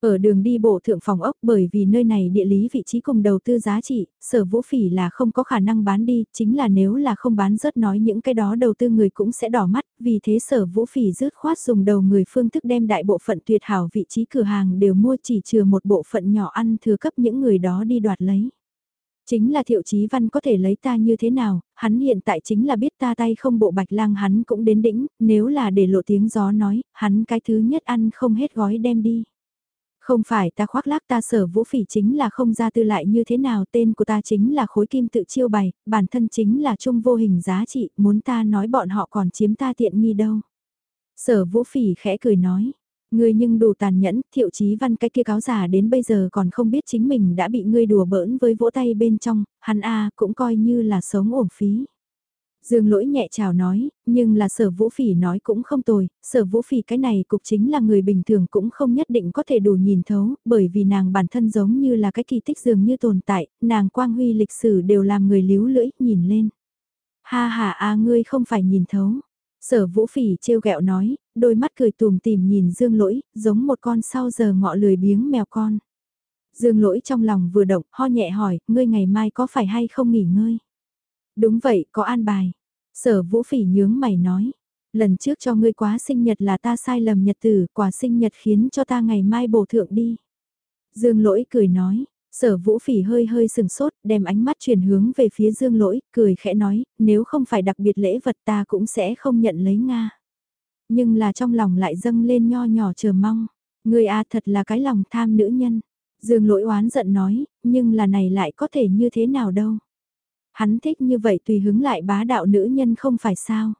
Ở đường đi bộ thượng phòng ốc bởi vì nơi này địa lý vị trí cùng đầu tư giá trị, sở vũ phỉ là không có khả năng bán đi, chính là nếu là không bán rớt nói những cái đó đầu tư người cũng sẽ đỏ mắt, vì thế sở vũ phỉ rớt khoát dùng đầu người phương thức đem đại bộ phận tuyệt hảo vị trí cửa hàng đều mua chỉ trừ một bộ phận nhỏ ăn thừa cấp những người đó đi đoạt lấy. Chính là thiệu chí văn có thể lấy ta như thế nào, hắn hiện tại chính là biết ta tay không bộ bạch lang hắn cũng đến đỉnh, nếu là để lộ tiếng gió nói, hắn cái thứ nhất ăn không hết gói đem đi. Không phải ta khoác lác ta sở vũ phỉ chính là không ra tư lại như thế nào tên của ta chính là khối kim tự chiêu bày, bản thân chính là trung vô hình giá trị, muốn ta nói bọn họ còn chiếm ta tiện nghi đâu. Sở vũ phỉ khẽ cười nói, ngươi nhưng đủ tàn nhẫn, thiệu chí văn cái kia cáo giả đến bây giờ còn không biết chính mình đã bị ngươi đùa bỡn với vỗ tay bên trong, hắn a cũng coi như là sống ổn phí. Dương lỗi nhẹ chào nói, nhưng là sở vũ phỉ nói cũng không tồi, sở vũ phỉ cái này cục chính là người bình thường cũng không nhất định có thể đủ nhìn thấu, bởi vì nàng bản thân giống như là cái kỳ tích dường như tồn tại, nàng quang huy lịch sử đều làm người líu lưỡi, nhìn lên. Ha ha a ngươi không phải nhìn thấu. Sở vũ phỉ trêu ghẹo nói, đôi mắt cười tùm tìm nhìn dương lỗi, giống một con sau giờ ngọ lười biếng mèo con. Dương lỗi trong lòng vừa động, ho nhẹ hỏi, ngươi ngày mai có phải hay không nghỉ ngơi? Đúng vậy, có an bài. Sở vũ phỉ nhướng mày nói. Lần trước cho ngươi quá sinh nhật là ta sai lầm nhật tử, quả sinh nhật khiến cho ta ngày mai bổ thượng đi. Dương lỗi cười nói. Sở vũ phỉ hơi hơi sừng sốt, đem ánh mắt chuyển hướng về phía dương lỗi, cười khẽ nói, nếu không phải đặc biệt lễ vật ta cũng sẽ không nhận lấy Nga. Nhưng là trong lòng lại dâng lên nho nhỏ chờ mong. Người a thật là cái lòng tham nữ nhân. Dương lỗi oán giận nói, nhưng là này lại có thể như thế nào đâu. Hắn thích như vậy tùy hứng lại bá đạo nữ nhân không phải sao.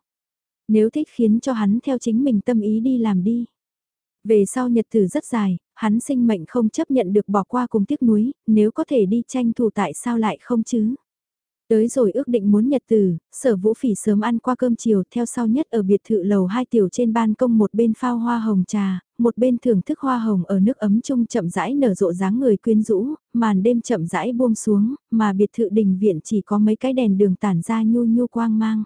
Nếu thích khiến cho hắn theo chính mình tâm ý đi làm đi. Về sau nhật tử rất dài, hắn sinh mệnh không chấp nhận được bỏ qua cùng tiếc nuối, nếu có thể đi tranh thủ tại sao lại không chứ. Tới rồi ước định muốn nhật tử, sở vũ phỉ sớm ăn qua cơm chiều theo sau nhất ở biệt thự lầu hai tiểu trên ban công một bên phao hoa hồng trà, một bên thưởng thức hoa hồng ở nước ấm chung chậm rãi nở rộ dáng người quyến rũ, màn đêm chậm rãi buông xuống, mà biệt thự đình viện chỉ có mấy cái đèn đường tản ra nhu nhu quang mang.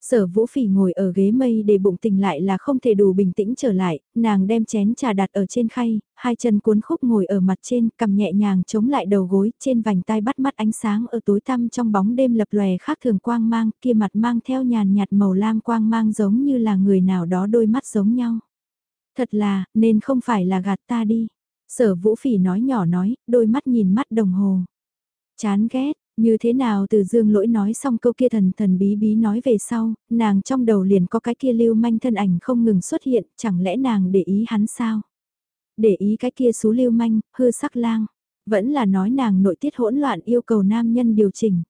Sở vũ phỉ ngồi ở ghế mây để bụng tình lại là không thể đủ bình tĩnh trở lại, nàng đem chén trà đặt ở trên khay, hai chân cuốn khúc ngồi ở mặt trên, cầm nhẹ nhàng chống lại đầu gối, trên vành tai bắt mắt ánh sáng ở tối tăm trong bóng đêm lập lòe khác thường quang mang, kia mặt mang theo nhàn nhạt màu lam quang mang giống như là người nào đó đôi mắt giống nhau. Thật là, nên không phải là gạt ta đi. Sở vũ phỉ nói nhỏ nói, đôi mắt nhìn mắt đồng hồ. Chán ghét, như thế nào từ dương lỗi nói xong câu kia thần thần bí bí nói về sau, nàng trong đầu liền có cái kia lưu manh thân ảnh không ngừng xuất hiện, chẳng lẽ nàng để ý hắn sao? Để ý cái kia xú lưu manh, hư sắc lang, vẫn là nói nàng nội tiết hỗn loạn yêu cầu nam nhân điều chỉnh.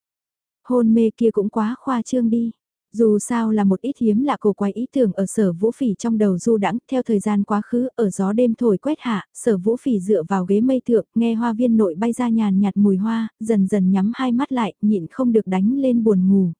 Hôn mê kia cũng quá khoa trương đi. Dù sao là một ít hiếm lạ cổ quái ý tưởng ở sở vũ phỉ trong đầu du đãng theo thời gian quá khứ ở gió đêm thổi quét hạ, sở vũ phỉ dựa vào ghế mây thượng, nghe hoa viên nội bay ra nhàn nhạt mùi hoa, dần dần nhắm hai mắt lại, nhịn không được đánh lên buồn ngủ.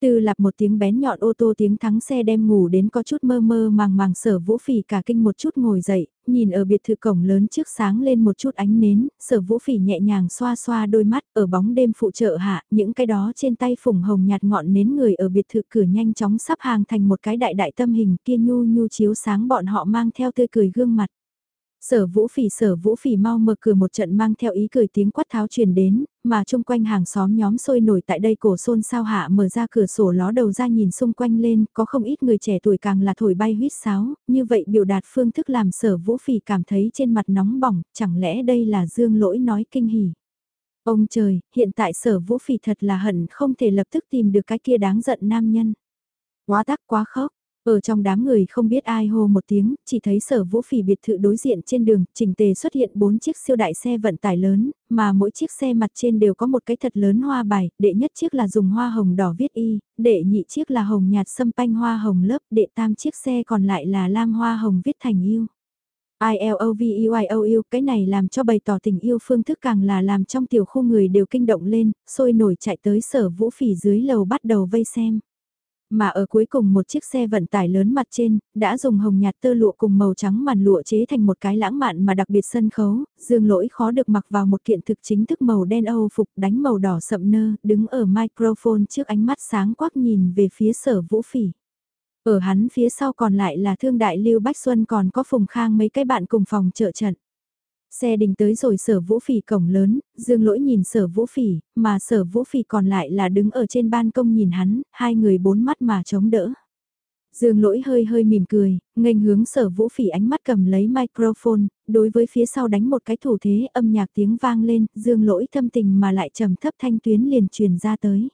Từ lặp một tiếng bén nhọn ô tô tiếng thắng xe đem ngủ đến có chút mơ mơ màng màng sở vũ phỉ cả kinh một chút ngồi dậy, nhìn ở biệt thự cổng lớn trước sáng lên một chút ánh nến, sở vũ phỉ nhẹ nhàng xoa xoa đôi mắt ở bóng đêm phụ trợ hạ, những cái đó trên tay phủng hồng nhạt ngọn nến người ở biệt thự cửa nhanh chóng sắp hàng thành một cái đại đại tâm hình kia nhu nhu chiếu sáng bọn họ mang theo tươi cười gương mặt. Sở vũ phỉ sở vũ phỉ mau mở cửa một trận mang theo ý cười tiếng quát tháo truyền đến, mà chung quanh hàng xóm nhóm sôi nổi tại đây cổ xôn sao hạ mở ra cửa sổ ló đầu ra nhìn xung quanh lên, có không ít người trẻ tuổi càng là thổi bay huyết sáo, như vậy biểu đạt phương thức làm sở vũ phỉ cảm thấy trên mặt nóng bỏng, chẳng lẽ đây là dương lỗi nói kinh hỉ. Ông trời, hiện tại sở vũ phỉ thật là hận không thể lập tức tìm được cái kia đáng giận nam nhân. Quá tắc quá khóc, ở trong đám người không biết ai hô một tiếng, chỉ thấy sở vũ phỉ biệt thự đối diện trên đường, chỉnh tề xuất hiện bốn chiếc siêu đại xe vận tải lớn, mà mỗi chiếc xe mặt trên đều có một cái thật lớn hoa bài, đệ nhất chiếc là dùng hoa hồng đỏ viết y, đệ nhị chiếc là hồng nhạt sâm panh hoa hồng lớp, đệ tam chiếc xe còn lại là lam hoa hồng viết thành yêu. I cái này làm cho bày tỏ tình yêu phương thức càng là làm trong tiểu khu người đều kinh động lên, sôi nổi chạy tới sở vũ phỉ dưới lầu bắt đầu vây xem. Mà ở cuối cùng một chiếc xe vận tải lớn mặt trên, đã dùng hồng nhạt tơ lụa cùng màu trắng màn lụa chế thành một cái lãng mạn mà đặc biệt sân khấu, dương lỗi khó được mặc vào một kiện thực chính thức màu đen Âu phục đánh màu đỏ sậm nơ, đứng ở microphone trước ánh mắt sáng quắc nhìn về phía sở vũ phỉ. Ở hắn phía sau còn lại là thương đại Lưu Bách Xuân còn có Phùng Khang mấy cái bạn cùng phòng trợ trận. Xe đình tới rồi sở vũ phỉ cổng lớn, dương lỗi nhìn sở vũ phỉ, mà sở vũ phỉ còn lại là đứng ở trên ban công nhìn hắn, hai người bốn mắt mà chống đỡ. Dương lỗi hơi hơi mỉm cười, nghênh hướng sở vũ phỉ ánh mắt cầm lấy microphone, đối với phía sau đánh một cái thủ thế âm nhạc tiếng vang lên, dương lỗi thâm tình mà lại trầm thấp thanh tuyến liền truyền ra tới.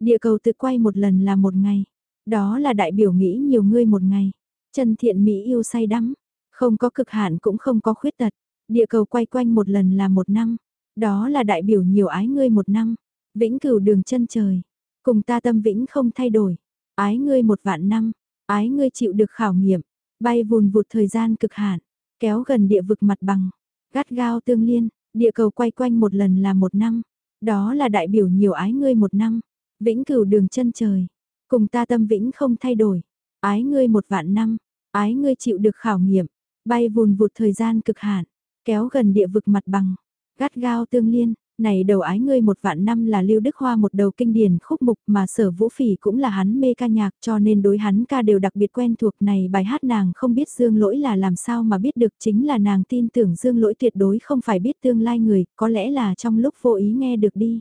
Địa cầu tự quay một lần là một ngày, đó là đại biểu nghĩ nhiều ngươi một ngày. Chân thiện Mỹ yêu say đắm, không có cực hạn cũng không có khuyết tật. Địa cầu quay quanh một lần là một năm, đó là đại biểu nhiều ái ngươi một năm. Vĩnh cửu đường chân trời, cùng ta tâm vĩnh không thay đổi. Ái ngươi một vạn năm, ái ngươi chịu được khảo nghiệm, bay vùn vụt thời gian cực hạn, kéo gần địa vực mặt bằng, gắt gao tương liên, địa cầu quay quanh một lần là một năm. Đó là đại biểu nhiều ái ngươi một năm, vĩnh cửu đường chân trời. Cùng ta tâm vĩnh không thay đổi. Ái ngươi một vạn năm. Ái ngươi chịu được khảo nghiệm. Bay vùn vụt thời gian cực hạn. Kéo gần địa vực mặt bằng. Gắt gao tương liên. Này đầu ái ngươi một vạn năm là Lưu Đức Hoa một đầu kinh điển khúc mục mà sở vũ phỉ cũng là hắn mê ca nhạc cho nên đối hắn ca đều đặc biệt quen thuộc này bài hát nàng không biết dương lỗi là làm sao mà biết được chính là nàng tin tưởng dương lỗi tuyệt đối không phải biết tương lai người, có lẽ là trong lúc vô ý nghe được đi.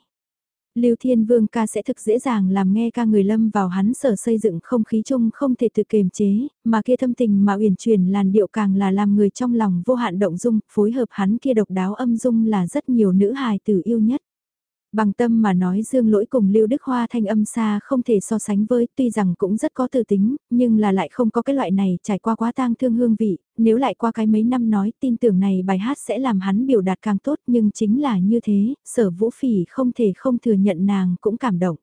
Lưu Thiên Vương ca sẽ thực dễ dàng làm nghe ca người lâm vào hắn sở xây dựng không khí chung không thể tự kiềm chế, mà kia thâm tình mà uyển chuyển làn điệu càng là làm người trong lòng vô hạn động dung, phối hợp hắn kia độc đáo âm dung là rất nhiều nữ hài tử yêu nhất. Bằng tâm mà nói Dương Lỗi cùng Lưu Đức Hoa thanh âm xa không thể so sánh với, tuy rằng cũng rất có tư tính, nhưng là lại không có cái loại này trải qua quá tang thương hương vị, nếu lại qua cái mấy năm nói tin tưởng này bài hát sẽ làm hắn biểu đạt càng tốt nhưng chính là như thế, sở vũ phỉ không thể không thừa nhận nàng cũng cảm động.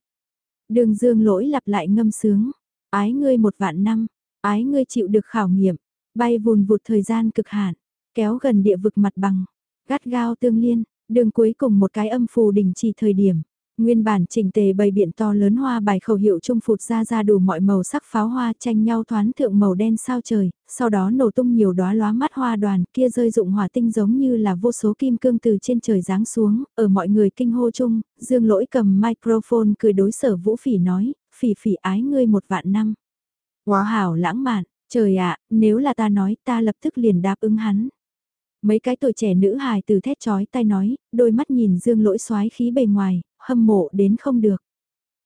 Đường Dương Lỗi lặp lại ngâm sướng, ái ngươi một vạn năm, ái ngươi chịu được khảo nghiệm, bay vùn vụt thời gian cực hạn, kéo gần địa vực mặt bằng, gắt gao tương liên Đường cuối cùng một cái âm phù đình chỉ thời điểm. Nguyên bản trình tề bày biện to lớn hoa bài khẩu hiệu trung phụt ra ra đủ mọi màu sắc pháo hoa tranh nhau thoán thượng màu đen sao trời, sau đó nổ tung nhiều đóa lóa mắt hoa đoàn kia rơi dụng hỏa tinh giống như là vô số kim cương từ trên trời giáng xuống, ở mọi người kinh hô chung, dương lỗi cầm microphone cười đối sở vũ phỉ nói, phỉ phỉ ái ngươi một vạn năm. Quá hảo lãng mạn, trời ạ, nếu là ta nói ta lập tức liền đáp ứng hắn. Mấy cái tuổi trẻ nữ hài từ thét chói tai nói, đôi mắt nhìn dương lỗi xoái khí bề ngoài, hâm mộ đến không được.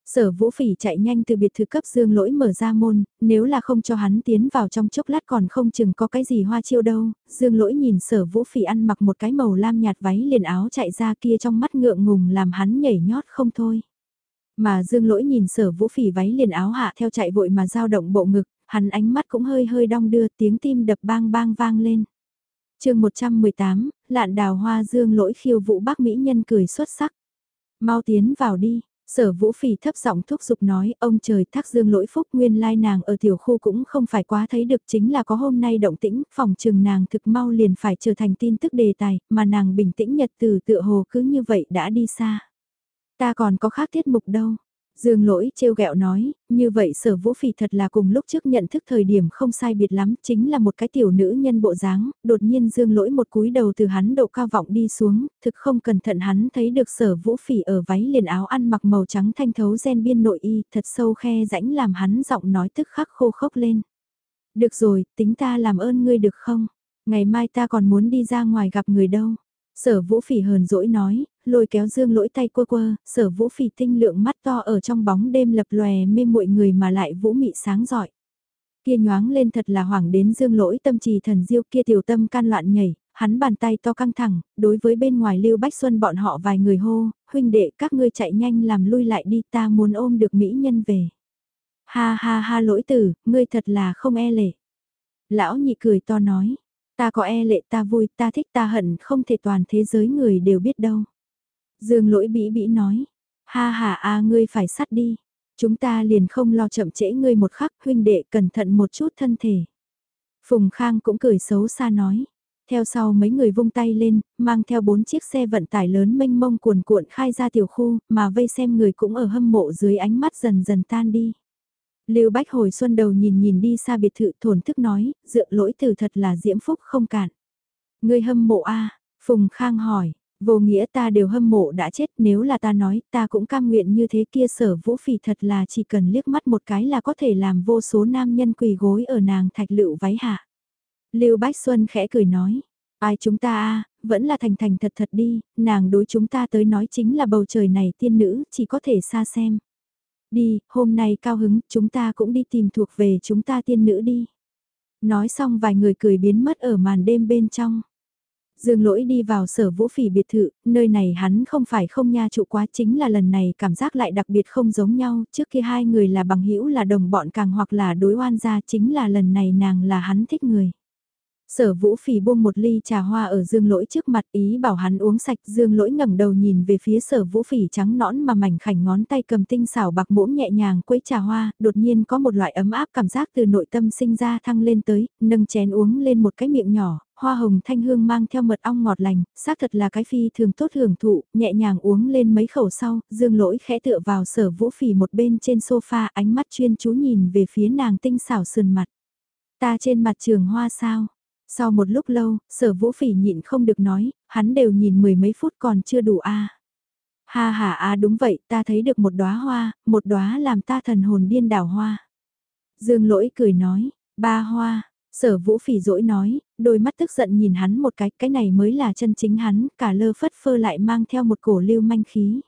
Sở vũ phỉ chạy nhanh từ biệt thự cấp dương lỗi mở ra môn, nếu là không cho hắn tiến vào trong chốc lát còn không chừng có cái gì hoa chiêu đâu, dương lỗi nhìn sở vũ phỉ ăn mặc một cái màu lam nhạt váy liền áo chạy ra kia trong mắt ngượng ngùng làm hắn nhảy nhót không thôi. Mà dương lỗi nhìn sở vũ phỉ váy liền áo hạ theo chạy vội mà dao động bộ ngực, hắn ánh mắt cũng hơi hơi đong đưa tiếng tim đập bang bang vang lên chương 118, lạn đào hoa dương lỗi khiêu vũ bác Mỹ nhân cười xuất sắc. Mau tiến vào đi, sở vũ phỉ thấp giọng thúc giục nói ông trời thác dương lỗi phúc nguyên lai nàng ở tiểu khu cũng không phải quá thấy được chính là có hôm nay động tĩnh, phòng trường nàng thực mau liền phải trở thành tin tức đề tài, mà nàng bình tĩnh nhật từ tựa hồ cứ như vậy đã đi xa. Ta còn có khác tiết mục đâu, Dương lỗi trêu ghẹo nói, như vậy sở vũ phỉ thật là cùng lúc trước nhận thức thời điểm không sai biệt lắm, chính là một cái tiểu nữ nhân bộ dáng, đột nhiên dương lỗi một cúi đầu từ hắn độ cao vọng đi xuống, thực không cẩn thận hắn thấy được sở vũ phỉ ở váy liền áo ăn mặc màu trắng thanh thấu gen biên nội y, thật sâu khe rãnh làm hắn giọng nói tức khắc khô khốc lên. Được rồi, tính ta làm ơn ngươi được không? Ngày mai ta còn muốn đi ra ngoài gặp người đâu. Sở vũ phỉ hờn dỗi nói, lôi kéo dương lỗi tay quơ quơ, sở vũ phỉ tinh lượng mắt to ở trong bóng đêm lập lòe mê muội người mà lại vũ mị sáng giỏi. Kia nhoáng lên thật là hoảng đến dương lỗi tâm trì thần diêu kia tiểu tâm can loạn nhảy, hắn bàn tay to căng thẳng, đối với bên ngoài Lưu Bách Xuân bọn họ vài người hô, huynh đệ các ngươi chạy nhanh làm lui lại đi ta muốn ôm được mỹ nhân về. Ha ha ha lỗi tử, ngươi thật là không e lệ. Lão nhị cười to nói, ta có e lệ ta vui ta thích ta hận không thể toàn thế giới người đều biết đâu. Dương lỗi bĩ bĩ nói, ha ha a ngươi phải sắt đi, chúng ta liền không lo chậm trễ ngươi một khắc huynh đệ cẩn thận một chút thân thể. Phùng Khang cũng cười xấu xa nói, theo sau mấy người vung tay lên, mang theo bốn chiếc xe vận tải lớn mênh mông cuồn cuộn khai ra tiểu khu, mà vây xem người cũng ở hâm mộ dưới ánh mắt dần dần tan đi. Lưu Bách hồi xuân đầu nhìn nhìn đi xa biệt thự thổn thức nói, dựa lỗi từ thật là diễm phúc không cản. Người hâm mộ a Phùng Khang hỏi, vô nghĩa ta đều hâm mộ đã chết nếu là ta nói ta cũng cam nguyện như thế kia sở vũ phỉ thật là chỉ cần liếc mắt một cái là có thể làm vô số nam nhân quỳ gối ở nàng thạch lựu váy hạ. Lưu Bách Xuân khẽ cười nói, ai chúng ta a vẫn là thành thành thật thật đi, nàng đối chúng ta tới nói chính là bầu trời này tiên nữ, chỉ có thể xa xem. Đi, hôm nay cao hứng, chúng ta cũng đi tìm thuộc về chúng ta tiên nữ đi. Nói xong vài người cười biến mất ở màn đêm bên trong. Dương lỗi đi vào sở vũ phỉ biệt thự, nơi này hắn không phải không nha trụ quá chính là lần này cảm giác lại đặc biệt không giống nhau, trước kia hai người là bằng hữu là đồng bọn càng hoặc là đối oan gia chính là lần này nàng là hắn thích người. Sở vũ phỉ buông một ly trà hoa ở dương lỗi trước mặt ý bảo hắn uống sạch dương lỗi ngẩng đầu nhìn về phía sở vũ phỉ trắng nõn mà mảnh khảnh ngón tay cầm tinh xảo bạc muỗng nhẹ nhàng quấy trà hoa, đột nhiên có một loại ấm áp cảm giác từ nội tâm sinh ra thăng lên tới, nâng chén uống lên một cái miệng nhỏ, hoa hồng thanh hương mang theo mật ong ngọt lành, xác thật là cái phi thường tốt hưởng thụ, nhẹ nhàng uống lên mấy khẩu sau, dương lỗi khẽ tựa vào sở vũ phỉ một bên trên sofa ánh mắt chuyên chú nhìn về phía nàng tinh xảo sườn mặt. Ta trên mặt trường hoa sao? Sau một lúc lâu, sở vũ phỉ nhịn không được nói, hắn đều nhìn mười mấy phút còn chưa đủ a Ha ha a đúng vậy, ta thấy được một đóa hoa, một đóa làm ta thần hồn điên đảo hoa. Dương lỗi cười nói, ba hoa, sở vũ phỉ dỗi nói, đôi mắt tức giận nhìn hắn một cái, cái này mới là chân chính hắn, cả lơ phất phơ lại mang theo một cổ lưu manh khí.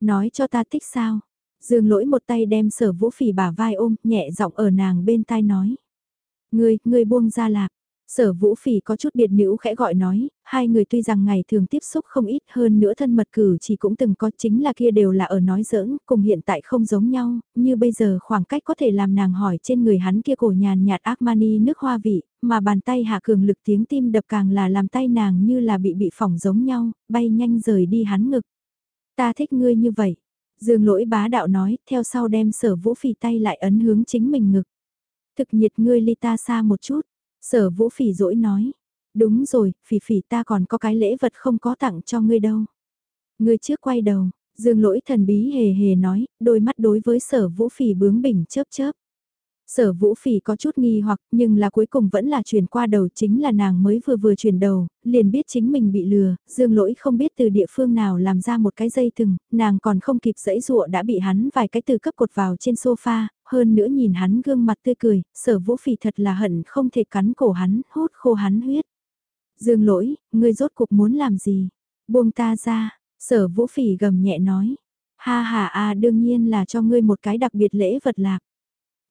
Nói cho ta thích sao? Dương lỗi một tay đem sở vũ phỉ bả vai ôm, nhẹ giọng ở nàng bên tai nói. Ngươi, ngươi buông ra lạc, Sở Vũ Phỉ có chút biệt nữ khẽ gọi nói, hai người tuy rằng ngày thường tiếp xúc không ít hơn nữa thân mật cử chỉ cũng từng có chính là kia đều là ở nói giỡn, cùng hiện tại không giống nhau, như bây giờ khoảng cách có thể làm nàng hỏi trên người hắn kia cổ nhàn nhạt Armani nước hoa vị, mà bàn tay hạ cường lực tiếng tim đập càng là làm tay nàng như là bị bị phỏng giống nhau, bay nhanh rời đi hắn ngực. Ta thích ngươi như vậy. Dương lỗi bá đạo nói, theo sau đem sở vũ phỉ tay lại ấn hướng chính mình ngực. Thực nhiệt ngươi ly ta xa một chút Sở vũ phỉ dỗi nói, đúng rồi, phỉ phỉ ta còn có cái lễ vật không có tặng cho ngươi đâu. Ngươi trước quay đầu, dương lỗi thần bí hề hề nói, đôi mắt đối với sở vũ phỉ bướng bỉnh chớp chớp. Sở vũ phỉ có chút nghi hoặc nhưng là cuối cùng vẫn là chuyển qua đầu chính là nàng mới vừa vừa chuyển đầu, liền biết chính mình bị lừa, dương lỗi không biết từ địa phương nào làm ra một cái dây thừng, nàng còn không kịp dẫy dụa đã bị hắn vài cái từ cấp cột vào trên sofa, hơn nữa nhìn hắn gương mặt tươi cười, sở vũ phỉ thật là hận không thể cắn cổ hắn, hút khô hắn huyết. Dương lỗi, ngươi rốt cuộc muốn làm gì? Buông ta ra, sở vũ phỉ gầm nhẹ nói. Ha ha a đương nhiên là cho ngươi một cái đặc biệt lễ vật lạc.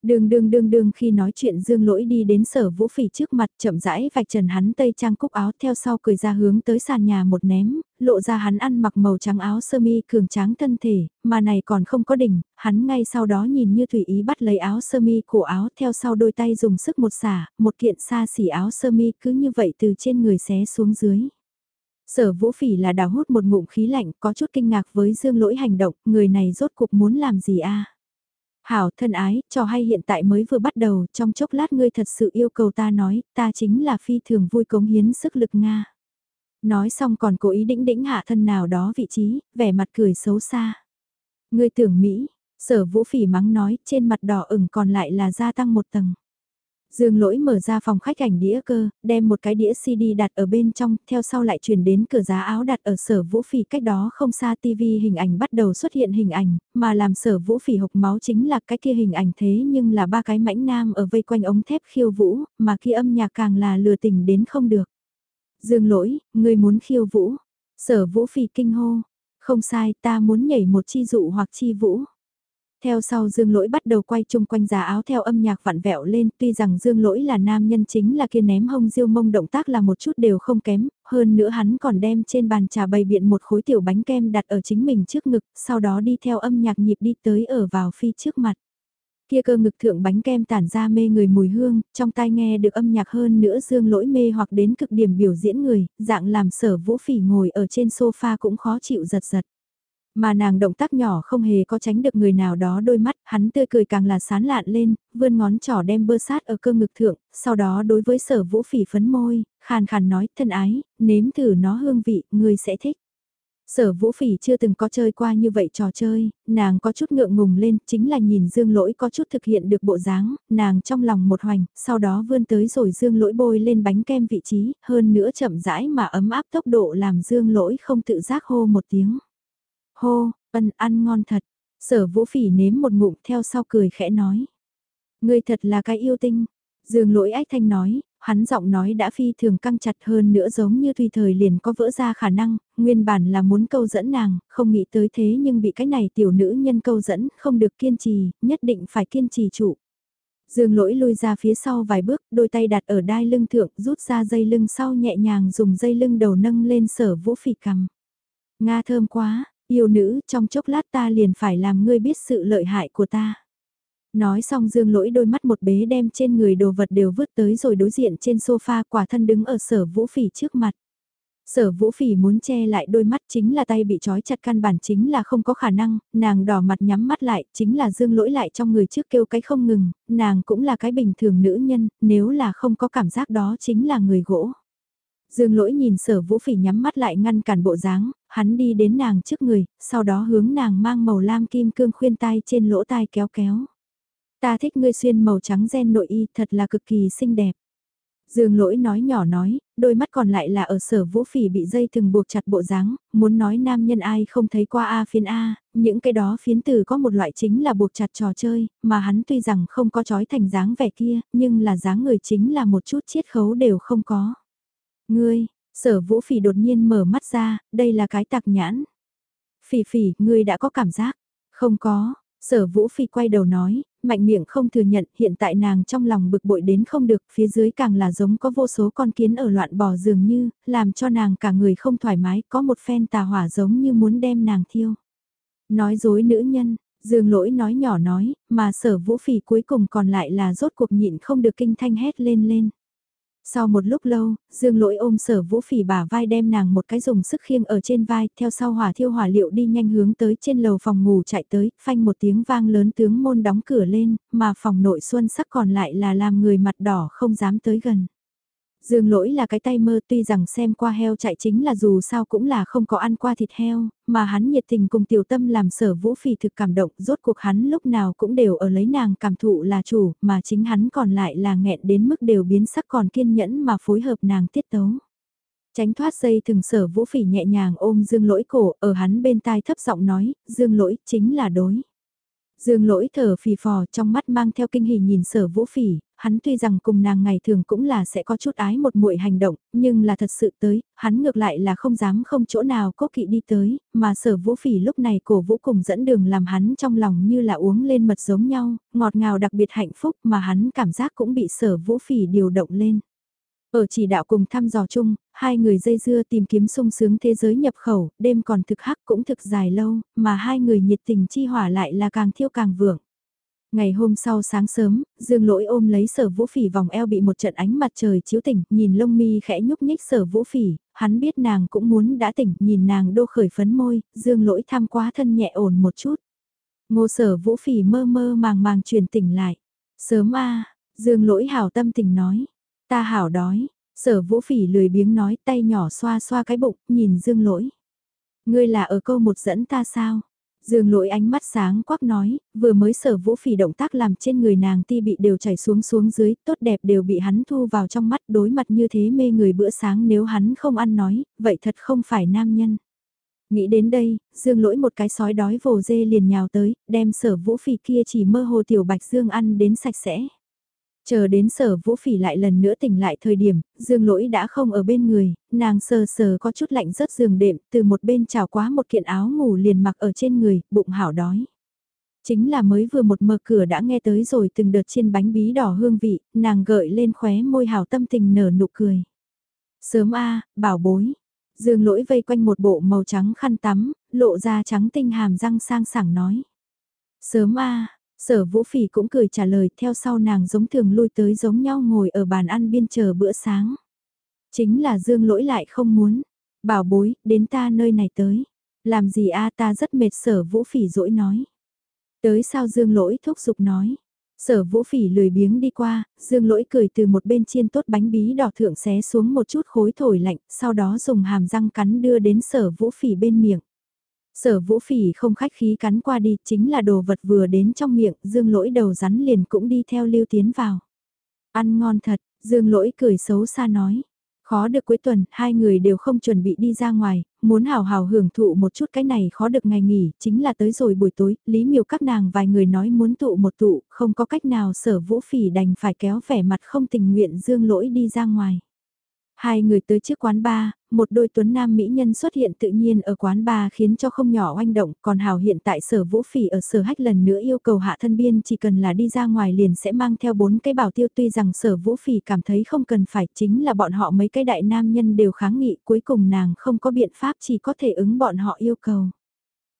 Đường đường đường đường khi nói chuyện dương lỗi đi đến sở vũ phỉ trước mặt chậm rãi vạch trần hắn tây trang cúc áo theo sau cười ra hướng tới sàn nhà một ném, lộ ra hắn ăn mặc màu trắng áo sơ mi cường tráng thân thể, mà này còn không có đỉnh, hắn ngay sau đó nhìn như thủy ý bắt lấy áo sơ mi cổ áo theo sau đôi tay dùng sức một xả, một kiện xa xỉ áo sơ mi cứ như vậy từ trên người xé xuống dưới. Sở vũ phỉ là đào hút một ngụm khí lạnh có chút kinh ngạc với dương lỗi hành động, người này rốt cuộc muốn làm gì a Hảo thân ái, cho hay hiện tại mới vừa bắt đầu, trong chốc lát ngươi thật sự yêu cầu ta nói, ta chính là phi thường vui cống hiến sức lực Nga. Nói xong còn cố ý đĩnh đĩnh hạ thân nào đó vị trí, vẻ mặt cười xấu xa. Ngươi tưởng Mỹ, sở vũ phỉ mắng nói, trên mặt đỏ ửng còn lại là gia tăng một tầng. Dương lỗi mở ra phòng khách ảnh đĩa cơ, đem một cái đĩa CD đặt ở bên trong, theo sau lại chuyển đến cửa giá áo đặt ở sở vũ phỉ cách đó không xa TV hình ảnh bắt đầu xuất hiện hình ảnh, mà làm sở vũ phỉ hộc máu chính là cái kia hình ảnh thế nhưng là ba cái mãnh nam ở vây quanh ống thép khiêu vũ, mà kia âm nhạc càng là lừa tình đến không được. Dương lỗi, người muốn khiêu vũ, sở vũ phỉ kinh hô, không sai ta muốn nhảy một chi dụ hoặc chi vũ. Theo sau Dương Lỗi bắt đầu quay chung quanh giá áo theo âm nhạc vặn vẹo lên, tuy rằng Dương Lỗi là nam nhân chính là kia ném hông diêu mông động tác là một chút đều không kém, hơn nữa hắn còn đem trên bàn trà bày biện một khối tiểu bánh kem đặt ở chính mình trước ngực, sau đó đi theo âm nhạc nhịp đi tới ở vào phi trước mặt. Kia cơ ngực thượng bánh kem tản ra mê người mùi hương, trong tai nghe được âm nhạc hơn nữa Dương Lỗi mê hoặc đến cực điểm biểu diễn người, dạng làm sở vũ phỉ ngồi ở trên sofa cũng khó chịu giật giật. Mà nàng động tác nhỏ không hề có tránh được người nào đó đôi mắt, hắn tươi cười càng là sán lạn lên, vươn ngón trỏ đem bơ sát ở cơ ngực thượng, sau đó đối với sở vũ phỉ phấn môi, khàn khàn nói thân ái, nếm thử nó hương vị, người sẽ thích. Sở vũ phỉ chưa từng có chơi qua như vậy trò chơi, nàng có chút ngượng ngùng lên, chính là nhìn dương lỗi có chút thực hiện được bộ dáng, nàng trong lòng một hoành, sau đó vươn tới rồi dương lỗi bôi lên bánh kem vị trí, hơn nữa chậm rãi mà ấm áp tốc độ làm dương lỗi không tự giác hô một tiếng. Hô, ân ăn ngon thật. Sở vũ phỉ nếm một ngụm theo sau cười khẽ nói. Ngươi thật là cái yêu tinh. Dương lỗi ách thanh nói, hắn giọng nói đã phi thường căng chặt hơn nữa giống như tùy thời liền có vỡ ra khả năng, nguyên bản là muốn câu dẫn nàng, không nghĩ tới thế nhưng bị cái này tiểu nữ nhân câu dẫn, không được kiên trì, nhất định phải kiên trì trụ. Dương lỗi lui ra phía sau vài bước, đôi tay đặt ở đai lưng thượng, rút ra dây lưng sau nhẹ nhàng dùng dây lưng đầu nâng lên sở vũ phỉ cầm. Nga thơm quá, Yêu nữ, trong chốc lát ta liền phải làm ngươi biết sự lợi hại của ta. Nói xong dương lỗi đôi mắt một bế đem trên người đồ vật đều vứt tới rồi đối diện trên sofa quả thân đứng ở sở vũ phỉ trước mặt. Sở vũ phỉ muốn che lại đôi mắt chính là tay bị trói chặt căn bản chính là không có khả năng, nàng đỏ mặt nhắm mắt lại, chính là dương lỗi lại trong người trước kêu cái không ngừng, nàng cũng là cái bình thường nữ nhân, nếu là không có cảm giác đó chính là người gỗ. Dương lỗi nhìn sở vũ phỉ nhắm mắt lại ngăn cản bộ dáng, hắn đi đến nàng trước người, sau đó hướng nàng mang màu lam kim cương khuyên tai trên lỗ tai kéo kéo. Ta thích ngươi xuyên màu trắng gen nội y thật là cực kỳ xinh đẹp. Dương lỗi nói nhỏ nói, đôi mắt còn lại là ở sở vũ phỉ bị dây thừng buộc chặt bộ dáng, muốn nói nam nhân ai không thấy qua A phiến A, những cái đó phiến từ có một loại chính là buộc chặt trò chơi, mà hắn tuy rằng không có trói thành dáng vẻ kia, nhưng là dáng người chính là một chút chiết khấu đều không có. Ngươi, sở vũ phỉ đột nhiên mở mắt ra, đây là cái tạc nhãn. Phỉ phỉ, ngươi đã có cảm giác? Không có, sở vũ phỉ quay đầu nói, mạnh miệng không thừa nhận, hiện tại nàng trong lòng bực bội đến không được, phía dưới càng là giống có vô số con kiến ở loạn bò dường như, làm cho nàng cả người không thoải mái, có một phen tà hỏa giống như muốn đem nàng thiêu. Nói dối nữ nhân, dương lỗi nói nhỏ nói, mà sở vũ phỉ cuối cùng còn lại là rốt cuộc nhịn không được kinh thanh hét lên lên. Sau một lúc lâu, Dương Lỗi ôm sở vũ phỉ bả vai đem nàng một cái dùng sức khiêng ở trên vai, theo sau hỏa thiêu hỏa liệu đi nhanh hướng tới trên lầu phòng ngủ chạy tới, phanh một tiếng vang lớn tướng môn đóng cửa lên, mà phòng nội xuân sắc còn lại là làm người mặt đỏ không dám tới gần. Dương lỗi là cái tay mơ tuy rằng xem qua heo chạy chính là dù sao cũng là không có ăn qua thịt heo, mà hắn nhiệt tình cùng tiểu tâm làm sở vũ phỉ thực cảm động, rốt cuộc hắn lúc nào cũng đều ở lấy nàng cảm thụ là chủ, mà chính hắn còn lại là nghẹn đến mức đều biến sắc còn kiên nhẫn mà phối hợp nàng tiết tấu. Tránh thoát dây thừng sở vũ phỉ nhẹ nhàng ôm dương lỗi cổ, ở hắn bên tai thấp giọng nói, dương lỗi chính là đối. Dương lỗi thở phì phò trong mắt mang theo kinh hỉ nhìn sở vũ phỉ, hắn tuy rằng cùng nàng ngày thường cũng là sẽ có chút ái một muội hành động, nhưng là thật sự tới, hắn ngược lại là không dám không chỗ nào cố kỵ đi tới, mà sở vũ phỉ lúc này cổ vũ cùng dẫn đường làm hắn trong lòng như là uống lên mật giống nhau, ngọt ngào đặc biệt hạnh phúc mà hắn cảm giác cũng bị sở vũ phỉ điều động lên. Ở chỉ đạo cùng thăm dò chung, hai người dây dưa tìm kiếm sung sướng thế giới nhập khẩu, đêm còn thực hắc cũng thực dài lâu, mà hai người nhiệt tình chi hỏa lại là càng thiêu càng vượng. Ngày hôm sau sáng sớm, Dương Lỗi ôm lấy sở vũ phỉ vòng eo bị một trận ánh mặt trời chiếu tỉnh, nhìn lông mi khẽ nhúc nhích sở vũ phỉ, hắn biết nàng cũng muốn đã tỉnh, nhìn nàng đô khởi phấn môi, Dương Lỗi tham quá thân nhẹ ổn một chút. Ngô sở vũ phỉ mơ mơ màng màng truyền tỉnh lại. Sớm a Dương Lỗi hảo tâm tình nói. Ta hảo đói, sở vũ phỉ lười biếng nói tay nhỏ xoa xoa cái bụng, nhìn Dương Lỗi. Ngươi là ở câu một dẫn ta sao? Dương lỗi ánh mắt sáng quắc nói, vừa mới sở vũ phỉ động tác làm trên người nàng ti bị đều chảy xuống xuống dưới, tốt đẹp đều bị hắn thu vào trong mắt đối mặt như thế mê người bữa sáng nếu hắn không ăn nói, vậy thật không phải nam nhân. Nghĩ đến đây, dương lỗi một cái sói đói vồ dê liền nhào tới, đem sở vũ phỉ kia chỉ mơ hồ tiểu bạch dương ăn đến sạch sẽ. Chờ đến sở vũ phỉ lại lần nữa tỉnh lại thời điểm, dương lỗi đã không ở bên người, nàng sờ sờ có chút lạnh rớt giường đệm, từ một bên trào quá một kiện áo ngủ liền mặc ở trên người, bụng hảo đói. Chính là mới vừa một mở cửa đã nghe tới rồi từng đợt chiên bánh bí đỏ hương vị, nàng gợi lên khóe môi hảo tâm tình nở nụ cười. Sớm a bảo bối. Dương lỗi vây quanh một bộ màu trắng khăn tắm, lộ ra trắng tinh hàm răng sang sảng nói. Sớm a Sở Vũ Phỉ cũng cười trả lời theo sau nàng giống thường lui tới giống nhau ngồi ở bàn ăn biên chờ bữa sáng. Chính là Dương lỗi lại không muốn. Bảo bối, đến ta nơi này tới. Làm gì a ta rất mệt sở Vũ Phỉ dỗi nói. Tới sao Dương lỗi thúc giục nói. Sở Vũ Phỉ lười biếng đi qua, Dương lỗi cười từ một bên chiên tốt bánh bí đỏ thượng xé xuống một chút khối thổi lạnh, sau đó dùng hàm răng cắn đưa đến sở Vũ Phỉ bên miệng. Sở vũ phỉ không khách khí cắn qua đi, chính là đồ vật vừa đến trong miệng, dương lỗi đầu rắn liền cũng đi theo lưu tiến vào. Ăn ngon thật, dương lỗi cười xấu xa nói. Khó được cuối tuần, hai người đều không chuẩn bị đi ra ngoài, muốn hào hào hưởng thụ một chút cái này khó được ngày nghỉ, chính là tới rồi buổi tối, lý miều các nàng vài người nói muốn tụ một tụ, không có cách nào sở vũ phỉ đành phải kéo vẻ mặt không tình nguyện dương lỗi đi ra ngoài. Hai người tới trước quán bar, một đôi tuấn nam mỹ nhân xuất hiện tự nhiên ở quán bar khiến cho không nhỏ oanh động, còn Hào hiện tại sở vũ phỉ ở sở hách lần nữa yêu cầu hạ thân biên chỉ cần là đi ra ngoài liền sẽ mang theo bốn cái bảo tiêu tuy rằng sở vũ phỉ cảm thấy không cần phải chính là bọn họ mấy cái đại nam nhân đều kháng nghị cuối cùng nàng không có biện pháp chỉ có thể ứng bọn họ yêu cầu.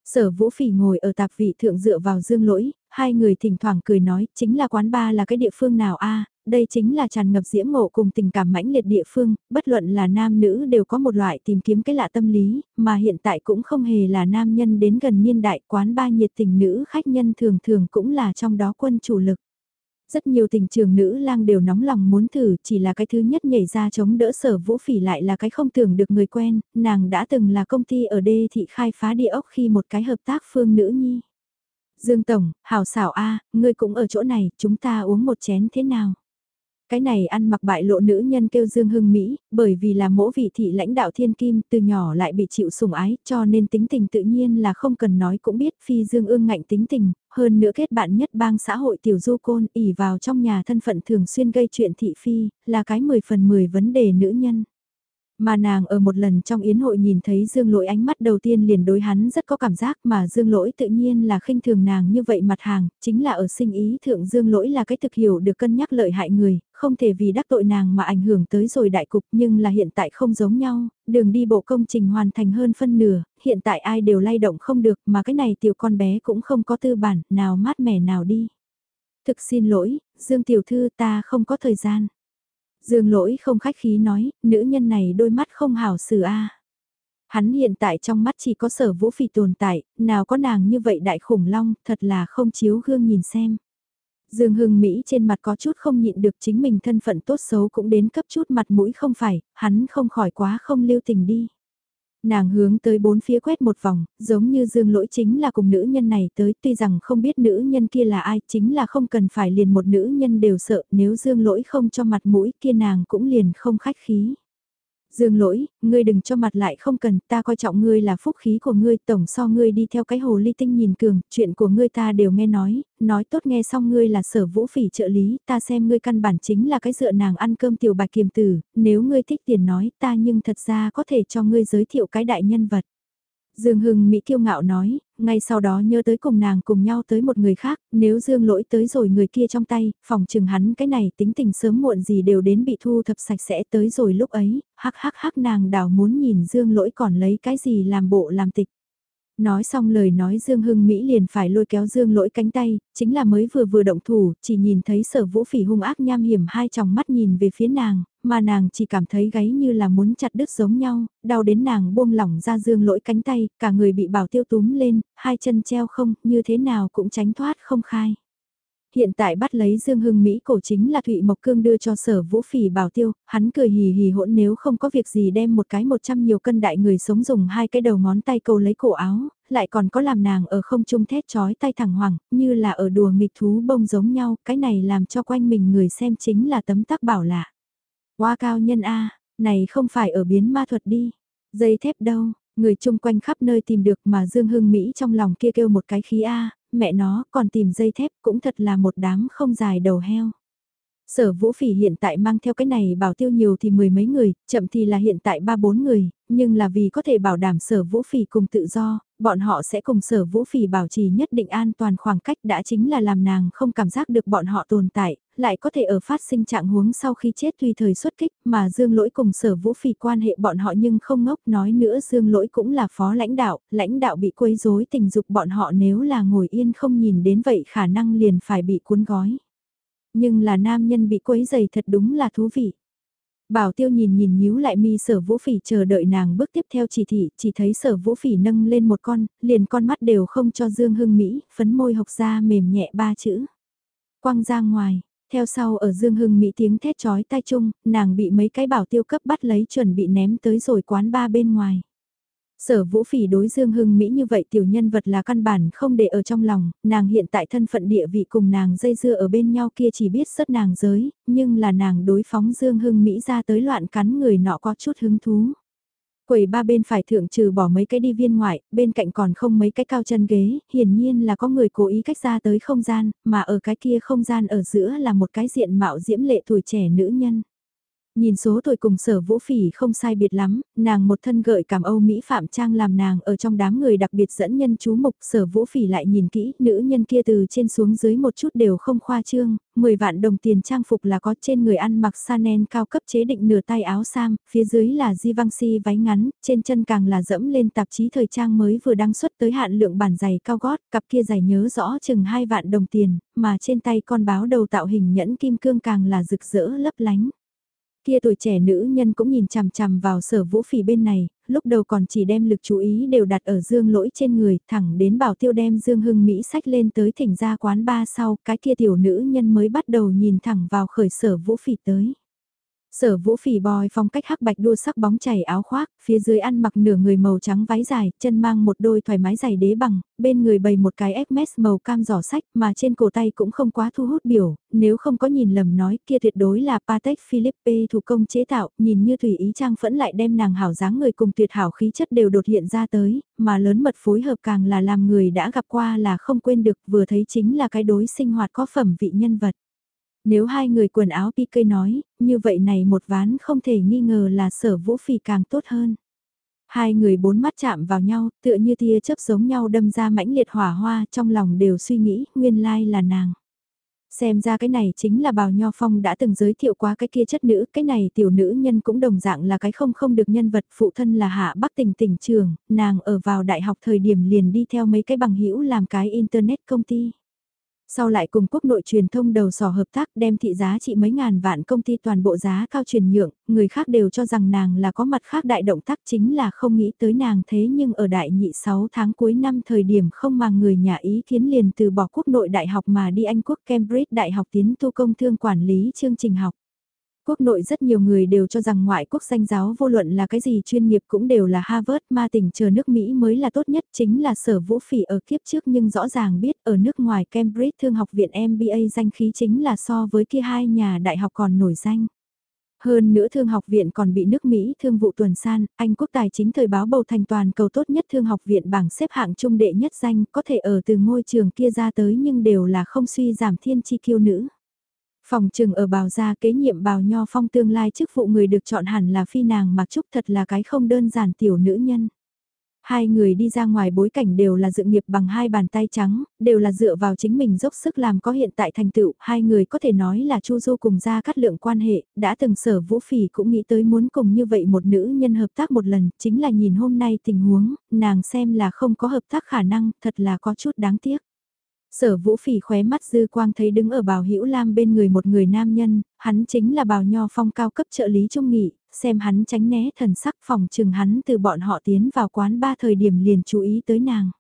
Sở vũ phỉ ngồi ở tạp vị thượng dựa vào dương lỗi, hai người thỉnh thoảng cười nói chính là quán ba là cái địa phương nào a đây chính là tràn ngập diễm ngộ cùng tình cảm mãnh liệt địa phương, bất luận là nam nữ đều có một loại tìm kiếm cái lạ tâm lý, mà hiện tại cũng không hề là nam nhân đến gần niên đại quán ba nhiệt tình nữ khách nhân thường thường cũng là trong đó quân chủ lực. Rất nhiều tình trường nữ lang đều nóng lòng muốn thử, chỉ là cái thứ nhất nhảy ra chống đỡ sở vũ phỉ lại là cái không tưởng được người quen, nàng đã từng là công ty ở đê thị khai phá địa ốc khi một cái hợp tác phương nữ nhi. Dương Tổng, hào xảo A, ngươi cũng ở chỗ này, chúng ta uống một chén thế nào? Cái này ăn mặc bại lộ nữ nhân kêu Dương Hưng Mỹ, bởi vì là mỗ vị thị lãnh đạo thiên kim từ nhỏ lại bị chịu sủng ái cho nên tính tình tự nhiên là không cần nói cũng biết phi Dương ương ngạnh tính tình, hơn nữa kết bạn nhất bang xã hội tiểu du côn ỉ vào trong nhà thân phận thường xuyên gây chuyện thị phi, là cái 10 phần 10 vấn đề nữ nhân. Mà nàng ở một lần trong yến hội nhìn thấy Dương Lỗi ánh mắt đầu tiên liền đối hắn rất có cảm giác mà Dương Lỗi tự nhiên là khinh thường nàng như vậy mặt hàng, chính là ở sinh ý thượng Dương Lỗi là cái thực hiểu được cân nhắc lợi hại người, không thể vì đắc tội nàng mà ảnh hưởng tới rồi đại cục nhưng là hiện tại không giống nhau, đường đi bộ công trình hoàn thành hơn phân nửa, hiện tại ai đều lay động không được mà cái này tiểu con bé cũng không có tư bản, nào mát mẻ nào đi. Thực xin lỗi, Dương Tiểu Thư ta không có thời gian. Dương lỗi không khách khí nói, nữ nhân này đôi mắt không hảo xử a Hắn hiện tại trong mắt chỉ có sở vũ phỉ tồn tại, nào có nàng như vậy đại khủng long, thật là không chiếu gương nhìn xem. Dương Hưng Mỹ trên mặt có chút không nhịn được chính mình thân phận tốt xấu cũng đến cấp chút mặt mũi không phải, hắn không khỏi quá không lưu tình đi. Nàng hướng tới bốn phía quét một vòng, giống như dương lỗi chính là cùng nữ nhân này tới, tuy rằng không biết nữ nhân kia là ai, chính là không cần phải liền một nữ nhân đều sợ, nếu dương lỗi không cho mặt mũi kia nàng cũng liền không khách khí. Dương lỗi, ngươi đừng cho mặt lại không cần, ta coi trọng ngươi là phúc khí của ngươi, tổng so ngươi đi theo cái hồ ly tinh nhìn cường, chuyện của ngươi ta đều nghe nói, nói tốt nghe xong ngươi là sở vũ phỉ trợ lý, ta xem ngươi căn bản chính là cái dựa nàng ăn cơm tiểu bạch kiềm tử, nếu ngươi thích tiền nói ta nhưng thật ra có thể cho ngươi giới thiệu cái đại nhân vật. Dương Hưng Mỹ kiêu ngạo nói, ngay sau đó nhớ tới cùng nàng cùng nhau tới một người khác, nếu Dương lỗi tới rồi người kia trong tay, phòng trừng hắn cái này tính tình sớm muộn gì đều đến bị thu thập sạch sẽ tới rồi lúc ấy, hắc hắc hắc nàng đào muốn nhìn Dương lỗi còn lấy cái gì làm bộ làm tịch. Nói xong lời nói Dương Hưng Mỹ liền phải lôi kéo Dương lỗi cánh tay, chính là mới vừa vừa động thủ, chỉ nhìn thấy sở vũ phỉ hung ác nham hiểm hai tròng mắt nhìn về phía nàng, mà nàng chỉ cảm thấy gáy như là muốn chặt đứt giống nhau, đau đến nàng buông lỏng ra Dương lỗi cánh tay, cả người bị bảo tiêu túm lên, hai chân treo không, như thế nào cũng tránh thoát không khai hiện tại bắt lấy Dương Hưng Mỹ cổ chính là Thụy Mộc Cương đưa cho sở vũ phỉ bảo tiêu, hắn cười hì hì hỗn nếu không có việc gì đem một cái một trăm nhiều cân đại người sống dùng hai cái đầu ngón tay câu lấy cổ áo, lại còn có làm nàng ở không trung thét chói tay thẳng hoàng, như là ở đùa nghịch thú bông giống nhau, cái này làm cho quanh mình người xem chính là tấm tắc bảo lạ. Hoa cao nhân A, này không phải ở biến ma thuật đi, dây thép đâu, người chung quanh khắp nơi tìm được mà Dương Hưng Mỹ trong lòng kia kêu một cái khí A, mẹ nó còn tìm dây thép cũng thật là một đám không dài đầu heo. Sở Vũ Phỉ hiện tại mang theo cái này bảo tiêu nhiều thì mười mấy người, chậm thì là hiện tại ba bốn người, nhưng là vì có thể bảo đảm Sở Vũ Phỉ cùng tự do, bọn họ sẽ cùng Sở Vũ Phỉ bảo trì nhất định an toàn khoảng cách đã chính là làm nàng không cảm giác được bọn họ tồn tại, lại có thể ở phát sinh trạng huống sau khi chết tùy thời xuất kích, mà Dương Lỗi cùng Sở Vũ Phỉ quan hệ bọn họ nhưng không ngốc nói nữa Dương Lỗi cũng là phó lãnh đạo, lãnh đạo bị quấy rối tình dục bọn họ nếu là ngồi yên không nhìn đến vậy khả năng liền phải bị cuốn gói. Nhưng là nam nhân bị quấy giày thật đúng là thú vị. Bảo tiêu nhìn nhìn nhíu lại mi sở vũ phỉ chờ đợi nàng bước tiếp theo chỉ thị, chỉ thấy sở vũ phỉ nâng lên một con, liền con mắt đều không cho Dương Hưng Mỹ, phấn môi hộc ra mềm nhẹ ba chữ. Quăng ra ngoài, theo sau ở Dương Hưng Mỹ tiếng thét chói tai chung, nàng bị mấy cái bảo tiêu cấp bắt lấy chuẩn bị ném tới rồi quán ba bên ngoài. Sở vũ phỉ đối Dương Hưng Mỹ như vậy tiểu nhân vật là căn bản không để ở trong lòng, nàng hiện tại thân phận địa vị cùng nàng dây dưa ở bên nhau kia chỉ biết rất nàng giới, nhưng là nàng đối phóng Dương Hưng Mỹ ra tới loạn cắn người nọ có chút hứng thú. Quầy ba bên phải thượng trừ bỏ mấy cái đi viên ngoại, bên cạnh còn không mấy cái cao chân ghế, hiển nhiên là có người cố ý cách ra tới không gian, mà ở cái kia không gian ở giữa là một cái diện mạo diễm lệ tuổi trẻ nữ nhân. Nhìn số tuổi cùng sở vũ phỉ không sai biệt lắm, nàng một thân gợi cảm Âu Mỹ Phạm Trang làm nàng ở trong đám người đặc biệt dẫn nhân chú mục sở vũ phỉ lại nhìn kỹ, nữ nhân kia từ trên xuống dưới một chút đều không khoa trương, 10 vạn đồng tiền trang phục là có trên người ăn mặc Sanen cao cấp chế định nửa tay áo sang phía dưới là di văng si váy ngắn, trên chân càng là dẫm lên tạp chí thời trang mới vừa đăng xuất tới hạn lượng bản giày cao gót, cặp kia giày nhớ rõ chừng 2 vạn đồng tiền, mà trên tay con báo đầu tạo hình nhẫn kim cương càng là rực rỡ lấp lánh. Kia tuổi trẻ nữ nhân cũng nhìn chằm chằm vào sở vũ phỉ bên này, lúc đầu còn chỉ đem lực chú ý đều đặt ở dương lỗi trên người, thẳng đến bảo tiêu đem dương hưng Mỹ sách lên tới thỉnh ra quán ba sau, cái kia tiểu nữ nhân mới bắt đầu nhìn thẳng vào khởi sở vũ phỉ tới. Sở vũ phỉ bòi phong cách hắc bạch đua sắc bóng chảy áo khoác, phía dưới ăn mặc nửa người màu trắng váy dài, chân mang một đôi thoải mái giày đế bằng, bên người bày một cái FMS màu cam giỏ sách mà trên cổ tay cũng không quá thu hút biểu, nếu không có nhìn lầm nói kia tuyệt đối là Patek Philippe thủ công chế tạo, nhìn như tùy ý trang phẫn lại đem nàng hảo dáng người cùng tuyệt hảo khí chất đều đột hiện ra tới, mà lớn mật phối hợp càng là làm người đã gặp qua là không quên được vừa thấy chính là cái đối sinh hoạt có phẩm vị nhân vật. Nếu hai người quần áo PK nói, như vậy này một ván không thể nghi ngờ là sở vũ phỉ càng tốt hơn. Hai người bốn mắt chạm vào nhau, tựa như tia chớp giống nhau đâm ra mãnh liệt hỏa hoa trong lòng đều suy nghĩ, nguyên lai là nàng. Xem ra cái này chính là bào nho phong đã từng giới thiệu qua cái kia chất nữ, cái này tiểu nữ nhân cũng đồng dạng là cái không không được nhân vật phụ thân là hạ bắc tỉnh tỉnh trường, nàng ở vào đại học thời điểm liền đi theo mấy cái bằng hữu làm cái internet công ty. Sau lại cùng quốc nội truyền thông đầu sò hợp tác đem thị giá trị mấy ngàn vạn công ty toàn bộ giá cao truyền nhượng, người khác đều cho rằng nàng là có mặt khác đại động tác chính là không nghĩ tới nàng thế nhưng ở đại nhị 6 tháng cuối năm thời điểm không mà người nhà ý kiến liền từ bỏ quốc nội đại học mà đi Anh quốc Cambridge đại học tiến tu công thương quản lý chương trình học. Quốc nội rất nhiều người đều cho rằng ngoại quốc danh giáo vô luận là cái gì chuyên nghiệp cũng đều là Harvard ma tỉnh chờ nước Mỹ mới là tốt nhất chính là sở vũ phỉ ở kiếp trước nhưng rõ ràng biết ở nước ngoài Cambridge Thương học viện MBA danh khí chính là so với kia hai nhà đại học còn nổi danh. Hơn nữa thương học viện còn bị nước Mỹ thương vụ tuần san, Anh quốc tài chính thời báo bầu thành toàn cầu tốt nhất thương học viện bảng xếp hạng trung đệ nhất danh có thể ở từ ngôi trường kia ra tới nhưng đều là không suy giảm thiên chi kiêu nữ. Phòng trừng ở bào gia kế nhiệm bào nho phong tương lai chức vụ người được chọn hẳn là phi nàng mặc trúc thật là cái không đơn giản tiểu nữ nhân. Hai người đi ra ngoài bối cảnh đều là dự nghiệp bằng hai bàn tay trắng, đều là dựa vào chính mình dốc sức làm có hiện tại thành tựu, hai người có thể nói là Chu Du cùng ra cắt lượng quan hệ, đã từng sở vũ phỉ cũng nghĩ tới muốn cùng như vậy một nữ nhân hợp tác một lần, chính là nhìn hôm nay tình huống, nàng xem là không có hợp tác khả năng, thật là có chút đáng tiếc. Sở vũ phỉ khóe mắt dư quang thấy đứng ở bào hữu lam bên người một người nam nhân, hắn chính là bào nho phong cao cấp trợ lý trung nghị, xem hắn tránh né thần sắc phòng trừng hắn từ bọn họ tiến vào quán ba thời điểm liền chú ý tới nàng.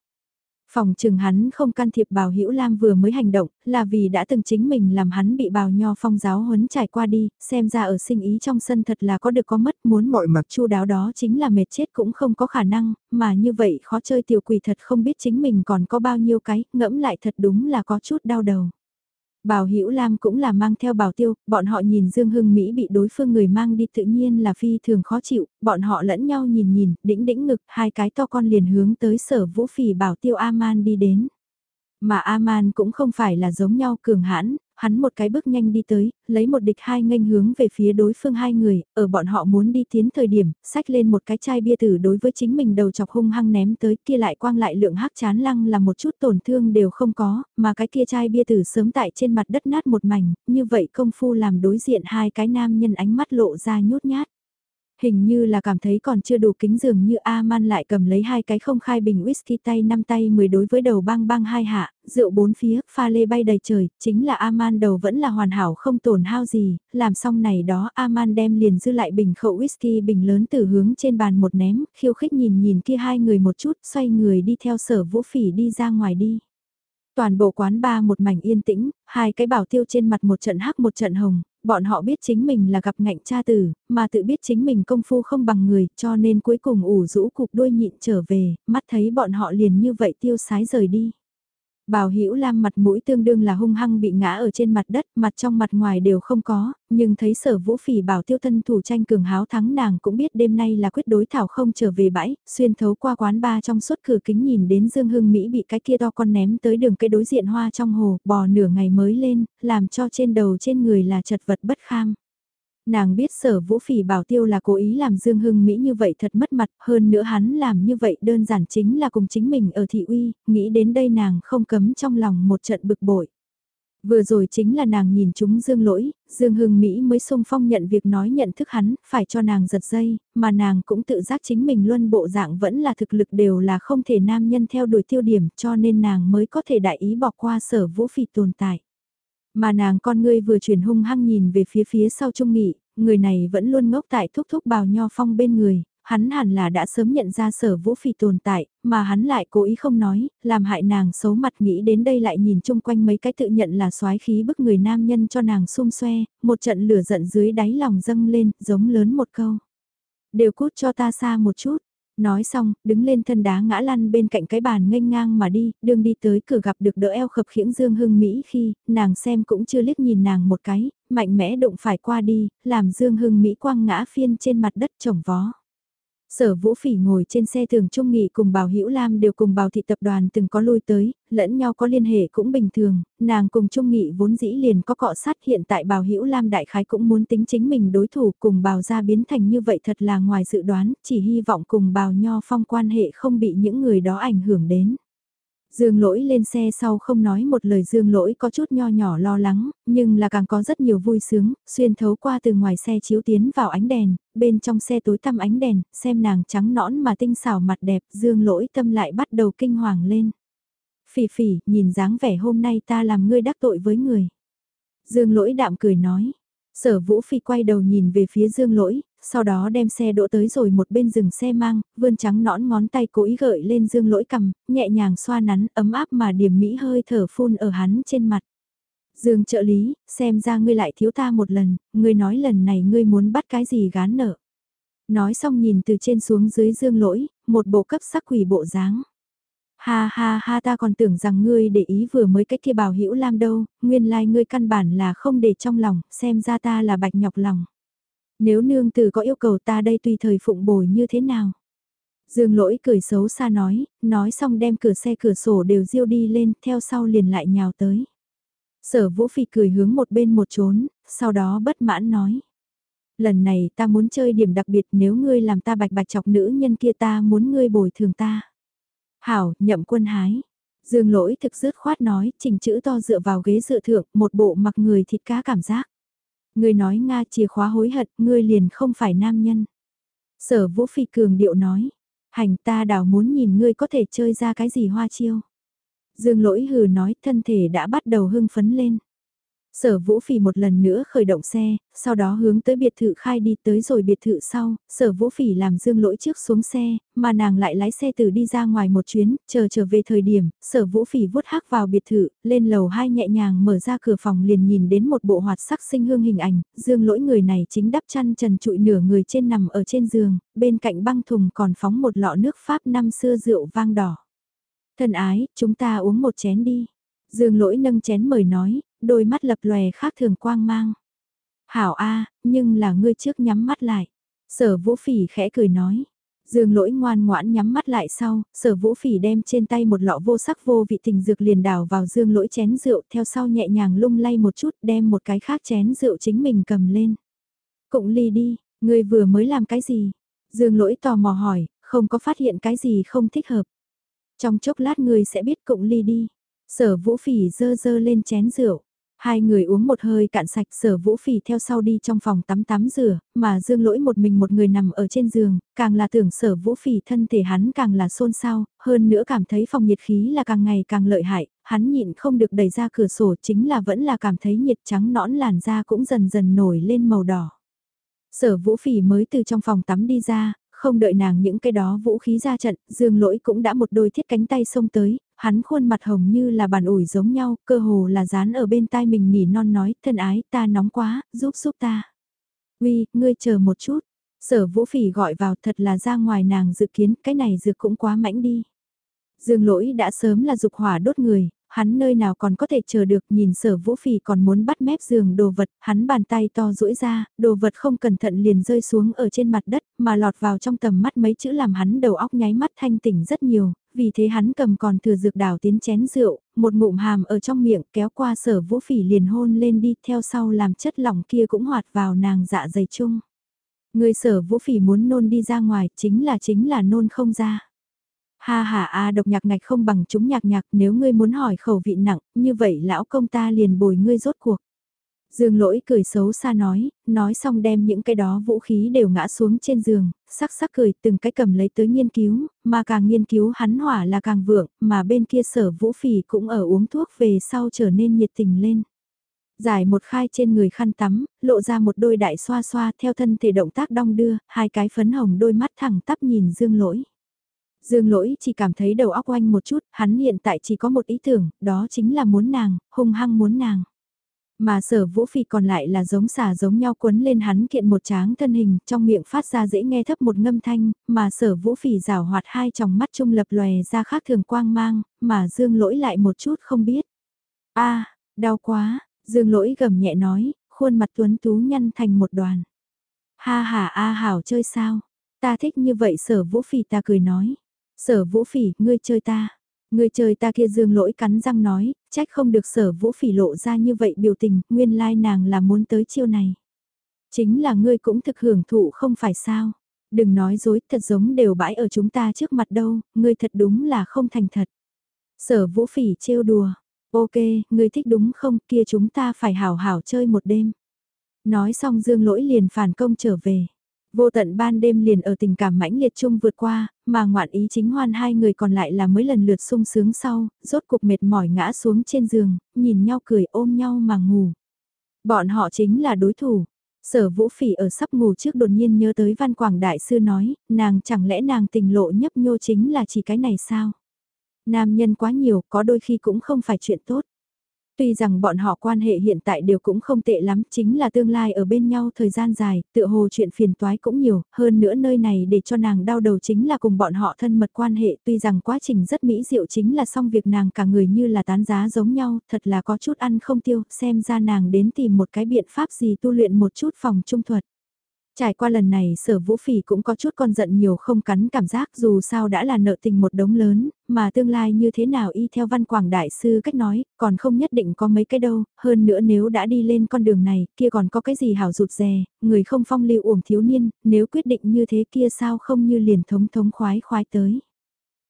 Phòng trừng hắn không can thiệp Bào Hữu Lam vừa mới hành động, là vì đã từng chính mình làm hắn bị Bào Nho phong giáo huấn trải qua đi, xem ra ở sinh ý trong sân thật là có được có mất, muốn mọi mặt chu đáo đó chính là mệt chết cũng không có khả năng, mà như vậy khó chơi tiểu quỷ thật không biết chính mình còn có bao nhiêu cái, ngẫm lại thật đúng là có chút đau đầu. Bảo Hữu Lam cũng là mang theo Bảo Tiêu, bọn họ nhìn Dương Hưng Mỹ bị đối phương người mang đi tự nhiên là phi thường khó chịu, bọn họ lẫn nhau nhìn nhìn, đĩnh đĩnh ngực, hai cái to con liền hướng tới sở vũ phỉ Bảo Tiêu Aman đi đến. Mà Aman cũng không phải là giống nhau cường hãn, hắn một cái bước nhanh đi tới, lấy một địch hai nghênh hướng về phía đối phương hai người, ở bọn họ muốn đi tiến thời điểm, xách lên một cái chai bia tử đối với chính mình đầu chọc hung hăng ném tới kia lại quang lại lượng hắc chán lăng là một chút tổn thương đều không có, mà cái kia chai bia tử sớm tại trên mặt đất nát một mảnh, như vậy công phu làm đối diện hai cái nam nhân ánh mắt lộ ra nhút nhát. Hình như là cảm thấy còn chưa đủ kính dường như A-man lại cầm lấy hai cái không khai bình whisky tay năm tay mười đối với đầu băng băng hai hạ, rượu bốn phía, pha lê bay đầy trời, chính là A-man đầu vẫn là hoàn hảo không tổn hao gì, làm xong này đó A-man đem liền dư lại bình khẩu whisky bình lớn từ hướng trên bàn một ném, khiêu khích nhìn nhìn kia hai người một chút, xoay người đi theo sở vũ phỉ đi ra ngoài đi. Toàn bộ quán ba một mảnh yên tĩnh, hai cái bảo tiêu trên mặt một trận hắc một trận hồng, bọn họ biết chính mình là gặp ngạnh cha tử, mà tự biết chính mình công phu không bằng người, cho nên cuối cùng ủ rũ cục đuôi nhịn trở về, mắt thấy bọn họ liền như vậy tiêu sái rời đi. Bào Hữu Lam mặt mũi tương đương là hung hăng bị ngã ở trên mặt đất, mặt trong mặt ngoài đều không có, nhưng thấy sở vũ phỉ bảo tiêu thân thủ tranh cường háo thắng nàng cũng biết đêm nay là quyết đối thảo không trở về bãi, xuyên thấu qua quán ba trong suốt cửa kính nhìn đến Dương Hưng Mỹ bị cái kia to con ném tới đường cây đối diện hoa trong hồ, bò nửa ngày mới lên, làm cho trên đầu trên người là chật vật bất kham. Nàng biết sở vũ phỉ bảo tiêu là cố ý làm Dương Hưng Mỹ như vậy thật mất mặt, hơn nữa hắn làm như vậy đơn giản chính là cùng chính mình ở thị uy, nghĩ đến đây nàng không cấm trong lòng một trận bực bội. Vừa rồi chính là nàng nhìn chúng Dương lỗi, Dương Hưng Mỹ mới xung phong nhận việc nói nhận thức hắn, phải cho nàng giật dây, mà nàng cũng tự giác chính mình luôn bộ dạng vẫn là thực lực đều là không thể nam nhân theo đuổi tiêu điểm cho nên nàng mới có thể đại ý bỏ qua sở vũ phỉ tồn tại. Mà nàng con ngươi vừa chuyển hung hăng nhìn về phía phía sau trung nghị, người này vẫn luôn ngốc tại thúc thúc bào nho phong bên người, hắn hẳn là đã sớm nhận ra sở vũ phỉ tồn tại, mà hắn lại cố ý không nói, làm hại nàng xấu mặt nghĩ đến đây lại nhìn chung quanh mấy cái tự nhận là soái khí bức người nam nhân cho nàng xung xoe, một trận lửa giận dưới đáy lòng dâng lên, giống lớn một câu. Đều cút cho ta xa một chút, Nói xong, đứng lên thân đá ngã lăn bên cạnh cái bàn nghênh ngang mà đi, đường đi tới cửa gặp được đỡ eo khập khiễng Dương Hưng Mỹ khi, nàng xem cũng chưa liếc nhìn nàng một cái, mạnh mẽ đụng phải qua đi, làm Dương Hưng Mỹ quăng ngã phiên trên mặt đất trồng vó. Sở Vũ Phỉ ngồi trên xe thường trung nghị cùng Bào Hữu Lam đều cùng Bào thị tập đoàn từng có lui tới, lẫn nhau có liên hệ cũng bình thường, nàng cùng trung nghị vốn dĩ liền có cọ sát hiện tại Bào Hữu Lam đại khái cũng muốn tính chính mình đối thủ cùng Bào gia biến thành như vậy thật là ngoài dự đoán, chỉ hy vọng cùng Bào Nho Phong quan hệ không bị những người đó ảnh hưởng đến. Dương lỗi lên xe sau không nói một lời dương lỗi có chút nho nhỏ lo lắng, nhưng là càng có rất nhiều vui sướng, xuyên thấu qua từ ngoài xe chiếu tiến vào ánh đèn, bên trong xe tối tăm ánh đèn, xem nàng trắng nõn mà tinh xảo mặt đẹp, dương lỗi tâm lại bắt đầu kinh hoàng lên. Phỉ phỉ, nhìn dáng vẻ hôm nay ta làm ngươi đắc tội với người. Dương lỗi đạm cười nói. Sở vũ phi quay đầu nhìn về phía dương lỗi, sau đó đem xe đỗ tới rồi một bên rừng xe mang, vươn trắng nõn ngón tay cố ý gợi lên dương lỗi cầm, nhẹ nhàng xoa nắn, ấm áp mà điểm mỹ hơi thở phun ở hắn trên mặt. Dương trợ lý, xem ra ngươi lại thiếu ta một lần, ngươi nói lần này ngươi muốn bắt cái gì gán nợ. Nói xong nhìn từ trên xuống dưới dương lỗi, một bộ cấp sắc quỷ bộ dáng. Ha ha ha ta còn tưởng rằng ngươi để ý vừa mới cách kia bảo hữu lam đâu, nguyên lai like ngươi căn bản là không để trong lòng, xem ra ta là bạch nhọc lòng. Nếu nương tử có yêu cầu ta đây tùy thời phụng bồi như thế nào? Dương lỗi cười xấu xa nói, nói xong đem cửa xe cửa sổ đều diêu đi lên, theo sau liền lại nhào tới. Sở vũ Phi cười hướng một bên một trốn, sau đó bất mãn nói. Lần này ta muốn chơi điểm đặc biệt nếu ngươi làm ta bạch bạch chọc nữ nhân kia ta muốn ngươi bồi thường ta. Hảo, nhậm quân hái. Dương lỗi thực dứt khoát nói, trình chữ to dựa vào ghế dựa thượng, một bộ mặc người thịt cá cảm giác. người nói Nga chìa khóa hối hận, ngươi liền không phải nam nhân. Sở vũ phi cường điệu nói, hành ta đảo muốn nhìn ngươi có thể chơi ra cái gì hoa chiêu. Dương lỗi hừ nói thân thể đã bắt đầu hưng phấn lên. Sở Vũ Phỉ một lần nữa khởi động xe, sau đó hướng tới biệt thự khai đi tới rồi biệt thự sau, Sở Vũ Phỉ làm dương lỗi trước xuống xe, mà nàng lại lái xe từ đi ra ngoài một chuyến, chờ trở về thời điểm, Sở Vũ Phỉ vuốt hắc vào biệt thự, lên lầu hai nhẹ nhàng mở ra cửa phòng liền nhìn đến một bộ hoạt sắc sinh hương hình ảnh, dương lỗi người này chính đắp chăn trần trụi nửa người trên nằm ở trên giường, bên cạnh băng thùng còn phóng một lọ nước Pháp năm xưa rượu vang đỏ. Thân ái, chúng ta uống một chén đi. Dương lỗi nâng chén mời nói, đôi mắt lập lòe khác thường quang mang. Hảo A, nhưng là ngươi trước nhắm mắt lại. Sở vũ phỉ khẽ cười nói. Dương lỗi ngoan ngoãn nhắm mắt lại sau, sở vũ phỉ đem trên tay một lọ vô sắc vô vị tình dược liền đảo vào dương lỗi chén rượu theo sau nhẹ nhàng lung lay một chút đem một cái khác chén rượu chính mình cầm lên. Cụng ly đi, ngươi vừa mới làm cái gì? Dương lỗi tò mò hỏi, không có phát hiện cái gì không thích hợp. Trong chốc lát ngươi sẽ biết cụng ly đi. Sở vũ phỉ dơ dơ lên chén rượu. Hai người uống một hơi cạn sạch sở vũ phỉ theo sau đi trong phòng tắm tắm rửa, mà dương lỗi một mình một người nằm ở trên giường, càng là tưởng sở vũ phỉ thân thể hắn càng là xôn xao, hơn nữa cảm thấy phòng nhiệt khí là càng ngày càng lợi hại, hắn nhịn không được đẩy ra cửa sổ chính là vẫn là cảm thấy nhiệt trắng nõn làn da cũng dần dần nổi lên màu đỏ. Sở vũ phỉ mới từ trong phòng tắm đi ra, không đợi nàng những cái đó vũ khí ra trận, dương lỗi cũng đã một đôi thiết cánh tay xông tới, hắn khuôn mặt hồng như là bàn ủi giống nhau, cơ hồ là dán ở bên tai mình nỉ non nói, thân ái, ta nóng quá, giúp giúp ta. Uy, ngươi chờ một chút. Sở vũ phỉ gọi vào thật là ra ngoài nàng dự kiến, cái này dược cũng quá mãnh đi. Dương lỗi đã sớm là dục hỏa đốt người, hắn nơi nào còn có thể chờ được nhìn sở vũ phỉ còn muốn bắt mép giường đồ vật, hắn bàn tay to duỗi ra, đồ vật không cẩn thận liền rơi xuống ở trên mặt đất, mà lọt vào trong tầm mắt mấy chữ làm hắn đầu óc nháy mắt thanh tỉnh rất nhiều, vì thế hắn cầm còn thừa dược đảo tiến chén rượu, một ngụm hàm ở trong miệng kéo qua sở vũ phỉ liền hôn lên đi theo sau làm chất lỏng kia cũng hoạt vào nàng dạ dày chung. Người sở vũ phỉ muốn nôn đi ra ngoài chính là chính là nôn không ra. Ha ha a độc nhạc ngạch không bằng chúng nhạc nhạc nếu ngươi muốn hỏi khẩu vị nặng, như vậy lão công ta liền bồi ngươi rốt cuộc. Dương lỗi cười xấu xa nói, nói xong đem những cái đó vũ khí đều ngã xuống trên giường, sắc sắc cười từng cái cầm lấy tới nghiên cứu, mà càng nghiên cứu hắn hỏa là càng vượng, mà bên kia sở vũ phỉ cũng ở uống thuốc về sau trở nên nhiệt tình lên. Giải một khai trên người khăn tắm, lộ ra một đôi đại xoa xoa theo thân thể động tác đong đưa, hai cái phấn hồng đôi mắt thẳng tắp nhìn dương lỗi. Dương lỗi chỉ cảm thấy đầu óc oanh một chút, hắn hiện tại chỉ có một ý tưởng, đó chính là muốn nàng, hung hăng muốn nàng. Mà sở vũ phi còn lại là giống xà giống nhau quấn lên hắn kiện một tráng thân hình, trong miệng phát ra dễ nghe thấp một ngâm thanh, mà sở vũ Phi rào hoạt hai tròng mắt trung lập lòe ra khác thường quang mang, mà dương lỗi lại một chút không biết. a đau quá, dương lỗi gầm nhẹ nói, khuôn mặt tuấn tú nhăn thành một đoàn. Ha ha a hảo chơi sao, ta thích như vậy sở vũ Phi ta cười nói. Sở vũ phỉ, ngươi chơi ta. Ngươi chơi ta kia dương lỗi cắn răng nói, trách không được sở vũ phỉ lộ ra như vậy biểu tình, nguyên lai nàng là muốn tới chiêu này. Chính là ngươi cũng thực hưởng thụ không phải sao. Đừng nói dối, thật giống đều bãi ở chúng ta trước mặt đâu, ngươi thật đúng là không thành thật. Sở vũ phỉ trêu đùa, ok, ngươi thích đúng không, kia chúng ta phải hảo hảo chơi một đêm. Nói xong dương lỗi liền phản công trở về. Vô tận ban đêm liền ở tình cảm mãnh liệt chung vượt qua, mà ngoạn ý chính hoan hai người còn lại là mới lần lượt sung sướng sau, rốt cục mệt mỏi ngã xuống trên giường, nhìn nhau cười ôm nhau mà ngủ. Bọn họ chính là đối thủ. Sở vũ phỉ ở sắp ngủ trước đột nhiên nhớ tới văn quảng đại sư nói, nàng chẳng lẽ nàng tình lộ nhấp nhô chính là chỉ cái này sao? Nam nhân quá nhiều có đôi khi cũng không phải chuyện tốt. Tuy rằng bọn họ quan hệ hiện tại đều cũng không tệ lắm, chính là tương lai ở bên nhau thời gian dài, tựa hồ chuyện phiền toái cũng nhiều, hơn nữa nơi này để cho nàng đau đầu chính là cùng bọn họ thân mật quan hệ, tuy rằng quá trình rất mỹ diệu chính là xong việc nàng cả người như là tán giá giống nhau, thật là có chút ăn không tiêu, xem ra nàng đến tìm một cái biện pháp gì tu luyện một chút phòng trung thuật. Trải qua lần này sở vũ phỉ cũng có chút con giận nhiều không cắn cảm giác dù sao đã là nợ tình một đống lớn, mà tương lai như thế nào y theo văn quảng đại sư cách nói, còn không nhất định có mấy cái đâu, hơn nữa nếu đã đi lên con đường này, kia còn có cái gì hảo rụt rè, người không phong lưu uổng thiếu niên, nếu quyết định như thế kia sao không như liền thống thống khoái khoái tới.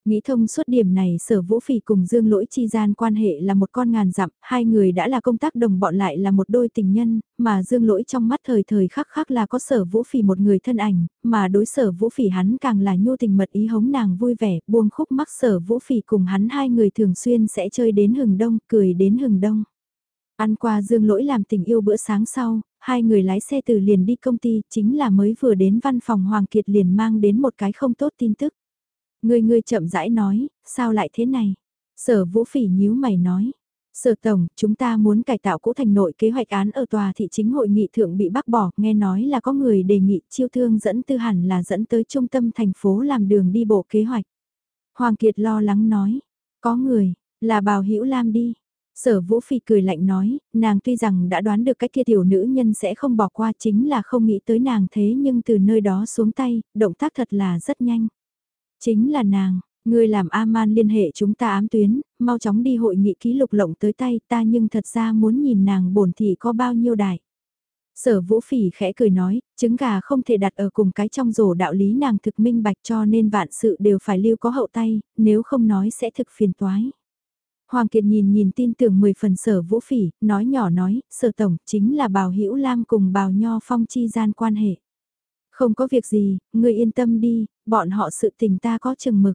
Nghĩ thông suốt điểm này sở vũ phỉ cùng dương lỗi chi gian quan hệ là một con ngàn dặm, hai người đã là công tác đồng bọn lại là một đôi tình nhân, mà dương lỗi trong mắt thời thời khắc khắc là có sở vũ phỉ một người thân ảnh, mà đối sở vũ phỉ hắn càng là nhu tình mật ý hống nàng vui vẻ, buông khúc mắc sở vũ phỉ cùng hắn hai người thường xuyên sẽ chơi đến hừng đông, cười đến hừng đông. Ăn qua dương lỗi làm tình yêu bữa sáng sau, hai người lái xe từ liền đi công ty, chính là mới vừa đến văn phòng Hoàng Kiệt liền mang đến một cái không tốt tin tức. Người người chậm rãi nói, sao lại thế này? Sở vũ phỉ nhíu mày nói. Sở Tổng, chúng ta muốn cải tạo cũ thành nội kế hoạch án ở tòa thị chính hội nghị thượng bị bác bỏ, nghe nói là có người đề nghị chiêu thương dẫn tư hẳn là dẫn tới trung tâm thành phố làm đường đi bộ kế hoạch. Hoàng Kiệt lo lắng nói, có người, là bào hữu Lam đi. Sở Vũ Phi cười lạnh nói, nàng tuy rằng đã đoán được cái kia tiểu nữ nhân sẽ không bỏ qua chính là không nghĩ tới nàng thế nhưng từ nơi đó xuống tay, động tác thật là rất nhanh. Chính là nàng, Ngươi làm A-man liên hệ chúng ta ám tuyến, mau chóng đi hội nghị ký lục lộng tới tay ta nhưng thật ra muốn nhìn nàng bổn thì có bao nhiêu đại. Sở vũ phỉ khẽ cười nói, trứng gà không thể đặt ở cùng cái trong rổ đạo lý nàng thực minh bạch cho nên vạn sự đều phải lưu có hậu tay, nếu không nói sẽ thực phiền toái. Hoàng Kiệt nhìn nhìn tin tưởng 10 phần sở vũ phỉ, nói nhỏ nói, sở tổng chính là bào hữu lam cùng bào nho phong chi gian quan hệ. Không có việc gì, ngươi yên tâm đi, bọn họ sự tình ta có chừng mực.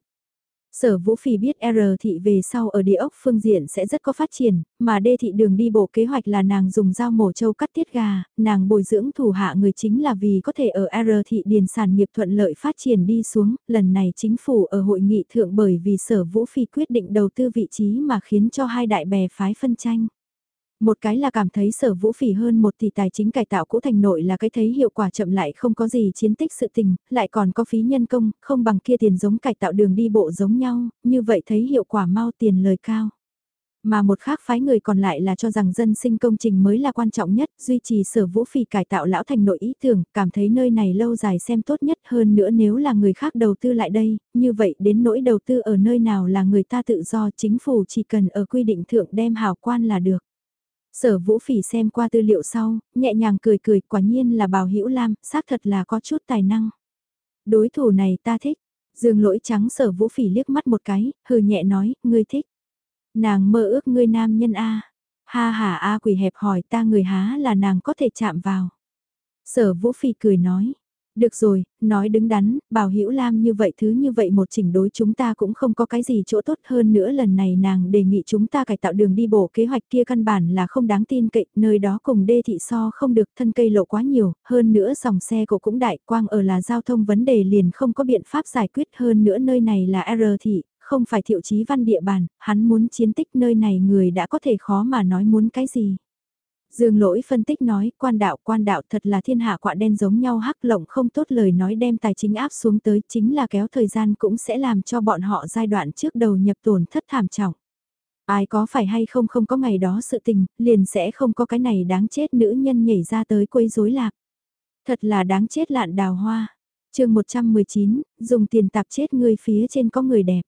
Sở Vũ Phi biết R thị về sau ở địa ốc phương diện sẽ rất có phát triển, mà D thị đường đi bộ kế hoạch là nàng dùng dao mổ trâu cắt tiết gà, nàng bồi dưỡng thủ hạ người chính là vì có thể ở R thị điền sản nghiệp thuận lợi phát triển đi xuống, lần này chính phủ ở hội nghị thượng bởi vì Sở Vũ Phi quyết định đầu tư vị trí mà khiến cho hai đại bè phái phân tranh. Một cái là cảm thấy sở vũ phỉ hơn một tỷ tài chính cải tạo cũ thành nội là cái thấy hiệu quả chậm lại không có gì chiến tích sự tình, lại còn có phí nhân công, không bằng kia tiền giống cải tạo đường đi bộ giống nhau, như vậy thấy hiệu quả mau tiền lời cao. Mà một khác phái người còn lại là cho rằng dân sinh công trình mới là quan trọng nhất, duy trì sở vũ phỉ cải tạo lão thành nội ý tưởng, cảm thấy nơi này lâu dài xem tốt nhất hơn nữa nếu là người khác đầu tư lại đây, như vậy đến nỗi đầu tư ở nơi nào là người ta tự do chính phủ chỉ cần ở quy định thượng đem hào quan là được. Sở Vũ Phỉ xem qua tư liệu sau, nhẹ nhàng cười cười, quả nhiên là Bào Hữu Lam, xác thật là có chút tài năng. Đối thủ này ta thích. Dương Lỗi trắng Sở Vũ Phỉ liếc mắt một cái, hừ nhẹ nói, ngươi thích. Nàng mơ ước ngươi nam nhân a. Ha ha a quỷ hẹp hỏi ta người há là nàng có thể chạm vào. Sở Vũ Phỉ cười nói, được rồi, nói đứng đắn, bảo Hữu Lam như vậy thứ như vậy một chỉnh đối chúng ta cũng không có cái gì chỗ tốt hơn nữa lần này nàng đề nghị chúng ta cải tạo đường đi bộ kế hoạch kia căn bản là không đáng tin cậy, nơi đó cùng đê thị so không được thân cây lộ quá nhiều, hơn nữa dòng xe cổ cũng đại quang ở là giao thông vấn đề liền không có biện pháp giải quyết hơn nữa nơi này là R thị, không phải thiệu chí văn địa bàn, hắn muốn chiến tích nơi này người đã có thể khó mà nói muốn cái gì. Dương lỗi phân tích nói, quan đạo quan đạo thật là thiên hạ quạ đen giống nhau hắc lộng không tốt lời nói đem tài chính áp xuống tới chính là kéo thời gian cũng sẽ làm cho bọn họ giai đoạn trước đầu nhập tổn thất thảm trọng. Ai có phải hay không không có ngày đó sự tình, liền sẽ không có cái này đáng chết nữ nhân nhảy ra tới quấy rối lạc. Thật là đáng chết lạn đào hoa. chương 119, dùng tiền tạp chết người phía trên có người đẹp.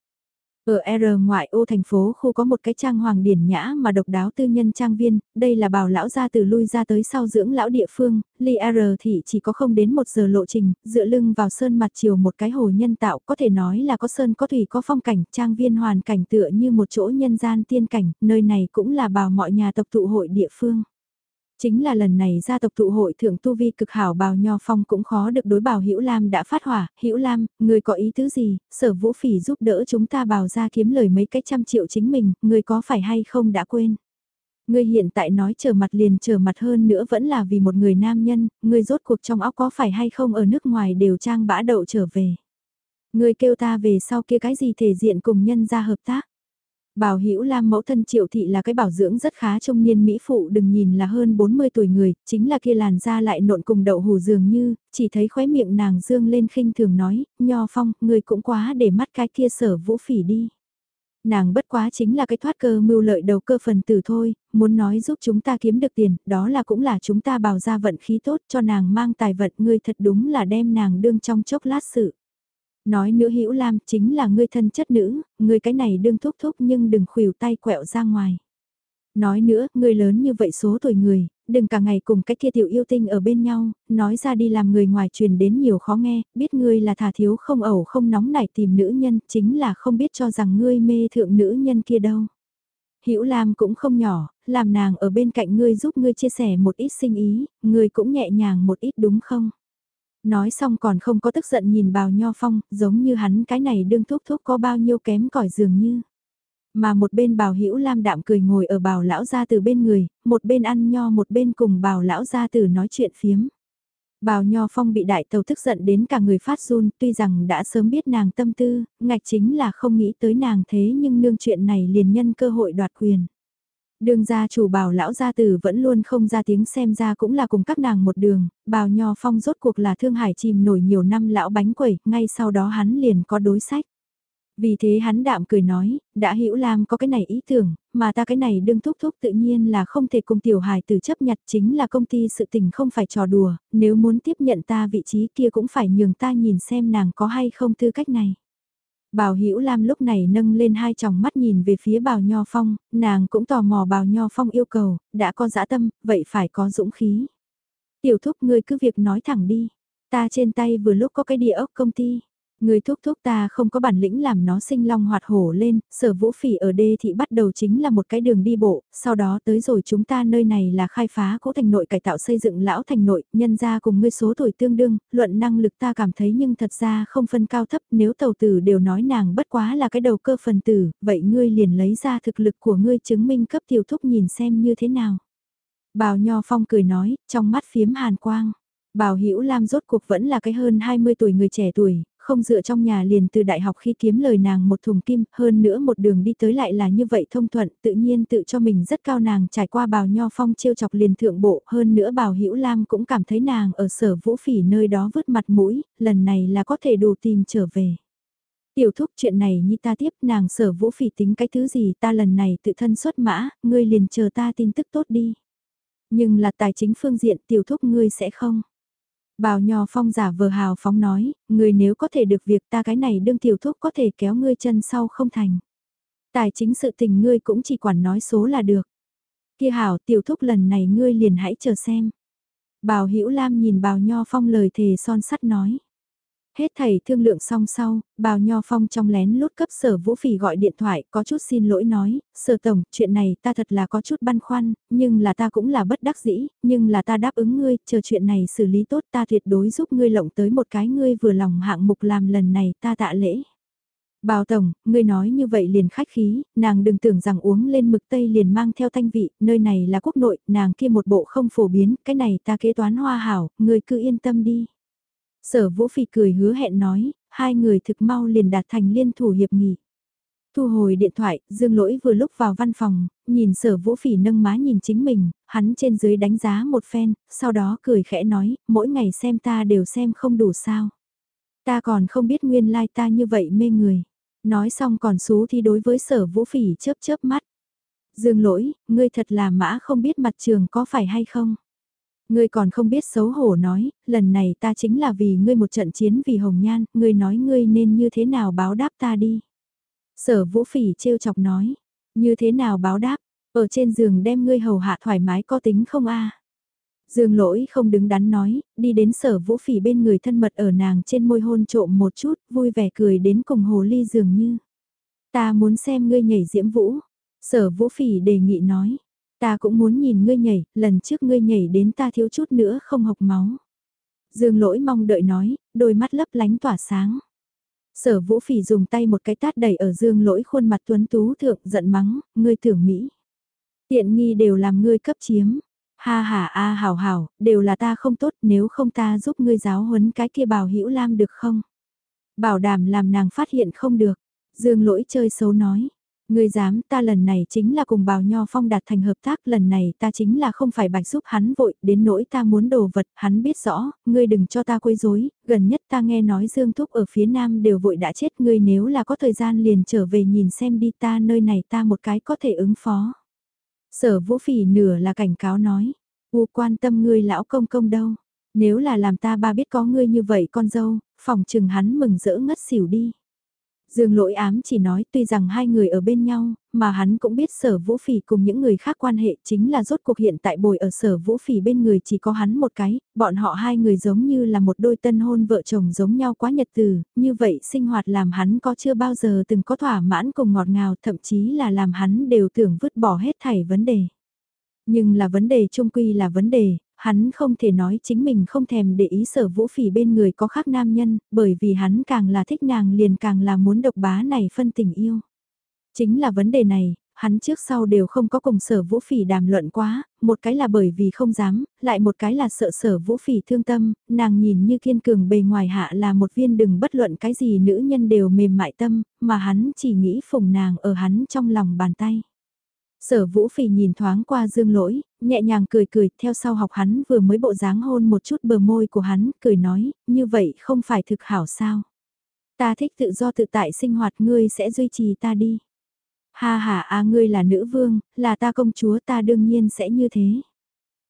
Ở R ngoại ô thành phố khu có một cái trang hoàng điển nhã mà độc đáo tư nhân trang viên, đây là bảo lão gia từ lui ra tới sau dưỡng lão địa phương, ly R thì chỉ có không đến một giờ lộ trình, dựa lưng vào sơn mặt chiều một cái hồ nhân tạo có thể nói là có sơn có thủy có phong cảnh, trang viên hoàn cảnh tựa như một chỗ nhân gian tiên cảnh, nơi này cũng là bảo mọi nhà tộc tụ hội địa phương. Chính là lần này gia tộc tụ hội thượng tu vi cực hảo bào nho phong cũng khó được đối bào Hữu Lam đã phát hỏa, Hữu Lam, người có ý tứ gì, sở vũ phỉ giúp đỡ chúng ta bào ra kiếm lời mấy cái trăm triệu chính mình, người có phải hay không đã quên. Người hiện tại nói trở mặt liền trở mặt hơn nữa vẫn là vì một người nam nhân, người rốt cuộc trong óc có phải hay không ở nước ngoài đều trang bã đậu trở về. Người kêu ta về sau kia cái gì thể diện cùng nhân ra hợp tác. Bảo Hữu Lam mẫu thân Triệu thị là cái bảo dưỡng rất khá trông niên mỹ phụ đừng nhìn là hơn 40 tuổi người, chính là kia làn da lại nộn cùng đậu hù dường như, chỉ thấy khóe miệng nàng dương lên khinh thường nói, "Nho Phong, người cũng quá để mắt cái kia sở vũ phỉ đi." Nàng bất quá chính là cái thoát cơ mưu lợi đầu cơ phần tử thôi, muốn nói giúp chúng ta kiếm được tiền, đó là cũng là chúng ta bào ra vận khí tốt cho nàng mang tài vận, ngươi thật đúng là đem nàng đương trong chốc lát sự. Nói nữa Hữu Lam chính là ngươi thân chất nữ, ngươi cái này đương thúc thúc nhưng đừng khuỷu tay quẹo ra ngoài. Nói nữa, ngươi lớn như vậy số tuổi người, đừng cả ngày cùng cái kia tiểu yêu tinh ở bên nhau, nói ra đi làm người ngoài truyền đến nhiều khó nghe, biết ngươi là thà thiếu không ẩu không nóng nảy tìm nữ nhân, chính là không biết cho rằng ngươi mê thượng nữ nhân kia đâu. Hữu Lam cũng không nhỏ, làm nàng ở bên cạnh ngươi giúp ngươi chia sẻ một ít sinh ý, ngươi cũng nhẹ nhàng một ít đúng không? Nói xong còn không có tức giận nhìn bào nho phong, giống như hắn cái này đương thúc thúc có bao nhiêu kém cỏi dường như. Mà một bên bào hữu lam đạm cười ngồi ở bào lão gia từ bên người, một bên ăn nho một bên cùng bào lão gia từ nói chuyện phiếm. Bào Nho Phong bị đại tàu tức giận đến cả người phát run, tuy rằng đã sớm biết nàng tâm tư, ngạch chính là không nghĩ tới nàng thế nhưng nương chuyện này liền nhân cơ hội đoạt quyền. Đường gia chủ bảo lão gia tử vẫn luôn không ra tiếng xem ra cũng là cùng các nàng một đường, bào nho phong rốt cuộc là thương hải chìm nổi nhiều năm lão bánh quẩy, ngay sau đó hắn liền có đối sách. Vì thế hắn đạm cười nói, đã hữu Lam có cái này ý tưởng, mà ta cái này đương thúc thúc tự nhiên là không thể cùng tiểu hài tử chấp nhặt chính là công ty sự tình không phải trò đùa, nếu muốn tiếp nhận ta vị trí kia cũng phải nhường ta nhìn xem nàng có hay không tư cách này. Bào Hữu Lam lúc này nâng lên hai tròng mắt nhìn về phía Bào Nho Phong, nàng cũng tò mò Bào Nho Phong yêu cầu, đã có dã tâm, vậy phải có dũng khí. Tiểu thúc ngươi cứ việc nói thẳng đi, ta trên tay vừa lúc có cái địa ốc công ty. Người thúc thúc ta không có bản lĩnh làm nó sinh long hoạt hổ lên, sở vũ phỉ ở đê thị bắt đầu chính là một cái đường đi bộ, sau đó tới rồi chúng ta nơi này là khai phá cỗ thành nội cải tạo xây dựng lão thành nội, nhân ra cùng ngươi số tuổi tương đương, luận năng lực ta cảm thấy nhưng thật ra không phân cao thấp nếu tàu tử đều nói nàng bất quá là cái đầu cơ phần tử, vậy ngươi liền lấy ra thực lực của ngươi chứng minh cấp tiểu thúc nhìn xem như thế nào. Bào Nho Phong cười nói, trong mắt phiếm hàn quang. Bào Hữu Lam rốt cuộc vẫn là cái hơn 20 tuổi người trẻ tuổi, không dựa trong nhà liền từ đại học khi kiếm lời nàng một thùng kim, hơn nữa một đường đi tới lại là như vậy thông thuận, tự nhiên tự cho mình rất cao nàng trải qua bào nho phong trêu chọc liền thượng bộ, hơn nữa bào hữu lam cũng cảm thấy nàng ở sở vũ phỉ nơi đó vứt mặt mũi, lần này là có thể đủ tìm trở về. Tiểu thúc chuyện này như ta tiếp nàng sở vũ phỉ tính cái thứ gì ta lần này tự thân xuất mã, ngươi liền chờ ta tin tức tốt đi. Nhưng là tài chính phương diện tiểu thúc ngươi sẽ không. Bào nho phong giả vờ hào phóng nói, người nếu có thể được việc ta cái này đương tiểu thúc có thể kéo ngươi chân sau không thành. Tài chính sự tình ngươi cũng chỉ quản nói số là được. Kia hảo tiểu thúc lần này ngươi liền hãy chờ xem. Bào Hữu Lam nhìn Bào Nho Phong lời thề son sắt nói. Hết thầy thương lượng xong sau, bào Nho Phong trong lén lút cấp sở vũ phỉ gọi điện thoại, có chút xin lỗi nói, sở tổng, chuyện này ta thật là có chút băn khoăn, nhưng là ta cũng là bất đắc dĩ, nhưng là ta đáp ứng ngươi, chờ chuyện này xử lý tốt ta tuyệt đối giúp ngươi lộng tới một cái ngươi vừa lòng hạng mục làm lần này ta tạ lễ. Bào Tổng, ngươi nói như vậy liền khách khí, nàng đừng tưởng rằng uống lên mực tây liền mang theo thanh vị, nơi này là quốc nội, nàng kia một bộ không phổ biến, cái này ta kế toán hoa hảo, ngươi cứ yên tâm đi. Sở Vũ Phỉ cười hứa hẹn nói, hai người thực mau liền đạt thành liên thủ hiệp nghị. Thu hồi điện thoại, Dương Lỗi vừa lúc vào văn phòng, nhìn sở vũ phỉ nâng má nhìn chính mình, hắn trên dưới đánh giá một phen, sau đó cười khẽ nói, mỗi ngày xem ta đều xem không đủ sao. Ta còn không biết nguyên lai like ta như vậy mê người. Nói xong còn xú thì đối với sở vũ phỉ chớp chớp mắt. Dương Lỗi, ngươi thật là mã không biết mặt trường có phải hay không? Ngươi còn không biết xấu hổ nói, lần này ta chính là vì ngươi một trận chiến vì hồng nhan, ngươi nói ngươi nên như thế nào báo đáp ta đi. Sở vũ phỉ trêu chọc nói, như thế nào báo đáp, ở trên giường đem ngươi hầu hạ thoải mái có tính không a Dương lỗi không đứng đắn nói, đi đến sở vũ phỉ bên người thân mật ở nàng trên môi hôn trộm một chút, vui vẻ cười đến cùng hồ ly dường như. Ta muốn xem ngươi nhảy diễm vũ. Sở vũ phỉ đề nghị nói, Ta cũng muốn nhìn ngươi nhảy, lần trước ngươi nhảy đến ta thiếu chút nữa không hộc máu. Dương lỗi mong đợi nói, đôi mắt lấp lánh tỏa sáng. Sở vũ phỉ dùng tay một cái tát đẩy ở dương lỗi khuôn mặt tuấn tú thượng giận mắng, ngươi tưởng Mỹ. Tiện nghi đều làm ngươi cấp chiếm. Ha ha a hảo hảo, đều là ta không tốt nếu không ta giúp ngươi giáo huấn cái kia bảo hữu lam được không? Bảo đảm làm nàng phát hiện không được. Dương lỗi chơi xấu nói. Ngươi dám ta lần này chính là cùng bào nho phong đạt thành hợp tác lần này ta chính là không phải bạch giúp hắn vội đến nỗi ta muốn đồ vật hắn biết rõ, ngươi đừng cho ta quấy rối gần nhất ta nghe nói Dương Thúc ở phía nam đều vội đã chết ngươi nếu là có thời gian liền trở về nhìn xem đi ta nơi này ta một cái có thể ứng phó. Sở vũ phỉ nửa là cảnh cáo nói, u quan tâm ngươi lão công công đâu, nếu là làm ta ba biết có ngươi như vậy con dâu, phòng chừng hắn mừng rỡ ngất xỉu đi. Dương lỗi ám chỉ nói tuy rằng hai người ở bên nhau, mà hắn cũng biết sở vũ phỉ cùng những người khác quan hệ chính là rốt cuộc hiện tại bồi ở sở vũ phỉ bên người chỉ có hắn một cái, bọn họ hai người giống như là một đôi tân hôn vợ chồng giống nhau quá nhật từ, như vậy sinh hoạt làm hắn có chưa bao giờ từng có thỏa mãn cùng ngọt ngào thậm chí là làm hắn đều tưởng vứt bỏ hết thảy vấn đề. Nhưng là vấn đề trung quy là vấn đề, hắn không thể nói chính mình không thèm để ý sở vũ phỉ bên người có khác nam nhân, bởi vì hắn càng là thích nàng liền càng là muốn độc bá này phân tình yêu. Chính là vấn đề này, hắn trước sau đều không có cùng sở vũ phỉ đàm luận quá, một cái là bởi vì không dám, lại một cái là sợ sở vũ phỉ thương tâm, nàng nhìn như kiên cường bề ngoài hạ là một viên đừng bất luận cái gì nữ nhân đều mềm mại tâm, mà hắn chỉ nghĩ phùng nàng ở hắn trong lòng bàn tay. Sở vũ phì nhìn thoáng qua dương lỗi, nhẹ nhàng cười cười, theo sau học hắn vừa mới bộ dáng hôn một chút bờ môi của hắn, cười nói, như vậy không phải thực hảo sao. Ta thích tự do tự tại sinh hoạt ngươi sẽ duy trì ta đi. Ha ha a ngươi là nữ vương, là ta công chúa ta đương nhiên sẽ như thế.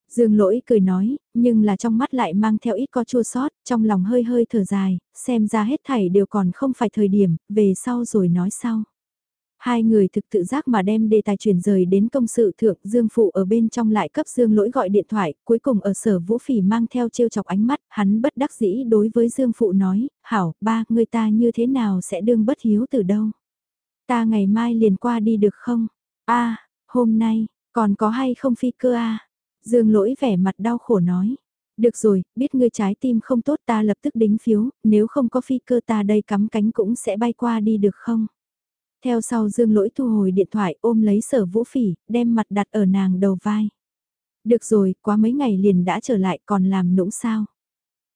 Dương lỗi cười nói, nhưng là trong mắt lại mang theo ít có chua sót, trong lòng hơi hơi thở dài, xem ra hết thảy đều còn không phải thời điểm, về sau rồi nói sau. Hai người thực tự giác mà đem đề tài chuyển rời đến công sự thượng Dương Phụ ở bên trong lại cấp Dương lỗi gọi điện thoại, cuối cùng ở sở Vũ Phỉ mang theo trêu chọc ánh mắt, hắn bất đắc dĩ đối với Dương Phụ nói, hảo, ba, người ta như thế nào sẽ đương bất hiếu từ đâu. Ta ngày mai liền qua đi được không? a hôm nay, còn có hay không phi cơ a Dương lỗi vẻ mặt đau khổ nói. Được rồi, biết ngươi trái tim không tốt ta lập tức đính phiếu, nếu không có phi cơ ta đây cắm cánh cũng sẽ bay qua đi được không? Theo sau dương lỗi thu hồi điện thoại ôm lấy sở vũ phỉ, đem mặt đặt ở nàng đầu vai. Được rồi, quá mấy ngày liền đã trở lại còn làm nũng sao?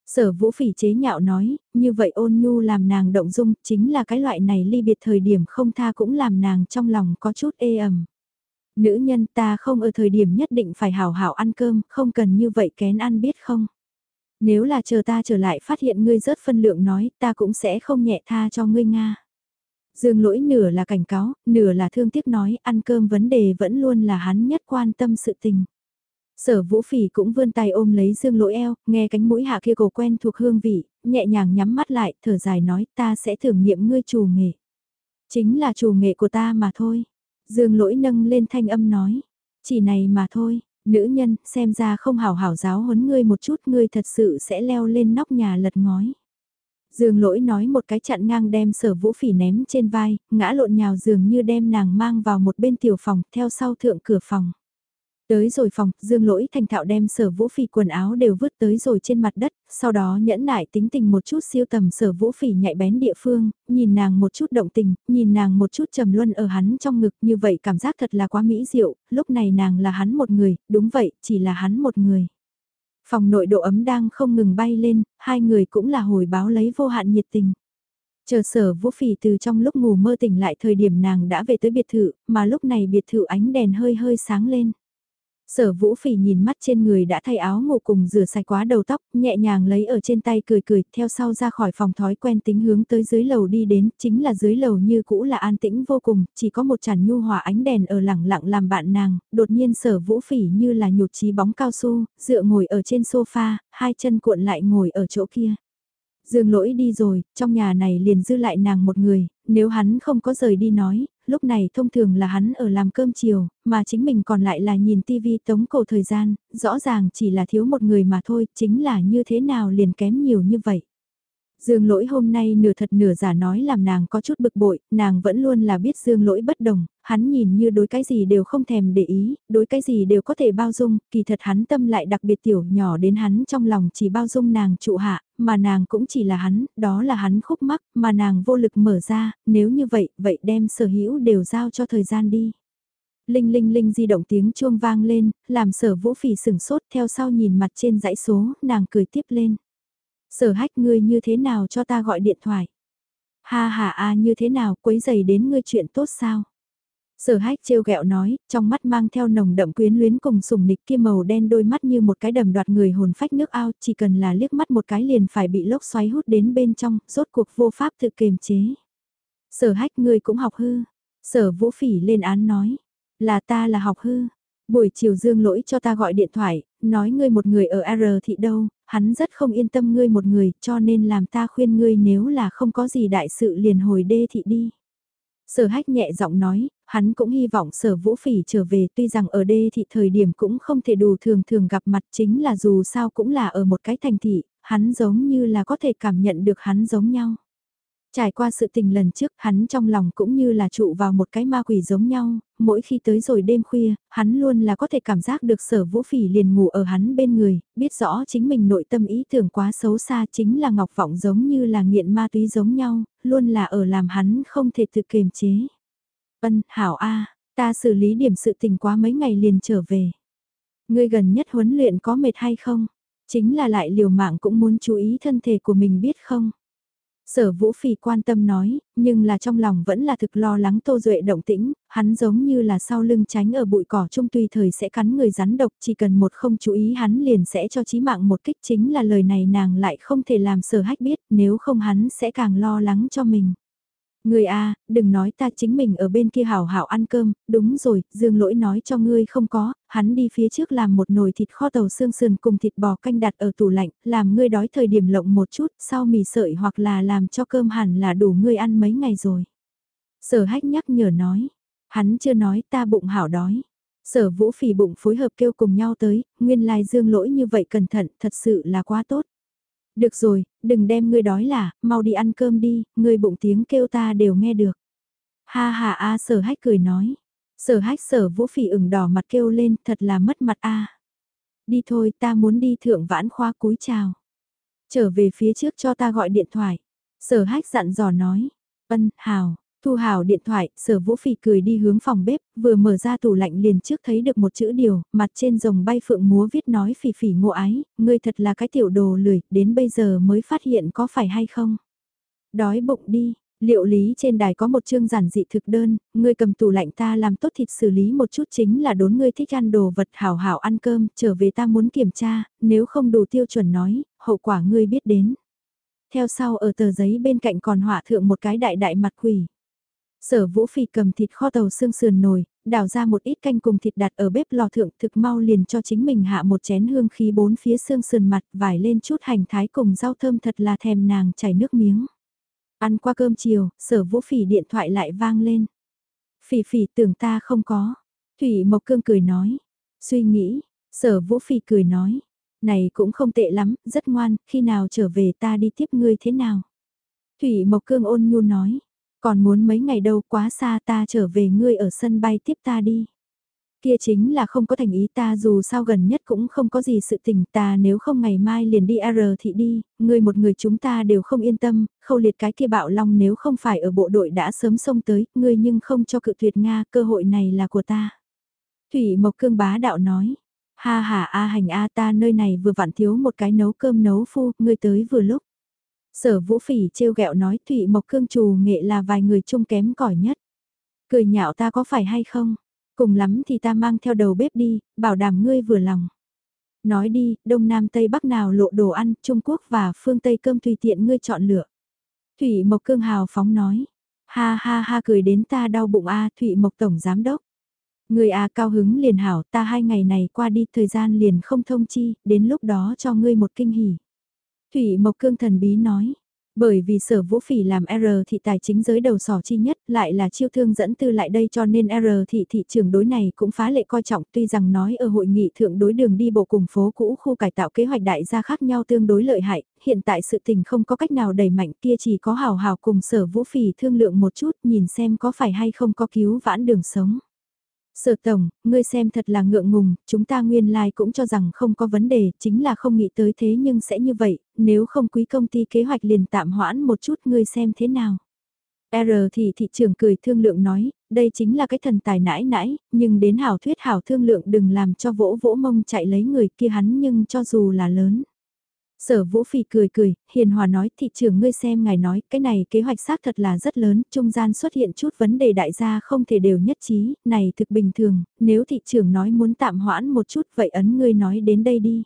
Sở vũ phỉ chế nhạo nói, như vậy ôn nhu làm nàng động dung, chính là cái loại này ly biệt thời điểm không tha cũng làm nàng trong lòng có chút ê ẩm. Nữ nhân ta không ở thời điểm nhất định phải hào hảo ăn cơm, không cần như vậy kén ăn biết không? Nếu là chờ ta trở lại phát hiện ngươi rớt phân lượng nói, ta cũng sẽ không nhẹ tha cho ngươi Nga. Dương lỗi nửa là cảnh cáo, nửa là thương tiếc nói ăn cơm vấn đề vẫn luôn là hắn nhất quan tâm sự tình. Sở vũ phỉ cũng vươn tay ôm lấy dương lỗi eo, nghe cánh mũi hạ kia cổ quen thuộc hương vị, nhẹ nhàng nhắm mắt lại, thở dài nói ta sẽ thưởng nghiệm ngươi chủ nghệ, Chính là chủ nghệ của ta mà thôi. Dương lỗi nâng lên thanh âm nói, chỉ này mà thôi, nữ nhân xem ra không hảo hảo giáo huấn ngươi một chút ngươi thật sự sẽ leo lên nóc nhà lật ngói. Dương lỗi nói một cái chặn ngang đem sở vũ phỉ ném trên vai, ngã lộn nhào dường như đem nàng mang vào một bên tiểu phòng, theo sau thượng cửa phòng. Tới rồi phòng, dương lỗi thành thạo đem sở vũ phỉ quần áo đều vứt tới rồi trên mặt đất, sau đó nhẫn nại tính tình một chút siêu tầm sở vũ phỉ nhạy bén địa phương, nhìn nàng một chút động tình, nhìn nàng một chút trầm luân ở hắn trong ngực như vậy cảm giác thật là quá mỹ diệu, lúc này nàng là hắn một người, đúng vậy, chỉ là hắn một người. Phòng nội độ ấm đang không ngừng bay lên, hai người cũng là hồi báo lấy vô hạn nhiệt tình. Chờ sở vũ phỉ từ trong lúc ngủ mơ tỉnh lại thời điểm nàng đã về tới biệt thự, mà lúc này biệt thự ánh đèn hơi hơi sáng lên. Sở vũ phỉ nhìn mắt trên người đã thay áo ngủ cùng rửa sạch quá đầu tóc, nhẹ nhàng lấy ở trên tay cười cười, theo sau ra khỏi phòng thói quen tính hướng tới dưới lầu đi đến, chính là dưới lầu như cũ là an tĩnh vô cùng, chỉ có một chản nhu hòa ánh đèn ở lẳng lặng làm bạn nàng, đột nhiên sở vũ phỉ như là nhụt chí bóng cao su, dựa ngồi ở trên sofa, hai chân cuộn lại ngồi ở chỗ kia. Dương lỗi đi rồi, trong nhà này liền dư lại nàng một người, nếu hắn không có rời đi nói, lúc này thông thường là hắn ở làm cơm chiều, mà chính mình còn lại là nhìn tivi tống cổ thời gian, rõ ràng chỉ là thiếu một người mà thôi, chính là như thế nào liền kém nhiều như vậy. Dương lỗi hôm nay nửa thật nửa giả nói làm nàng có chút bực bội, nàng vẫn luôn là biết dương lỗi bất đồng, hắn nhìn như đối cái gì đều không thèm để ý, đối cái gì đều có thể bao dung, kỳ thật hắn tâm lại đặc biệt tiểu nhỏ đến hắn trong lòng chỉ bao dung nàng trụ hạ, mà nàng cũng chỉ là hắn, đó là hắn khúc mắc, mà nàng vô lực mở ra, nếu như vậy, vậy đem sở hữu đều giao cho thời gian đi. Linh linh linh di động tiếng chuông vang lên, làm sở vũ phỉ sửng sốt theo sau nhìn mặt trên dãy số, nàng cười tiếp lên. Sở hách ngươi như thế nào cho ta gọi điện thoại? Ha ha a như thế nào quấy giày đến ngươi chuyện tốt sao? Sở hách trêu ghẹo nói, trong mắt mang theo nồng đậm quyến luyến cùng sùng nịch kia màu đen đôi mắt như một cái đầm đoạt người hồn phách nước ao, chỉ cần là liếc mắt một cái liền phải bị lốc xoáy hút đến bên trong, rốt cuộc vô pháp tự kiềm chế. Sở hách ngươi cũng học hư. Sở vũ phỉ lên án nói, là ta là học hư. Buổi chiều dương lỗi cho ta gọi điện thoại, nói ngươi một người ở R thị đâu, hắn rất không yên tâm ngươi một người, cho nên làm ta khuyên ngươi nếu là không có gì đại sự liền hồi đê thị đi. Sở hách nhẹ giọng nói, hắn cũng hy vọng sở vũ phỉ trở về tuy rằng ở đây thì thời điểm cũng không thể đủ thường thường gặp mặt chính là dù sao cũng là ở một cái thành thị, hắn giống như là có thể cảm nhận được hắn giống nhau. Trải qua sự tình lần trước, hắn trong lòng cũng như là trụ vào một cái ma quỷ giống nhau, mỗi khi tới rồi đêm khuya, hắn luôn là có thể cảm giác được sở vũ phỉ liền ngủ ở hắn bên người, biết rõ chính mình nội tâm ý tưởng quá xấu xa chính là ngọc vọng giống như là nghiện ma túy giống nhau, luôn là ở làm hắn không thể tự kiềm chế. Ân, hảo A, ta xử lý điểm sự tình quá mấy ngày liền trở về. Ngươi gần nhất huấn luyện có mệt hay không? Chính là lại liều mạng cũng muốn chú ý thân thể của mình biết không? Sở Vũ Phỉ quan tâm nói, nhưng là trong lòng vẫn là thực lo lắng Tô Duệ động tĩnh, hắn giống như là sau lưng tránh ở bụi cỏ trung tùy thời sẽ cắn người rắn độc, chỉ cần một không chú ý hắn liền sẽ cho chí mạng một kích chính là lời này nàng lại không thể làm sở hách biết, nếu không hắn sẽ càng lo lắng cho mình. Người a, đừng nói ta chính mình ở bên kia hảo hảo ăn cơm, đúng rồi, Dương Lỗi nói cho ngươi không có, hắn đi phía trước làm một nồi thịt kho tàu xương sườn cùng thịt bò canh đặt ở tủ lạnh, làm ngươi đói thời điểm lộng một chút, sau mì sợi hoặc là làm cho cơm hẳn là đủ ngươi ăn mấy ngày rồi. Sở hách nhắc nhở nói, hắn chưa nói ta bụng hảo đói. Sở vũ phì bụng phối hợp kêu cùng nhau tới, nguyên lai dương lỗi như vậy cẩn thận, thật sự là quá tốt. Được rồi, đừng đem ngươi đói là, mau đi ăn cơm đi, ngươi bụng tiếng kêu ta đều nghe được. Ha ha a sở hách cười nói. Sở hách sở vũ phỉ ửng đỏ mặt kêu lên, thật là mất mặt a. Đi thôi, ta muốn đi thượng vãn khoa cúi chào. Trở về phía trước cho ta gọi điện thoại. Sở hách dặn dò nói. Ân, hào, Thu Hảo điện thoại, sở vũ phỉ cười đi hướng phòng bếp, vừa mở ra tủ lạnh liền trước thấy được một chữ điều, mặt trên rồng bay phượng múa viết nói phỉ phỉ ngộ ái, ngươi thật là cái tiểu đồ lười, đến bây giờ mới phát hiện có phải hay không. Đói bụng đi, liệu lý trên đài có một chương giản dị thực đơn, ngươi cầm tủ lạnh ta làm tốt thịt xử lý một chút chính là đốn ngươi thích ăn đồ vật hảo hảo ăn cơm, trở về ta muốn kiểm tra, nếu không đủ tiêu chuẩn nói, hậu quả ngươi biết đến. Theo sau ở tờ giấy bên cạnh còn họa thượng một cái đại đại mặt quỷ. Sở Vũ Phỉ cầm thịt kho tàu xương sườn nồi, đào ra một ít canh cùng thịt đặt ở bếp lò thượng thực mau liền cho chính mình hạ một chén hương khí bốn phía xương sườn mặt vải lên chút hành thái cùng rau thơm thật là thèm nàng chảy nước miếng. Ăn qua cơm chiều, sở Vũ Phỉ điện thoại lại vang lên. Phỉ phỉ tưởng ta không có. Thủy Mộc Cương cười nói. Suy nghĩ, sở Vũ Phỉ cười nói. Này cũng không tệ lắm, rất ngoan, khi nào trở về ta đi tiếp ngươi thế nào? Thủy Mộc Cương ôn nhu nói. Còn muốn mấy ngày đâu quá xa ta trở về ngươi ở sân bay tiếp ta đi. Kia chính là không có thành ý ta dù sao gần nhất cũng không có gì sự tình ta nếu không ngày mai liền đi R thì đi, ngươi một người chúng ta đều không yên tâm, khâu liệt cái kia bạo long nếu không phải ở bộ đội đã sớm xông tới, ngươi nhưng không cho cự tuyệt Nga, cơ hội này là của ta. Thủy Mộc Cương bá đạo nói, ha ha a hành a ta nơi này vừa vặn thiếu một cái nấu cơm nấu phu, ngươi tới vừa lúc. Sở vũ phỉ trêu ghẹo nói Thụy Mộc Cương trù nghệ là vài người chung kém cỏi nhất. Cười nhạo ta có phải hay không? Cùng lắm thì ta mang theo đầu bếp đi, bảo đảm ngươi vừa lòng. Nói đi, Đông Nam Tây Bắc nào lộ đồ ăn, Trung Quốc và phương Tây cơm tùy tiện ngươi chọn lựa. Thụy Mộc Cương hào phóng nói. Ha ha ha cười đến ta đau bụng a Thụy Mộc Tổng Giám Đốc. Người a cao hứng liền hảo ta hai ngày này qua đi thời gian liền không thông chi, đến lúc đó cho ngươi một kinh hỉ. Thủy Mộc Cương thần bí nói. Bởi vì sở vũ phỉ làm R thị tài chính giới đầu sỏ chi nhất lại là chiêu thương dẫn tư lại đây cho nên R thị thị trường đối này cũng phá lệ coi trọng tuy rằng nói ở hội nghị thượng đối đường đi bộ cùng phố cũ khu cải tạo kế hoạch đại gia khác nhau tương đối lợi hại, hiện tại sự tình không có cách nào đẩy mạnh kia chỉ có hào hào cùng sở vũ phỉ thương lượng một chút nhìn xem có phải hay không có cứu vãn đường sống. Sở tổng, ngươi xem thật là ngượng ngùng, chúng ta nguyên lai like cũng cho rằng không có vấn đề, chính là không nghĩ tới thế nhưng sẽ như vậy, nếu không quý công ty kế hoạch liền tạm hoãn một chút ngươi xem thế nào. R thì thị trường cười thương lượng nói, đây chính là cái thần tài nãi nãi, nhưng đến hảo thuyết hảo thương lượng đừng làm cho vỗ vỗ mông chạy lấy người kia hắn nhưng cho dù là lớn. Sở Vũ Phi cười cười, hiền hòa nói thị trường ngươi xem ngài nói cái này kế hoạch xác thật là rất lớn, trung gian xuất hiện chút vấn đề đại gia không thể đều nhất trí, này thực bình thường, nếu thị trường nói muốn tạm hoãn một chút vậy ấn ngươi nói đến đây đi.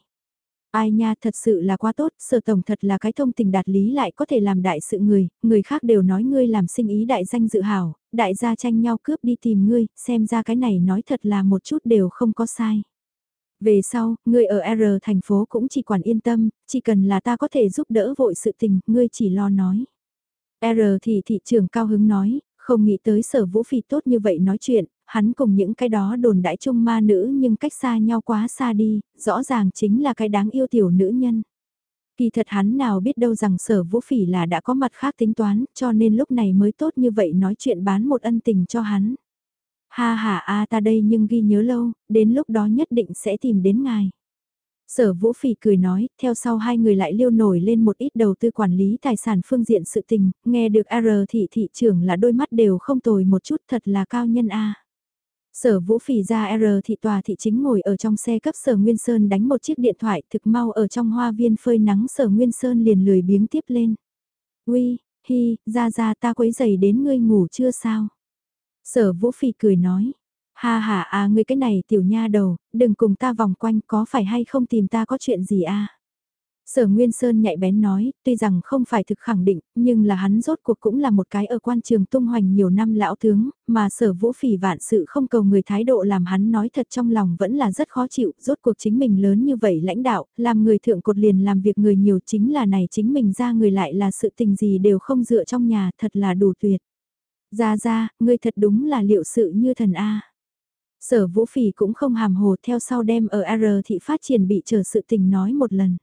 Ai nha thật sự là quá tốt, sở tổng thật là cái thông tình đạt lý lại có thể làm đại sự người, người khác đều nói ngươi làm sinh ý đại danh dự hào, đại gia tranh nhau cướp đi tìm ngươi, xem ra cái này nói thật là một chút đều không có sai. Về sau, ngươi ở R thành phố cũng chỉ quản yên tâm, chỉ cần là ta có thể giúp đỡ vội sự tình, ngươi chỉ lo nói. R thì thị trưởng cao hứng nói, không nghĩ tới sở vũ phi tốt như vậy nói chuyện, hắn cùng những cái đó đồn đãi chung ma nữ nhưng cách xa nhau quá xa đi, rõ ràng chính là cái đáng yêu tiểu nữ nhân. Kỳ thật hắn nào biết đâu rằng sở vũ phỉ là đã có mặt khác tính toán, cho nên lúc này mới tốt như vậy nói chuyện bán một ân tình cho hắn. Ha ha a ta đây nhưng ghi nhớ lâu, đến lúc đó nhất định sẽ tìm đến ngài. Sở Vũ Phỉ cười nói, theo sau hai người lại liêu nổi lên một ít đầu tư quản lý tài sản phương diện sự tình, nghe được R thị thị trưởng là đôi mắt đều không tồi một chút thật là cao nhân A. Sở Vũ Phỉ ra R thị tòa thị chính ngồi ở trong xe cấp Sở Nguyên Sơn đánh một chiếc điện thoại thực mau ở trong hoa viên phơi nắng Sở Nguyên Sơn liền lười biếng tiếp lên. Uy, hi, ra ra ta quấy giày đến ngươi ngủ chưa sao? Sở Vũ Phỉ cười nói, Ha ha à ngươi cái này tiểu nha đầu, đừng cùng ta vòng quanh có phải hay không tìm ta có chuyện gì à. Sở Nguyên Sơn nhạy bén nói, tuy rằng không phải thực khẳng định, nhưng là hắn rốt cuộc cũng là một cái ở quan trường tung hoành nhiều năm lão tướng, mà sở vũ phỉ vạn sự không cầu người thái độ làm hắn nói thật trong lòng vẫn là rất khó chịu, rốt cuộc chính mình lớn như vậy lãnh đạo, làm người thượng cột liền làm việc người nhiều chính là này chính mình ra người lại là sự tình gì đều không dựa trong nhà, thật là đủ tuyệt. Ra ra, ngươi thật đúng là liệu sự như thần A. Sở Vũ Phỉ cũng không hàm hồ theo sau đem ở R thị phát triển bị trở sự tình nói một lần.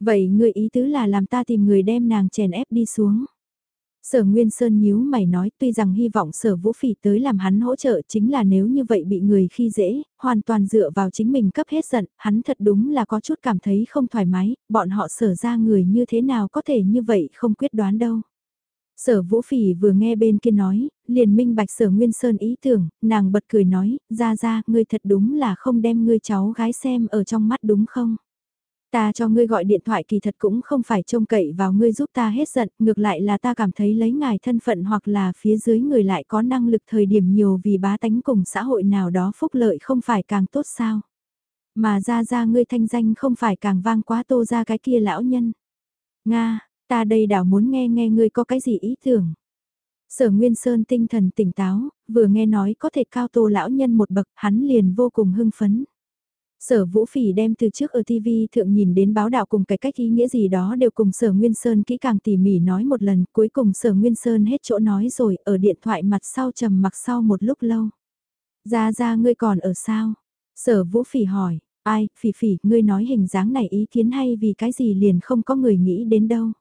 Vậy ngươi ý tứ là làm ta tìm người đem nàng chèn ép đi xuống. Sở Nguyên Sơn nhíu mày nói tuy rằng hy vọng sở vũ phỉ tới làm hắn hỗ trợ chính là nếu như vậy bị người khi dễ, hoàn toàn dựa vào chính mình cấp hết giận, hắn thật đúng là có chút cảm thấy không thoải mái, bọn họ sở ra người như thế nào có thể như vậy không quyết đoán đâu. Sở Vũ Phỉ vừa nghe bên kia nói, liền minh bạch Sở Nguyên Sơn ý tưởng, nàng bật cười nói, ra ra, ngươi thật đúng là không đem ngươi cháu gái xem ở trong mắt đúng không? Ta cho ngươi gọi điện thoại kỳ thật cũng không phải trông cậy vào ngươi giúp ta hết giận, ngược lại là ta cảm thấy lấy ngài thân phận hoặc là phía dưới người lại có năng lực thời điểm nhiều vì bá tánh cùng xã hội nào đó phúc lợi không phải càng tốt sao? Mà ra ra ngươi thanh danh không phải càng vang quá tô ra cái kia lão nhân. Nga, Ta đây đảo muốn nghe nghe ngươi có cái gì ý tưởng. Sở Nguyên Sơn tinh thần tỉnh táo, vừa nghe nói có thể cao tô lão nhân một bậc, hắn liền vô cùng hưng phấn. Sở Vũ Phỉ đem từ trước ở TV thượng nhìn đến báo đạo cùng cái cách ý nghĩa gì đó đều cùng Sở Nguyên Sơn kỹ càng tỉ mỉ nói một lần, cuối cùng Sở Nguyên Sơn hết chỗ nói rồi, ở điện thoại mặt sau trầm mặc sau một lúc lâu. Ra ra ngươi còn ở sao? Sở Vũ Phỉ hỏi, ai, Phỉ Phỉ, ngươi nói hình dáng này ý kiến hay vì cái gì liền không có người nghĩ đến đâu.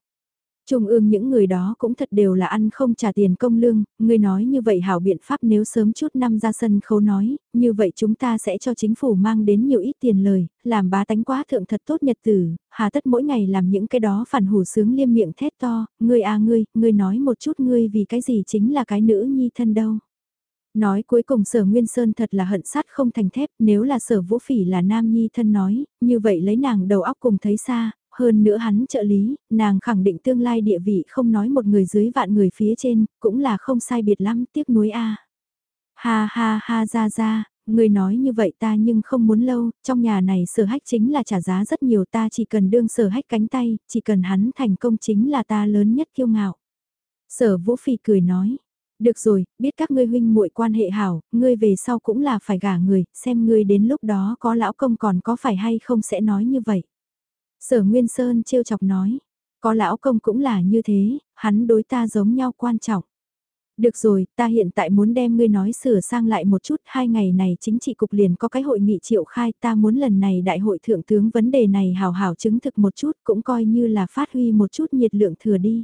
Trung ương những người đó cũng thật đều là ăn không trả tiền công lương, người nói như vậy hảo biện pháp nếu sớm chút năm ra sân khấu nói, như vậy chúng ta sẽ cho chính phủ mang đến nhiều ít tiền lời, làm bá tánh quá thượng thật tốt nhật tử, hà tất mỗi ngày làm những cái đó phản hủ sướng liêm miệng thét to, ngươi à ngươi, ngươi nói một chút ngươi vì cái gì chính là cái nữ nhi thân đâu. Nói cuối cùng sở Nguyên Sơn thật là hận sát không thành thép, nếu là sở vũ phỉ là nam nhi thân nói, như vậy lấy nàng đầu óc cùng thấy xa, hơn nữa hắn trợ lý, nàng khẳng định tương lai địa vị không nói một người dưới vạn người phía trên, cũng là không sai biệt lắm, tiếc nuối a. Ha ha ha ra ra, người nói như vậy ta nhưng không muốn lâu, trong nhà này sở hách chính là trả giá rất nhiều ta chỉ cần đương sở hách cánh tay, chỉ cần hắn thành công chính là ta lớn nhất kiêu ngạo. Sở Vũ Phi cười nói, được rồi, biết các ngươi huynh muội quan hệ hảo, ngươi về sau cũng là phải gả người, xem ngươi đến lúc đó có lão công còn có phải hay không sẽ nói như vậy. Sở Nguyên Sơn trêu chọc nói, có lão công cũng là như thế, hắn đối ta giống nhau quan trọng. Được rồi, ta hiện tại muốn đem ngươi nói sửa sang lại một chút, hai ngày này chính trị cục liền có cái hội nghị triệu khai, ta muốn lần này đại hội thượng tướng vấn đề này hào hào chứng thực một chút, cũng coi như là phát huy một chút nhiệt lượng thừa đi.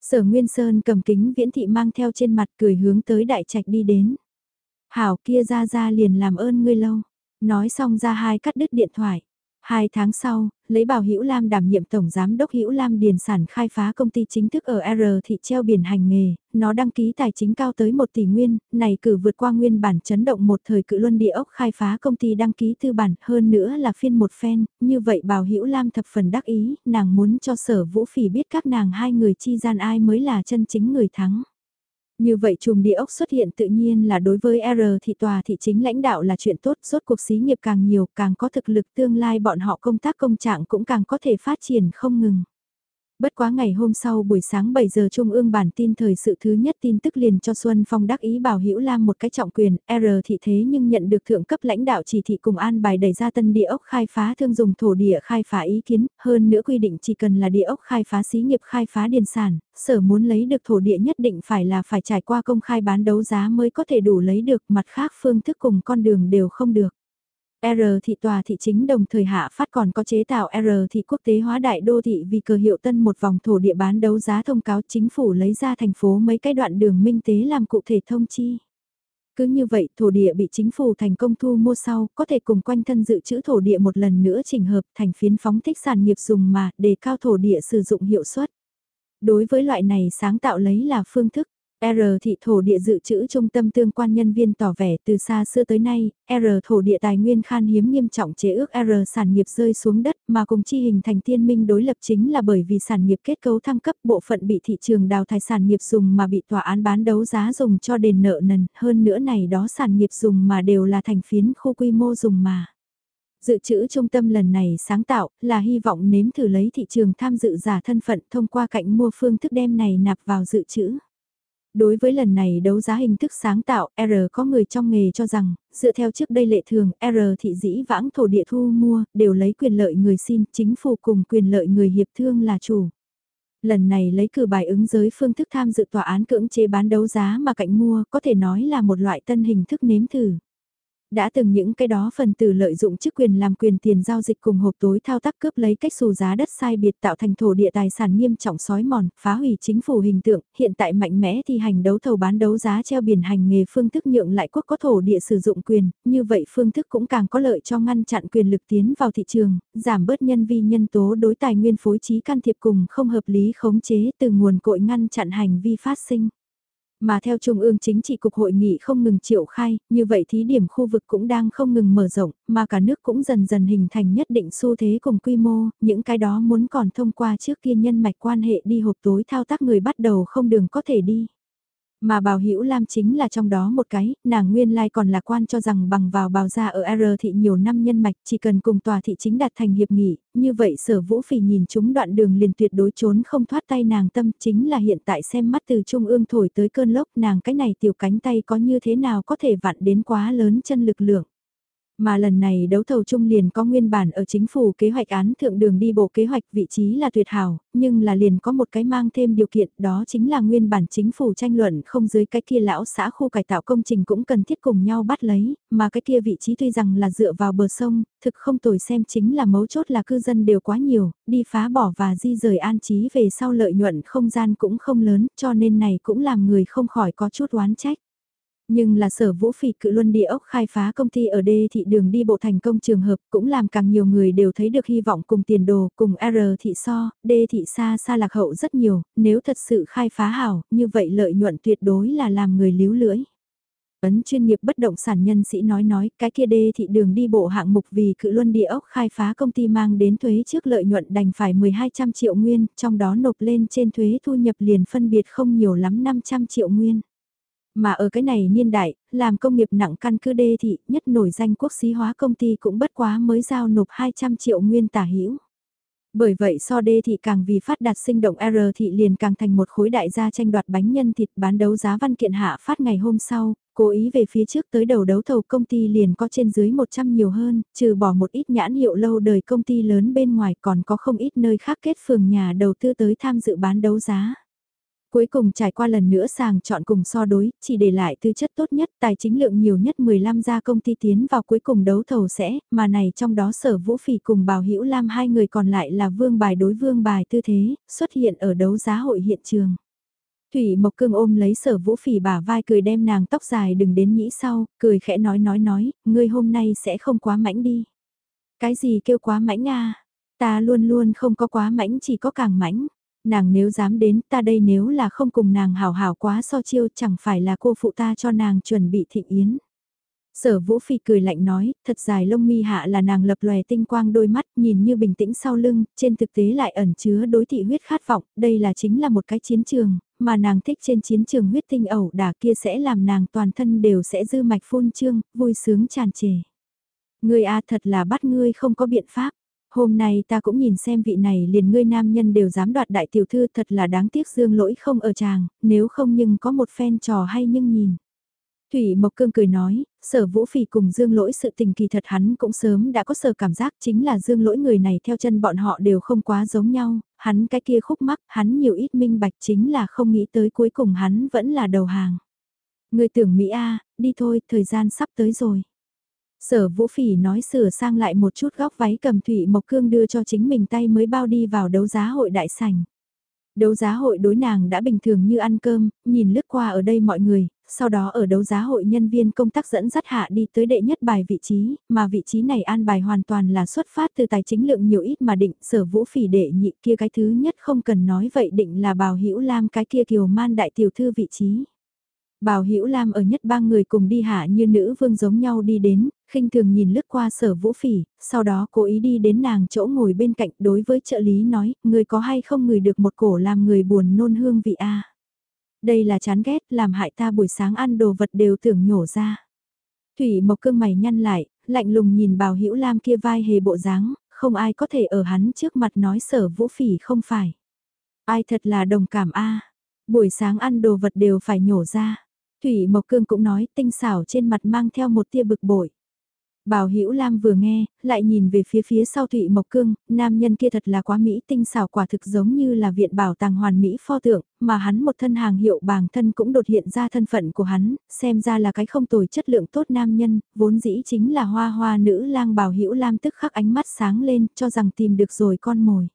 Sở Nguyên Sơn cầm kính viễn thị mang theo trên mặt cười hướng tới đại trạch đi đến. Hảo kia ra ra liền làm ơn ngươi lâu. Nói xong ra hai cắt đứt điện thoại. Hai tháng sau, lấy bảo Hữu Lam đảm nhiệm tổng giám đốc Hữu Lam Điền sản khai phá công ty chính thức ở R thị treo biển hành nghề, nó đăng ký tài chính cao tới 1 tỷ nguyên, này cử vượt qua nguyên bản chấn động một thời cự luân địa ốc khai phá công ty đăng ký tư bản hơn nữa là phiên một phen, như vậy bảo Hữu Lam thập phần đắc ý, nàng muốn cho sở vũ phỉ biết các nàng hai người chi gian ai mới là chân chính người thắng. Như vậy chùm địa ốc xuất hiện tự nhiên là đối với R thị tòa thị chính lãnh đạo là chuyện tốt, rốt cuộc xí nghiệp càng nhiều, càng có thực lực tương lai bọn họ công tác công trạng cũng càng có thể phát triển không ngừng. Bất quá ngày hôm sau buổi sáng 7 giờ Trung ương bản tin thời sự thứ nhất tin tức liền cho Xuân Phong đắc ý bảo Hữu Lam một cái trọng quyền, R thị thế nhưng nhận được thượng cấp lãnh đạo chỉ thị cùng an bài đẩy ra tân địa ốc khai phá thương dùng thổ địa khai phá ý kiến, hơn nữa quy định chỉ cần là địa ốc khai phá xí nghiệp khai phá điền sản, sở muốn lấy được thổ địa nhất định phải là phải trải qua công khai bán đấu giá mới có thể đủ lấy được mặt khác phương thức cùng con đường đều không được. R thị tòa thị chính đồng thời hạ phát còn có chế tạo R thị quốc tế hóa đại đô thị vì cờ hiệu tân một vòng thổ địa bán đấu giá thông cáo chính phủ lấy ra thành phố mấy cái đoạn đường minh tế làm cụ thể thông chi. Cứ như vậy thổ địa bị chính phủ thành công thu mua sau, có thể cùng quanh thân dự trữ thổ địa một lần nữa chỉnh hợp thành phiến phóng thích sản nghiệp dùng mà để cao thổ địa sử dụng hiệu suất. Đối với loại này sáng tạo lấy là phương thức R thị thổ địa dự trữ trung tâm tương quan nhân viên tỏ vẻ từ xa xưa tới nay, R thổ địa tài nguyên khan hiếm nghiêm trọng chế ước R sản nghiệp rơi xuống đất mà cùng chi hình thành tiên minh đối lập chính là bởi vì sản nghiệp kết cấu thăng cấp bộ phận bị thị trường đào thải sản nghiệp dùng mà bị tòa án bán đấu giá dùng cho đền nợ nần, hơn nữa này đó sản nghiệp dùng mà đều là thành phiến khu quy mô dùng mà. Dự trữ trung tâm lần này sáng tạo là hy vọng nếm thử lấy thị trường tham dự giả thân phận thông qua cạnh mua phương thức đem này nạp vào dự trữ. Đối với lần này đấu giá hình thức sáng tạo, R có người trong nghề cho rằng, dựa theo trước đây lệ thường, R thị dĩ vãng thổ địa thu mua, đều lấy quyền lợi người xin, chính phủ cùng quyền lợi người hiệp thương là chủ. Lần này lấy cử bài ứng giới phương thức tham dự tòa án cưỡng chế bán đấu giá mà cạnh mua, có thể nói là một loại tân hình thức nếm thử. Đã từng những cái đó phần tử lợi dụng chức quyền làm quyền tiền giao dịch cùng hộp tối thao tác cướp lấy cách xù giá đất sai biệt tạo thành thổ địa tài sản nghiêm trọng sói mòn, phá hủy chính phủ hình tượng, hiện tại mạnh mẽ thì hành đấu thầu bán đấu giá treo biển hành nghề phương thức nhượng lại quốc có thổ địa sử dụng quyền, như vậy phương thức cũng càng có lợi cho ngăn chặn quyền lực tiến vào thị trường, giảm bớt nhân vi nhân tố đối tài nguyên phối trí can thiệp cùng không hợp lý khống chế từ nguồn cội ngăn chặn hành vi phát sinh. Mà theo Trung ương chính trị cục hội nghị không ngừng triệu khai, như vậy thí điểm khu vực cũng đang không ngừng mở rộng, mà cả nước cũng dần dần hình thành nhất định xu thế cùng quy mô, những cái đó muốn còn thông qua trước kia nhân mạch quan hệ đi hộp tối thao tác người bắt đầu không đường có thể đi. Mà Bào Hữu Lam chính là trong đó một cái, nàng nguyên lai còn lạc quan cho rằng bằng vào bào gia ở R thị nhiều năm nhân mạch chỉ cần cùng tòa thị chính đạt thành hiệp nghị, như vậy sở vũ phỉ nhìn chúng đoạn đường liền tuyệt đối trốn không thoát tay nàng tâm chính là hiện tại xem mắt từ trung ương thổi tới cơn lốc nàng cái này tiểu cánh tay có như thế nào có thể vặn đến quá lớn chân lực lượng. Mà lần này đấu thầu chung liền có nguyên bản ở chính phủ kế hoạch án thượng đường đi bộ kế hoạch vị trí là tuyệt hảo, nhưng là liền có một cái mang thêm điều kiện đó chính là nguyên bản chính phủ tranh luận không dưới cái kia lão xã khu cải tạo công trình cũng cần thiết cùng nhau bắt lấy, mà cái kia vị trí tuy rằng là dựa vào bờ sông, thực không tồi xem chính là mấu chốt là cư dân đều quá nhiều, đi phá bỏ và di rời an trí về sau lợi nhuận không gian cũng không lớn cho nên này cũng làm người không khỏi có chút oán trách. Nhưng là sở vũ phỉ cự luân địa ốc khai phá công ty ở đê thị đường đi bộ thành công trường hợp cũng làm càng nhiều người đều thấy được hy vọng cùng tiền đồ cùng R thị so, đê thị xa xa lạc hậu rất nhiều, nếu thật sự khai phá hảo, như vậy lợi nhuận tuyệt đối là làm người líu lưỡi. Ấn chuyên nghiệp bất động sản nhân sĩ nói nói, cái kia đê thị đường đi bộ hạng mục vì cự luân địa ốc khai phá công ty mang đến thuế trước lợi nhuận đành phải 1200 triệu nguyên, trong đó nộp lên trên thuế thu nhập liền phân biệt không nhiều lắm 500 triệu nguyên. Mà ở cái này niên đại, làm công nghiệp nặng căn cứ đê thị, nhất nổi danh quốc xí hóa công ty cũng bất quá mới giao nộp 200 triệu nguyên tả hữu Bởi vậy so đê thị càng vì phát đạt sinh động R thị liền càng thành một khối đại gia tranh đoạt bánh nhân thịt bán đấu giá văn kiện hạ phát ngày hôm sau, cố ý về phía trước tới đầu đấu thầu công ty liền có trên dưới 100 nhiều hơn, trừ bỏ một ít nhãn hiệu lâu đời công ty lớn bên ngoài còn có không ít nơi khác kết phường nhà đầu tư tới tham dự bán đấu giá. Cuối cùng trải qua lần nữa sàng chọn cùng so đối, chỉ để lại tư chất tốt nhất, tài chính lượng nhiều nhất 15 gia công ty tiến vào cuối cùng đấu thầu sẽ, mà này trong đó sở vũ phỉ cùng bào hữu lam hai người còn lại là vương bài đối vương bài tư thế, xuất hiện ở đấu giá hội hiện trường. Thủy Mộc Cương ôm lấy sở vũ phỉ bả vai cười đem nàng tóc dài đừng đến nhĩ sau, cười khẽ nói nói nói, ngươi hôm nay sẽ không quá mãnh đi. Cái gì kêu quá mãnh à? Ta luôn luôn không có quá mãnh chỉ có càng mãnh nàng nếu dám đến ta đây nếu là không cùng nàng hào hào quá so chiêu chẳng phải là cô phụ ta cho nàng chuẩn bị thịnh yến. Sở Vũ Phi cười lạnh nói, thật dài lông mi hạ là nàng lập lòe tinh quang đôi mắt nhìn như bình tĩnh sau lưng, trên thực tế lại ẩn chứa đối thị huyết khát vọng, đây là chính là một cái chiến trường, mà nàng thích trên chiến trường huyết tinh ẩu đả kia sẽ làm nàng toàn thân đều sẽ dư mạch phun trương, vui sướng tràn trề. Ngươi a thật là bắt ngươi không có biện pháp. Hôm nay ta cũng nhìn xem vị này liền ngươi nam nhân đều dám đoạt đại tiểu thư thật là đáng tiếc dương lỗi không ở chàng, nếu không nhưng có một phen trò hay nhưng nhìn. Thủy Mộc Cương cười nói, sở vũ phỉ cùng dương lỗi sự tình kỳ thật hắn cũng sớm đã có sở cảm giác chính là dương lỗi người này theo chân bọn họ đều không quá giống nhau, hắn cái kia khúc mắc, hắn nhiều ít minh bạch chính là không nghĩ tới cuối cùng hắn vẫn là đầu hàng. Người tưởng Mỹ A, đi thôi, thời gian sắp tới rồi. Sở Vũ Phỉ nói sửa sang lại một chút góc váy cầm Thủy Mộc Cương đưa cho chính mình tay mới bao đi vào đấu giá hội đại sảnh. Đấu giá hội đối nàng đã bình thường như ăn cơm, nhìn lướt qua ở đây mọi người, sau đó ở đấu giá hội nhân viên công tác dẫn dắt hạ đi tới đệ nhất bài vị trí, mà vị trí này an bài hoàn toàn là xuất phát từ tài chính lượng nhiều ít mà định sở vũ phỉ đệ nhị kia cái thứ nhất không cần nói vậy định là bào hữu lam cái kia kiều man đại tiểu thư vị trí. Bào Hữu Lam ở nhất ba người cùng đi hạ như nữ vương giống nhau đi đến, khinh thường nhìn lướt qua sở vũ phỉ, sau đó cố ý đi đến nàng chỗ ngồi bên cạnh đối với trợ lý nói, người có hay không người được một cổ làm người buồn nôn hương vị a Đây là chán ghét, làm hại ta buổi sáng ăn đồ vật đều tưởng nhổ ra. Thủy Mộc cương mày nhăn lại, lạnh lùng nhìn bào Hữu Lam kia vai hề bộ dáng, không ai có thể ở hắn trước mặt nói sở vũ phỉ không phải. Ai thật là đồng cảm a buổi sáng ăn đồ vật đều phải nhổ ra. Thủy Mộc Cương cũng nói tinh xảo trên mặt mang theo một tia bực bội. Bảo Hữu Lam vừa nghe, lại nhìn về phía phía sau Thụy Mộc Cương, nam nhân kia thật là quá mỹ tinh xảo quả thực giống như là viện bảo tàng hoàn mỹ pho tượng, mà hắn một thân hàng hiệu bàng thân cũng đột hiện ra thân phận của hắn, xem ra là cái không tồi chất lượng tốt nam nhân, vốn dĩ chính là hoa hoa nữ lang Bảo Hữu Lam tức khắc ánh mắt sáng lên, cho rằng tìm được rồi con mồi.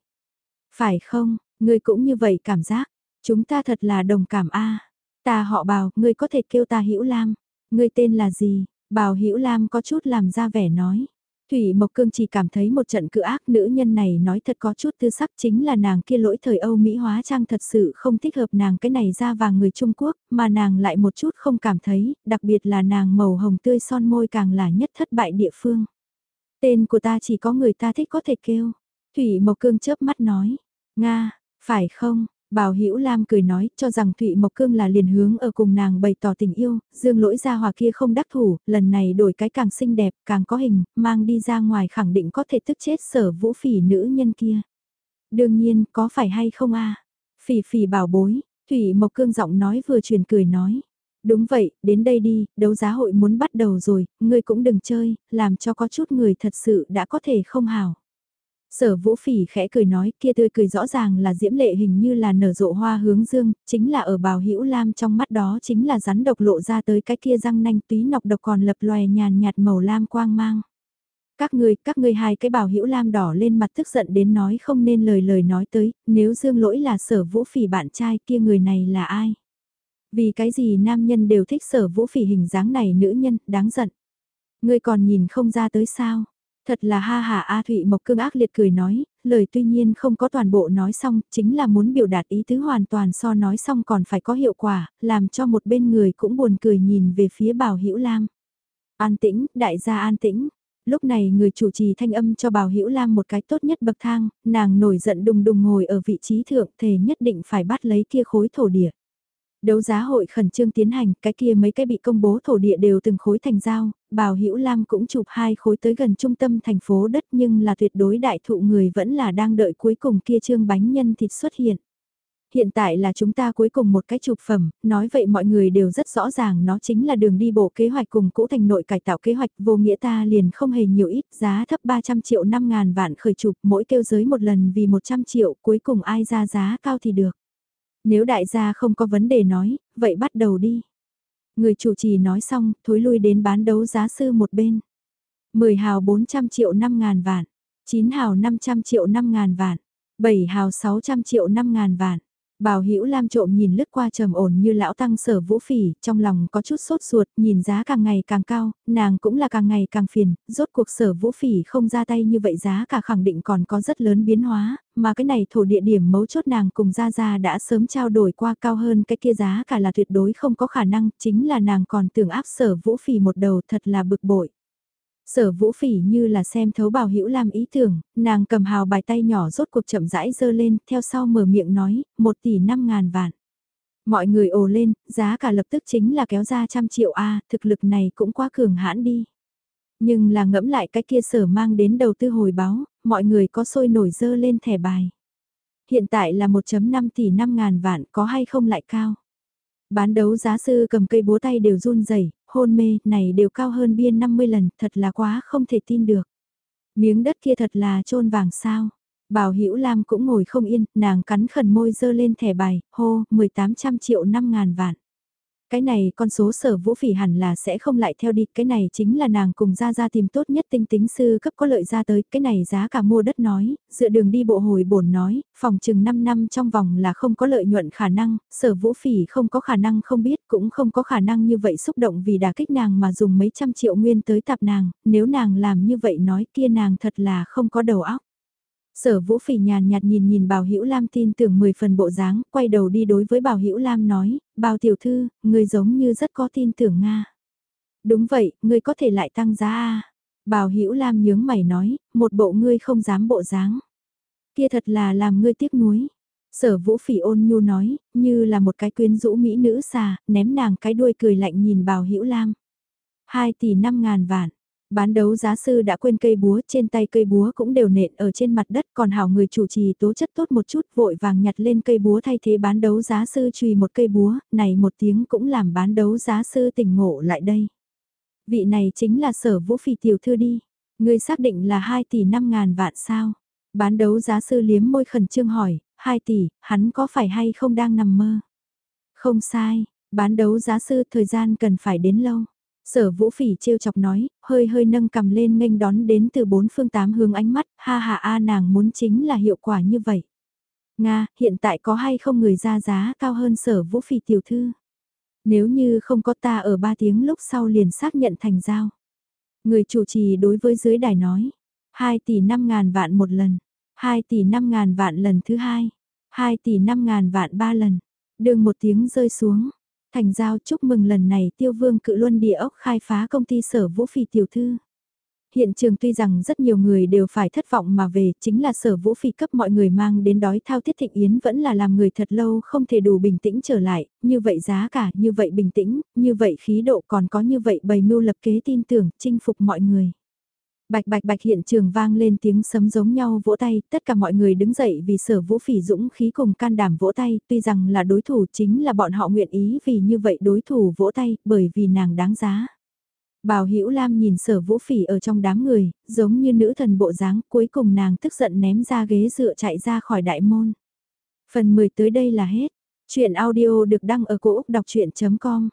Phải không, người cũng như vậy cảm giác, chúng ta thật là đồng cảm a. Ta họ Bào, ngươi có thể kêu ta Hữu Lam. Ngươi tên là gì? Bào Hữu Lam có chút làm ra vẻ nói. Thủy Mộc Cương chỉ cảm thấy một trận cự ác nữ nhân này nói thật có chút tư sắc chính là nàng kia lỗi thời Âu Mỹ hóa trang thật sự không thích hợp nàng cái này ra vàng người Trung Quốc, mà nàng lại một chút không cảm thấy, đặc biệt là nàng màu hồng tươi son môi càng là nhất thất bại địa phương. Tên của ta chỉ có người ta thích có thể kêu. Thủy Mộc Cương chớp mắt nói, Nga, phải không, Bảo Hữu Lam cười nói, cho rằng Thụy Mộc Cương là liền hướng ở cùng nàng bày tỏ tình yêu, dương lỗi ra hòa kia không đắc thủ, lần này đổi cái càng xinh đẹp, càng có hình, mang đi ra ngoài khẳng định có thể tức chết sở vũ phỉ nữ nhân kia. Đương nhiên, có phải hay không a Phỉ phỉ bảo bối, Thụy Mộc Cương giọng nói vừa truyền cười nói. Đúng vậy, đến đây đi, đấu giá hội muốn bắt đầu rồi, ngươi cũng đừng chơi, làm cho có chút người thật sự đã có thể không hào. Sở vũ phỉ khẽ cười nói kia tươi cười rõ ràng là diễm lệ hình như là nở rộ hoa hướng dương, chính là ở bào hữu lam trong mắt đó chính là rắn độc lộ ra tới cái kia răng nanh túy nọc độc còn lập loè nhàn nhạt màu lam quang mang. Các ngươi, các ngươi hai cái bào hữu lam đỏ lên mặt tức giận đến nói không nên lời lời nói tới, nếu dương lỗi là sở vũ phỉ bạn trai kia người này là ai? Vì cái gì nam nhân đều thích sở vũ phỉ hình dáng này nữ nhân, đáng giận. Ngươi còn nhìn không ra tới sao? Thật là ha hà A Thụy Mộc Cương ác liệt cười nói, lời tuy nhiên không có toàn bộ nói xong, chính là muốn biểu đạt ý tứ hoàn toàn so nói xong còn phải có hiệu quả, làm cho một bên người cũng buồn cười nhìn về phía Bảo Hữu Lam. An tĩnh, đại gia an tĩnh. Lúc này người chủ trì thanh âm cho Bảo Hữu Lam một cái tốt nhất bậc thang, nàng nổi giận đùng đùng ngồi ở vị trí thượng thề nhất định phải bắt lấy kia khối thổ địa. Đấu giá hội khẩn trương tiến hành, cái kia mấy cái bị công bố thổ địa đều từng khối thành giao, Bào Hữu Lam cũng chụp hai khối tới gần trung tâm thành phố đất nhưng là tuyệt đối đại thụ người vẫn là đang đợi cuối cùng kia trương bánh nhân thịt xuất hiện. Hiện tại là chúng ta cuối cùng một cái chụp phẩm, nói vậy mọi người đều rất rõ ràng nó chính là đường đi bộ kế hoạch cùng cũ thành nội cải tạo kế hoạch vô nghĩa ta liền không hề nhiều ít giá thấp 300 triệu 5 ngàn vạn khởi chụp mỗi kêu giới một lần vì 100 triệu cuối cùng ai ra giá cao thì được. Nếu đại gia không có vấn đề nói, vậy bắt đầu đi. Người chủ trì nói xong, thối lui đến bán đấu giá sư một bên. 10 hào 400 triệu 5 ngàn vạn, 9 hào 500 triệu 5 ngàn vạn, 7 hào 600 triệu 5 ngàn vạn. Bảo Hữu Lam trộm nhìn lướt qua trầm ổn như lão tăng sở vũ phỉ, trong lòng có chút sốt ruột, nhìn giá càng ngày càng cao, nàng cũng là càng ngày càng phiền, rốt cuộc sở vũ phỉ không ra tay như vậy giá cả khẳng định còn có rất lớn biến hóa, mà cái này thổ địa điểm mấu chốt nàng cùng Gia Gia đã sớm trao đổi qua cao hơn cái kia giá cả là tuyệt đối không có khả năng, chính là nàng còn tưởng áp sở vũ phỉ một đầu thật là bực bội. Sở vũ phỉ như là xem thấu bảo hữu làm ý tưởng, nàng cầm hào bài tay nhỏ rốt cuộc chậm rãi dơ lên, theo sau mở miệng nói, một tỷ năm ngàn vạn. Mọi người ồ lên, giá cả lập tức chính là kéo ra trăm triệu A, thực lực này cũng quá cường hãn đi. Nhưng là ngẫm lại cái kia sở mang đến đầu tư hồi báo, mọi người có sôi nổi dơ lên thẻ bài. Hiện tại là 1.5 tỷ 5 ngàn vạn có hay không lại cao. Bán đấu giá sư cầm cây búa tay đều run rẩy hôn mê, này đều cao hơn biên 50 lần, thật là quá không thể tin được. Miếng đất kia thật là trôn vàng sao. Bảo Hữu Lam cũng ngồi không yên, nàng cắn khẩn môi dơ lên thẻ bài, hô, 1800 triệu 5 ngàn vạn. Cái này con số sở vũ phỉ hẳn là sẽ không lại theo đi, cái này chính là nàng cùng ra ra tìm tốt nhất tinh tính sư cấp có lợi ra tới, cái này giá cả mua đất nói, dựa đường đi bộ hồi bổn nói, phòng chừng 5 năm trong vòng là không có lợi nhuận khả năng, sở vũ phỉ không có khả năng không biết cũng không có khả năng như vậy xúc động vì đả kích nàng mà dùng mấy trăm triệu nguyên tới tạp nàng, nếu nàng làm như vậy nói kia nàng thật là không có đầu óc. Sở Vũ Phỉ nhàn nhạt nhìn nhìn Bảo Hữu Lam tin tưởng 10 phần bộ dáng, quay đầu đi đối với Bảo Hữu Lam nói, "Bảo tiểu thư, người giống như rất có tin tưởng nga." "Đúng vậy, người có thể lại tăng giá a." Bảo Hữu Lam nhướng mày nói, "Một bộ ngươi không dám bộ dáng." Kia thật là làm ngươi tiếc nuối. Sở Vũ Phỉ ôn nhu nói, như là một cái quyến rũ mỹ nữ xà, ném nàng cái đuôi cười lạnh nhìn Bảo Hữu Lam. 2 tỷ 5 ngàn vạn. Bán đấu giá sư đã quên cây búa, trên tay cây búa cũng đều nện ở trên mặt đất, còn hảo người chủ trì tố chất tốt một chút vội vàng nhặt lên cây búa thay thế bán đấu giá sư trùy một cây búa, này một tiếng cũng làm bán đấu giá sư tỉnh ngộ lại đây. Vị này chính là sở vũ phỉ tiểu thư đi, người xác định là 2 tỷ 5 ngàn vạn sao. Bán đấu giá sư liếm môi khẩn trương hỏi, 2 tỷ, hắn có phải hay không đang nằm mơ? Không sai, bán đấu giá sư thời gian cần phải đến lâu. Sở vũ phỉ trêu chọc nói, hơi hơi nâng cầm lên nghênh đón đến từ bốn phương tám hướng ánh mắt, ha ha a nàng muốn chính là hiệu quả như vậy. Nga, hiện tại có hay không người ra giá cao hơn sở vũ phỉ tiểu thư? Nếu như không có ta ở ba tiếng lúc sau liền xác nhận thành giao. Người chủ trì đối với dưới đài nói, 2 tỷ 5 ngàn vạn một lần, 2 tỷ 5 ngàn vạn lần thứ hai, 2 tỷ 5 ngàn vạn ba lần, đường một tiếng rơi xuống, Thành giao chúc mừng lần này tiêu vương cự luân địa ốc khai phá công ty sở vũ phỉ tiểu thư. Hiện trường tuy rằng rất nhiều người đều phải thất vọng mà về, chính là sở vũ phỉ cấp mọi người mang đến đói thao thiết thịnh yến vẫn là làm người thật lâu không thể đủ bình tĩnh trở lại, như vậy giá cả, như vậy bình tĩnh, như vậy khí độ còn có như vậy bày mưu lập kế tin tưởng, chinh phục mọi người. Bạch bạch bạch hiện trường vang lên tiếng sấm giống nhau vỗ tay, tất cả mọi người đứng dậy vì sở vũ phỉ dũng khí cùng can đảm vỗ tay, tuy rằng là đối thủ chính là bọn họ nguyện ý vì như vậy đối thủ vỗ tay, bởi vì nàng đáng giá. Bào Hữu Lam nhìn sở vũ phỉ ở trong đám người, giống như nữ thần bộ dáng, cuối cùng nàng tức giận ném ra ghế dựa chạy ra khỏi đại môn. Phần 10 tới đây là hết. Chuyện audio được đăng ở cổ Úc đọc chuyện.com